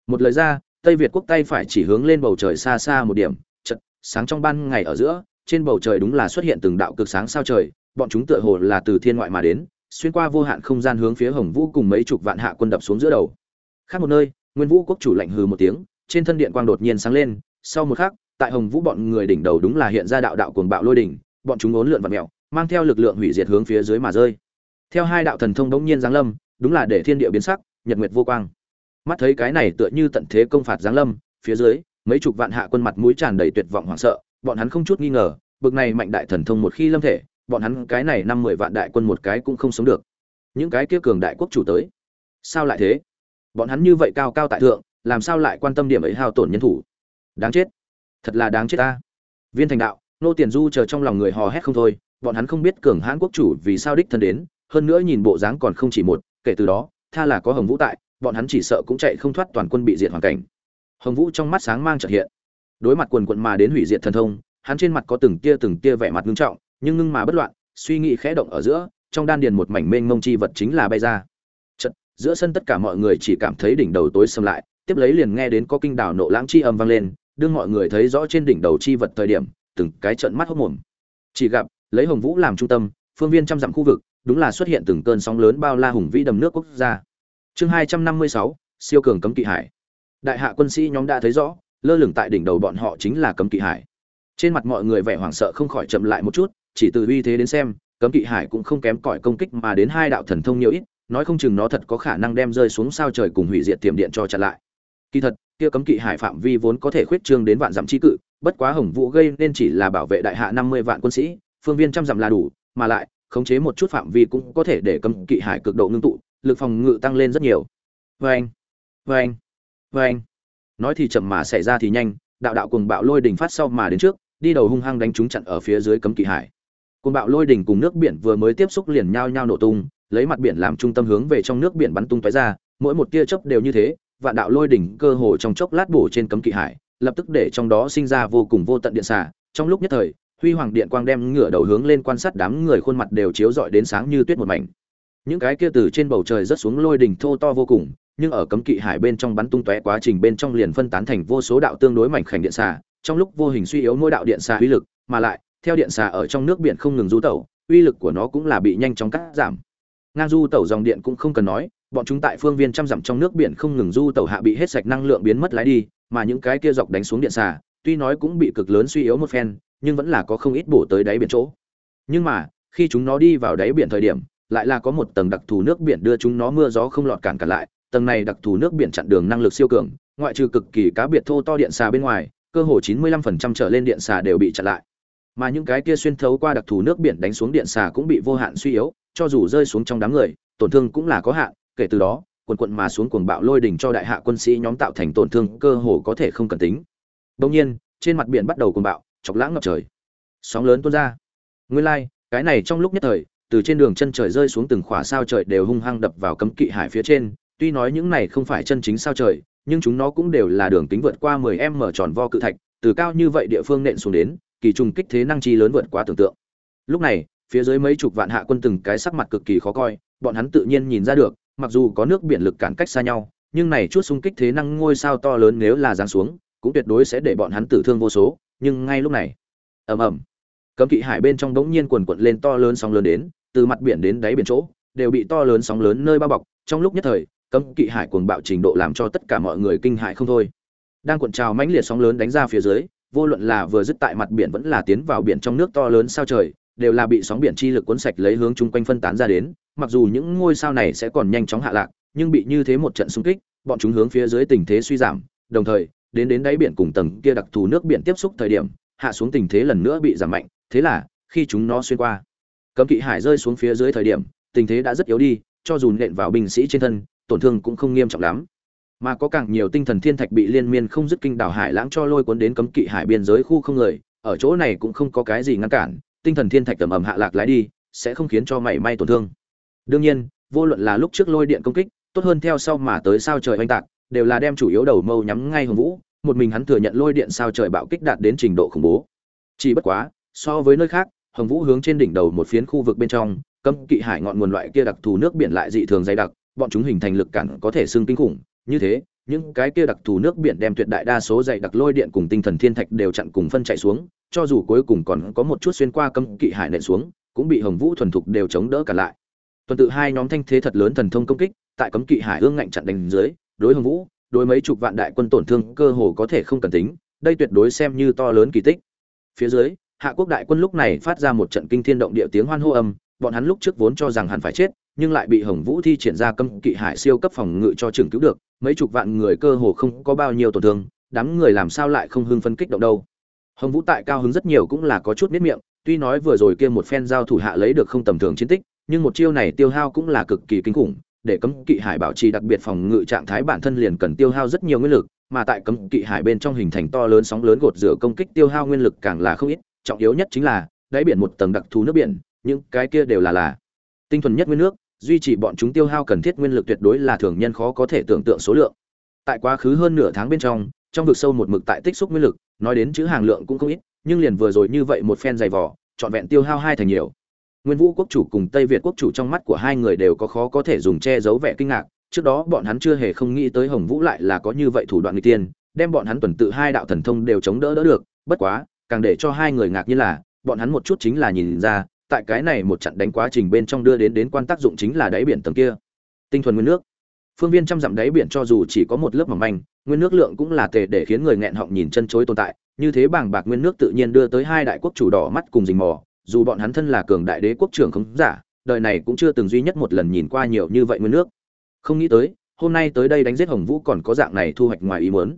Một lời ra, tây việt quốc tay phải chỉ hướng lên bầu trời xa xa một điểm, chợt, sáng trong ban ngày ở giữa trên bầu trời đúng là xuất hiện từng đạo cực sáng sao trời, bọn chúng tựa hồ là từ thiên ngoại mà đến, xuyên qua vô hạn không gian hướng phía hồng vũ cùng mấy chục vạn hạ quân đập xuống giữa đầu. Khác một nơi, nguyên vũ quốc chủ lạnh hừ một tiếng, trên thân điện quang đột nhiên sáng lên, sau một khắc, tại hồng vũ bọn người đỉnh đầu đúng là hiện ra đạo đạo cuồng bạo lôi đỉnh, bọn chúng uốn lượn vặn mèo, mang theo lực lượng hủy diệt hướng phía dưới mà rơi. Theo hai đạo thần thông đống nhiên giáng lâm, đúng là để thiên địa biến sắc, nhật nguyệt vô quang. Mắt thấy cái này tựa như tận thế công phạt giáng lâm, phía dưới, mấy chục vạn hạ quân mặt mũi tràn đầy tuyệt vọng hoảng sợ bọn hắn không chút nghi ngờ, bực này mạnh đại thần thông một khi lâm thể, bọn hắn cái này năm mười vạn đại quân một cái cũng không sống được. Những cái kia cường đại quốc chủ tới. Sao lại thế? Bọn hắn như vậy cao cao tại thượng, làm sao lại quan tâm điểm ấy hao tổn nhân thủ? Đáng chết. Thật là đáng chết ta. Viên thành đạo, nô tiền du chờ trong lòng người hò hét không thôi, bọn hắn không biết cường hãn quốc chủ vì sao đích thân đến, hơn nữa nhìn bộ dáng còn không chỉ một, kể từ đó, tha là có hồng vũ tại, bọn hắn chỉ sợ cũng chạy không thoát toàn quân bị diệt hoàn cảnh. Hồng vũ trong mắt sáng mang chợt hiện đối mặt quần quận mà đến hủy diệt thần thông hắn trên mặt có từng tia từng tia vẻ mặt ngưng trọng nhưng ngưng mà bất loạn suy nghĩ khẽ động ở giữa trong đan điền một mảnh mênh mông chi vật chính là bay ra. Chật, giữa sân tất cả mọi người chỉ cảm thấy đỉnh đầu tối sầm lại tiếp lấy liền nghe đến có kinh đảo nộ lãng chi âm vang lên đương mọi người thấy rõ trên đỉnh đầu chi vật thời điểm từng cái trận mắt hốc mồm. Chỉ gặp lấy hồng vũ làm trung tâm phương viên trăm dặm khu vực đúng là xuất hiện từng cơn sóng lớn bao la hùng vĩ đầm nước quốc gia. Chương hai trăm năm mươi sáu siêu cường cấm kỵ hải. Đại hạ quân sĩ nhóm đã thấy rõ lơ lửng tại đỉnh đầu bọn họ chính là cấm kỵ hải. Trên mặt mọi người vẻ hoảng sợ không khỏi chậm lại một chút, chỉ từ uy thế đến xem, cấm kỵ hải cũng không kém cỏi công kích mà đến hai đạo thần thông nhiều ít, nói không chừng nó thật có khả năng đem rơi xuống sao trời cùng hủy diệt tiềm điện cho chặn lại. Kỳ thật, kia cấm kỵ hải phạm vi vốn có thể khuyết trương đến vạn dặm chi cự, bất quá hồng vũ gây nên chỉ là bảo vệ đại hạ năm mươi vạn quân sĩ, phương viên trăm dặm là đủ, mà lại, khống chế một chút phạm vi cũng có thể để cấm kỵ hải cực độ ngưng tụ, lực phòng ngự tăng lên rất nhiều. Vê anh vê anh vê anh nói thì chậm mà xảy ra thì nhanh, đạo đạo cùng bạo lôi đỉnh phát sau mà đến trước, đi đầu hung hăng đánh trúng chặn ở phía dưới cấm kỵ hải. Cùng bạo lôi đỉnh cùng nước biển vừa mới tiếp xúc liền nhao nhao nổ tung, lấy mặt biển làm trung tâm hướng về trong nước biển bắn tung tóe ra, mỗi một tia chớp đều như thế, vạn đạo lôi đỉnh cơ hồ trong chốc lát bổ trên cấm kỵ hải, lập tức để trong đó sinh ra vô cùng vô tận điện xả trong lúc nhất thời, huy hoàng điện quang đem ngửa đầu hướng lên quan sát đám người khuôn mặt đều chiếu rọi đến sáng như tuyết một mảnh. Những cái kia từ trên bầu trời rớt xuống lôi đỉnh thô to vô cùng nhưng ở cấm kỵ hải bên trong bắn tung tóe quá trình bên trong liền phân tán thành vô số đạo tương đối mảnh khảnh điện xà, trong lúc vô hình suy yếu mỗi đạo điện xà uy lực, mà lại, theo điện xà ở trong nước biển không ngừng du tẩu, uy lực của nó cũng là bị nhanh chóng cắt giảm. Ngang du tẩu dòng điện cũng không cần nói, bọn chúng tại phương viên trăm dặm trong nước biển không ngừng du tẩu hạ bị hết sạch năng lượng biến mất lái đi, mà những cái kia dọc đánh xuống điện xà, tuy nói cũng bị cực lớn suy yếu một phen, nhưng vẫn là có không ít bổ tới đáy biển chỗ. Nhưng mà, khi chúng nó đi vào đáy biển thời điểm, lại là có một tầng đặc thù nước biển đưa chúng nó mưa gió không lọt cản cả lại tầng này đặc thù nước biển chặn đường năng lực siêu cường ngoại trừ cực kỳ cá biệt thô to điện xà bên ngoài cơ hồ 95% trở lên điện xà đều bị chặn lại. Mà những cái kia xuyên thấu qua đặc thù nước biển đánh xuống điện xà cũng bị vô hạn suy yếu cho dù rơi xuống trong đám người tổn thương cũng là có hạn kể từ đó quần quần mà xuống cuồng bạo lôi đỉnh cho đại hạ quân sĩ nhóm tạo thành tổn thương cơ hồ có thể không cần tính. Đương nhiên trên mặt biển bắt đầu cuồng bạo chọc lãng ngập trời. Sóng lớn tuôn ra. Nguyên lai like, cái này trong lúc nhất thời từ trên đường chân trời rơi xuống từng khỏa sao trời đều hung hăng đập vào cấm kỵ hải phía trên tuy nói những này không phải chân chính sao trời, nhưng chúng nó cũng đều là đường tính vượt qua 10 m tròn vo cự thạch, từ cao như vậy địa phương nện xuống đến, kỳ trùng kích thế năng chi lớn vượt quá tưởng tượng. Lúc này, phía dưới mấy chục vạn hạ quân từng cái sắc mặt cực kỳ khó coi, bọn hắn tự nhiên nhìn ra được, mặc dù có nước biển lực cản cách xa nhau, nhưng này chút xung kích thế năng ngôi sao to lớn nếu là giáng xuống, cũng tuyệt đối sẽ để bọn hắn tử thương vô số, nhưng ngay lúc này, ầm ầm, cấm kỵ hải bên trong bỗng nhiên quần cuộn lên to lớn sóng lớn đến, từ mặt biển đến đáy biển chỗ, đều bị to lớn sóng lớn nơi bao bọc, trong lúc nhất thời cấm kỵ hải cuồng bạo trình độ làm cho tất cả mọi người kinh hại không thôi. Đang cuộn trào mãnh liệt sóng lớn đánh ra phía dưới, vô luận là vừa dứt tại mặt biển vẫn là tiến vào biển trong nước to lớn sao trời, đều là bị sóng biển chi lực cuốn sạch lấy hướng chung quanh phân tán ra đến. Mặc dù những ngôi sao này sẽ còn nhanh chóng hạ lạc, nhưng bị như thế một trận xung kích, bọn chúng hướng phía dưới tình thế suy giảm, đồng thời, đến đến đáy biển cùng tầng kia đặc thù nước biển tiếp xúc thời điểm, hạ xuống tình thế lần nữa bị giảm mạnh. Thế là, khi chúng nó xuyên qua, cấm kỵ hải rơi xuống phía dưới thời điểm, tình thế đã rất yếu đi, cho dù nện vào binh sĩ trên thân tổn thương cũng không nghiêm trọng lắm. Mà có càng nhiều tinh thần thiên thạch bị liên miên không dứt kinh đảo hải lãng cho lôi cuốn đến cấm kỵ hải biên giới khu không người, ở chỗ này cũng không có cái gì ngăn cản, tinh thần thiên thạch tầm ầm hạ lạc lái đi, sẽ không khiến cho mảy may tổn thương. Đương nhiên, vô luận là lúc trước lôi điện công kích, tốt hơn theo sau mà tới sao trời oanh tạc, đều là đem chủ yếu đầu mâu nhắm ngay hồng vũ, một mình hắn thừa nhận lôi điện sao trời bạo kích đạt đến trình độ khủng bố. Chỉ bất quá, so với nơi khác, hồng vũ hướng trên đỉnh đầu một phiến khu vực bên trong, cấm kỵ hải ngọn nguồn loại kia đặc thù nước biển lại dị thường dày đặc bọn chúng hình thành lực cản có thể xương kinh khủng. Như thế, những cái kia đặc thù nước biển đem tuyệt đại đa số dày đặc lôi điện cùng tinh thần thiên thạch đều chặn cùng phân chạy xuống, cho dù cuối cùng còn có một chút xuyên qua cấm kỵ hải nện xuống, cũng bị hồng vũ thuần thục đều chống đỡ cả lại. Tuần tự hai nhóm thanh thế thật lớn thần thông công kích, tại cấm kỵ hải ương ngạnh chặn đánh dưới, đối hồng vũ, đối mấy chục vạn đại quân tổn thương cơ hồ có thể không cần tính, đây tuyệt đối xem như to lớn kỳ tích. Phía dưới, hạ quốc đại quân lúc này phát ra một trận kinh thiên động địa tiếng hoan hô âm, bọn hắn lúc trước vốn cho rằng hẳn phải chết nhưng lại bị hồng vũ thi triển ra cấm kỵ hải siêu cấp phòng ngự cho trưởng cứu được, mấy chục vạn người cơ hồ không có bao nhiêu tổn thương, đám người làm sao lại không hưng phân kích động đâu. Hồng vũ tại cao hứng rất nhiều cũng là có chút miết miệng, tuy nói vừa rồi kia một phen giao thủ hạ lấy được không tầm thường chiến tích, nhưng một chiêu này tiêu hao cũng là cực kỳ kinh khủng, để cấm kỵ hải bảo trì đặc biệt phòng ngự trạng thái bản thân liền cần tiêu hao rất nhiều nguyên lực, mà tại cấm kỵ hải bên trong hình thành to lớn sóng lớn gột rửa công kích tiêu hao nguyên lực càng là không ít, trọng yếu nhất chính là đáy biển một tầng đặc thù nước biển, những cái kia đều là là tinh thuần nhất nguyên nước duy trì bọn chúng tiêu hao cần thiết nguyên lực tuyệt đối là thường nhân khó có thể tưởng tượng số lượng. Tại quá khứ hơn nửa tháng bên trong trong vực sâu một mực tại tích xúc nguyên lực nói đến chữ hàng lượng cũng không ít nhưng liền vừa rồi như vậy một phen dày vò, trọn vẹn tiêu hao hai thành nhiều. Nguyên vũ quốc chủ cùng tây việt quốc chủ trong mắt của hai người đều có khó có thể dùng che giấu vẻ kinh ngạc trước đó bọn hắn chưa hề không nghĩ tới hồng vũ lại là có như vậy thủ đoạn nguy tiên đem bọn hắn tuần tự hai đạo thần thông đều chống đỡ đỡ được bất quá càng để cho hai người ngạc như là bọn hắn một chút chính là nhìn ra tại cái này một trận đánh quá trình bên trong đưa đến đến quan tác dụng chính là đáy biển tầng kia. Tinh thuần nguyên nước. Phương viên trăm dặm đáy biển cho dù chỉ có một lớp mỏng manh, nguyên nước lượng cũng là tề để khiến người nghẹn họng nhìn chân chối tồn tại, như thế bảng bạc nguyên nước tự nhiên đưa tới hai đại quốc chủ đỏ mắt cùng rình mò, dù bọn hắn thân là cường đại đế quốc trưởng không giả, đời này cũng chưa từng duy nhất một lần nhìn qua nhiều như vậy nguyên nước. Không nghĩ tới, hôm nay tới đây đánh giết hồng vũ còn có dạng này thu hoạch ngoài ý muốn.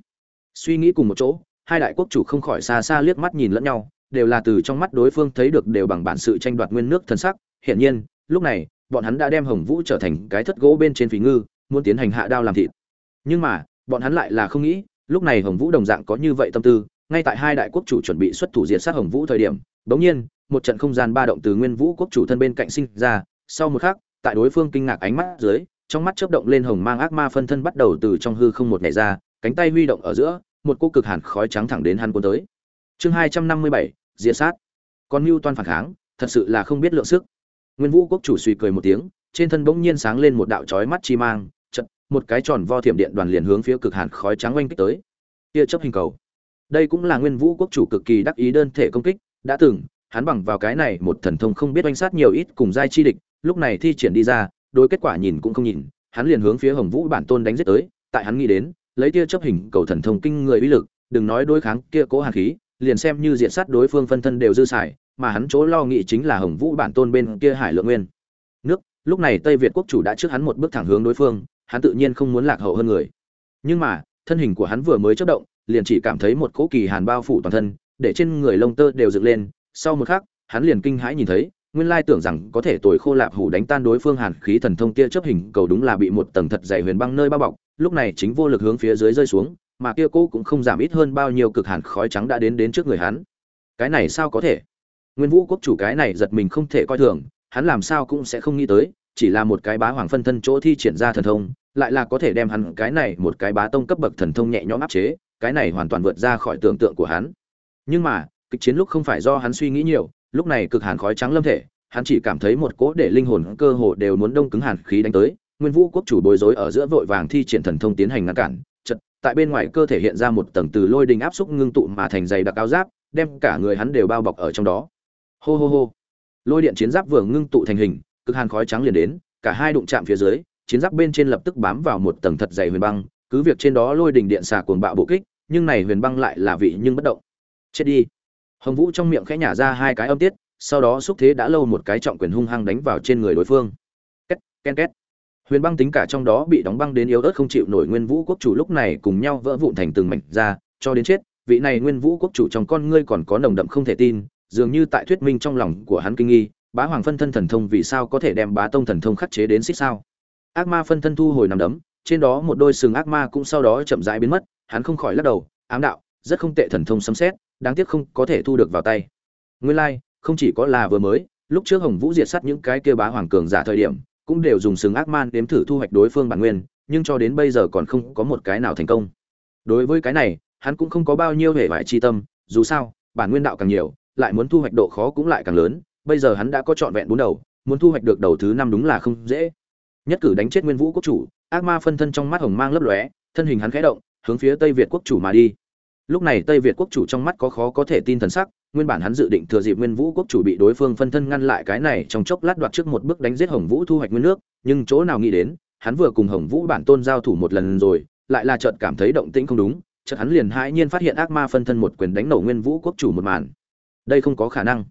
Suy nghĩ cùng một chỗ, hai đại quốc chủ không khỏi xa xa liếc mắt nhìn lẫn nhau đều là từ trong mắt đối phương thấy được đều bằng bản sự tranh đoạt nguyên nước thân sắc. Hiển nhiên, lúc này, bọn hắn đã đem hồng vũ trở thành cái thất gỗ bên trên phí ngư, muốn tiến hành hạ đao làm thịt. Nhưng mà, bọn hắn lại là không nghĩ, lúc này hồng vũ đồng dạng có như vậy tâm tư, ngay tại hai đại quốc chủ chuẩn bị xuất thủ diệt sát hồng vũ thời điểm, bỗng nhiên, một trận không gian ba động từ nguyên vũ quốc chủ thân bên cạnh sinh ra. Sau một khắc, tại đối phương kinh ngạc ánh mắt dưới, trong mắt chớp động lên hồng mang ác ma phân thân bắt đầu từ trong hư không một nhảy ra, cánh tay huy động ở giữa, một cô cực hàn khói trắng thẳng đến hắn cuốn tới chương hai trăm năm mươi bảy, diệt sát. Con mưu toan phản kháng, thật sự là không biết lượng sức. Nguyên vũ quốc chủ suy cười một tiếng, trên thân bỗng nhiên sáng lên một đạo chói mắt chi mang, chật, một cái tròn vo thiểm điện đoàn liền hướng phía cực hàn khói trắng oanh kích tới. Tia chấp hình cầu. Đây cũng là nguyên vũ quốc chủ cực kỳ đắc ý đơn thể công kích, đã từng, hắn bằng vào cái này một thần thông không biết oanh sát nhiều ít cùng giai chi địch, lúc này thi triển đi ra, đối kết quả nhìn cũng không nhìn, hắn liền hướng phía hồng vũ bản tôn đánh giết tới, tại hắn nghĩ đến, lấy tia chấp hình cầu thần thông kinh người uy lực, đừng nói đối kháng kia cố hàn khí liền xem như diện sát đối phương phân thân đều dư xài, mà hắn chỗ lo nghĩ chính là hồng vũ bản tôn bên kia hải lượng nguyên. Nước, lúc này tây việt quốc chủ đã trước hắn một bước thẳng hướng đối phương, hắn tự nhiên không muốn lạc hậu hơn người. Nhưng mà, thân hình của hắn vừa mới chất động, liền chỉ cảm thấy một cỗ kỳ hàn bao phủ toàn thân, để trên người lông tơ đều dựng lên. Sau một khắc, hắn liền kinh hãi nhìn thấy, nguyên lai tưởng rằng có thể tồi khô lạp hủ đánh tan đối phương hàn khí thần thông kia chấp hình, cầu đúng là bị một tầng thật dày huyền băng nơi bao bọc, lúc này chính vô lực hướng phía dưới rơi xuống mà kia cô cũng không giảm ít hơn bao nhiêu cực hàn khói trắng đã đến đến trước người hắn. Cái này sao có thể? Nguyên vũ quốc chủ cái này giật mình không thể coi thường, hắn làm sao cũng sẽ không nghĩ tới, chỉ là một cái bá hoàng phân thân chỗ thi triển ra thần thông, lại là có thể đem hắn cái này một cái bá tông cấp bậc thần thông nhẹ nhõm áp chế, cái này hoàn toàn vượt ra khỏi tưởng tượng của hắn. Nhưng mà, kịch chiến lúc không phải do hắn suy nghĩ nhiều, lúc này cực hàn khói trắng lâm thể, hắn chỉ cảm thấy một cỗ để linh hồn cơ hồ đều muốn đông cứng hàn khí đánh tới, nguyên vũ quốc chủ bối rối ở giữa vội vàng thi triển thần thông tiến hành ngăn cản tại bên ngoài cơ thể hiện ra một tầng từ lôi đình áp xúc ngưng tụ mà thành dày đặc áo giáp, đem cả người hắn đều bao bọc ở trong đó. Hô hô hô. Lôi điện chiến giáp vừa ngưng tụ thành hình, cực hàn khói trắng liền đến, cả hai đụng chạm phía dưới, chiến giáp bên trên lập tức bám vào một tầng thật dày huyền băng, cứ việc trên đó lôi đình điện xà cuồng bạo bộ kích, nhưng này huyền băng lại là vị nhưng bất động. Chết đi. Hồng vũ trong miệng khẽ nhả ra hai cái âm tiết, sau đó xúc thế đã lâu một cái trọng quyền hung hăng đánh vào trên người đối phương. Két ken két huyền băng tính cả trong đó bị đóng băng đến yếu ớt không chịu nổi nguyên vũ quốc chủ lúc này cùng nhau vỡ vụn thành từng mảnh ra cho đến chết vị này nguyên vũ quốc chủ trong con ngươi còn có nồng đậm không thể tin dường như tại thuyết minh trong lòng của hắn kinh nghi bá hoàng phân thân thần thông vì sao có thể đem bá tông thần thông khắc chế đến xích sao? Ác ma phân thân thu hồi nằm đấm trên đó một đôi sừng ác ma cũng sau đó chậm rãi biến mất hắn không khỏi lắc đầu ám đạo rất không tệ thần thông sấm xét đáng tiếc không có thể thu được vào tay. Nguyên lai like, không chỉ có là vừa mới lúc trước hồng vũ diệt sát những cái kia bá hoàng cường giả thời điểm cũng đều dùng sừng ác man đếm thử thu hoạch đối phương bản nguyên, nhưng cho đến bây giờ còn không có một cái nào thành công. Đối với cái này, hắn cũng không có bao nhiêu hệ vải chi tâm, dù sao, bản nguyên đạo càng nhiều, lại muốn thu hoạch độ khó cũng lại càng lớn, bây giờ hắn đã có trọn vẹn bốn đầu, muốn thu hoạch được đầu thứ năm đúng là không dễ. Nhất cử đánh chết nguyên vũ quốc chủ, ác ma phân thân trong mắt hồng mang lấp lóe, thân hình hắn khẽ động, hướng phía tây việt quốc chủ mà đi. Lúc này tây việt quốc chủ trong mắt có khó có thể tin thần sắc nguyên bản hắn dự định thừa dịp nguyên vũ quốc chủ bị đối phương phân thân ngăn lại cái này trong chốc lát đoạt trước một bước đánh giết hồng vũ thu hoạch nguyên nước, nhưng chỗ nào nghĩ đến, hắn vừa cùng hồng vũ bản tôn giao thủ một lần rồi, lại là chợt cảm thấy động tĩnh không đúng, chợt hắn liền hãi nhiên phát hiện ác ma phân thân một quyền đánh nổ nguyên vũ quốc chủ một màn. Đây không có khả năng.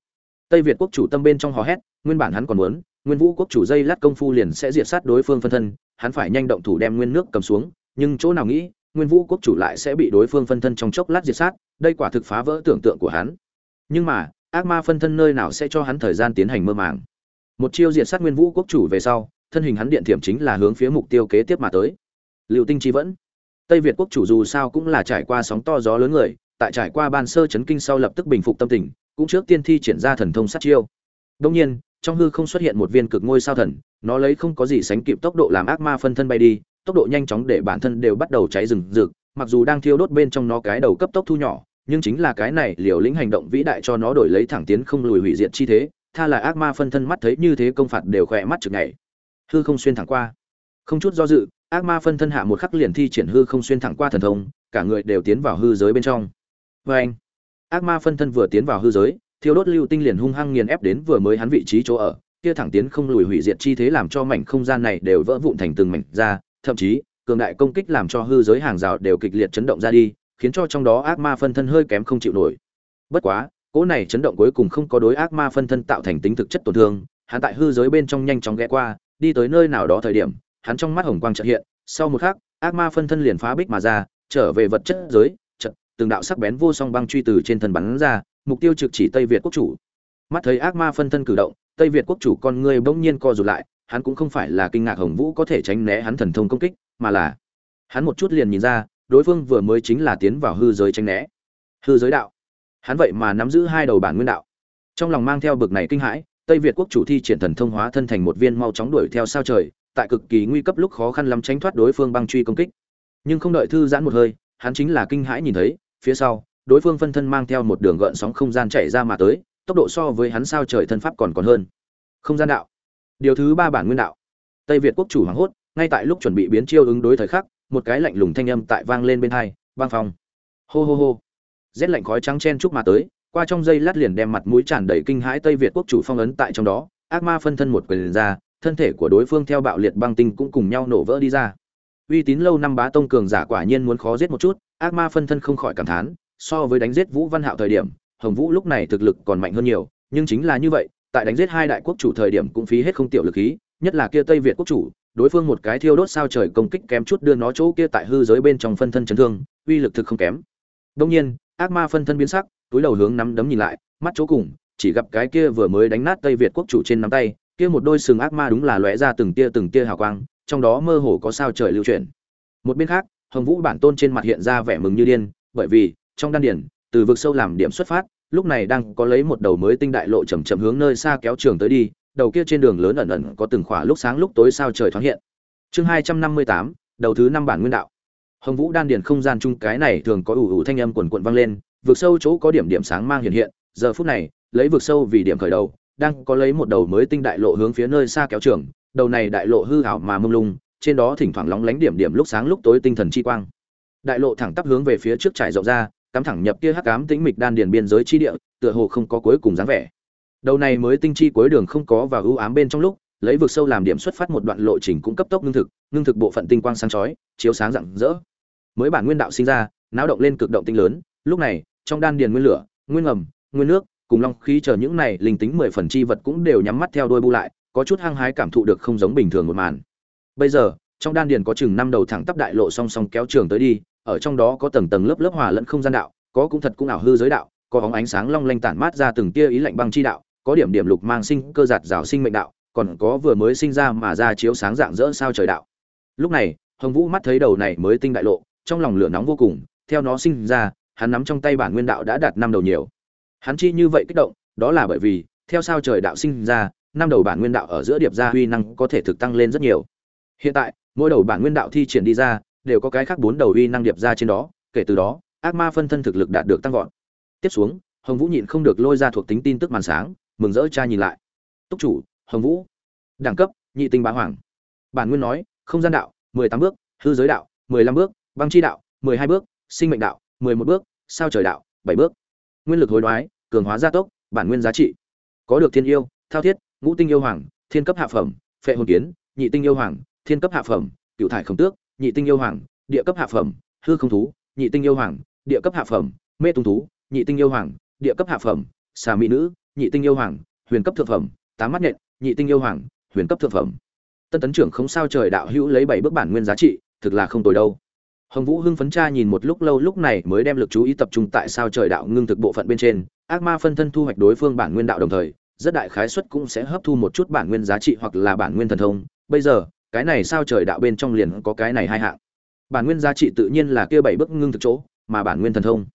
Tây việt quốc chủ tâm bên trong hò hét, nguyên bản hắn còn muốn, nguyên vũ quốc chủ dây lát công phu liền sẽ diệt sát đối phương phân thân, hắn phải nhanh động thủ đem nguyên nước cầm xuống, nhưng chỗ nào nghĩ, nguyên vũ quốc chủ lại sẽ bị đối phương phân thân trong chốc lát diệt sát, đây quả thực phá vỡ tưởng tượng của hắn nhưng mà, ác ma phân thân nơi nào sẽ cho hắn thời gian tiến hành mơ màng? Một chiêu diệt sát nguyên vũ quốc chủ về sau, thân hình hắn điện thiểm chính là hướng phía mục tiêu kế tiếp mà tới. Liệu tinh chi vẫn. Tây việt quốc chủ dù sao cũng là trải qua sóng to gió lớn người, tại trải qua ban sơ chấn kinh sau lập tức bình phục tâm tình, cũng trước tiên thi triển ra thần thông sát chiêu. Đông nhiên, trong hư không xuất hiện một viên cực ngôi sao thần, nó lấy không có gì sánh kịp tốc độ làm ác ma phân thân bay đi, tốc độ nhanh chóng để bản thân đều bắt đầu cháy rừng rực, mặc dù đang thiêu đốt bên trong nó cái đầu cấp tốc thu nhỏ nhưng chính là cái này, liều lĩnh hành động vĩ đại cho nó đổi lấy thẳng tiến không lùi hủy diệt chi thế, tha là ác ma phân thân mắt thấy như thế công phạt đều khỏe mắt chực ngày hư không xuyên thẳng qua. Không chút do dự, ác ma phân thân hạ một khắc liền thi triển hư không xuyên thẳng qua thần thông, cả người đều tiến vào hư giới bên trong. Vê anh, ác ma phân thân vừa tiến vào hư giới, thiêu đốt lưu tinh liền hung hăng nghiền ép đến vừa mới hắn vị trí chỗ ở, kia thẳng tiến không lùi hủy diệt chi thế làm cho mảnh không gian này đều vỡ vụn thành từng mảnh ra, thậm chí, cường đại công kích làm cho hư giới hàng rào đều kịch liệt chấn động ra đi khiến cho trong đó ác ma phân thân hơi kém không chịu nổi. Bất quá, cỗ này chấn động cuối cùng không có đối ác ma phân thân tạo thành tính thực chất tổn thương, hắn tại hư giới bên trong nhanh chóng ghé qua, đi tới nơi nào đó thời điểm, hắn trong mắt hồng quang chợt hiện, sau một khắc, ác ma phân thân liền phá bích mà ra, trở về vật chất giới, chợt, từng đạo sắc bén vô song băng truy từ trên thân bắn ra, mục tiêu trực chỉ tây việt quốc chủ. Mắt thấy ác ma phân thân cử động, tây việt quốc chủ con người bỗng nhiên co rụt lại, hắn cũng không phải là kinh ngạc hồng vũ có thể tránh né hắn thần thông công kích, mà là, hắn một chút liền nhìn ra đối phương vừa mới chính là tiến vào hư giới tranh né. Hư giới đạo. Hắn vậy mà nắm giữ hai đầu bản nguyên đạo. Trong lòng mang theo bực này kinh hãi, tây việt quốc chủ thi triển thần thông hóa thân thành một viên mau chóng đuổi theo sao trời, tại cực kỳ nguy cấp lúc khó khăn lắm tránh thoát đối phương băng truy công kích. Nhưng không đợi thư giãn một hơi, hắn chính là kinh hãi nhìn thấy, phía sau, đối phương phân thân mang theo một đường gợn sóng không gian chạy ra mà tới, tốc độ so với hắn sao trời thân pháp còn còn hơn. Không gian đạo. Điều thứ ba bản nguyên đạo. Tây việt quốc chủ hoảng hốt, ngay tại lúc chuẩn bị biến chiêu ứng đối thời khắc một cái lạnh lùng thanh âm tại vang lên bên hai băng phong. Hô hô hô. Rét lạnh khói trắng chen chúc mà tới, qua trong dây lát liền đem mặt mũi tràn đầy kinh hãi tây việt quốc chủ phong ấn tại trong đó, ác ma phân thân một quyền ra, thân thể của đối phương theo bạo liệt băng tinh cũng cùng nhau nổ vỡ đi ra. Uy tín lâu năm bá tông cường giả quả nhiên muốn khó giết một chút, ác ma phân thân không khỏi cảm thán, so với đánh giết vũ văn hạo thời điểm, hồng vũ lúc này thực lực còn mạnh hơn nhiều, nhưng chính là như vậy, tại đánh giết hai đại quốc chủ thời điểm cũng phí hết không tiểu lực khí, nhất là kia tây việt quốc chủ đối phương một cái thiêu đốt sao trời công kích kém chút đưa nó chỗ kia tại hư giới bên trong phân thân chấn thương, uy lực thực không kém. Đông nhiên, ác ma phân thân biến sắc, túi đầu hướng nắm đấm nhìn lại, mắt chỗ cùng, chỉ gặp cái kia vừa mới đánh nát tây việt quốc chủ trên nắm tay, kia một đôi sừng ác ma đúng là lóe ra từng tia từng tia hào quang, trong đó mơ hồ có sao trời lưu chuyển. Một bên khác, hồng vũ bản tôn trên mặt hiện ra vẻ mừng như điên, bởi vì, trong đan điển, từ vực sâu làm điểm xuất phát, lúc này đang có lấy một đầu mới tinh đại lộ chậm chậm hướng nơi xa kéo trường tới đi đầu kia trên đường lớn ẩn ẩn có từng khỏa lúc sáng lúc tối sao trời thoáng hiện. Chương hai trăm năm mươi tám, đầu thứ năm bản nguyên đạo. Hồng vũ đan điền không gian chung cái này thường có ủ ủ thanh âm quần quần vang lên, vực sâu chỗ có điểm điểm sáng mang hiện hiện, giờ phút này, lấy vực sâu vì điểm khởi đầu, đang có lấy một đầu mới tinh đại lộ hướng phía nơi xa kéo trường, đầu này đại lộ hư ảo mà mông lung, trên đó thỉnh thoảng lóng lánh điểm điểm lúc sáng lúc tối tinh thần chi quang. Đại lộ thẳng tắp hướng về phía trước trải rộng ra, cắm thẳng nhập kia hắc ám tĩnh mịch đan điền biên giới chi địa, tựa hồ không có cuối cùng dáng vẻ đầu này mới tinh chi cuối đường không có và ưu ám bên trong lúc, lấy vực sâu làm điểm xuất phát một đoạn lộ trình cũng cấp tốc ngưng thực ngưng thực bộ phận tinh quang sáng chói, chiếu sáng rạng rỡ. Mới bản nguyên đạo sinh ra, náo động lên cực động tinh lớn, lúc này, trong đan điền nguyên lửa, nguyên ngầm, nguyên nước, cùng long khí chờ những này linh tính mười phần chi vật cũng đều nhắm mắt theo đôi bu lại, có chút hăng hái cảm thụ được không giống bình thường một màn. Bây giờ, trong đan điền có chừng năm đầu thẳng tắp đại lộ song song kéo trường tới đi, ở trong đó có tầng tầng lớp lớp hòa lẫn không gian đạo, có cũng thật cũng ảo hư giới đạo, có hóng ánh sáng long lanh tản mát ra từng tia ý lạnh băng chi đạo có điểm điểm lục mang sinh cơ giạt rào sinh mệnh đạo, còn có vừa mới sinh ra mà ra chiếu sáng dạng dỡ sao trời đạo. Lúc này, hồng vũ mắt thấy đầu này mới tinh đại lộ, trong lòng lửa nóng vô cùng, theo nó sinh ra, hắn nắm trong tay bản nguyên đạo đã đạt năm đầu nhiều. Hắn chi như vậy kích động, đó là bởi vì, theo sao trời đạo sinh ra, năm đầu bản nguyên đạo ở giữa điệp gia uy năng có thể thực tăng lên rất nhiều. Hiện tại, mỗi đầu bản nguyên đạo thi triển đi ra, đều có cái khác bốn đầu uy năng điệp ra trên đó, kể từ đó, ác ma phân thân thực lực đạt được tăng vọt. Tiếp xuống, hồng vũ nhịn không được lôi ra thuộc tính tin tức màn sáng mừng rỡ cha nhìn lại. Túc chủ, hồng vũ. Đẳng cấp, nhị tinh bá hoàng. Bản nguyên nói, không gian đạo, mười tám bước, hư giới đạo, mười lăm bước, băng chi đạo, mười hai bước, sinh mệnh đạo, mười một bước, sao trời đạo, bảy bước. Nguyên lực hối đoái, cường hóa gia tốc, bản nguyên giá trị. Có được thiên yêu, thao thiết, ngũ tinh yêu hoàng, thiên cấp hạ phẩm, phệ hồn kiến, nhị tinh yêu hoàng, thiên cấp hạ phẩm cựu thải khổng tước, nhị tinh yêu hoàng, địa cấp hạ phẩm, hư không thú, nhị tinh yêu hoàng, địa cấp hạ phẩm, mê tung thú, nhị tinh yêu hoàng, địa cấp hạ phẩm, xà mỹ nữ nhị tinh yêu hoàng, huyền cấp thượng phẩm, tám mắt nhện, nhị tinh yêu hoàng, huyền cấp thượng phẩm. Tân tấn trưởng không sao trời đạo hữu lấy bảy bước bản nguyên giá trị, thực là không tồi đâu. Hồng vũ hưng phấn cha nhìn một lúc lâu lúc này mới đem lực chú ý tập trung tại sao trời đạo ngưng thực bộ phận bên trên, ác ma phân thân thu hoạch đối phương bản nguyên đạo đồng thời, rất đại khái suất cũng sẽ hấp thu một chút bản nguyên giá trị hoặc là bản nguyên thần thông. Bây giờ, cái này sao trời đạo bên trong liền có cái này hai hạng. Bản nguyên giá trị tự nhiên là kia bảy bước ngưng thực chỗ, mà bản nguyên thần thông.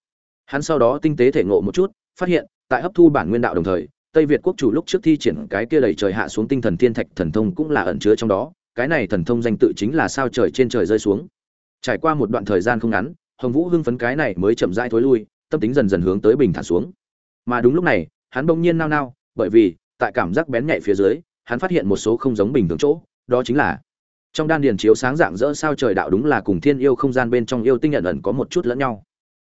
Hắn sau đó tinh tế thể ngộ một chút, phát hiện tại hấp thu bản nguyên đạo đồng thời, tây việt quốc chủ lúc trước thi triển cái kia đầy trời hạ xuống tinh thần thiên thạch thần thông cũng là ẩn chứa trong đó, cái này thần thông danh tự chính là sao trời trên trời rơi xuống. Trải qua một đoạn thời gian không ngắn, hồng vũ hưng phấn cái này mới chậm rãi thối lui, tâm tính dần dần hướng tới bình thản xuống. Mà đúng lúc này, hắn bỗng nhiên nao nao, bởi vì, tại cảm giác bén nhạy phía dưới, hắn phát hiện một số không giống bình thường chỗ, đó chính là, trong đan điền chiếu sáng dạng dỡ sao trời đạo đúng là cùng thiên yêu không gian bên trong yêu tinh nhận ẩn có một chút lẫn nhau.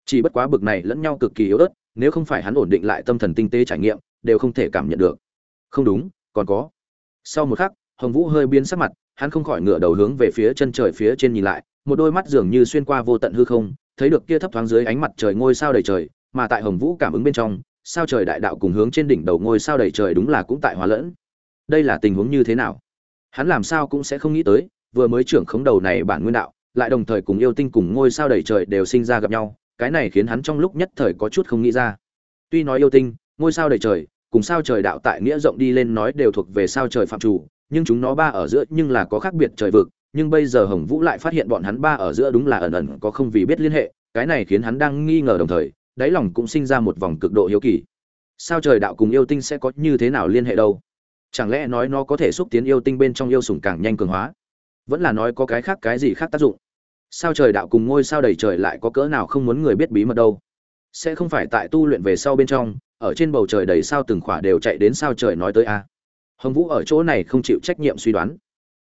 Chỉ bất quá bực này lẫn nhau cực kỳ yếu ớt nếu không phải hắn ổn định lại tâm thần tinh tế trải nghiệm, đều không thể cảm nhận được. Không đúng, còn có. Sau một khắc, hồng vũ hơi biến sắc mặt, hắn không khỏi ngửa đầu hướng về phía chân trời phía trên nhìn lại, một đôi mắt dường như xuyên qua vô tận hư không, thấy được kia thấp thoáng dưới ánh mặt trời ngôi sao đầy trời, mà tại hồng vũ cảm ứng bên trong, sao trời đại đạo cùng hướng trên đỉnh đầu ngôi sao đầy trời đúng là cũng tại hòa lẫn. Đây là tình huống như thế nào? Hắn làm sao cũng sẽ không nghĩ tới, vừa mới trưởng khống đầu này bản nguyên đạo, lại đồng thời cùng yêu tinh cùng ngôi sao đầy trời đều sinh ra gặp nhau cái này khiến hắn trong lúc nhất thời có chút không nghĩ ra. Tuy nói yêu tinh, ngôi sao đầy trời, cùng sao trời đạo tại nghĩa rộng đi lên nói đều thuộc về sao trời phạm chủ, nhưng chúng nó ba ở giữa nhưng là có khác biệt trời vực, nhưng bây giờ hồng vũ lại phát hiện bọn hắn ba ở giữa đúng là ẩn ẩn có không vì biết liên hệ, cái này khiến hắn đang nghi ngờ đồng thời, đáy lòng cũng sinh ra một vòng cực độ hiếu kỳ. Sao trời đạo cùng yêu tinh sẽ có như thế nào liên hệ đâu? Chẳng lẽ nói nó có thể xúc tiến yêu tinh bên trong yêu sủng càng nhanh cường hóa? Vẫn là nói có cái khác cái gì khác tác dụng? Sao trời đạo cùng ngôi sao đầy trời lại có cỡ nào không muốn người biết bí mật đâu. Sẽ không phải tại tu luyện về sau bên trong, ở trên bầu trời đầy sao từng khỏa đều chạy đến sao trời nói tới a. Hồng vũ ở chỗ này không chịu trách nhiệm suy đoán.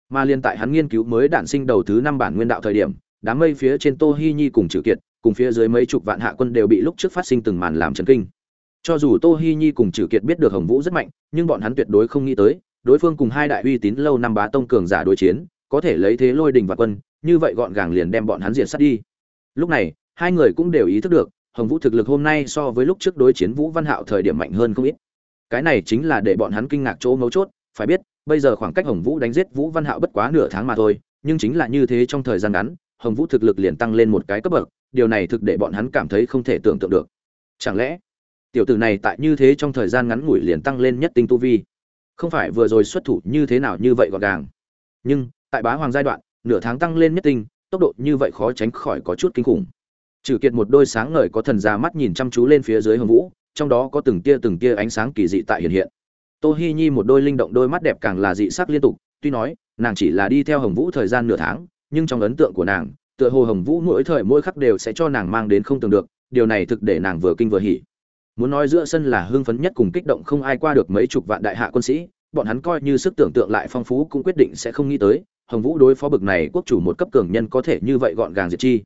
Mà liên tại hắn nghiên cứu mới đản sinh đầu thứ năm bản nguyên đạo thời điểm, đám mây phía trên tô hi nhi cùng trừ kiệt, cùng phía dưới mấy chục vạn hạ quân đều bị lúc trước phát sinh từng màn làm chấn kinh. Cho dù tô hi nhi cùng trừ kiệt biết được hồng vũ rất mạnh, nhưng bọn hắn tuyệt đối không nghĩ tới, đối phương cùng hai đại uy tín lâu năm bá tông cường giả đối chiến, có thể lấy thế lôi đình và quân như vậy gọn gàng liền đem bọn hắn diệt sát đi. Lúc này, hai người cũng đều ý thức được, hồng vũ thực lực hôm nay so với lúc trước đối chiến vũ văn hạo thời điểm mạnh hơn không ít. Cái này chính là để bọn hắn kinh ngạc chỗ mấu chốt, phải biết, bây giờ khoảng cách hồng vũ đánh giết vũ văn hạo bất quá nửa tháng mà thôi, nhưng chính là như thế trong thời gian ngắn, hồng vũ thực lực liền tăng lên một cái cấp bậc, điều này thực để bọn hắn cảm thấy không thể tưởng tượng được. Chẳng lẽ, tiểu tử này tại như thế trong thời gian ngắn ngủi liền tăng lên nhất tinh tu vi? Không phải vừa rồi xuất thủ như thế nào như vậy gọn gàng. Nhưng, tại bá hoàng giai đoạn nửa tháng tăng lên nhất tinh, tốc độ như vậy khó tránh khỏi có chút kinh khủng. Trừ kiệt một đôi sáng ngời có thần ra mắt nhìn chăm chú lên phía dưới hồng vũ, trong đó có từng tia từng tia ánh sáng kỳ dị tại hiện hiện. Tô hi nhi một đôi linh động đôi mắt đẹp càng là dị sắc liên tục, tuy nói, nàng chỉ là đi theo hồng vũ thời gian nửa tháng, nhưng trong ấn tượng của nàng, tựa hồ hồng vũ mỗi thời mỗi khắc đều sẽ cho nàng mang đến không tưởng được, điều này thực để nàng vừa kinh vừa hỉ. Muốn nói giữa sân là hưng phấn nhất cùng kích động không ai qua được mấy chục vạn đại hạ quân sĩ, bọn hắn coi như sức tưởng tượng lại phong phú cũng quyết định sẽ không nghĩ tới hồng vũ đối phó bực này quốc chủ một cấp cường nhân có thể như vậy gọn gàng diệt chi.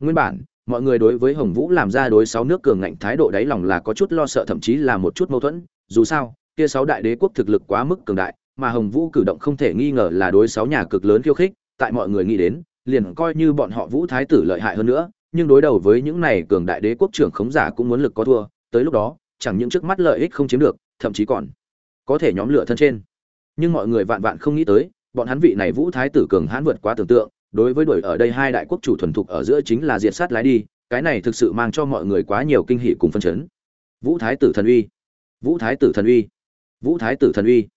Nguyên bản, mọi người đối với hồng vũ làm ra đối sáu nước cường ngạnh thái độ đáy lòng là có chút lo sợ, thậm chí là một chút mâu thuẫn. Dù sao, kia sáu đại đế quốc thực lực quá mức cường đại, mà hồng vũ cử động không thể nghi ngờ là đối sáu nhà cực lớn khiêu khích, tại mọi người nghĩ đến, liền coi như bọn họ vũ thái tử lợi hại hơn nữa, nhưng đối đầu với những này cường đại đế quốc trưởng khống giả cũng muốn lực có thua, tới lúc đó, chẳng những trước mắt lợi ích không chiếm được, thậm chí còn có thể nhóm lửa thân trên. Nhưng mọi người vạn vạn không nghĩ tới bọn hắn vị này vũ thái tử cường hãn vượt quá tưởng tượng, đối với đuổi ở đây hai đại quốc chủ thuần thục ở giữa chính là diệt sát lái đi, cái này thực sự mang cho mọi người quá nhiều kinh hỉ cùng phân chấn. Vũ thái tử thần uy, vũ thái tử thần uy, vũ thái tử thần uy.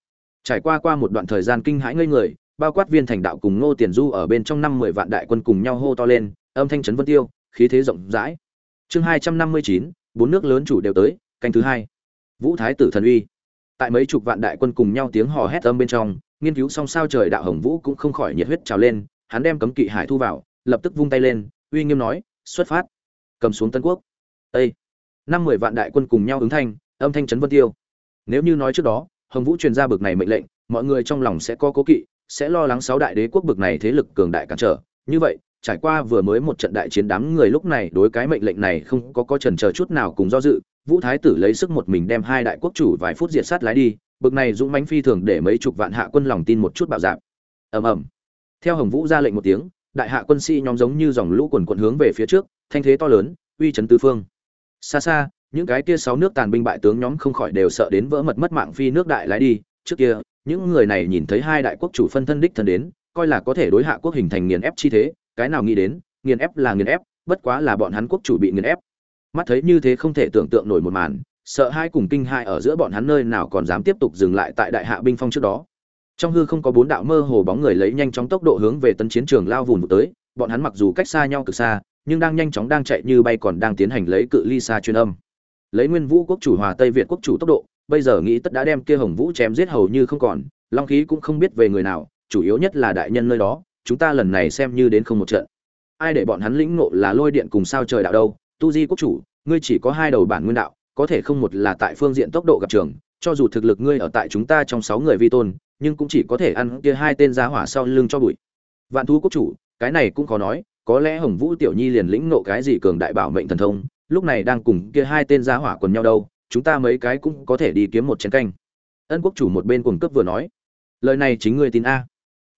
Trải qua qua một đoạn thời gian kinh hãi ngây người, bao quát viên thành đạo cùng ngô tiền du ở bên trong năm mười vạn đại quân cùng nhau hô to lên, âm thanh trấn vân tiêu, khí thế rộng rãi. Chương hai trăm năm mươi chín, bốn nước lớn chủ đều tới, canh thứ hai. Vũ thái tử thần uy. Tại mấy chục vạn đại quân cùng nhau tiếng hò hét âm bên trong nghiên cứu xong sao trời đạo hồng vũ cũng không khỏi nhiệt huyết trào lên, hắn đem cấm kỵ hải thu vào, lập tức vung tay lên, uy nghiêm nói, xuất phát. Cầm xuống tân quốc. Ây năm mười vạn đại quân cùng nhau ứng thanh, âm thanh trấn vân tiêu. Nếu như nói trước đó, hồng vũ truyền ra bực này mệnh lệnh, mọi người trong lòng sẽ có cố kỵ, sẽ lo lắng sáu đại đế quốc bực này thế lực cường đại cản trở. Như vậy, trải qua vừa mới một trận đại chiến đám người lúc này đối cái mệnh lệnh này không có có trần chờ chút nào cùng do dự, vũ thái tử lấy sức một mình đem hai đại quốc chủ vài phút diệt sát lái đi bực này dũng mãnh phi thường để mấy chục vạn hạ quân lòng tin một chút bạo dạn ầm ầm. Theo hồng vũ ra lệnh một tiếng, đại hạ quân sĩ nhóm giống như dòng lũ quần quần hướng về phía trước, thanh thế to lớn, uy chấn tứ phương. Xa xa, những cái kia sáu nước tàn binh bại tướng nhóm không khỏi đều sợ đến vỡ mật mất mạng phi nước đại lái đi. Trước kia, những người này nhìn thấy hai đại quốc chủ phân thân đích thân đến, coi là có thể đối hạ quốc hình thành nghiền ép chi thế, cái nào nghĩ đến, nghiền ép là nghiền ép, bất quá là bọn hắn quốc chủ bị nghiền ép. Mắt thấy như thế không thể tưởng tượng nổi một màn sợ hai cùng kinh hai ở giữa bọn hắn nơi nào còn dám tiếp tục dừng lại tại đại hạ binh phong trước đó. Trong hư không có bốn đạo mơ hồ bóng người lấy nhanh chóng tốc độ hướng về tấn chiến trường lao vùn vụt tới, bọn hắn mặc dù cách xa nhau cực xa, nhưng đang nhanh chóng đang chạy như bay còn đang tiến hành lấy cự ly xa chuyên âm. Lấy nguyên vũ quốc chủ hòa tây việt quốc chủ tốc độ, bây giờ nghĩ tất đã đem kia hồng vũ chém giết hầu như không còn, long khí cũng không biết về người nào, chủ yếu nhất là đại nhân nơi đó, chúng ta lần này xem như đến không một trận. Ai để bọn hắn lĩnh ngộ là lôi điện cùng sao trời đạo đâu, tu di quốc chủ, ngươi chỉ có hai đầu bản nguyên đạo có thể không một là tại phương diện tốc độ gặp trường, cho dù thực lực ngươi ở tại chúng ta trong sáu người vi tôn, nhưng cũng chỉ có thể ăn kia hai tên giá hỏa sau lưng cho bụi. Vạn thú quốc chủ, cái này cũng khó nói, có lẽ hồng vũ tiểu nhi liền lĩnh nộ cái gì cường đại bảo mệnh thần thông, lúc này đang cùng kia hai tên giá hỏa quần nhau đâu, chúng ta mấy cái cũng có thể đi kiếm một chén canh. Ân quốc chủ một bên cùng cấp vừa nói, lời này chính ngươi tin a.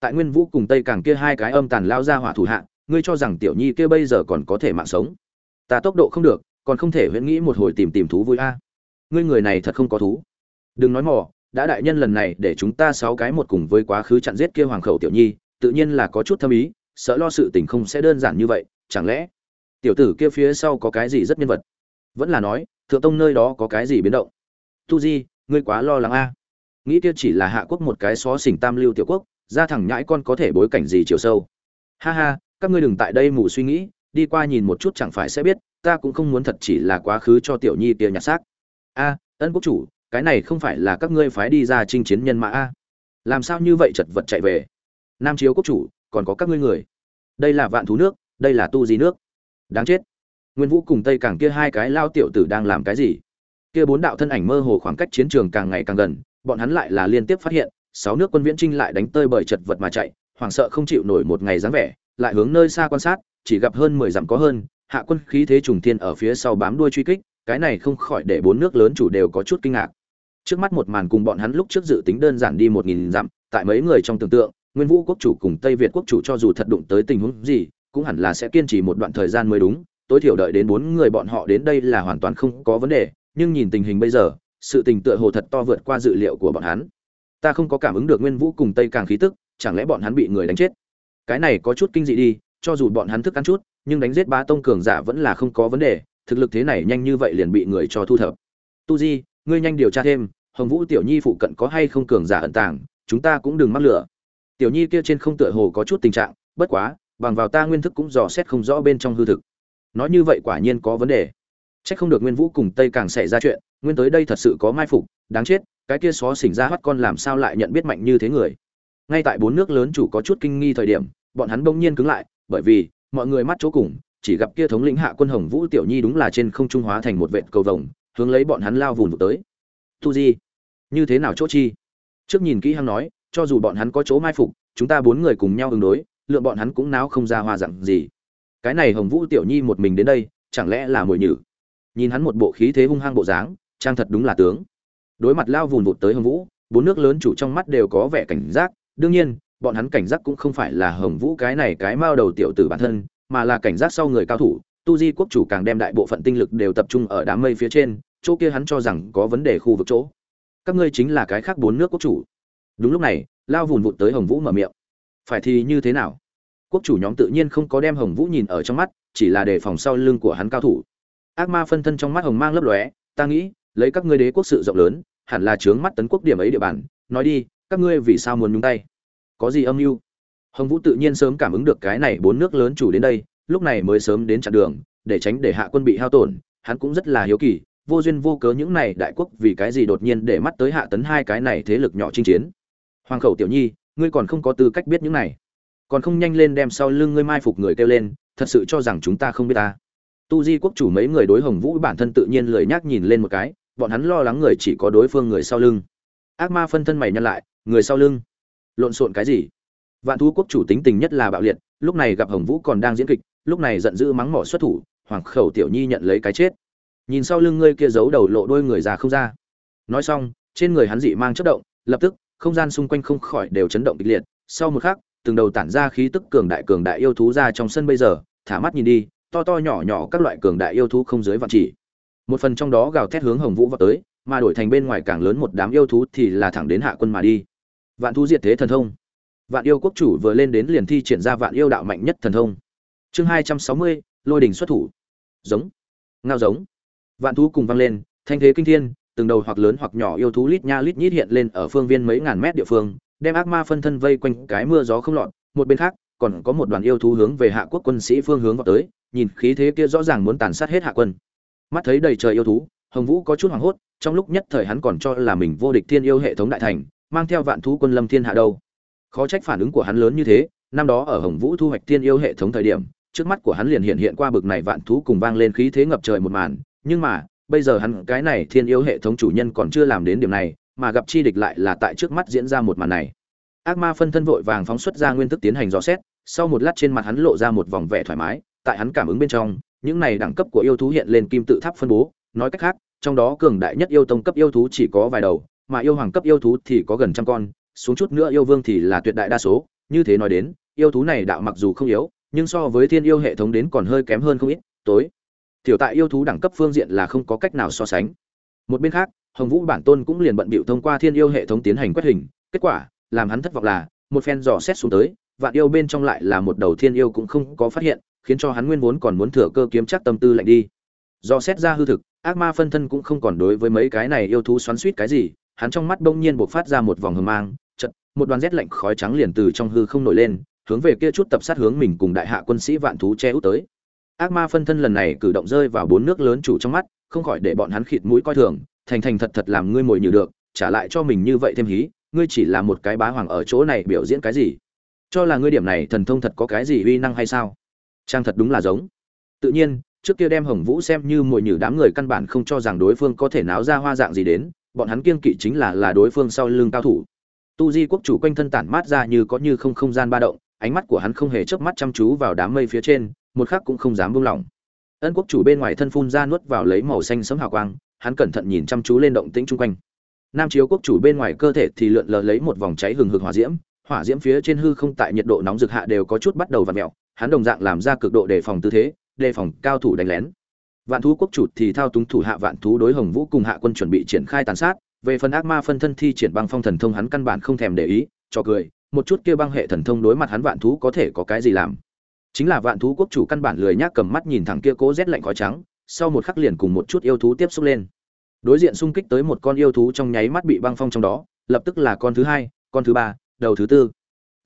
Tại nguyên vũ cùng tây càng kia hai cái âm tàn lao ra hỏa thủ hạ, ngươi cho rằng tiểu nhi kia bây giờ còn có thể mạng sống? Ta tốc độ không được còn không thể huyễn nghĩ một hồi tìm tìm thú vui a. Ngươi người này thật không có thú. Đừng nói mò, đã đại nhân lần này để chúng ta sáu cái một cùng với quá khứ chặn giết kia hoàng khẩu tiểu nhi, tự nhiên là có chút thâm ý, sợ lo sự tình không sẽ đơn giản như vậy, chẳng lẽ tiểu tử kia phía sau có cái gì rất nhân vật? Vẫn là nói, thượng tông nơi đó có cái gì biến động? Tu di, ngươi quá lo lắng a. Nghĩ kia chỉ là hạ quốc một cái xó xỉnh tam lưu tiểu quốc, ra thẳng nhãi con có thể bối cảnh gì chiều sâu. Ha ha, các ngươi đừng tại đây mù suy nghĩ đi qua nhìn một chút chẳng phải sẽ biết, ta cũng không muốn thật chỉ là quá khứ cho tiểu nhi kia nhặt xác. A, ân quốc chủ, cái này không phải là các ngươi phái đi ra chinh chiến nhân mã a. Làm sao như vậy chật vật chạy về? Nam chiếu quốc chủ, còn có các ngươi người. Đây là vạn thú nước, đây là tu di nước. Đáng chết. Nguyên vũ cùng tây càng kia hai cái lao tiểu tử đang làm cái gì? Kia bốn đạo thân ảnh mơ hồ khoảng cách chiến trường càng ngày càng gần, bọn hắn lại là liên tiếp phát hiện, sáu nước quân viễn trinh lại đánh tơi bởi chật vật mà chạy, hoảng sợ không chịu nổi một ngày dáng vẻ, lại hướng nơi xa quan sát chỉ gặp hơn mười dặm có hơn, hạ quân khí thế trùng thiên ở phía sau bám đuôi truy kích, cái này không khỏi để bốn nước lớn chủ đều có chút kinh ngạc. Trước mắt một màn cùng bọn hắn lúc trước dự tính đơn giản đi một nghìn dặm, tại mấy người trong tưởng tượng, nguyên vũ quốc chủ cùng tây việt quốc chủ cho dù thật đụng tới tình huống gì, cũng hẳn là sẽ kiên trì một đoạn thời gian mới đúng, tối thiểu đợi đến bốn người bọn họ đến đây là hoàn toàn không có vấn đề, nhưng nhìn tình hình bây giờ, sự tình tựa hồ thật to vượt qua dự liệu của bọn hắn. Ta không có cảm ứng được nguyên vũ cùng tây càng khí tức, chẳng lẽ bọn hắn bị người đánh chết? Cái này có chút kinh dị đi cho dù bọn hắn thức ăn chút nhưng đánh giết ba tông cường giả vẫn là không có vấn đề thực lực thế này nhanh như vậy liền bị người cho thu thập. Tu di ngươi nhanh điều tra thêm hồng vũ tiểu nhi phụ cận có hay không cường giả ẩn tàng chúng ta cũng đừng mắc lửa. Tiểu nhi kia trên không tựa hồ có chút tình trạng bất quá bằng vào ta nguyên thức cũng dò xét không rõ bên trong hư thực. Nói như vậy quả nhiên có vấn đề. Chắc không được Nguyên Vũ cùng Tây Càng xảy ra chuyện, nguyên tới đây thật sự có mai phục, đáng chết, cái kia xó xỉnh ra hoắt con làm sao lại nhận biết mạnh như thế người. Ngay tại bốn nước lớn chủ có chút kinh nghi thời điểm, bọn hắn bỗng nhiên cứng lại, bởi vì mọi người mắt chỗ cùng, chỉ gặp kia thống lĩnh hạ quân Hồng Vũ tiểu nhi đúng là trên không trung hóa thành một vệt cầu vồng, hướng lấy bọn hắn lao vùn vụt tới. Tu Di, như thế nào chỗ chi? Trước nhìn kỹ hăng nói, cho dù bọn hắn có chỗ mai phục, chúng ta bốn người cùng nhau ứng đối, lượng bọn hắn cũng náo không ra hoa dạng gì. Cái này Hồng Vũ tiểu nhi một mình đến đây, chẳng lẽ là mồi nhử? nhìn hắn một bộ khí thế hung hăng bộ dáng trang thật đúng là tướng đối mặt lao vùn vụt tới hồng vũ bốn nước lớn chủ trong mắt đều có vẻ cảnh giác đương nhiên bọn hắn cảnh giác cũng không phải là hồng vũ cái này cái mao đầu tiểu tử bản thân, mà là cảnh giác sau người cao thủ, tu di quốc chủ càng đem đại bộ phận tinh lực đều tập trung ở đám mây phía trên, chỗ kia hắn cho rằng có vấn đề khu vực chỗ. Các ngươi chính là cái khác bốn nước quốc chủ. Đúng lúc này, lao vùn vụt tới hồng vũ mở miệng. Phải thì như thế nào? Quốc chủ nhóm tự nhiên không có đem hồng vũ nhìn ở trong mắt, chỉ là đề phòng sau lưng của hắn cao thủ. Ác ma phân thân trong mắt hồng mang lấp lóe, ta nghĩ, lấy các ngươi đế quốc sự rộng lớn, hẳn là chướng mắt tấn quốc điểm ấy địa bàn. Nói đi, các ngươi vì sao muốn nhúng tay? Có gì âm mưu? Hồng vũ tự nhiên sớm cảm ứng được cái này bốn nước lớn chủ đến đây, lúc này mới sớm đến chặn đường, để tránh để hạ quân bị hao tổn, hắn cũng rất là hiếu kỳ, vô duyên vô cớ những này đại quốc vì cái gì đột nhiên để mắt tới hạ tấn hai cái này thế lực nhỏ chinh chiến? Hoàng khẩu tiểu nhi, ngươi còn không có tư cách biết những này. Còn không nhanh lên đem sau lưng ngươi mai phục người kêu lên, thật sự cho rằng chúng ta không biết ta. Tu di quốc chủ mấy người đối hồng vũ bản thân tự nhiên lười nhác nhìn lên một cái, bọn hắn lo lắng người chỉ có đối phương người sau lưng. Ác ma phân thân mày nhăn lại, người sau lưng lộn xộn cái gì vạn thú quốc chủ tính tình nhất là bạo liệt lúc này gặp hồng vũ còn đang diễn kịch lúc này giận dữ mắng mỏ xuất thủ hoàng khẩu tiểu nhi nhận lấy cái chết nhìn sau lưng ngươi kia giấu đầu lộ đôi người già không ra nói xong trên người hắn dị mang chất động lập tức không gian xung quanh không khỏi đều chấn động kịch liệt sau một khắc từng đầu tản ra khí tức cường đại cường đại yêu thú ra trong sân bây giờ thả mắt nhìn đi to to nhỏ nhỏ các loại cường đại yêu thú không dưới vạn chỉ. Một phần trong đó gào thét hướng Hồng Vũ vào tới, mà đổi thành bên ngoài càng lớn một đám yêu thú thì là thẳng đến hạ quân mà đi. Vạn thú diệt thế thần thông. Vạn yêu quốc chủ vừa lên đến liền thi triển ra vạn yêu đạo mạnh nhất thần thông. Chương hai trăm sáu mươi Lôi đình xuất thủ. Giống. Ngao giống. Vạn thú cùng vang lên, thanh thế kinh thiên từng đầu hoặc lớn hoặc nhỏ yêu thú lít nha lít nhít hiện lên ở phương viên mấy ngàn mét địa phương đem ác ma phân thân vây quanh cái mưa gió không lọt một bên khác còn có một đoàn yêu thú hướng về hạ quốc quân sĩ phương hướng vào tới nhìn khí thế kia rõ ràng muốn tàn sát hết hạ quân mắt thấy đầy trời yêu thú hồng vũ có chút hoảng hốt trong lúc nhất thời hắn còn cho là mình vô địch thiên yêu hệ thống đại thành mang theo vạn thú quân lâm thiên hạ đâu. Khó trách phản ứng của hắn lớn như thế, năm đó ở hồng vũ thu hoạch thiên yêu hệ thống thời điểm, trước mắt của hắn liền hiện hiện qua bực này vạn thú cùng vang lên khí thế ngập trời một màn, nhưng mà, bây giờ hắn, cái này thiên yêu hệ thống chủ nhân còn chưa làm đến điểm này, mà gặp chi địch lại là tại trước mắt diễn ra một màn này. Ác ma phân thân vội vàng phóng xuất ra nguyên thức tiến hành dò xét, sau một lát trên mặt hắn lộ ra một vòng vẻ thoải mái, tại hắn cảm ứng bên trong, những này đẳng cấp của yêu thú hiện lên kim tự tháp phân bố, nói cách khác, trong đó cường đại nhất yêu tông cấp yêu thú chỉ có vài đầu mà yêu hoàng cấp yêu thú thì có gần trăm con, xuống chút nữa yêu vương thì là tuyệt đại đa số. Như thế nói đến, yêu thú này đạo mặc dù không yếu, nhưng so với thiên yêu hệ thống đến còn hơi kém hơn không ít, tối. Tiểu tại yêu thú đẳng cấp phương diện là không có cách nào so sánh. Một bên khác, hồng vũ bản tôn cũng liền bận bịu thông qua thiên yêu hệ thống tiến hành quét hình, kết quả, làm hắn thất vọng là, một phen dò xét xuống tới, vạn yêu bên trong lại là một đầu thiên yêu cũng không có phát hiện, khiến cho hắn nguyên vốn còn muốn thừa cơ kiếm chắc tâm tư lạnh đi. Do xét ra hư thực, ác ma phân thân cũng không còn đối với mấy cái này yêu thú xoắn xuýt cái gì hắn trong mắt bỗng nhiên bộc phát ra một vòng hờ mang chật một đoàn rét lạnh khói trắng liền từ trong hư không nổi lên, hướng về kia chút tập sát hướng mình cùng đại hạ quân sĩ vạn thú che út tới. Ác ma phân thân lần này cử động rơi vào bốn nước lớn chủ trong mắt, không khỏi để bọn hắn khịt mũi coi thường, thành thành thật thật làm ngươi mồi nhử được, trả lại cho mình như vậy thêm hí, ngươi chỉ là một cái bá hoàng ở chỗ này biểu diễn cái gì? Cho là ngươi điểm này thần thông thật có cái gì uy năng hay sao? Trang thật đúng là giống. Tự nhiên, trước kia đem hồng vũ xem như mồi nhử đám người căn bản không cho rằng đối phương có thể náo ra hoa dạng gì đến bọn hắn kiêng kỵ chính là là đối phương sau lưng cao thủ. Tu di quốc chủ quanh thân tản mát ra như có như không không gian ba động, ánh mắt của hắn không hề chớp mắt chăm chú vào đám mây phía trên, một khắc cũng không dám buông lỏng. Ân quốc chủ bên ngoài thân phun ra nuốt vào lấy màu xanh sấm hào quang, hắn cẩn thận nhìn chăm chú lên động tĩnh chung quanh. Nam chiếu quốc chủ bên ngoài cơ thể thì lượn lờ lấy một vòng cháy hừng hực hỏa diễm hỏa diễm phía trên hư không tại nhiệt độ nóng rực hạ đều có chút bắt đầu vặn mèo, hắn đồng dạng làm ra cực độ đề phòng tư thế, đề phòng cao thủ đánh lén vạn thú quốc chủ thì thao túng thủ hạ vạn thú đối hồng vũ cùng hạ quân chuẩn bị triển khai tàn sát. Về phần ác ma phân thân thi triển băng phong thần thông hắn căn bản không thèm để ý, cho cười, một chút kia băng hệ thần thông đối mặt hắn vạn thú có thể có cái gì làm? Chính là vạn thú quốc chủ căn bản lười nhác cầm mắt nhìn thẳng kia cố rét lạnh khói trắng, sau một khắc liền cùng một chút yêu thú tiếp xúc lên. Đối diện xung kích tới một con yêu thú trong nháy mắt bị băng phong trong đó, lập tức là con thứ hai, con thứ ba, đầu thứ tư.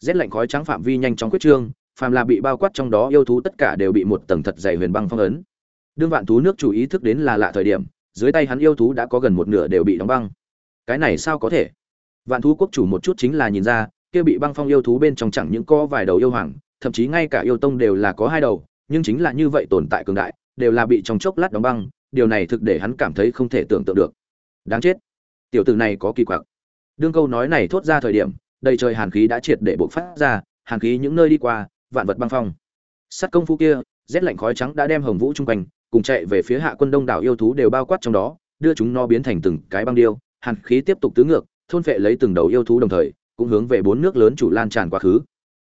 Rét lạnh khói trắng phạm vi nhanh chóng quyết trương, phàm là bị bao quát trong đó yêu thú tất cả đều bị một tầng thật dày huyền băng phong ấn đương vạn thú nước chủ ý thức đến là lạ thời điểm, dưới tay hắn yêu thú đã có gần một nửa đều bị đóng băng. Cái này sao có thể? Vạn thú quốc chủ một chút chính là nhìn ra, kia bị băng phong yêu thú bên trong chẳng những có vài đầu yêu hoàng, thậm chí ngay cả yêu tông đều là có hai đầu, nhưng chính là như vậy tồn tại cường đại, đều là bị trong chốc lát đóng băng, điều này thực để hắn cảm thấy không thể tưởng tượng được. Đáng chết. Tiểu tử này có kỳ quặc. Đương câu nói này thốt ra thời điểm, đầy trời hàn khí đã triệt để bộc phát ra, hàn khí những nơi đi qua, vạn vật băng phong. Sắt công phu kia, rét lạnh khói trắng đã đem hồng vũ chung quanh cùng chạy về phía hạ quân đông đảo yêu thú đều bao quát trong đó, đưa chúng nó biến thành từng cái băng điêu, hàn khí tiếp tục tứ ngược, thôn phệ lấy từng đầu yêu thú đồng thời, cũng hướng về bốn nước lớn chủ lan tràn quá khứ.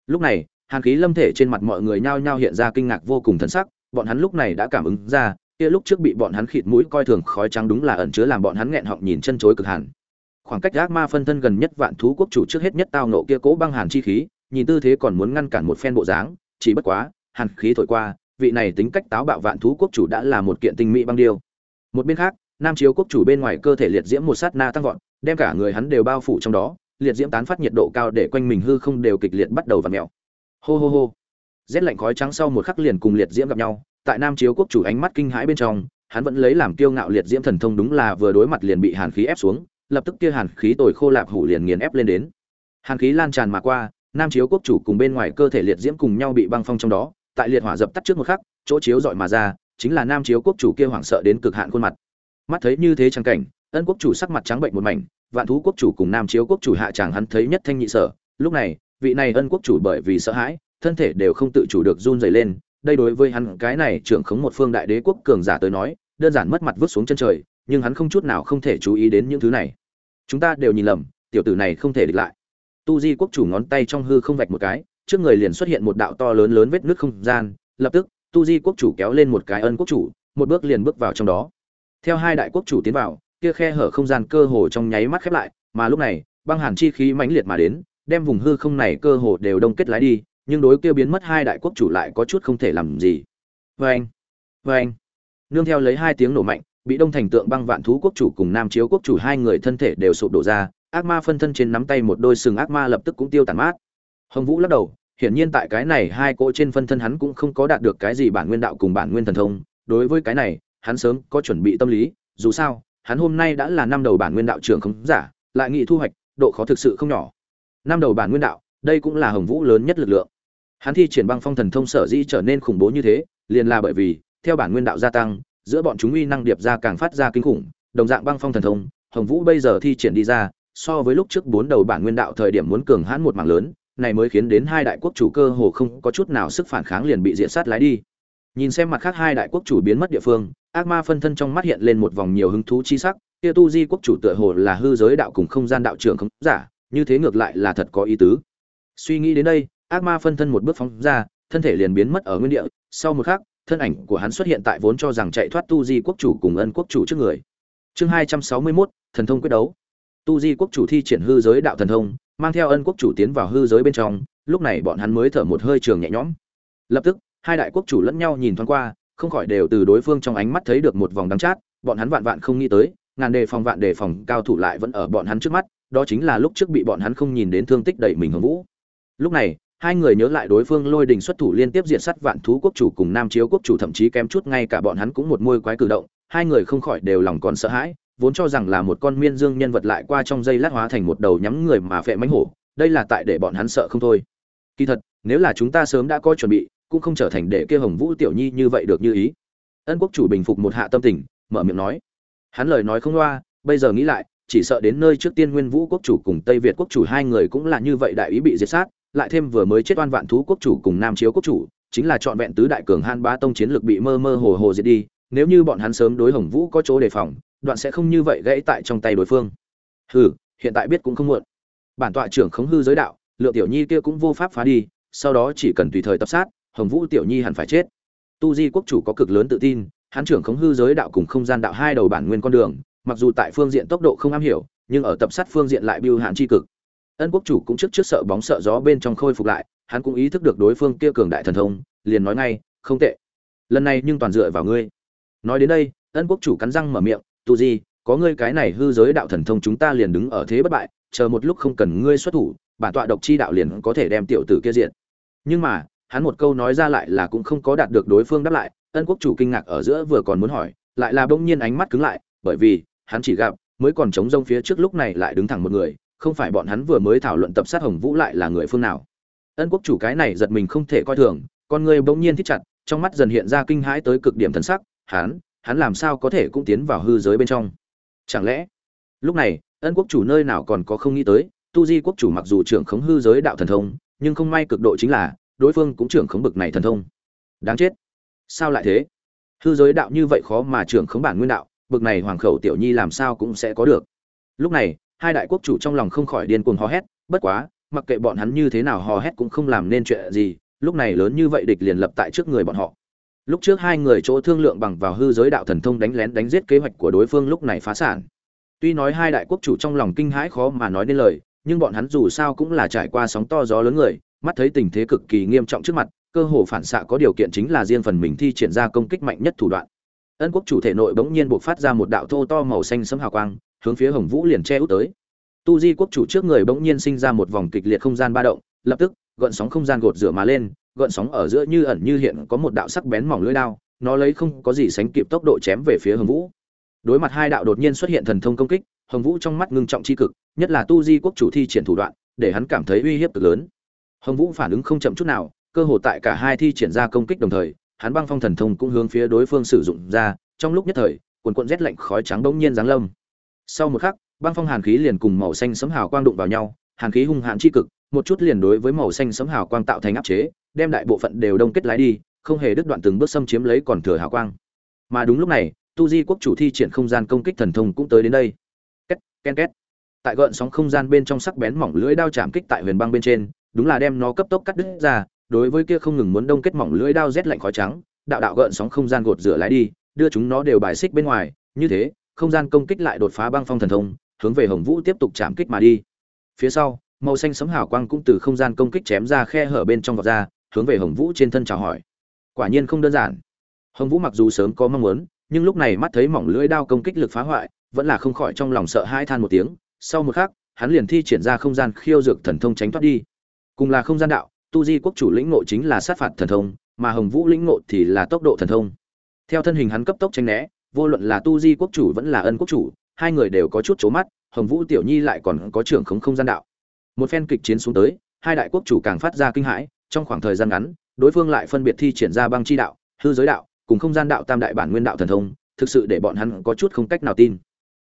Lúc này, hàn khí lâm thể trên mặt mọi người nhao nhao hiện ra kinh ngạc vô cùng thần sắc, bọn hắn lúc này đã cảm ứng ra, kia lúc trước bị bọn hắn khịt mũi coi thường khói trắng đúng là ẩn chứa làm bọn hắn nghẹn họng nhìn chân chối cực hàn khoảng cách ác ma phân thân gần nhất vạn thú quốc chủ trước hết nhất tao nộ kia cố băng hàn chi khí, nhìn tư thế còn muốn ngăn cản một phen bộ dáng, chỉ bất quá, hàn khí thổi qua vị này tính cách táo bạo vạn thú quốc chủ đã là một kiện tinh mỹ băng điêu. Một bên khác, nam chiếu quốc chủ bên ngoài cơ thể liệt diễm một sát na tăng vọt, đem cả người hắn đều bao phủ trong đó, liệt diễm tán phát nhiệt độ cao để quanh mình hư không đều kịch liệt bắt đầu và mèo. Hô hô hô. Rét lạnh khói trắng sau một khắc liền cùng liệt diễm gặp nhau, tại nam chiếu quốc chủ ánh mắt kinh hãi bên trong, hắn vẫn lấy làm kiêu ngạo liệt diễm thần thông đúng là vừa đối mặt liền bị hàn khí ép xuống, lập tức kia hàn khí tồi khô lạp hủ liền nghiền ép lên đến. Hàn khí lan tràn mà qua, nam chiếu quốc chủ cùng bên ngoài cơ thể liệt diễm cùng nhau bị băng phong trong đó tại liệt hỏa dập tắt trước một khắc, chỗ chiếu rọi mà ra, chính là nam chiếu quốc chủ kia hoảng sợ đến cực hạn khuôn mặt. Mắt thấy như thế chẳng cảnh, ân quốc chủ sắc mặt trắng bệnh một mảnh, vạn thú quốc chủ cùng nam chiếu quốc chủ hạ chàng hắn thấy nhất thanh nhị sở. Lúc này, vị này ân quốc chủ bởi vì sợ hãi, thân thể đều không tự chủ được run rẩy lên, đây đối với hắn cái này trưởng khống một phương đại đế quốc cường giả tới nói, đơn giản mất mặt vứt xuống chân trời, nhưng hắn không chút nào không thể chú ý đến những thứ này. Chúng ta đều nhìn lầm, tiểu tử này không thể địch lại. Tu di quốc chủ ngón tay trong hư không vạch một cái trước người liền xuất hiện một đạo to lớn lớn vết nước không gian, lập tức, tu di quốc chủ kéo lên một cái ân quốc chủ, một bước liền bước vào trong đó. Theo hai đại quốc chủ tiến vào, kia khe hở không gian cơ hồ trong nháy mắt khép lại, mà lúc này, băng hàn chi khí mãnh liệt mà đến, đem vùng hư không này cơ hồ đều đông kết lái đi, nhưng đối kia biến mất hai đại quốc chủ lại có chút không thể làm gì. Vê anh vê anh nương theo lấy hai tiếng nổ mạnh, bị đông thành tượng băng vạn thú quốc chủ cùng nam chiếu quốc chủ hai người thân thể đều sụp đổ ra, ác ma phân thân trên nắm tay một đôi sừng ác ma lập tức cũng tiêu tàn mát hồng vũ lắc đầu, hiển nhiên tại cái này hai cỗ trên phân thân hắn cũng không có đạt được cái gì bản nguyên đạo cùng bản nguyên thần thông. Đối với cái này, hắn sớm có chuẩn bị tâm lý, dù sao, hắn hôm nay đã là năm đầu bản nguyên đạo trưởng không giả, lại nghị thu hoạch, độ khó thực sự không nhỏ. Năm đầu bản nguyên đạo, đây cũng là hồng vũ lớn nhất lực lượng. Hắn thi triển băng phong thần thông sở dĩ trở nên khủng bố như thế, liền là bởi vì, theo bản nguyên đạo gia tăng, giữa bọn chúng uy năng điệp ra càng phát ra kinh khủng, đồng dạng băng phong thần thông, hồng vũ bây giờ thi triển đi ra, so với lúc trước bốn đầu bản nguyên đạo thời điểm muốn cường hãn một mảng lớn này mới khiến đến hai đại quốc chủ cơ hồ không có chút nào sức phản kháng liền bị diện sát lái đi. Nhìn xem mặt khác hai đại quốc chủ biến mất địa phương ác ma phân thân trong mắt hiện lên một vòng nhiều hứng thú chi sắc kia tu di quốc chủ tựa hồ là hư giới đạo cùng không gian đạo trưởng không giả như thế ngược lại là thật có ý tứ. Suy nghĩ đến đây ác ma phân thân một bước phóng ra thân thể liền biến mất ở nguyên địa sau một khắc thân ảnh của hắn xuất hiện tại vốn cho rằng chạy thoát tu di quốc chủ cùng ân quốc chủ trước người. Chương hai trăm sáu mươi 261, thần thông quyết đấu tu di quốc chủ thi triển hư giới đạo thần thông, mang theo ân quốc chủ tiến vào hư giới bên trong, lúc này bọn hắn mới thở một hơi trường nhẹ nhõm. Lập tức, hai đại quốc chủ lẫn nhau nhìn thoáng qua, không khỏi đều từ đối phương trong ánh mắt thấy được một vòng đắng chát, bọn hắn vạn vạn không nghĩ tới, ngàn đề phòng vạn đề phòng cao thủ lại vẫn ở bọn hắn trước mắt, đó chính là lúc trước bị bọn hắn không nhìn đến thương tích đẩy mình hồng vũ. Lúc này, hai người nhớ lại đối phương lôi đình xuất thủ liên tiếp diện sắt vạn thú quốc chủ cùng nam chiếu quốc chủ thậm chí kém chút, ngay cả bọn hắn cũng một môi quái cử động, hai người không khỏi đều lòng còn sợ hãi vốn cho rằng là một con miên dương nhân vật lại qua trong dây lát hóa thành một đầu nhắm người mà phệ mánh hổ, đây là tại để bọn hắn sợ không thôi. Kỳ thật, nếu là chúng ta sớm đã có chuẩn bị, cũng không trở thành để kia hồng vũ tiểu nhi như vậy được như ý. Ân quốc chủ bình phục một hạ tâm tình, mở miệng nói. Hắn lời nói không loa, bây giờ nghĩ lại, chỉ sợ đến nơi trước tiên nguyên vũ quốc chủ cùng tây việt quốc chủ hai người cũng là như vậy đại ý bị diệt sát, lại thêm vừa mới chết oan vạn thú quốc chủ cùng nam chiếu quốc chủ, chính là trọn vẹn tứ đại cường han ba tông chiến lược bị mơ mơ hồ hồ diệt đi, nếu như bọn hắn sớm đối hồng vũ có chỗ đề phòng đoạn sẽ không như vậy gãy tại trong tay đối phương. Hừ, hiện tại biết cũng không muộn. Bản tọa trưởng khống hư giới đạo, lượng tiểu nhi kia cũng vô pháp phá đi, sau đó chỉ cần tùy thời tập sát, hồng vũ tiểu nhi hẳn phải chết. Tu di quốc chủ có cực lớn tự tin, hắn trưởng khống hư giới đạo cùng không gian đạo hai đầu bản nguyên con đường, mặc dù tại phương diện tốc độ không am hiểu, nhưng ở tập sát phương diện lại biêu hạn tri cực. Ân quốc chủ cũng trước trước sợ bóng sợ gió bên trong khôi phục lại, hắn cũng ý thức được đối phương kia cường đại thần thông, liền nói ngay, không tệ. Lần này nhưng toàn dựa vào ngươi. Nói đến đây, ân quốc chủ cắn răng mở miệng tu di, có ngươi cái này hư giới đạo thần thông chúng ta liền đứng ở thế bất bại, chờ một lúc không cần ngươi xuất thủ, bản tọa độc chi đạo liền có thể đem tiểu tử kia diện nhưng mà, hắn một câu nói ra lại là cũng không có đạt được đối phương đáp lại, ân quốc chủ kinh ngạc ở giữa vừa còn muốn hỏi, lại là bỗng nhiên ánh mắt cứng lại, bởi vì, hắn chỉ gặp, mới còn chống rông phía trước lúc này lại đứng thẳng một người, không phải bọn hắn vừa mới thảo luận tập sát hồng vũ lại là người phương nào. Ân quốc chủ cái này giật mình không thể coi thường, con người bỗng nhiên thích chặt, trong mắt dần hiện ra kinh hãi tới cực điểm thần sắc, hắn hắn làm sao có thể cũng tiến vào hư giới bên trong? Chẳng lẽ, lúc này, ân quốc chủ nơi nào còn có không nghĩ tới, tu di quốc chủ mặc dù trưởng khống hư giới đạo thần thông, nhưng không may cực độ chính là, đối phương cũng trưởng khống bực này thần thông. Đáng chết. Sao lại thế? Hư giới đạo như vậy khó mà trưởng khống bản nguyên đạo, bực này hoàng khẩu tiểu nhi làm sao cũng sẽ có được. Lúc này, hai đại quốc chủ trong lòng không khỏi điên cuồng hò hét, bất quá, mặc kệ bọn hắn như thế nào hò hét cũng không làm nên chuyện gì, lúc này lớn như vậy địch liền lập tại trước người bọn họ lúc trước hai người chỗ thương lượng bằng vào hư giới đạo thần thông đánh lén đánh giết kế hoạch của đối phương lúc này phá sản. Tuy nói hai đại quốc chủ trong lòng kinh hãi khó mà nói nên lời, nhưng bọn hắn dù sao cũng là trải qua sóng to gió lớn người, mắt thấy tình thế cực kỳ nghiêm trọng trước mặt, cơ hồ phản xạ có điều kiện chính là riêng phần mình thi triển ra công kích mạnh nhất thủ đoạn. Ân quốc chủ thể nội bỗng nhiên buộc phát ra một đạo thô to màu xanh sấm hào quang, hướng phía hồng vũ liền che út tới. Tu di quốc chủ trước người bỗng nhiên sinh ra một vòng kịch liệt không gian ba động, lập tức, gợn sóng không gian gột rửa mà lên gợn sóng ở giữa như ẩn như hiện có một đạo sắc bén mỏng lưỡi đao, nó lấy không có gì sánh kịp tốc độ chém về phía hồng vũ. Đối mặt hai đạo đột nhiên xuất hiện thần thông công kích, hồng vũ trong mắt ngưng trọng chi cực, nhất là tu di quốc chủ thi triển thủ đoạn, để hắn cảm thấy uy hiếp cực lớn. Hồng vũ phản ứng không chậm chút nào, cơ hồ tại cả hai thi triển ra công kích đồng thời, hắn băng phong thần thông cũng hướng phía đối phương sử dụng ra, trong lúc nhất thời quần cuộn rét lạnh khói trắng bỗng nhiên giáng lâm. Sau một khắc, băng phong hàn khí liền cùng màu xanh sấm hào quang đụng vào nhau, hàn khí hung hãn chi cực, một chút liền đối với màu xanh sấm hào quang tạo thành áp chế đem đại bộ phận đều đông kết lái đi, không hề đứt đoạn từng bước xâm chiếm lấy còn thừa hào quang. Mà đúng lúc này, tu di quốc chủ thi triển không gian công kích thần thông cũng tới đến đây. Két ken két. Tại gợn sóng không gian bên trong sắc bén mỏng lưỡi đao chạm kích tại huyền băng bên trên, đúng là đem nó cấp tốc cắt đứt ra, đối với kia không ngừng muốn đông kết mỏng lưỡi đao rét lạnh khói trắng, đạo đạo gợn sóng không gian gột rửa lái đi, đưa chúng nó đều bài xích bên ngoài, như thế, không gian công kích lại đột phá băng phong thần thông, hướng về hồng vũ tiếp tục chạm kích mà đi. Phía sau, màu xanh sấm hào quang cũng từ không gian công kích chém ra khe hở bên trong vọt ra hướng về hồng vũ trên thân chào hỏi. Quả nhiên không đơn giản. Hồng vũ mặc dù sớm có mong muốn, nhưng lúc này mắt thấy mỏng lưỡi đao công kích lực phá hoại, vẫn là không khỏi trong lòng sợ hai than một tiếng. Sau một khắc, hắn liền thi triển ra không gian khiêu dược thần thông tránh thoát đi. Cùng là không gian đạo, tu di quốc chủ lĩnh ngộ chính là sát phạt thần thông, mà hồng vũ lĩnh ngộ thì là tốc độ thần thông. Theo thân hình hắn cấp tốc tránh né, vô luận là tu di quốc chủ vẫn là ân quốc chủ, hai người đều có chút c mắt, hồng vũ tiểu nhi lại còn có trưởng khống không gian đạo. Một phen kịch chiến xuống tới, hai đại quốc chủ càng phát ra kinh hãi trong khoảng thời gian ngắn, đối phương lại phân biệt thi triển ra băng chi đạo, hư giới đạo, cùng không gian đạo tam đại bản nguyên đạo thần thông, thực sự để bọn hắn có chút không cách nào tin.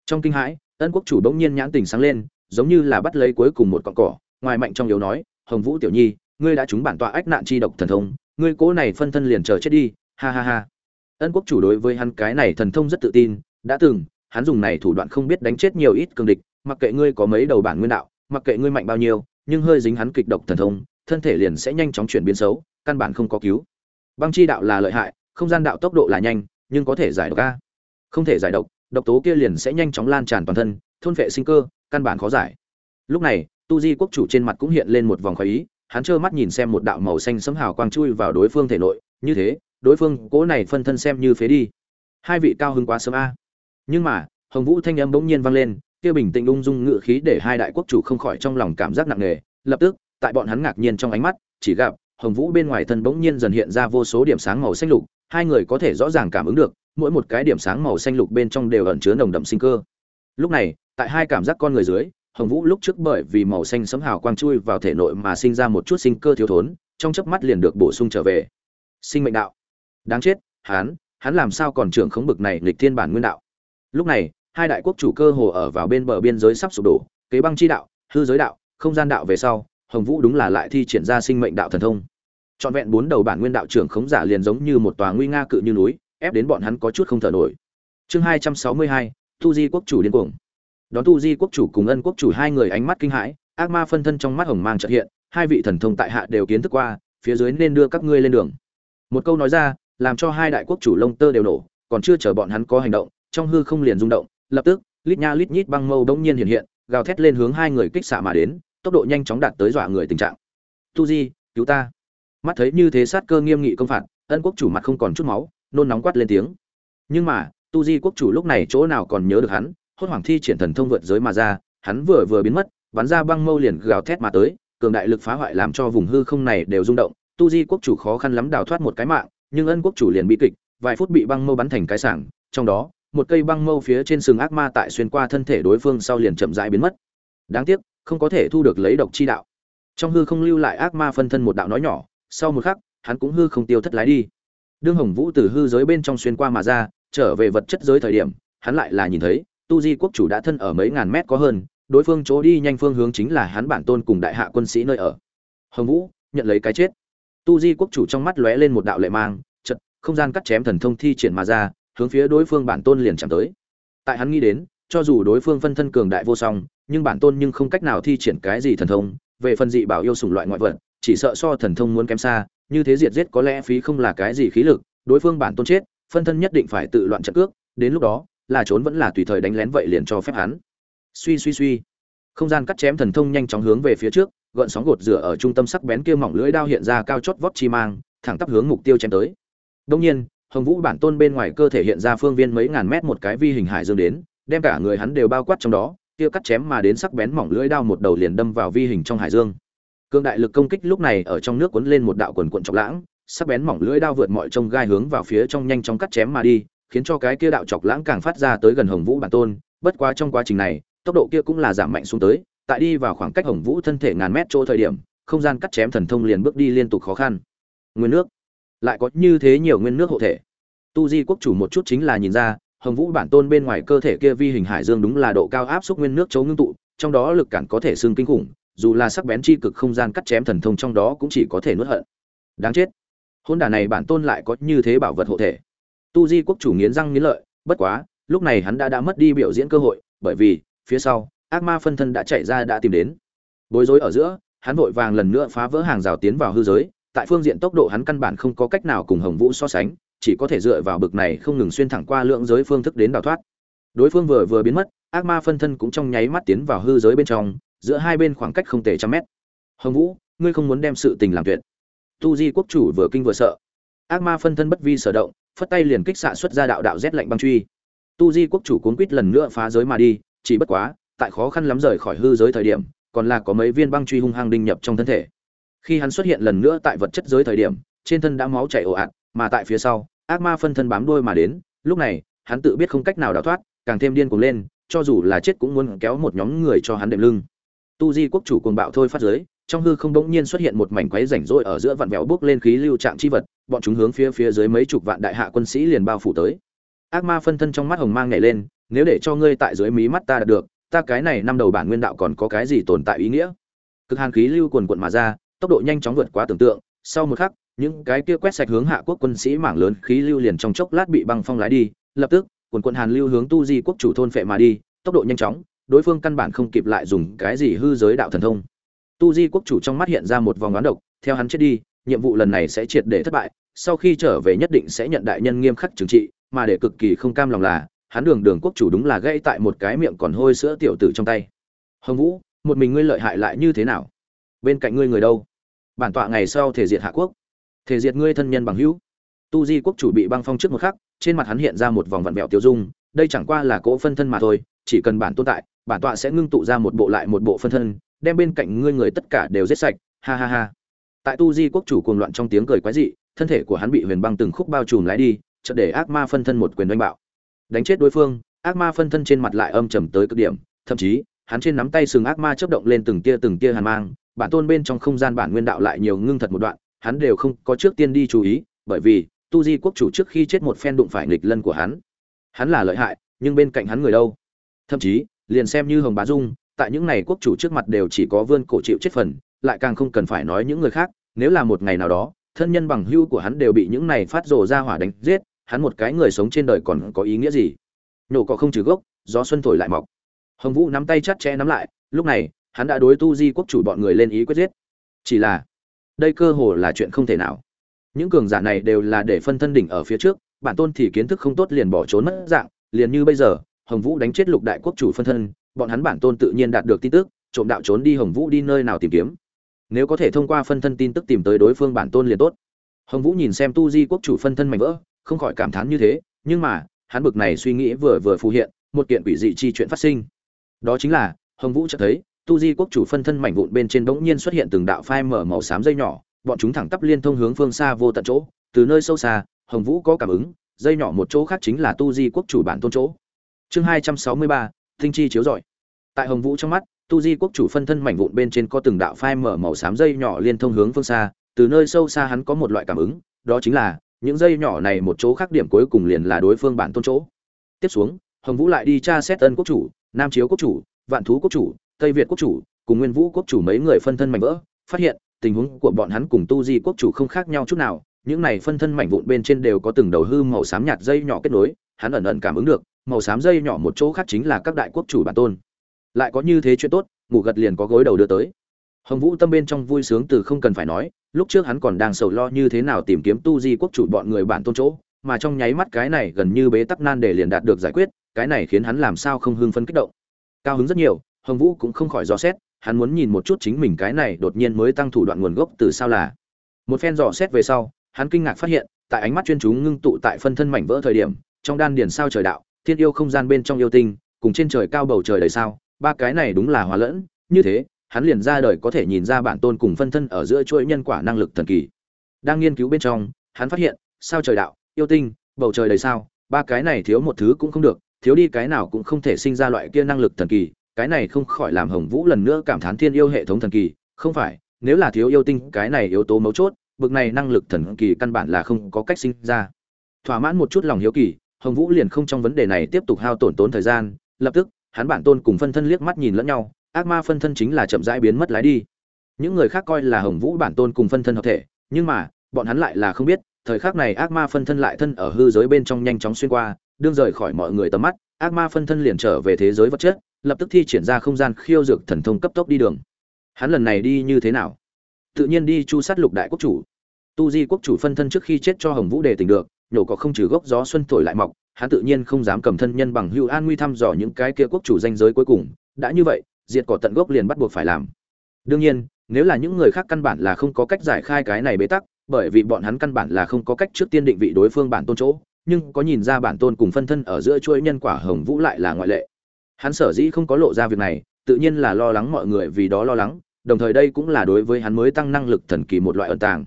Trong kinh hãi, ân quốc chủ bỗng nhiên nhãn tình sáng lên, giống như là bắt lấy cuối cùng một cọng cỏ, ngoài mạnh trong yếu nói, hồng vũ tiểu nhi, ngươi đã trúng bản tọa ách nạn chi độc thần thông, ngươi cố này phân thân liền chờ chết đi, ha ha ha. Ân quốc chủ đối với hắn cái này thần thông rất tự tin, đã từng, hắn dùng này thủ đoạn không biết đánh chết nhiều ít cường địch, mặc kệ ngươi có mấy đầu bản nguyên đạo, mặc kệ ngươi mạnh bao nhiêu, nhưng hơi dính hắn kịch độc thần thông thân thể liền sẽ nhanh chóng chuyển biến xấu, căn bản không có cứu. Băng chi đạo là lợi hại, không gian đạo tốc độ là nhanh, nhưng có thể giải độc a. Không thể giải độc độc tố kia liền sẽ nhanh chóng lan tràn toàn thân, thôn vệ sinh cơ, căn bản khó giải. Lúc này, tu di quốc chủ trên mặt cũng hiện lên một vòng khoái ý, hắn trơ mắt nhìn xem một đạo màu xanh sấm hào quang chui vào đối phương thể nội, như thế, đối phương cố này phân thân xem như phế đi. Hai vị cao hứng quá sớm a. Nhưng mà, hồng vũ thanh âm bỗng nhiên vang lên, kia bình tĩnh ung dung ngự khí để hai đại quốc chủ không khỏi trong lòng cảm giác nặng nề, lập tức tại bọn hắn ngạc nhiên trong ánh mắt, chỉ gặp, hồng vũ bên ngoài thân bỗng nhiên dần hiện ra vô số điểm sáng màu xanh lục, hai người có thể rõ ràng cảm ứng được, mỗi một cái điểm sáng màu xanh lục bên trong đều ẩn chứa nồng đậm sinh cơ. Lúc này, tại hai cảm giác con người dưới, hồng vũ lúc trước bởi vì màu xanh sấm hào quang chui vào thể nội mà sinh ra một chút sinh cơ thiếu thốn, trong chớp mắt liền được bổ sung trở về. Sinh mệnh đạo. Đáng chết, hắn hắn làm sao còn trưởng khống bực này lịch thiên bản nguyên đạo? Lúc này, hai đại quốc chủ cơ hồ ở vào bên bờ biên giới sắp sụp đổ, kế băng chi đạo, hư giới đạo, không gian đạo về sau hồng vũ đúng là lại thi triển ra sinh mệnh đạo thần thông. Trọn vẹn bốn đầu bản nguyên đạo trưởng khống giả liền giống như một tòa nguy nga cự như núi, ép đến bọn hắn có chút không thở nổi. Chương hai trăm sáu mươi hai, tu di quốc chủ điên cuồng. Đón tu di quốc chủ cùng ân quốc chủ hai người ánh mắt kinh hãi, ác ma phân thân trong mắt hồng mang trợ hiện, hai vị thần thông tại hạ đều kiến thức qua, phía dưới nên đưa các ngươi lên đường. Một câu nói ra, làm cho hai đại quốc chủ lông tơ đều nổ, còn chưa chờ bọn hắn có hành động, trong hư không liền rung động, lập tức, lít nha lít nhít băng mâu đống nhiên hiện hiện, gào thét lên hướng hai người kích xạ mà đến tốc độ nhanh chóng đạt tới dọa người tình trạng. Tu di, cứu ta. Mắt thấy như thế sát cơ nghiêm nghị công phạt, ân quốc chủ mặt không còn chút máu, nôn nóng quát lên tiếng. Nhưng mà, tu di quốc chủ lúc này chỗ nào còn nhớ được hắn, hốt hoảng thi triển thần thông vượt giới mà ra, hắn vừa vừa biến mất, bắn ra băng mâu liền gào thét mà tới, cường đại lực phá hoại làm cho vùng hư không này đều rung động. Tu di quốc chủ khó khăn lắm đào thoát một cái mạng, nhưng ân quốc chủ liền bị kịch, vài phút bị băng mâu bắn thành cái sảng, trong đó, một cây băng mâu phía trên sừng ác ma tại xuyên qua thân thể đối phương sau liền chậm rãi biến mất. Đáng tiếc không có thể thu được lấy độc chi đạo. Trong hư không lưu lại ác ma phân thân một đạo nói nhỏ, sau một khắc, hắn cũng hư không tiêu thất lái đi. Đương hồng vũ từ hư giới bên trong xuyên qua mà ra, trở về vật chất giới thời điểm, hắn lại là nhìn thấy, tu di quốc chủ đã thân ở mấy ngàn mét có hơn, đối phương chỗ đi nhanh phương hướng chính là hắn bản tôn cùng đại hạ quân sĩ nơi ở. Hồng vũ, nhận lấy cái chết. Tu di quốc chủ trong mắt lóe lên một đạo lệ mang, chật, không gian cắt chém thần thông thi triển mà ra, hướng phía đối phương bản tôn liền chạm tới. Tại hắn nghĩ đến cho dù đối phương phân thân cường đại vô song, nhưng bản tôn nhưng không cách nào thi triển cái gì thần thông, về phần dị bảo yêu sủng loại ngoại vật, chỉ sợ so thần thông muốn kém xa, như thế diệt giết có lẽ phí không là cái gì khí lực, đối phương bản tôn chết, phân thân nhất định phải tự loạn trận cước, đến lúc đó, là trốn vẫn là tùy thời đánh lén vậy liền cho phép hắn. Suy suy suy. Không gian cắt chém thần thông nhanh chóng hướng về phía trước, gợn sóng gột rửa ở trung tâm sắc bén kia mỏng lưỡi đao hiện ra cao chót vót chi mang, thẳng tắp hướng mục tiêu chém tới. Đông nhiên, hồng vũ bản tôn bên ngoài cơ thể hiện ra phương viên mấy ngàn mét một cái vi hình hải dương đến đem cả người hắn đều bao quát trong đó, kia cắt chém mà đến sắc bén mỏng lưỡi đao một đầu liền đâm vào vi hình trong hải dương. Cương đại lực công kích lúc này ở trong nước cuốn lên một đạo quần cuộn chọc lãng, sắc bén mỏng lưỡi đao vượt mọi trông gai hướng vào phía trong nhanh chóng cắt chém mà đi, khiến cho cái kia đạo chọc lãng càng phát ra tới gần hồng vũ bản tôn, bất quá trong quá trình này, tốc độ kia cũng là giảm mạnh xuống tới, tại đi vào khoảng cách hồng vũ thân thể ngàn mét chỗ thời điểm, không gian cắt chém thần thông liền bước đi liên tục khó khăn. Nguyên nước, lại có như thế nhiều nguyên nước hộ thể. Tu di quốc chủ một chút chính là nhìn ra hồng vũ bản tôn bên ngoài cơ thể kia vi hình hải dương đúng là độ cao áp suất nguyên nước chấu ngưng tụ, trong đó lực cản có thể xương kinh khủng, dù là sắc bén chi cực không gian cắt chém thần thông trong đó cũng chỉ có thể nuốt hận. Đáng chết. Hôn đả này bản tôn lại có như thế bảo vật hộ thể. Tu di quốc chủ nghiến răng nghiến lợi, bất quá, lúc này hắn đã đã mất đi biểu diễn cơ hội, bởi vì, phía sau, ác ma phân thân đã chạy ra đã tìm đến. Bối rối ở giữa, hắn vội vàng lần nữa phá vỡ hàng rào tiến vào hư giới, tại phương diện tốc độ hắn căn bản không có cách nào cùng hồng vũ so sánh chỉ có thể dựa vào bực này không ngừng xuyên thẳng qua lượng giới phương thức đến đào thoát. Đối phương vừa vừa biến mất, ác ma phân thân cũng trong nháy mắt tiến vào hư giới bên trong, giữa hai bên khoảng cách không tệ trăm mét. Hồng vũ, ngươi không muốn đem sự tình làm tuyệt. Tu di quốc chủ vừa kinh vừa sợ. Ác ma phân thân bất vi sở động, phất tay liền kích xạ xuất ra đạo đạo rét lạnh băng truy. Tu di quốc chủ cuốn quýt lần nữa phá giới mà đi, chỉ bất quá, tại khó khăn lắm rời khỏi hư giới thời điểm, còn là có mấy viên băng truy hung hăng đinh nhập trong thân thể. Khi hắn xuất hiện lần nữa tại vật chất giới thời điểm, trên thân đã máu chảy ồ ạt, mà tại phía sau ác ma phân thân bám đuôi mà đến, lúc này, hắn tự biết không cách nào đào thoát, càng thêm điên cuồng lên, cho dù là chết cũng muốn kéo một nhóm người cho hắn đệm lưng. Tu di quốc chủ cuồng bạo thôi phát giới, trong hư không bỗng nhiên xuất hiện một mảnh quấy rảnh rỗi ở giữa vạn vẹo bước lên khí lưu trạng chi vật, bọn chúng hướng phía phía dưới mấy chục vạn đại hạ quân sĩ liền bao phủ tới. Ác ma phân thân trong mắt hồng mang nhảy lên, nếu để cho ngươi tại dưới mí mắt ta đạt được, ta cái này năm đầu bản nguyên đạo còn có cái gì tồn tại ý nghĩa? Cực hàn khí lưu cuồn cuộn mà ra, tốc độ nhanh chóng vượt quá tưởng tượng, sau một khắc những cái kia quét sạch hướng hạ quốc quân sĩ mảng lớn khí lưu liền trong chốc lát bị băng phong lái đi, lập tức, quần quận hàn lưu hướng tu di quốc chủ thôn phệ mà đi, tốc độ nhanh chóng, đối phương căn bản không kịp lại dùng cái gì hư giới đạo thần thông. Tu di quốc chủ trong mắt hiện ra một vòng oán độc, theo hắn chết đi, nhiệm vụ lần này sẽ triệt để thất bại, sau khi trở về nhất định sẽ nhận đại nhân nghiêm khắc trừng trị, mà để cực kỳ không cam lòng là, hắn đường đường quốc chủ đúng là gây tại một cái miệng còn hôi sữa tiểu tử trong tay. Hồng vũ, một mình ngươi lợi hại lại như thế nào? Bên cạnh ngươi người đâu? Bản tọa ngày sau thể diệt hạ quốc thể diệt ngươi thân nhân bằng hữu. Tu di quốc chủ bị băng phong trước một khắc, trên mặt hắn hiện ra một vòng vặn vẹo tiêu dung, đây chẳng qua là cỗ phân thân mà thôi, chỉ cần bản tồn tại, bản tọa sẽ ngưng tụ ra một bộ lại một bộ phân thân, đem bên cạnh ngươi người tất cả đều giết sạch, ha ha ha. Tại tu di quốc chủ cuồng loạn trong tiếng cười quái dị, thân thể của hắn bị huyền băng từng khúc bao trùm lái đi, chợt để ác ma phân thân một quyền đánh bạo. Đánh chết đối phương, ác ma phân thân trên mặt lại âm trầm tới cực điểm, thậm chí, hắn trên nắm tay sừng ác ma chớp động lên từng tia từng tia hàn mang, bản tôn bên trong không gian bản nguyên đạo lại nhiều ngưng thật một đoạn hắn đều không có trước tiên đi chú ý, bởi vì tu di quốc chủ trước khi chết một phen đụng phải nghịch lân của hắn. Hắn là lợi hại, nhưng bên cạnh hắn người đâu? Thậm chí, liền xem như hồng bá dung, tại những này quốc chủ trước mặt đều chỉ có vươn cổ chịu chết phần, lại càng không cần phải nói những người khác, nếu là một ngày nào đó, thân nhân bằng hữu của hắn đều bị những này phát rồ ra hỏa đánh giết, hắn một cái người sống trên đời còn có ý nghĩa gì? Nổ cỏ không trừ gốc, gió xuân thổi lại mọc. Hồng vũ nắm tay chặt chẽ nắm lại, lúc này, hắn đã đối tu di quốc chủ bọn người lên ý quyết giết. Chỉ là đây cơ hồ là chuyện không thể nào. Những cường giả này đều là để phân thân đỉnh ở phía trước, bản tôn thì kiến thức không tốt liền bỏ trốn mất dạng, liền như bây giờ, hồng vũ đánh chết lục đại quốc chủ phân thân, bọn hắn bản tôn tự nhiên đạt được tin tức, trộm đạo trốn đi hồng vũ đi nơi nào tìm kiếm. Nếu có thể thông qua phân thân tin tức tìm tới đối phương bản tôn liền tốt. Hồng vũ nhìn xem tu di quốc chủ phân thân mạnh vỡ, không khỏi cảm thán như thế, nhưng mà, hắn bực này suy nghĩ vừa vừa phù hiện, một kiện quỷ dị chi chuyện phát sinh. Đó chính là, hồng vũ chợt thấy tu di quốc chủ phân thân mảnh vụn bên trên bỗng nhiên xuất hiện từng đạo phai mở màu xám dây nhỏ, bọn chúng thẳng tắp liên thông hướng phương xa vô tận chỗ, từ nơi sâu xa, hồng vũ có cảm ứng, dây nhỏ một chỗ khác chính là tu di quốc chủ bản tôn chỗ. Chương hai trăm sáu mươi ba, tinh chi chiếu rọi. Tại hồng vũ trong mắt, tu di quốc chủ phân thân mảnh vụn bên trên có từng đạo phai mở màu xám dây nhỏ liên thông hướng phương xa, từ nơi sâu xa hắn có một loại cảm ứng, đó chính là, những dây nhỏ này một chỗ khác điểm cuối cùng liền là đối phương bản tôn chỗ. Tiếp xuống, hồng vũ lại đi tra xét ân quốc chủ, nam chiếu quốc chủ, vạn thú quốc chủ tây việt quốc chủ cùng nguyên vũ quốc chủ mấy người phân thân mảnh vỡ, phát hiện tình huống của bọn hắn cùng tu di quốc chủ không khác nhau chút nào, những này phân thân mảnh vụn bên trên đều có từng đầu hư màu xám nhạt dây nhỏ kết nối, hắn ẩn ẩn cảm ứng được, màu xám dây nhỏ một chỗ khác chính là các đại quốc chủ bản tôn. Lại có như thế chuyện tốt, ngủ gật liền có gối đầu đưa tới. Hồng vũ tâm bên trong vui sướng từ không cần phải nói, lúc trước hắn còn đang sầu lo như thế nào tìm kiếm tu di quốc chủ bọn người bản tôn chỗ, mà trong nháy mắt cái này gần như bế tắc nan để liền đạt được giải quyết, cái này khiến hắn làm sao không hưng phấn kích động. Cao hứng rất nhiều hồng vũ cũng không khỏi dò xét, hắn muốn nhìn một chút chính mình cái này đột nhiên mới tăng thủ đoạn nguồn gốc từ sao là. Một phen dò xét về sau, hắn kinh ngạc phát hiện, tại ánh mắt chuyên chú ngưng tụ tại phân thân mảnh vỡ thời điểm, trong đan điển sao trời đạo, thiên yêu không gian bên trong yêu tinh, cùng trên trời cao bầu trời đầy sao, ba cái này đúng là hòa lẫn, như thế, hắn liền ra đời có thể nhìn ra bản tôn cùng phân thân ở giữa chuỗi nhân quả năng lực thần kỳ. Đang nghiên cứu bên trong, hắn phát hiện, sao trời đạo, yêu tinh, bầu trời đầy sao, ba cái này thiếu một thứ cũng không được, thiếu đi cái nào cũng không thể sinh ra loại kia năng lực thần kỳ cái này không khỏi làm hồng vũ lần nữa cảm thán thiên yêu hệ thống thần kỳ, không phải, nếu là thiếu yêu tinh, cái này yếu tố mấu chốt, bực này năng lực thần kỳ căn bản là không có cách sinh ra. Thỏa mãn một chút lòng hiếu kỳ, hồng vũ liền không trong vấn đề này tiếp tục hao tổn tốn thời gian, lập tức, hắn bản tôn cùng phân thân liếc mắt nhìn lẫn nhau, ác ma phân thân chính là chậm rãi biến mất lái đi. Những người khác coi là hồng vũ bản tôn cùng phân thân hợp thể, nhưng mà, bọn hắn lại là không biết, thời khắc này ác ma phân thân lại thân ở hư giới bên trong nhanh chóng xuyên qua, đương rời khỏi mọi người tầm mắt, ác ma phân thân liền trở về thế giới vật chất lập tức thi triển ra không gian khiêu dược thần thông cấp tốc đi đường. Hắn lần này đi như thế nào? Tự nhiên đi chu sát lục đại quốc chủ. Tu di quốc chủ phân thân trước khi chết cho hồng vũ đề tình được, nhổ có không trừ gốc gió xuân thổi lại mọc, hắn tự nhiên không dám cầm thân nhân bằng hữu an nguy thăm dò những cái kia quốc chủ danh giới cuối cùng. Đã như vậy, diệt cỏ tận gốc liền bắt buộc phải làm. Đương nhiên, nếu là những người khác căn bản là không có cách giải khai cái này bế tắc, bởi vì bọn hắn căn bản là không có cách trước tiên định vị đối phương bản tôn chỗ, nhưng có nhìn ra bản tôn cùng phân thân ở giữa chuỗi nhân quả hồng vũ lại là ngoại lệ hắn sở dĩ không có lộ ra việc này, tự nhiên là lo lắng mọi người vì đó lo lắng, đồng thời đây cũng là đối với hắn mới tăng năng lực thần kỳ một loại ẩn tàng.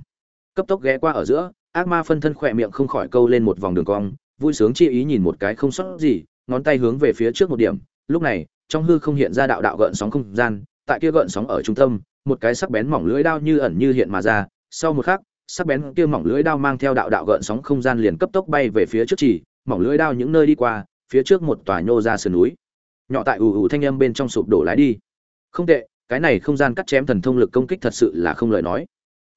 Cấp tốc ghé qua ở giữa, ác ma phân thân khỏe miệng không khỏi câu lên một vòng đường cong, vui sướng chi ý nhìn một cái không sót gì, ngón tay hướng về phía trước một điểm. Lúc này, trong hư không hiện ra đạo đạo gợn sóng không gian, tại kia gợn sóng ở trung tâm, một cái sắc bén mỏng lưỡi đao như ẩn như hiện mà ra. Sau một khắc, sắc bén kia mỏng lưỡi đao mang theo đạo đạo gợn sóng không gian liền cấp tốc bay về phía trước chỉ, mỏng lưỡi đao những nơi đi qua, phía trước một tòa nhô ra sườn núi nhỏ tại ù ù thanh âm bên trong sụp đổ lái đi. Không tệ, cái này không gian cắt chém thần thông lực công kích thật sự là không lời nói.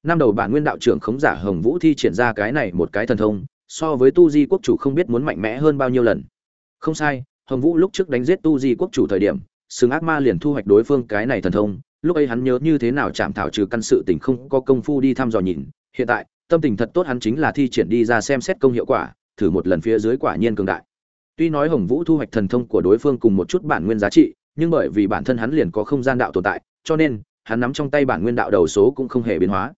Năm đầu bản nguyên đạo trưởng khống giả hồng vũ thi triển ra cái này một cái thần thông, so với tu di quốc chủ không biết muốn mạnh mẽ hơn bao nhiêu lần. Không sai, hồng vũ lúc trước đánh giết tu di quốc chủ thời điểm, sừng ác ma liền thu hoạch đối phương cái này thần thông, lúc ấy hắn nhớ như thế nào chạm thảo trừ căn sự tình không có công phu đi thăm dò nhìn, hiện tại, tâm tình thật tốt hắn chính là thi triển đi ra xem xét công hiệu quả, thử một lần phía dưới quả nhiên cường đại tuy nói hồng vũ thu hoạch thần thông của đối phương cùng một chút bản nguyên giá trị, nhưng bởi vì bản thân hắn liền có không gian đạo tồn tại, cho nên, hắn nắm trong tay bản nguyên đạo đầu số cũng không hề biến hóa.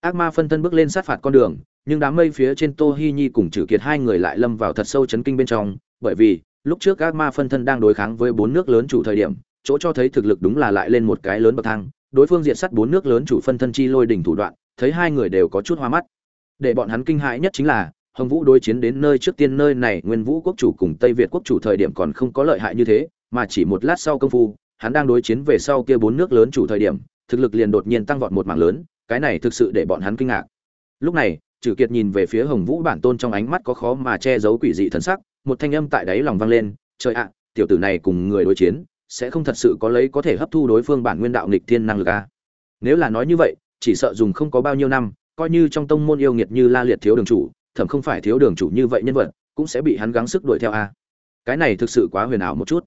Ác ma phân thân bước lên sát phạt con đường, nhưng đám mây phía trên tô hi nhi cùng trừ kiệt hai người lại lâm vào thật sâu chấn kinh bên trong, bởi vì, lúc trước ác ma phân thân đang đối kháng với bốn nước lớn chủ thời điểm, chỗ cho thấy thực lực đúng là lại lên một cái lớn bậc thang, đối phương diện sắt bốn nước lớn chủ phân thân chi lôi đỉnh thủ đoạn, thấy hai người đều có chút hoa mắt. Để bọn hắn kinh hãi nhất chính là hồng vũ đối chiến đến nơi trước tiên nơi này, nguyên vũ quốc chủ cùng tây việt quốc chủ thời điểm còn không có lợi hại như thế, mà chỉ một lát sau công phu, hắn đang đối chiến về sau kia bốn nước lớn chủ thời điểm, thực lực liền đột nhiên tăng vọt một mảng lớn, cái này thực sự để bọn hắn kinh ngạc. Lúc này, Trử kiệt nhìn về phía hồng vũ bản tôn trong ánh mắt có khó mà che giấu quỷ dị thần sắc, một thanh âm tại đáy lòng vang lên, trời ạ, tiểu tử này cùng người đối chiến, sẽ không thật sự có lấy có thể hấp thu đối phương bản nguyên đạo nghịch thiên năng lực a nếu là nói như vậy, chỉ sợ dùng không có bao nhiêu năm, coi như trong tông môn yêu nghiệt như la liệt thiếu đường chủ Thẩm không phải thiếu đường chủ như vậy nhân vật, cũng sẽ bị hắn gắng sức đuổi theo a. Cái này thực sự quá huyền ảo một chút.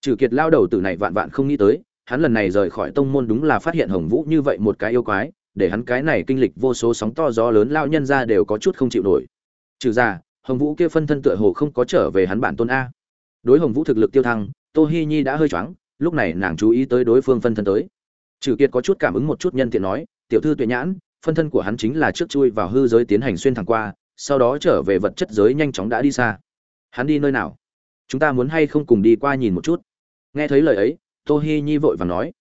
Trừ kiệt lao đầu từ này vạn vạn không nghĩ tới, hắn lần này rời khỏi tông môn đúng là phát hiện hồng vũ như vậy một cái yêu quái, để hắn cái này kinh lịch vô số sóng to gió lớn lao nhân ra đều có chút không chịu nổi. Trừ ra, hồng vũ kia phân thân tựa hồ không có trở về hắn bản tôn a. Đối hồng vũ thực lực tiêu thăng, tô hi nhi đã hơi choáng, lúc này nàng chú ý tới đối phương phân thân tới. Trừ kiệt có chút cảm ứng một chút nhân tiện nói, tiểu thư tuệ nhãn, phân thân của hắn chính là trước chui vào hư giới tiến hành xuyên thẳng qua sau đó trở về vật chất giới nhanh chóng đã đi xa. Hắn đi nơi nào? Chúng ta muốn hay không cùng đi qua nhìn một chút? Nghe thấy lời ấy tô hi nhi vội vàng nói.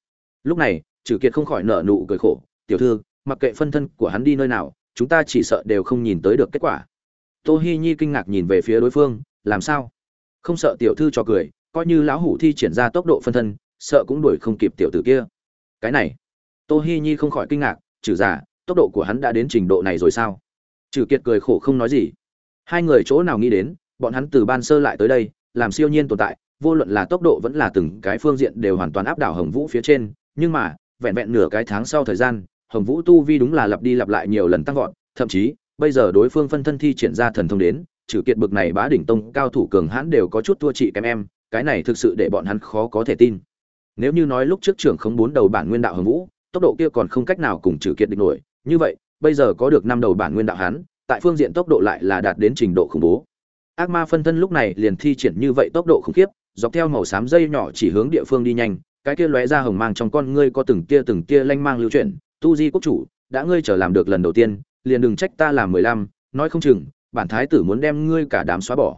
Lúc này trừ kiệt không khỏi nở nụ cười khổ. Tiểu thư, mặc kệ phân thân của hắn đi nơi nào, chúng ta chỉ sợ đều không nhìn tới được kết quả. Tô hi nhi kinh ngạc nhìn về phía đối phương, làm sao? Không sợ tiểu thư cho cười, coi như lão hủ thi triển ra tốc độ phân thân, sợ cũng đuổi không kịp tiểu tử kia. Cái này tô hi nhi không khỏi kinh ngạc trừ giả tốc độ của hắn đã đến trình độ này rồi sao? Trừ kiệt cười khổ không nói gì. Hai người chỗ nào nghĩ đến, bọn hắn từ ban sơ lại tới đây, làm siêu nhiên tồn tại, vô luận là tốc độ vẫn là từng cái phương diện đều hoàn toàn áp đảo hồng vũ phía trên, nhưng mà, vẹn vẹn nửa cái tháng sau thời gian, hồng vũ tu vi đúng là lặp đi lặp lại nhiều lần tăng vọt, thậm chí, bây giờ đối phương phân thân thi triển ra thần thông đến, trừ kiệt bực này bá đỉnh tông cao thủ cường hãn đều có chút thua chị kém em, cái này thực sự để bọn hắn khó có thể tin. Nếu như nói lúc trước trưởng không bốn đầu bản nguyên đạo hồng vũ, tốc độ kia còn không cách nào cùng trừ kiệt địch nổi, như vậy bây giờ có được năm đầu bản nguyên đạo hán, tại phương diện tốc độ lại là đạt đến trình độ khủng bố. Ác ma phân thân lúc này liền thi triển như vậy tốc độ khủng khiếp dọc theo màu xám dây nhỏ chỉ hướng địa phương đi nhanh cái kia lóe ra hồng mang trong con ngươi có từng tia từng tia lanh mang lưu chuyển tu di quốc chủ đã ngươi trở làm được lần đầu tiên liền đừng trách ta làm mười lăm nói không chừng bản thái tử muốn đem ngươi cả đám xóa bỏ.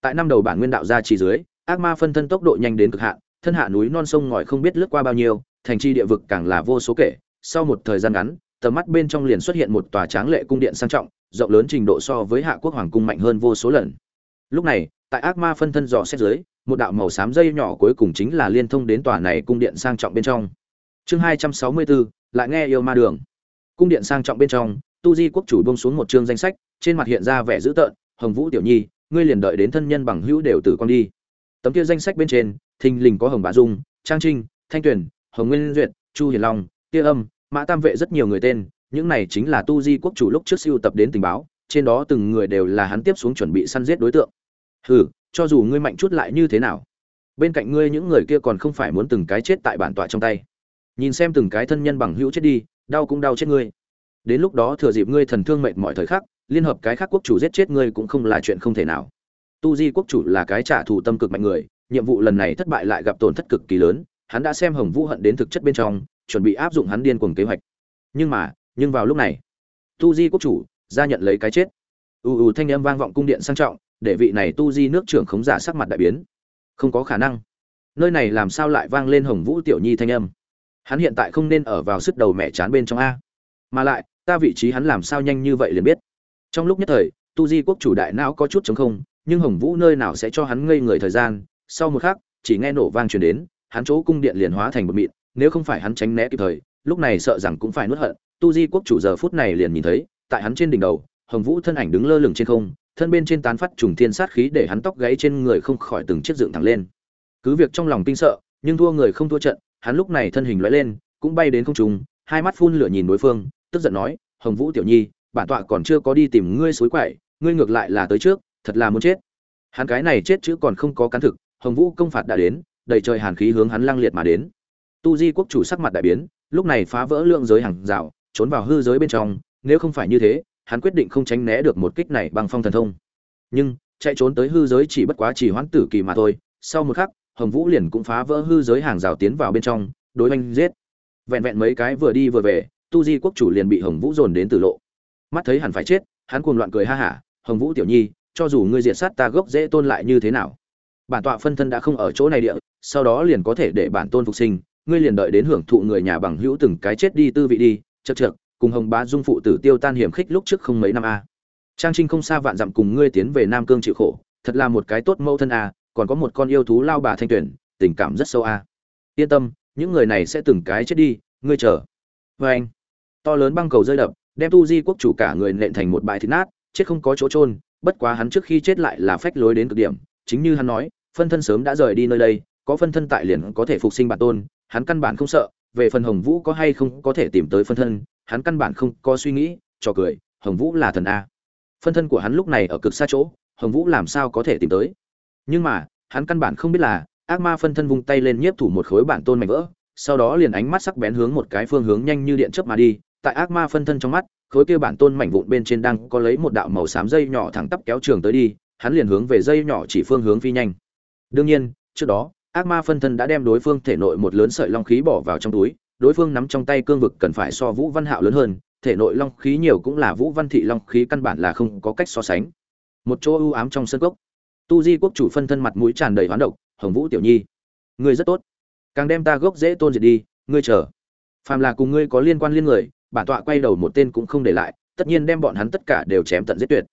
Tại năm đầu bản nguyên đạo ra chỉ dưới ác ma phân thân tốc độ nhanh đến cực hạn thân hạ núi non sông ngòi không biết lướt qua bao nhiêu thành chi địa vực càng là vô số kể sau một thời gian ngắn tầm mắt bên trong liền xuất hiện một tòa tráng lệ cung điện sang trọng, rộng lớn trình độ so với hạ quốc hoàng cung mạnh hơn vô số lần. Lúc này, tại ác ma phân thân dò xét dưới, một đạo màu xám dây nhỏ cuối cùng chính là liên thông đến tòa này cung điện sang trọng bên trong. Chương hai trăm sáu mươi bốn, lại nghe yêu ma đường. Cung điện sang trọng bên trong, tu di quốc chủ bông xuống một chương danh sách, trên mặt hiện ra vẻ dữ tợn, hồng vũ tiểu nhi, ngươi liền đợi đến thân nhân bằng hữu đều tử con đi. Tấm kia danh sách bên trên, thình lình có hồng bá dung, trang trinh, thanh tuyền, hồng nguyên duyệt, chu hiền long, tia âm mã tam vệ rất nhiều người tên, những này chính là tu di quốc chủ lúc trước siêu tập đến tình báo, trên đó từng người đều là hắn tiếp xuống chuẩn bị săn giết đối tượng. Hừ, cho dù ngươi mạnh chút lại như thế nào? Bên cạnh ngươi những người kia còn không phải muốn từng cái chết tại bản tọa trong tay. Nhìn xem từng cái thân nhân bằng hữu chết đi, đau cũng đau chết ngươi. Đến lúc đó thừa dịp ngươi thần thương mệnh mọi thời khắc, liên hợp cái khác quốc chủ giết chết ngươi cũng không là chuyện không thể nào. Tu di quốc chủ là cái trả thù tâm cực mạnh người, nhiệm vụ lần này thất bại lại gặp tổn thất cực kỳ lớn, hắn đã xem hồng vũ hận đến thực chất bên trong chuẩn bị áp dụng hắn điên cuồng kế hoạch. Nhưng mà, nhưng vào lúc này, tu di quốc chủ ra nhận lấy cái chết. Ù ù thanh âm vang vọng cung điện sang trọng, để vị này tu di nước trưởng khống giả sắc mặt đại biến. Không có khả năng. Nơi này làm sao lại vang lên hồng vũ tiểu nhi thanh âm? Hắn hiện tại không nên ở vào sức đầu mẹ chán bên trong a. Mà lại, ta vị trí hắn làm sao nhanh như vậy liền biết. Trong lúc nhất thời, tu di quốc chủ đại não có chút chống không, nhưng hồng vũ nơi nào sẽ cho hắn ngây người thời gian. Sau một khắc, chỉ nghe nổ vang truyền đến, hắn chỗ cung điện liền hóa thành một mịn nếu không phải hắn tránh né kịp thời, lúc này sợ rằng cũng phải nuốt hận. Tu di quốc chủ giờ phút này liền nhìn thấy, tại hắn trên đỉnh đầu, hồng vũ thân ảnh đứng lơ lửng trên không, thân bên trên tán phát trùng thiên sát khí để hắn tóc gáy trên người không khỏi từng chiếc dựng thẳng lên. Cứ việc trong lòng kinh sợ, nhưng thua người không thua trận, hắn lúc này thân hình lóe lên, cũng bay đến không trung, hai mắt phun lửa nhìn đối phương, tức giận nói, hồng vũ tiểu nhi, bản tọa còn chưa có đi tìm ngươi suối quậy, ngươi ngược lại là tới trước, thật là muốn chết. Hắn cái này chết chứ còn không có cán thực, hồng vũ công phạt đã đến, đầy trời hàn khí hướng hắn lăng liệt mà đến tu di quốc chủ sắc mặt đại biến, lúc này phá vỡ lượng giới hàng rào, trốn vào hư giới bên trong, nếu không phải như thế, hắn quyết định không tránh né được một kích này bằng phong thần thông. Nhưng, chạy trốn tới hư giới chỉ bất quá chỉ hoãn tử kỳ mà thôi, sau một khắc, hồng vũ liền cũng phá vỡ hư giới hàng rào tiến vào bên trong, đối oanh giết. Vẹn vẹn mấy cái vừa đi vừa về, tu di quốc chủ liền bị hồng vũ dồn đến tử lộ. Mắt thấy hẳn phải chết, hắn cuồng loạn cười ha hả, hồng vũ tiểu nhi, cho dù ngươi diệt sát ta gốc dễ tôn lại như thế nào? Bản tọa phân thân đã không ở chỗ này địa, sau đó liền có thể để bản tôn phục sinh ngươi liền đợi đến hưởng thụ người nhà bằng hữu từng cái chết đi tư vị đi chật chược cùng hồng bá dung phụ tử tiêu tan hiểm khích lúc trước không mấy năm a. Trang trinh không xa vạn dặm cùng ngươi tiến về nam cương chịu khổ, thật là một cái tốt mẫu thân a, còn có một con yêu thú lao bà thanh tuyển, tình cảm rất sâu a. Yên tâm, những người này sẽ từng cái chết đi, ngươi chờ. Vê anh. To lớn băng cầu rơi đập, đem tu di quốc chủ cả người nện thành một bãi thịt nát, chết không có chỗ trôn bất quá hắn trước khi chết lại là phách lối đến cực điểm, chính như hắn nói, phân thân sớm đã rời đi nơi đây, có phân thân tại liền có thể phục sinh bản tôn hắn căn bản không sợ, về phần hồng vũ có hay không có thể tìm tới phân thân, hắn căn bản không có suy nghĩ, trò cười, hồng vũ là thần a. Phân thân của hắn lúc này ở cực xa chỗ, hồng vũ làm sao có thể tìm tới? Nhưng mà, hắn căn bản không biết là, ác ma phân thân vung tay lên nhiếp thủ một khối bản tôn mảnh vỡ, sau đó liền ánh mắt sắc bén hướng một cái phương hướng nhanh như điện chớp mà đi, tại ác ma phân thân trong mắt, khối kia bản tôn mảnh vụn bên trên đang có lấy một đạo màu xám dây nhỏ thẳng tắp kéo trường tới đi, hắn liền hướng về dây nhỏ chỉ phương hướng phi nhanh. Đương nhiên, trước đó ác ma phân thân đã đem đối phương thể nội một lớn sợi long khí bỏ vào trong túi, đối phương nắm trong tay cương vực cần phải so vũ văn hạo lớn hơn, thể nội long khí nhiều cũng là vũ văn thị long khí căn bản là không có cách so sánh. Một chỗ ưu ám trong sân cốc, tu di quốc chủ phân thân mặt mũi tràn đầy hoán độc, hồng vũ tiểu nhi, ngươi rất tốt. Càng đem ta gốc dễ tôn diệt đi, ngươi chờ. Phàm là cùng ngươi có liên quan liên người, bản tọa quay đầu một tên cũng không để lại, tất nhiên đem bọn hắn tất cả đều chém tận giết tuyệt.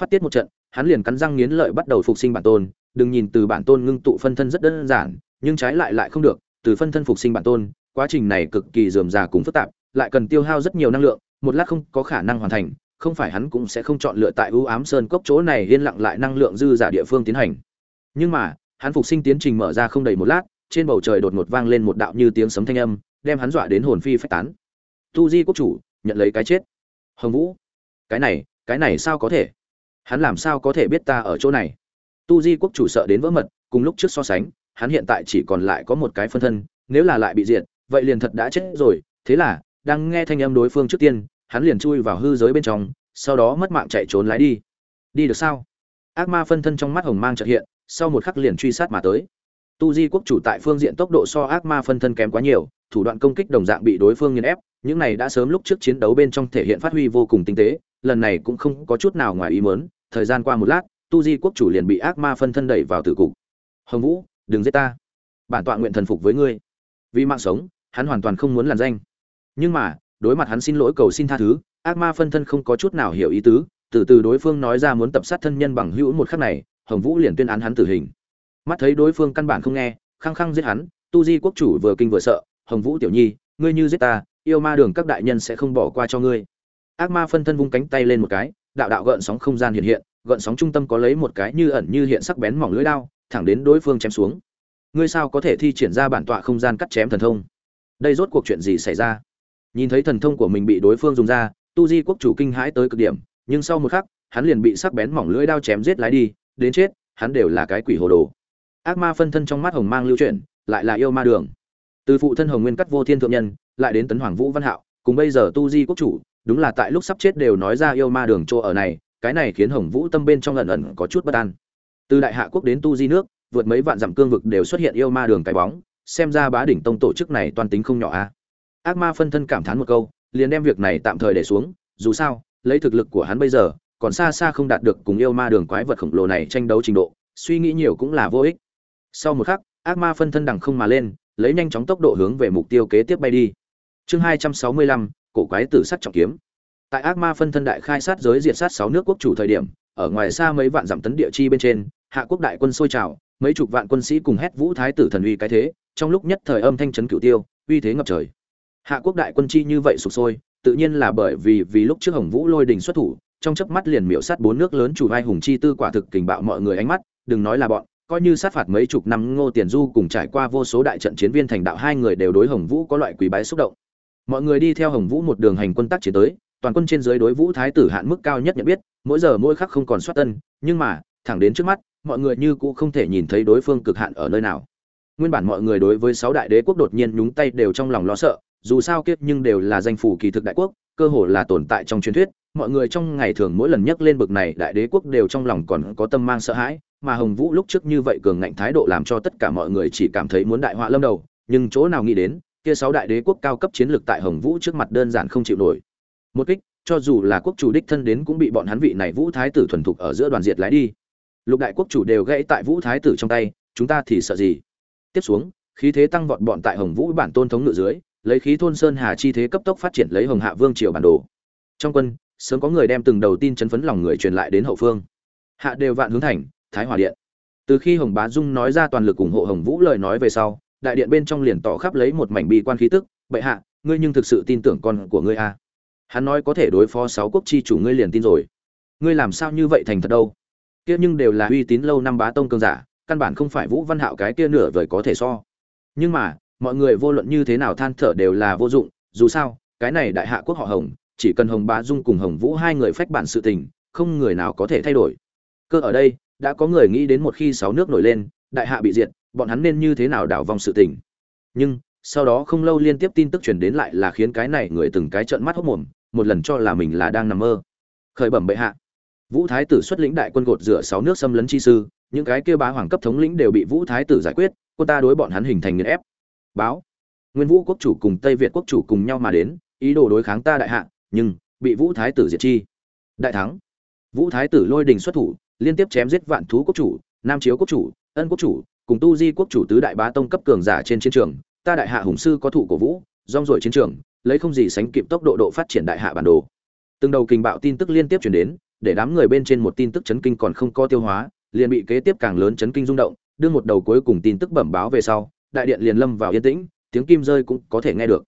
Phát tiết một trận, hắn liền cắn răng nghiến lợi bắt đầu phục sinh bản tôn đừng nhìn từ bản tôn ngưng tụ phân thân rất đơn giản, nhưng trái lại lại không được, từ phân thân phục sinh bản tôn, quá trình này cực kỳ dườm già cùng phức tạp, lại cần tiêu hao rất nhiều năng lượng, một lát không có khả năng hoàn thành, không phải hắn cũng sẽ không chọn lựa tại ưu ám sơn cốc chỗ này yên lặng lại năng lượng dư giả địa phương tiến hành. Nhưng mà, hắn phục sinh tiến trình mở ra không đầy một lát, trên bầu trời đột ngột vang lên một đạo như tiếng sấm thanh âm, đem hắn dọa đến hồn phi phách tán. Tu di quốc chủ, nhận lấy cái chết. Hồng vũ, cái này cái này sao có thể? Hắn làm sao có thể biết ta ở chỗ này? Tu di quốc chủ sợ đến vỡ mật, cùng lúc trước so sánh, hắn hiện tại chỉ còn lại có một cái phân thân, nếu là lại bị diệt, vậy liền thật đã chết rồi. Thế là, đang nghe thanh âm đối phương trước tiên, hắn liền chui vào hư giới bên trong, sau đó mất mạng chạy trốn lái đi. Đi được sao? Ác ma phân thân trong mắt hồng mang trợ hiện, sau một khắc liền truy sát mà tới. Tu di quốc chủ tại phương diện tốc độ so ác ma phân thân kém quá nhiều, thủ đoạn công kích đồng dạng bị đối phương nghiền ép, những này đã sớm lúc trước chiến đấu bên trong thể hiện phát huy vô cùng tinh tế, lần này cũng không có chút nào ngoài ý mớn thời gian qua một lát tu di quốc chủ liền bị ác ma phân thân đẩy vào tử cục. Hồng vũ, đừng giết ta. Bản tọa nguyện thần phục với ngươi. Vì mạng sống, hắn hoàn toàn không muốn làn danh. Nhưng mà, đối mặt hắn xin lỗi cầu xin tha thứ, ác ma phân thân không có chút nào hiểu ý tứ, từ từ đối phương nói ra muốn tập sát thân nhân bằng hữu một khắc này, hồng vũ liền tuyên án hắn tử hình. Mắt thấy đối phương căn bản không nghe, khăng khăng giết hắn, tu di quốc chủ vừa kinh vừa sợ, hồng vũ tiểu nhi, ngươi như giết ta, yêu ma đường các đại nhân sẽ không bỏ qua cho ngươi. Ác ma phân thân vung cánh tay lên một cái, đạo đạo gợn sóng không gian hiện hiện gợn sóng trung tâm có lấy một cái như ẩn như hiện sắc bén mỏng lưỡi đao, thẳng đến đối phương chém xuống. Ngươi sao có thể thi triển ra bản tọa không gian cắt chém thần thông? Đây rốt cuộc chuyện gì xảy ra? Nhìn thấy thần thông của mình bị đối phương dùng ra, tu di quốc chủ kinh hãi tới cực điểm, nhưng sau một khắc, hắn liền bị sắc bén mỏng lưỡi đao chém giết lái đi, đến chết, hắn đều là cái quỷ hồ đồ. Ác ma phân thân trong mắt hồng mang lưu chuyển, lại là yêu ma đường. Từ phụ thân hồng nguyên cắt vô thiên thượng nhân, lại đến tấn hoàng vũ văn hạo, cùng bây giờ tu di quốc chủ, đúng là tại lúc sắp chết đều nói ra yêu ma đường chỗ ở này cái này khiến hồng vũ tâm bên trong ẩn ẩn có chút bất an. Từ đại hạ quốc đến tu di nước, vượt mấy vạn dặm cương vực đều xuất hiện yêu ma đường cái bóng, xem ra bá đỉnh tông tổ chức này toàn tính không nhỏ a. Ác ma phân thân cảm thán một câu, liền đem việc này tạm thời để xuống, dù sao, lấy thực lực của hắn bây giờ, còn xa xa không đạt được cùng yêu ma đường quái vật khổng lồ này tranh đấu trình độ, suy nghĩ nhiều cũng là vô ích. Sau một khắc, ác ma phân thân đằng không mà lên, lấy nhanh chóng tốc độ hướng về mục tiêu kế tiếp bay đi. Chương hai trăm sáu mươi lăm, cổ quái tử sắc trọng kiếm tại ác ma phân thân đại khai sát giới diệt sát sáu nước quốc chủ thời điểm, ở ngoài xa mấy vạn dặm tấn địa chi bên trên, hạ quốc đại quân sôi trào, mấy chục vạn quân sĩ cùng hét vũ thái tử thần uy cái thế, trong lúc nhất thời âm thanh chấn cửu tiêu, uy thế ngập trời. Hạ quốc đại quân chi như vậy sụp sôi, tự nhiên là bởi vì vì lúc trước hồng vũ lôi đình xuất thủ, trong chớp mắt liền miểu sát bốn nước lớn chủ vai hùng chi tư quả thực kình bạo mọi người ánh mắt, đừng nói là bọn, coi như sát phạt mấy chục năm ngô tiền du cùng trải qua vô số đại trận chiến viên thành đạo hai người đều đối hồng vũ có loại quý bái xúc động. Mọi người đi theo hồng vũ một đường hành quân tác chiến tới toàn quân trên dưới đối vũ thái tử hạn mức cao nhất nhận biết, mỗi giờ mỗi khắc không còn soát tân, nhưng mà, thẳng đến trước mắt, mọi người như cũ không thể nhìn thấy đối phương cực hạn ở nơi nào. Nguyên bản mọi người đối với sáu đại đế quốc đột nhiên nhúng tay đều trong lòng lo sợ, dù sao kiếp nhưng đều là danh phủ kỳ thực đại quốc, cơ hồ là tồn tại trong truyền thuyết, mọi người trong ngày thường mỗi lần nhắc lên bực này đại đế quốc đều trong lòng còn có tâm mang sợ hãi, mà hồng vũ lúc trước như vậy cường ngạnh thái độ làm cho tất cả mọi người chỉ cảm thấy muốn đại họa lâm đầu, nhưng chỗ nào nghĩ đến, kia sáu đại đế quốc cao cấp chiến lược tại hồng vũ trước mặt đơn giản không chịu nổi một kích, cho dù là quốc chủ đích thân đến cũng bị bọn hắn vị này vũ thái tử thuần thục ở giữa đoàn diệt lái đi. Lục đại quốc chủ đều gãy tại vũ thái tử trong tay, chúng ta thì sợ gì? Tiếp xuống, khí thế tăng vọt bọn tại hồng vũ bản tôn thống ngự dưới, lấy khí thôn sơn hà chi thế cấp tốc phát triển lấy hồng hạ vương triều bản đồ. Trong quân, sớm có người đem từng đầu tin chấn phấn lòng người truyền lại đến hậu phương. Hạ đều vạn hướng thành, thái hòa điện. Từ khi hồng bá dung nói ra toàn lực ủng hộ hồng vũ lời nói về sau, đại điện bên trong liền tỏ khắp lấy một mảnh bi quan khí tức. Bệ hạ, ngươi nhưng thực sự tin tưởng con của ngươi à hắn nói có thể đối phó sáu quốc chi chủ ngươi liền tin rồi. Ngươi làm sao như vậy thành thật đâu? Kia nhưng đều là uy tín lâu năm bá tông cường giả, căn bản không phải vũ văn hạo cái kia nửa vời có thể so. Nhưng mà, mọi người vô luận như thế nào than thở đều là vô dụng, dù sao, cái này đại hạ quốc họ hồng, chỉ cần hồng bá dung cùng hồng vũ hai người phách bản sự tình, không người nào có thể thay đổi. Cơ ở đây, đã có người nghĩ đến một khi sáu nước nổi lên, đại hạ bị diệt, bọn hắn nên như thế nào đảo vòng sự tình? Nhưng, sau đó không lâu liên tiếp tin tức truyền đến lại là khiến cái này người từng cái trợn mắt hốc mồm một lần cho là mình là đang nằm mơ. Khởi bẩm bệ hạ. Vũ thái tử xuất lĩnh đại quân gột rửa sáu nước xâm lấn chi sư, những cái kia bá hoàng cấp thống lĩnh đều bị vũ thái tử giải quyết, quân ta đối bọn hắn hình thành nghiền ép. Báo. Nguyên vũ quốc chủ cùng tây việt quốc chủ cùng nhau mà đến, ý đồ đối kháng ta đại hạ, nhưng bị vũ thái tử diệt chi. Đại thắng. Vũ thái tử lôi đình xuất thủ, liên tiếp chém giết vạn thú quốc chủ, nam chiếu quốc chủ, ân quốc chủ, cùng tu di quốc chủ tứ đại bá tông cấp cường giả trên chiến trường. Ta đại hạ hùng sư có thủ của vũ, rong rổi chiến trường lấy không gì sánh kịp tốc độ độ phát triển đại hạ bản đồ. Từng đầu kình bạo tin tức liên tiếp chuyển đến, để đám người bên trên một tin tức chấn kinh còn không có tiêu hóa, liền bị kế tiếp càng lớn chấn kinh rung động, đưa một đầu cuối cùng tin tức bẩm báo về sau, đại điện liền lâm vào yên tĩnh, tiếng kim rơi cũng có thể nghe được.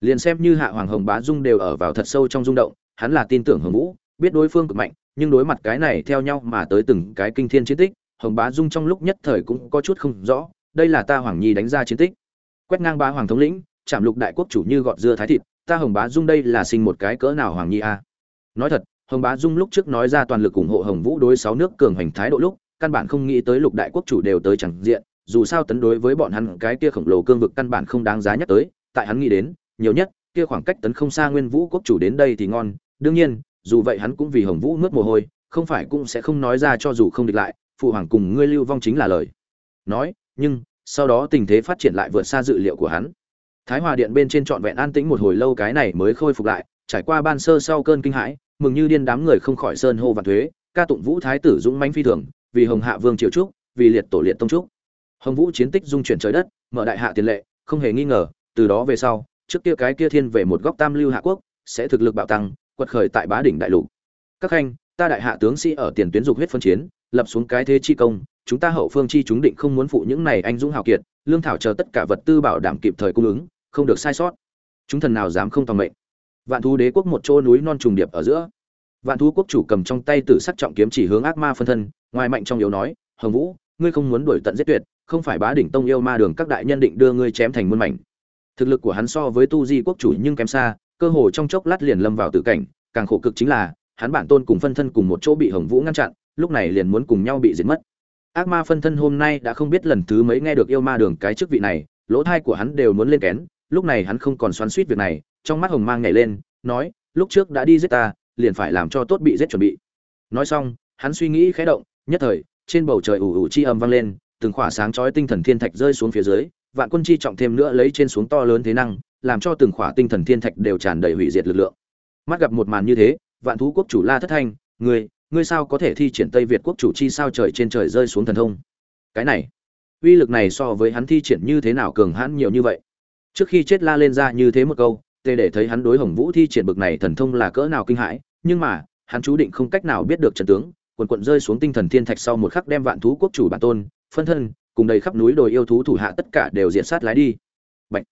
Liền xem như hạ hoàng hồng bá dung đều ở vào thật sâu trong rung động, hắn là tin tưởng hồng vũ, biết đối phương cực mạnh, nhưng đối mặt cái này theo nhau mà tới từng cái kinh thiên chiến tích, hồng bá dung trong lúc nhất thời cũng có chút không rõ, đây là ta hoàng nhi đánh ra chiến tích. Quét ngang ba hoàng thống lĩnh chạm lục đại quốc chủ như gọt dưa thái thịt, ta hồng bá dung đây là sinh một cái cỡ nào hoàng nhi a? Nói thật, hồng bá dung lúc trước nói ra toàn lực ủng hộ hồng vũ đối sáu nước cường hành thái độ lúc, căn bản không nghĩ tới lục đại quốc chủ đều tới chẳng diện, dù sao tấn đối với bọn hắn cái kia khổng lồ cương vực căn bản không đáng giá nhắc tới, tại hắn nghĩ đến, nhiều nhất, kia khoảng cách tấn không xa nguyên vũ quốc chủ đến đây thì ngon, đương nhiên, dù vậy hắn cũng vì hồng vũ mướt mồ hôi, không phải cũng sẽ không nói ra cho dù không địch lại, phụ hoàng cùng ngươi lưu vong chính là lời. Nói, nhưng, sau đó tình thế phát triển lại vượt xa dự liệu của hắn thái hòa điện bên trên trọn vẹn an tĩnh một hồi lâu cái này mới khôi phục lại, trải qua ban sơ sau cơn kinh hãi, mừng như điên đám người không khỏi sơn hô và thuế, ca tụng vũ thái tử dũng mãnh phi thường, vì hồng hạ vương triều trúc, vì liệt tổ liệt tông trúc. Hồng vũ chiến tích dung chuyển trời đất, mở đại hạ tiền lệ, không hề nghi ngờ, từ đó về sau, trước kia cái kia thiên về một góc tam lưu hạ quốc, sẽ thực lực bạo tăng, quật khởi tại bá đỉnh đại lục. Các khanh ta đại hạ tướng sĩ ở tiền tuyến dục huyết phân chiến, lập xuống cái thế chi công chúng ta hậu phương chi chúng định không muốn phụ những này anh dũng hào kiệt, lương thảo chờ tất cả vật tư bảo đảm kịp thời cung ứng, không được sai sót. Chúng thần nào dám không tòng mệnh? Vạn thú đế quốc một chỗ núi non trùng điệp ở giữa. Vạn thú quốc chủ cầm trong tay tử sắc trọng kiếm chỉ hướng ác ma phân thân, ngoài mạnh trong yếu nói, hồng vũ, ngươi không muốn đuổi tận giết tuyệt, không phải bá đỉnh tông yêu ma đường các đại nhân định đưa ngươi chém thành muôn mảnh. Thực lực của hắn so với tu di quốc chủ nhưng kém xa, cơ hồ trong chốc lát liền lâm vào tử cảnh, càng khổ cực chính là, hắn bản tôn cùng phân thân cùng một chỗ bị hồng vũ ngăn chặn, lúc này liền muốn cùng nhau bị diệt mất ác ma phân thân hôm nay đã không biết lần thứ mấy nghe được yêu ma đường cái chức vị này, lỗ thai của hắn đều muốn lên kén, lúc này hắn không còn xoắn suýt việc này, trong mắt hồng mang nhảy lên, nói, lúc trước đã đi giết ta, liền phải làm cho tốt bị giết chuẩn bị nói xong, hắn suy nghĩ khẽ động, nhất thời, trên bầu trời ủ ủ chi âm vang lên, từng khỏa sáng chói tinh thần thiên thạch rơi xuống phía dưới, vạn quân chi trọng thêm nữa lấy trên xuống to lớn thế năng, làm cho từng khỏa tinh thần thiên thạch đều tràn đầy hủy diệt lực lượng mắt gặp một màn như thế, vạn thú quốc chủ la thất thanh người ngươi sao có thể thi triển tây việt quốc chủ chi sao trời trên trời rơi xuống thần thông? Cái này, uy lực này so với hắn thi triển như thế nào cường hãn nhiều như vậy? Trước khi chết la lên ra như thế một câu tê để thấy hắn đối hồng vũ thi triển bực này thần thông là cỡ nào kinh hãi, nhưng mà, hắn chú định không cách nào biết được trận tướng, quần quận rơi xuống tinh thần thiên thạch sau một khắc đem vạn thú quốc chủ bản tôn, phân thân, cùng đầy khắp núi đồi yêu thú thủ hạ tất cả đều diện sát lái đi. Bạch.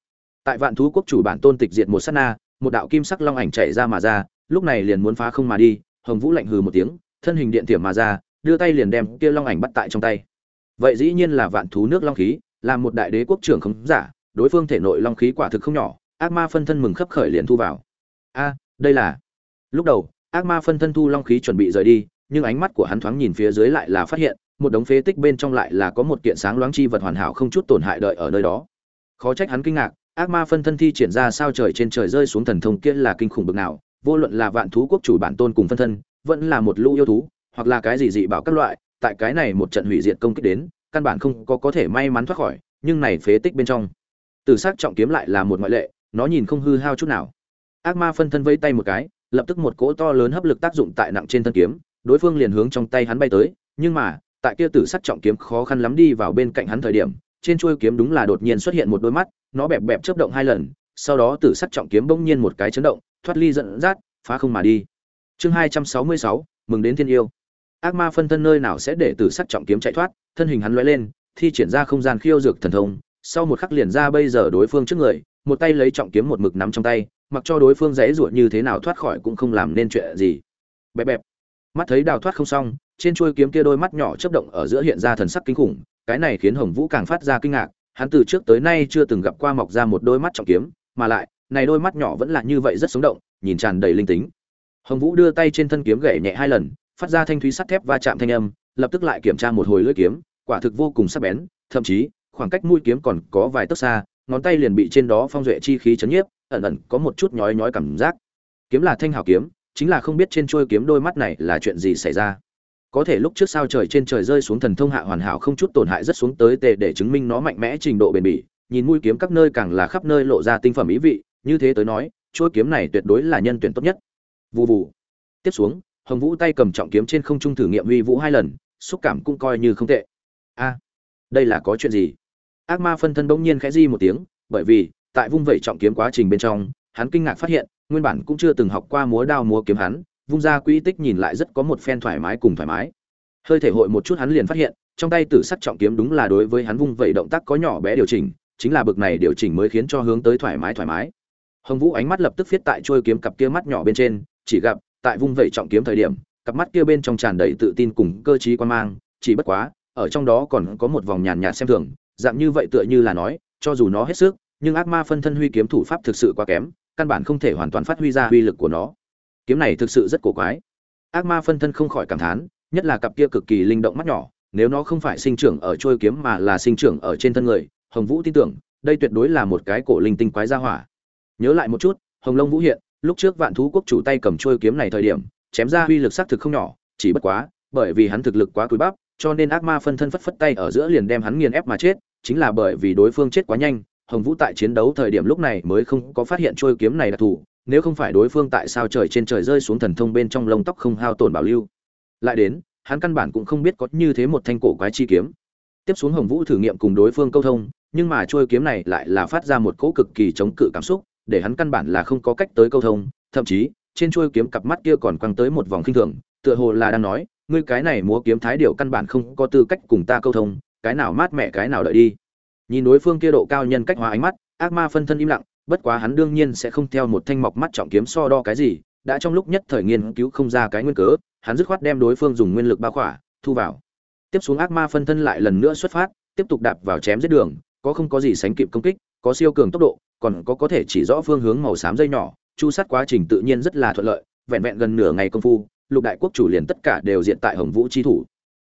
tại vạn thú quốc chủ bản tôn tịch diệt một sát na, một đạo kim sắc long ảnh chạy ra mà ra, lúc này liền muốn phá không mà đi, hồng vũ lạnh hừ một tiếng thân hình điện tiểm mà ra, đưa tay liền đem kia long ảnh bắt tại trong tay. Vậy dĩ nhiên là vạn thú nước long khí, là một đại đế quốc trưởng không giả, đối phương thể nội long khí quả thực không nhỏ, ác ma phân thân mừng khấp khởi liền thu vào. A, đây là lúc đầu, ác ma phân thân thu long khí chuẩn bị rời đi, nhưng ánh mắt của hắn thoáng nhìn phía dưới lại là phát hiện, một đống phế tích bên trong lại là có một kiện sáng loáng chi vật hoàn hảo không chút tổn hại đợi ở nơi đó. Khó trách hắn kinh ngạc, ác ma phân thân thi triển ra sao trời trên trời rơi xuống thần thông kia là kinh khủng bực nào, vô luận là vạn thú quốc chủ bản tôn cùng phân thân vẫn là một lũ yêu thú, hoặc là cái gì dị bảo các loại, tại cái này một trận hủy diệt công kích đến, căn bản không có có thể may mắn thoát khỏi, nhưng này phế tích bên trong. Từ s trọng kiếm lại là một ngoại lệ, nó nhìn không hư hao chút nào. Ác ma phân thân vây tay một cái, lập tức một cỗ to lớn hấp lực tác dụng tại nặng trên thân kiếm, đối phương liền hướng trong tay hắn bay tới, nhưng mà, tại kia tử sắc trọng kiếm khó khăn lắm đi vào bên cạnh hắn thời điểm, trên chuôi kiếm đúng là đột nhiên xuất hiện một đôi mắt, nó bẹp bẹp chớp động hai lần, sau đó tử sắc trọng kiếm bỗng nhiên một cái chấn động, thoát ly dẫn dắt, phá không mà đi chương hai trăm sáu mươi sáu, mừng đến thiên yêu. Ác ma phân thân nơi nào sẽ để tử sắc trọng kiếm chạy thoát, thân hình hắn lóe lên, thi triển ra không gian khiêu dược thần thông, sau một khắc liền ra bây giờ đối phương trước người, một tay lấy trọng kiếm một mực nắm trong tay, mặc cho đối phương dãy ruột như thế nào thoát khỏi cũng không làm nên chuyện gì. Bẹp bẹp. Mắt thấy đào thoát không xong, trên chuôi kiếm kia đôi mắt nhỏ chớp động ở giữa hiện ra thần sắc kinh khủng, cái này khiến hồng vũ càng phát ra kinh ngạc, hắn từ trước tới nay chưa từng gặp qua mọc ra một đôi mắt trọng kiếm, mà lại, này đôi mắt nhỏ vẫn là như vậy rất sống động, nhìn tràn đầy linh tính hồng vũ đưa tay trên thân kiếm gậy nhẹ hai lần, phát ra thanh thúy sắt thép va chạm thanh âm, lập tức lại kiểm tra một hồi lưỡi kiếm, quả thực vô cùng sắc bén, thậm chí, khoảng cách mũi kiếm còn có vài tấc xa, ngón tay liền bị trên đó phong duệ chi khí chấn nhiếp, ẩn ẩn có một chút nhói nhói cảm giác. Kiếm là thanh hào kiếm, chính là không biết trên trôi kiếm đôi mắt này là chuyện gì xảy ra. Có thể lúc trước sao trời trên trời rơi xuống thần thông hạ hoàn hảo không chút tổn hại rất xuống tới tề để chứng minh nó mạnh mẽ trình độ bền bỉ, nhìn mũi kiếm các nơi càng là khắp nơi lộ ra tinh phẩm ý vị, như thế tới nói trôi kiếm này tuyệt đối là nhân tuyển tốt nhất vù vù. Tiếp xuống, hồng vũ tay cầm trọng kiếm trên không trung thử nghiệm uy vũ hai lần, xúc cảm cũng coi như không tệ. A, đây là có chuyện gì? Ác ma phân thân bỗng nhiên khẽ di một tiếng, bởi vì, tại vung vẩy trọng kiếm quá trình bên trong, hắn kinh ngạc phát hiện, nguyên bản cũng chưa từng học qua múa đao múa kiếm hắn, vung ra quỹ tích nhìn lại rất có một phen thoải mái cùng thoải mái. Hơi thể hội một chút hắn liền phát hiện, trong tay tử sắc trọng kiếm đúng là đối với hắn vung vẩy động tác có nhỏ bé điều chỉnh, chính là bực này điều chỉnh mới khiến cho hướng tới thoải mái thoải mái. Hồng vũ ánh mắt lập tức viết tại trôi kiếm cặp kia mắt nhỏ bên trên chỉ gặp, tại vung vẩy trọng kiếm thời điểm, cặp mắt kia bên trong tràn đầy tự tin cùng cơ trí quan mang, chỉ bất quá, ở trong đó còn có một vòng nhàn nhạt xem thường, dạng như vậy tựa như là nói, cho dù nó hết sức, nhưng ác ma phân thân huy kiếm thủ pháp thực sự quá kém, căn bản không thể hoàn toàn phát huy ra uy lực của nó. Kiếm này thực sự rất cổ quái. Ác ma phân thân không khỏi cảm thán, nhất là cặp kia cực kỳ linh động mắt nhỏ, nếu nó không phải sinh trưởng ở trôi kiếm mà là sinh trưởng ở trên thân người, hồng vũ tin tưởng, đây tuyệt đối là một cái cổ linh tinh quái gia hỏa. Nhớ lại một chút, hồng long vũ hiện lúc trước vạn thú quốc chủ tay cầm trôi kiếm này thời điểm, chém ra uy lực xác thực không nhỏ, chỉ bất quá, bởi vì hắn thực lực quá cúi bắp, cho nên ác ma phân thân phất phất tay ở giữa liền đem hắn nghiền ép mà chết, chính là bởi vì đối phương chết quá nhanh, hồng vũ tại chiến đấu thời điểm lúc này mới không có phát hiện trôi kiếm này đặc thù nếu không phải đối phương tại sao trời trên trời rơi xuống thần thông bên trong lông tóc không hao tổn bảo lưu. Lại đến, hắn căn bản cũng không biết có như thế một thanh cổ quái chi kiếm. Tiếp xuống hồng vũ thử nghiệm cùng đối phương câu thông, nhưng mà trôi kiếm này lại là phát ra một cỗ cực kỳ chống cự cảm xúc để hắn căn bản là không có cách tới câu thông, thậm chí, trên chuôi kiếm cặp mắt kia còn quăng tới một vòng khinh thường, tựa hồ là đang nói, ngươi cái này múa kiếm thái điệu căn bản không có tư cách cùng ta câu thông, cái nào mát mẹ cái nào đợi đi. Nhìn đối phương kia độ cao nhân cách hóa ánh mắt, ác ma phân thân im lặng, bất quá hắn đương nhiên sẽ không theo một thanh mọc mắt trọng kiếm so đo cái gì, đã trong lúc nhất thời nghiên cứu không ra cái nguyên cớ, hắn dứt khoát đem đối phương dùng nguyên lực bao khỏa, thu vào. Tiếp xuống ác ma phân thân lại lần nữa xuất phát, tiếp tục đạp vào chém giết đường, có không có gì sánh kịp công kích, có siêu cường tốc độ còn có có thể chỉ rõ phương hướng màu xám dây nhỏ, chu sát quá trình tự nhiên rất là thuận lợi, vẹn vẹn gần nửa ngày công phu, lục đại quốc chủ liền tất cả đều diện tại hồng vũ chi thủ.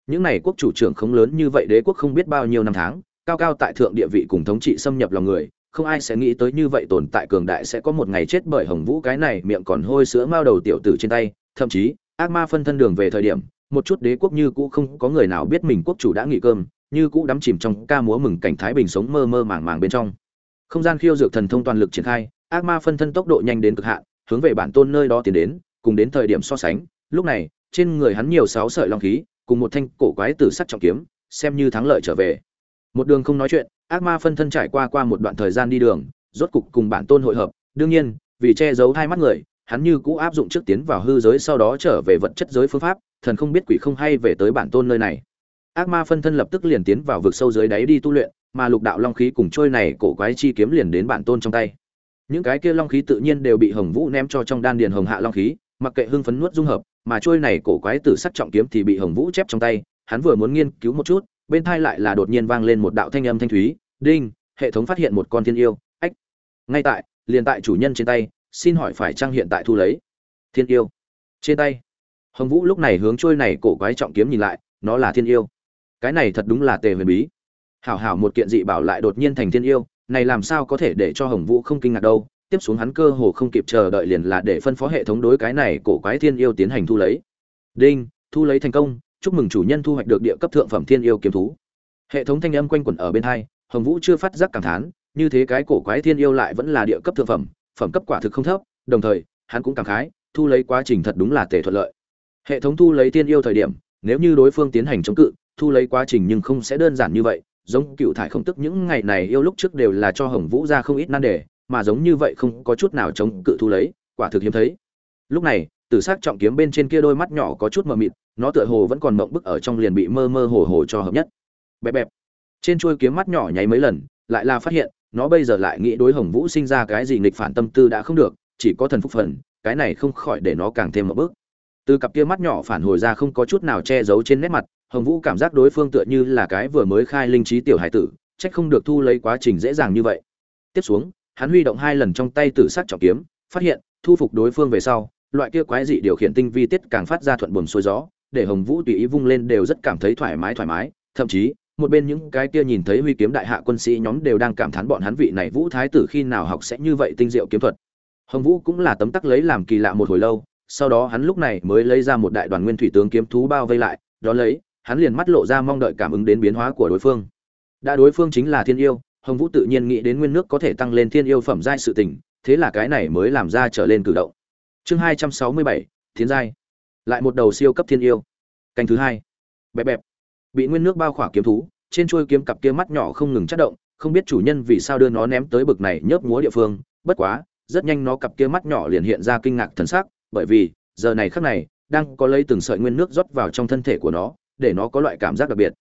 Những này quốc chủ trưởng không lớn như vậy đế quốc không biết bao nhiêu năm tháng, cao cao tại thượng địa vị cùng thống trị xâm nhập lòng người, không ai sẽ nghĩ tới như vậy tồn tại cường đại sẽ có một ngày chết bởi hồng vũ cái này miệng còn hôi sữa mao đầu tiểu tử trên tay, thậm chí, ác ma phân thân đường về thời điểm, một chút đế quốc như cũ không có người nào biết mình quốc chủ đã nghỉ cơm, như cũ đắm chìm trong ca múa mừng cảnh thái bình sống mơ mơ màng màng bên trong không gian khiêu dược thần thông toàn lực triển khai, ác ma phân thân tốc độ nhanh đến cực hạn, hướng về bản tôn nơi đó tiến đến, cùng đến thời điểm so sánh, lúc này, trên người hắn nhiều sáu sợi long khí, cùng một thanh cổ quái tử sắc trọng kiếm, xem như thắng lợi trở về. Một đường không nói chuyện, ác ma phân thân trải qua qua một đoạn thời gian đi đường, rốt cục cùng bản tôn hội hợp. Đương nhiên, vì che giấu hai mắt người, hắn như cũ áp dụng trước tiến vào hư giới sau đó trở về vật chất giới phương pháp, thần không biết quỷ không hay về tới bản tôn nơi này ác ma phân thân lập tức liền tiến vào vực sâu dưới đáy đi tu luyện, mà lục đạo long khí cùng trôi này cổ quái chi kiếm liền đến bản tôn trong tay. Những cái kia long khí tự nhiên đều bị hồng vũ ném cho trong đan điền hồng hạ long khí, mặc kệ hưng phấn nuốt dung hợp, mà trôi này cổ quái tử sắc trọng kiếm thì bị hồng vũ chép trong tay, hắn vừa muốn nghiên cứu một chút, bên thai lại là đột nhiên vang lên một đạo thanh âm thanh thúy, đinh, hệ thống phát hiện một con thiên yêu. Ách. Ngay tại, liền tại chủ nhân trên tay, xin hỏi phải trang hiện tại thu lấy? Thiên yêu. Trên tay. Hồng vũ lúc này hướng trôi này cổ quái trọng kiếm nhìn lại, nó là thiên yêu cái này thật đúng là tề huyền bí. Hảo hảo một kiện dị bảo lại đột nhiên thành thiên yêu, này làm sao có thể để cho hồng vũ không kinh ngạc đâu? Tiếp xuống hắn cơ hồ không kịp chờ đợi liền là để phân phó hệ thống đối cái này cổ quái thiên yêu tiến hành thu lấy. Đinh, thu lấy thành công, chúc mừng chủ nhân thu hoạch được địa cấp thượng phẩm thiên yêu kiếm thú. Hệ thống thanh âm quanh quẩn ở bên hai, hồng vũ chưa phát giác cảm thán, như thế cái cổ quái thiên yêu lại vẫn là địa cấp thượng phẩm phẩm cấp quả thực không thấp, đồng thời, hắn cũng cảm khái, thu lấy quá trình thật đúng là tề thuận lợi. Hệ thống thu lấy thiên yêu thời điểm, nếu như đối phương tiến hành chống cự thu lấy quá trình nhưng không sẽ đơn giản như vậy, giống cựu thải không tức những ngày này yêu lúc trước đều là cho hồng vũ ra không ít nan đề, mà giống như vậy không có chút nào chống cự thu lấy, quả thực hiếm thấy. Lúc này, tử s ắ c trọng kiếm bên trên kia đôi mắt nhỏ có chút mờ mịt, nó tựa hồ vẫn còn mộng bức ở trong liền bị mơ mơ hồ hồ cho hợp nhất. Bẹp bẹp. Trên chuôi kiếm mắt nhỏ nháy mấy lần, lại là phát hiện, nó bây giờ lại nghĩ đối hồng vũ sinh ra cái gì nghịch phản tâm tư đã không được, chỉ có thần phúc phần, cái này không khỏi để nó càng thêm một bước từ cặp kia mắt nhỏ phản hồi ra không có chút nào che giấu trên nét mặt hồng vũ cảm giác đối phương tựa như là cái vừa mới khai linh trí tiểu hải tử trách không được thu lấy quá trình dễ dàng như vậy. Tiếp xuống, hắn huy động hai lần trong tay tử sắc trọng kiếm, phát hiện, thu phục đối phương về sau, loại kia quái dị điều khiển tinh vi tiết càng phát ra thuận buồm xuôi gió, để hồng vũ tùy ý vung lên đều rất cảm thấy thoải mái thoải mái, thậm chí, một bên những cái kia nhìn thấy huy kiếm đại hạ quân sĩ nhóm đều đang cảm thán bọn hắn vị này vũ thái tử khi nào học sẽ như vậy tinh diệu kiếm thuật. Hồng vũ cũng là tấm tắc lấy làm kỳ lạ một hồi lâu, sau đó hắn lúc này mới lấy ra một đại đoàn nguyên thủy tướng kiếm thú bao vây lại đó lấy hắn liền mắt lộ ra mong đợi cảm ứng đến biến hóa của đối phương. Đã đối phương chính là thiên yêu, hồng vũ tự nhiên nghĩ đến nguyên nước có thể tăng lên thiên yêu phẩm giai sự tình, thế là cái này mới làm ra trở lên cử động. Chương hai trăm sáu mươi bảy, thiên giai. Lại một đầu siêu cấp thiên yêu. Canh thứ hai. Bẹp bẹp. Bị nguyên nước bao khỏa kiếm thú, trên chuôi kiếm cặp kia mắt nhỏ không ngừng chất động, không biết chủ nhân vì sao đưa nó ném tới bực này nhớp múa địa phương, bất quá, rất nhanh nó cặp kia mắt nhỏ liền hiện ra kinh ngạc thần sắc, bởi vì, giờ này khắc này, đang có lấy từng sợi nguyên nước rót vào trong thân thể của nó để nó có loại cảm giác đặc biệt.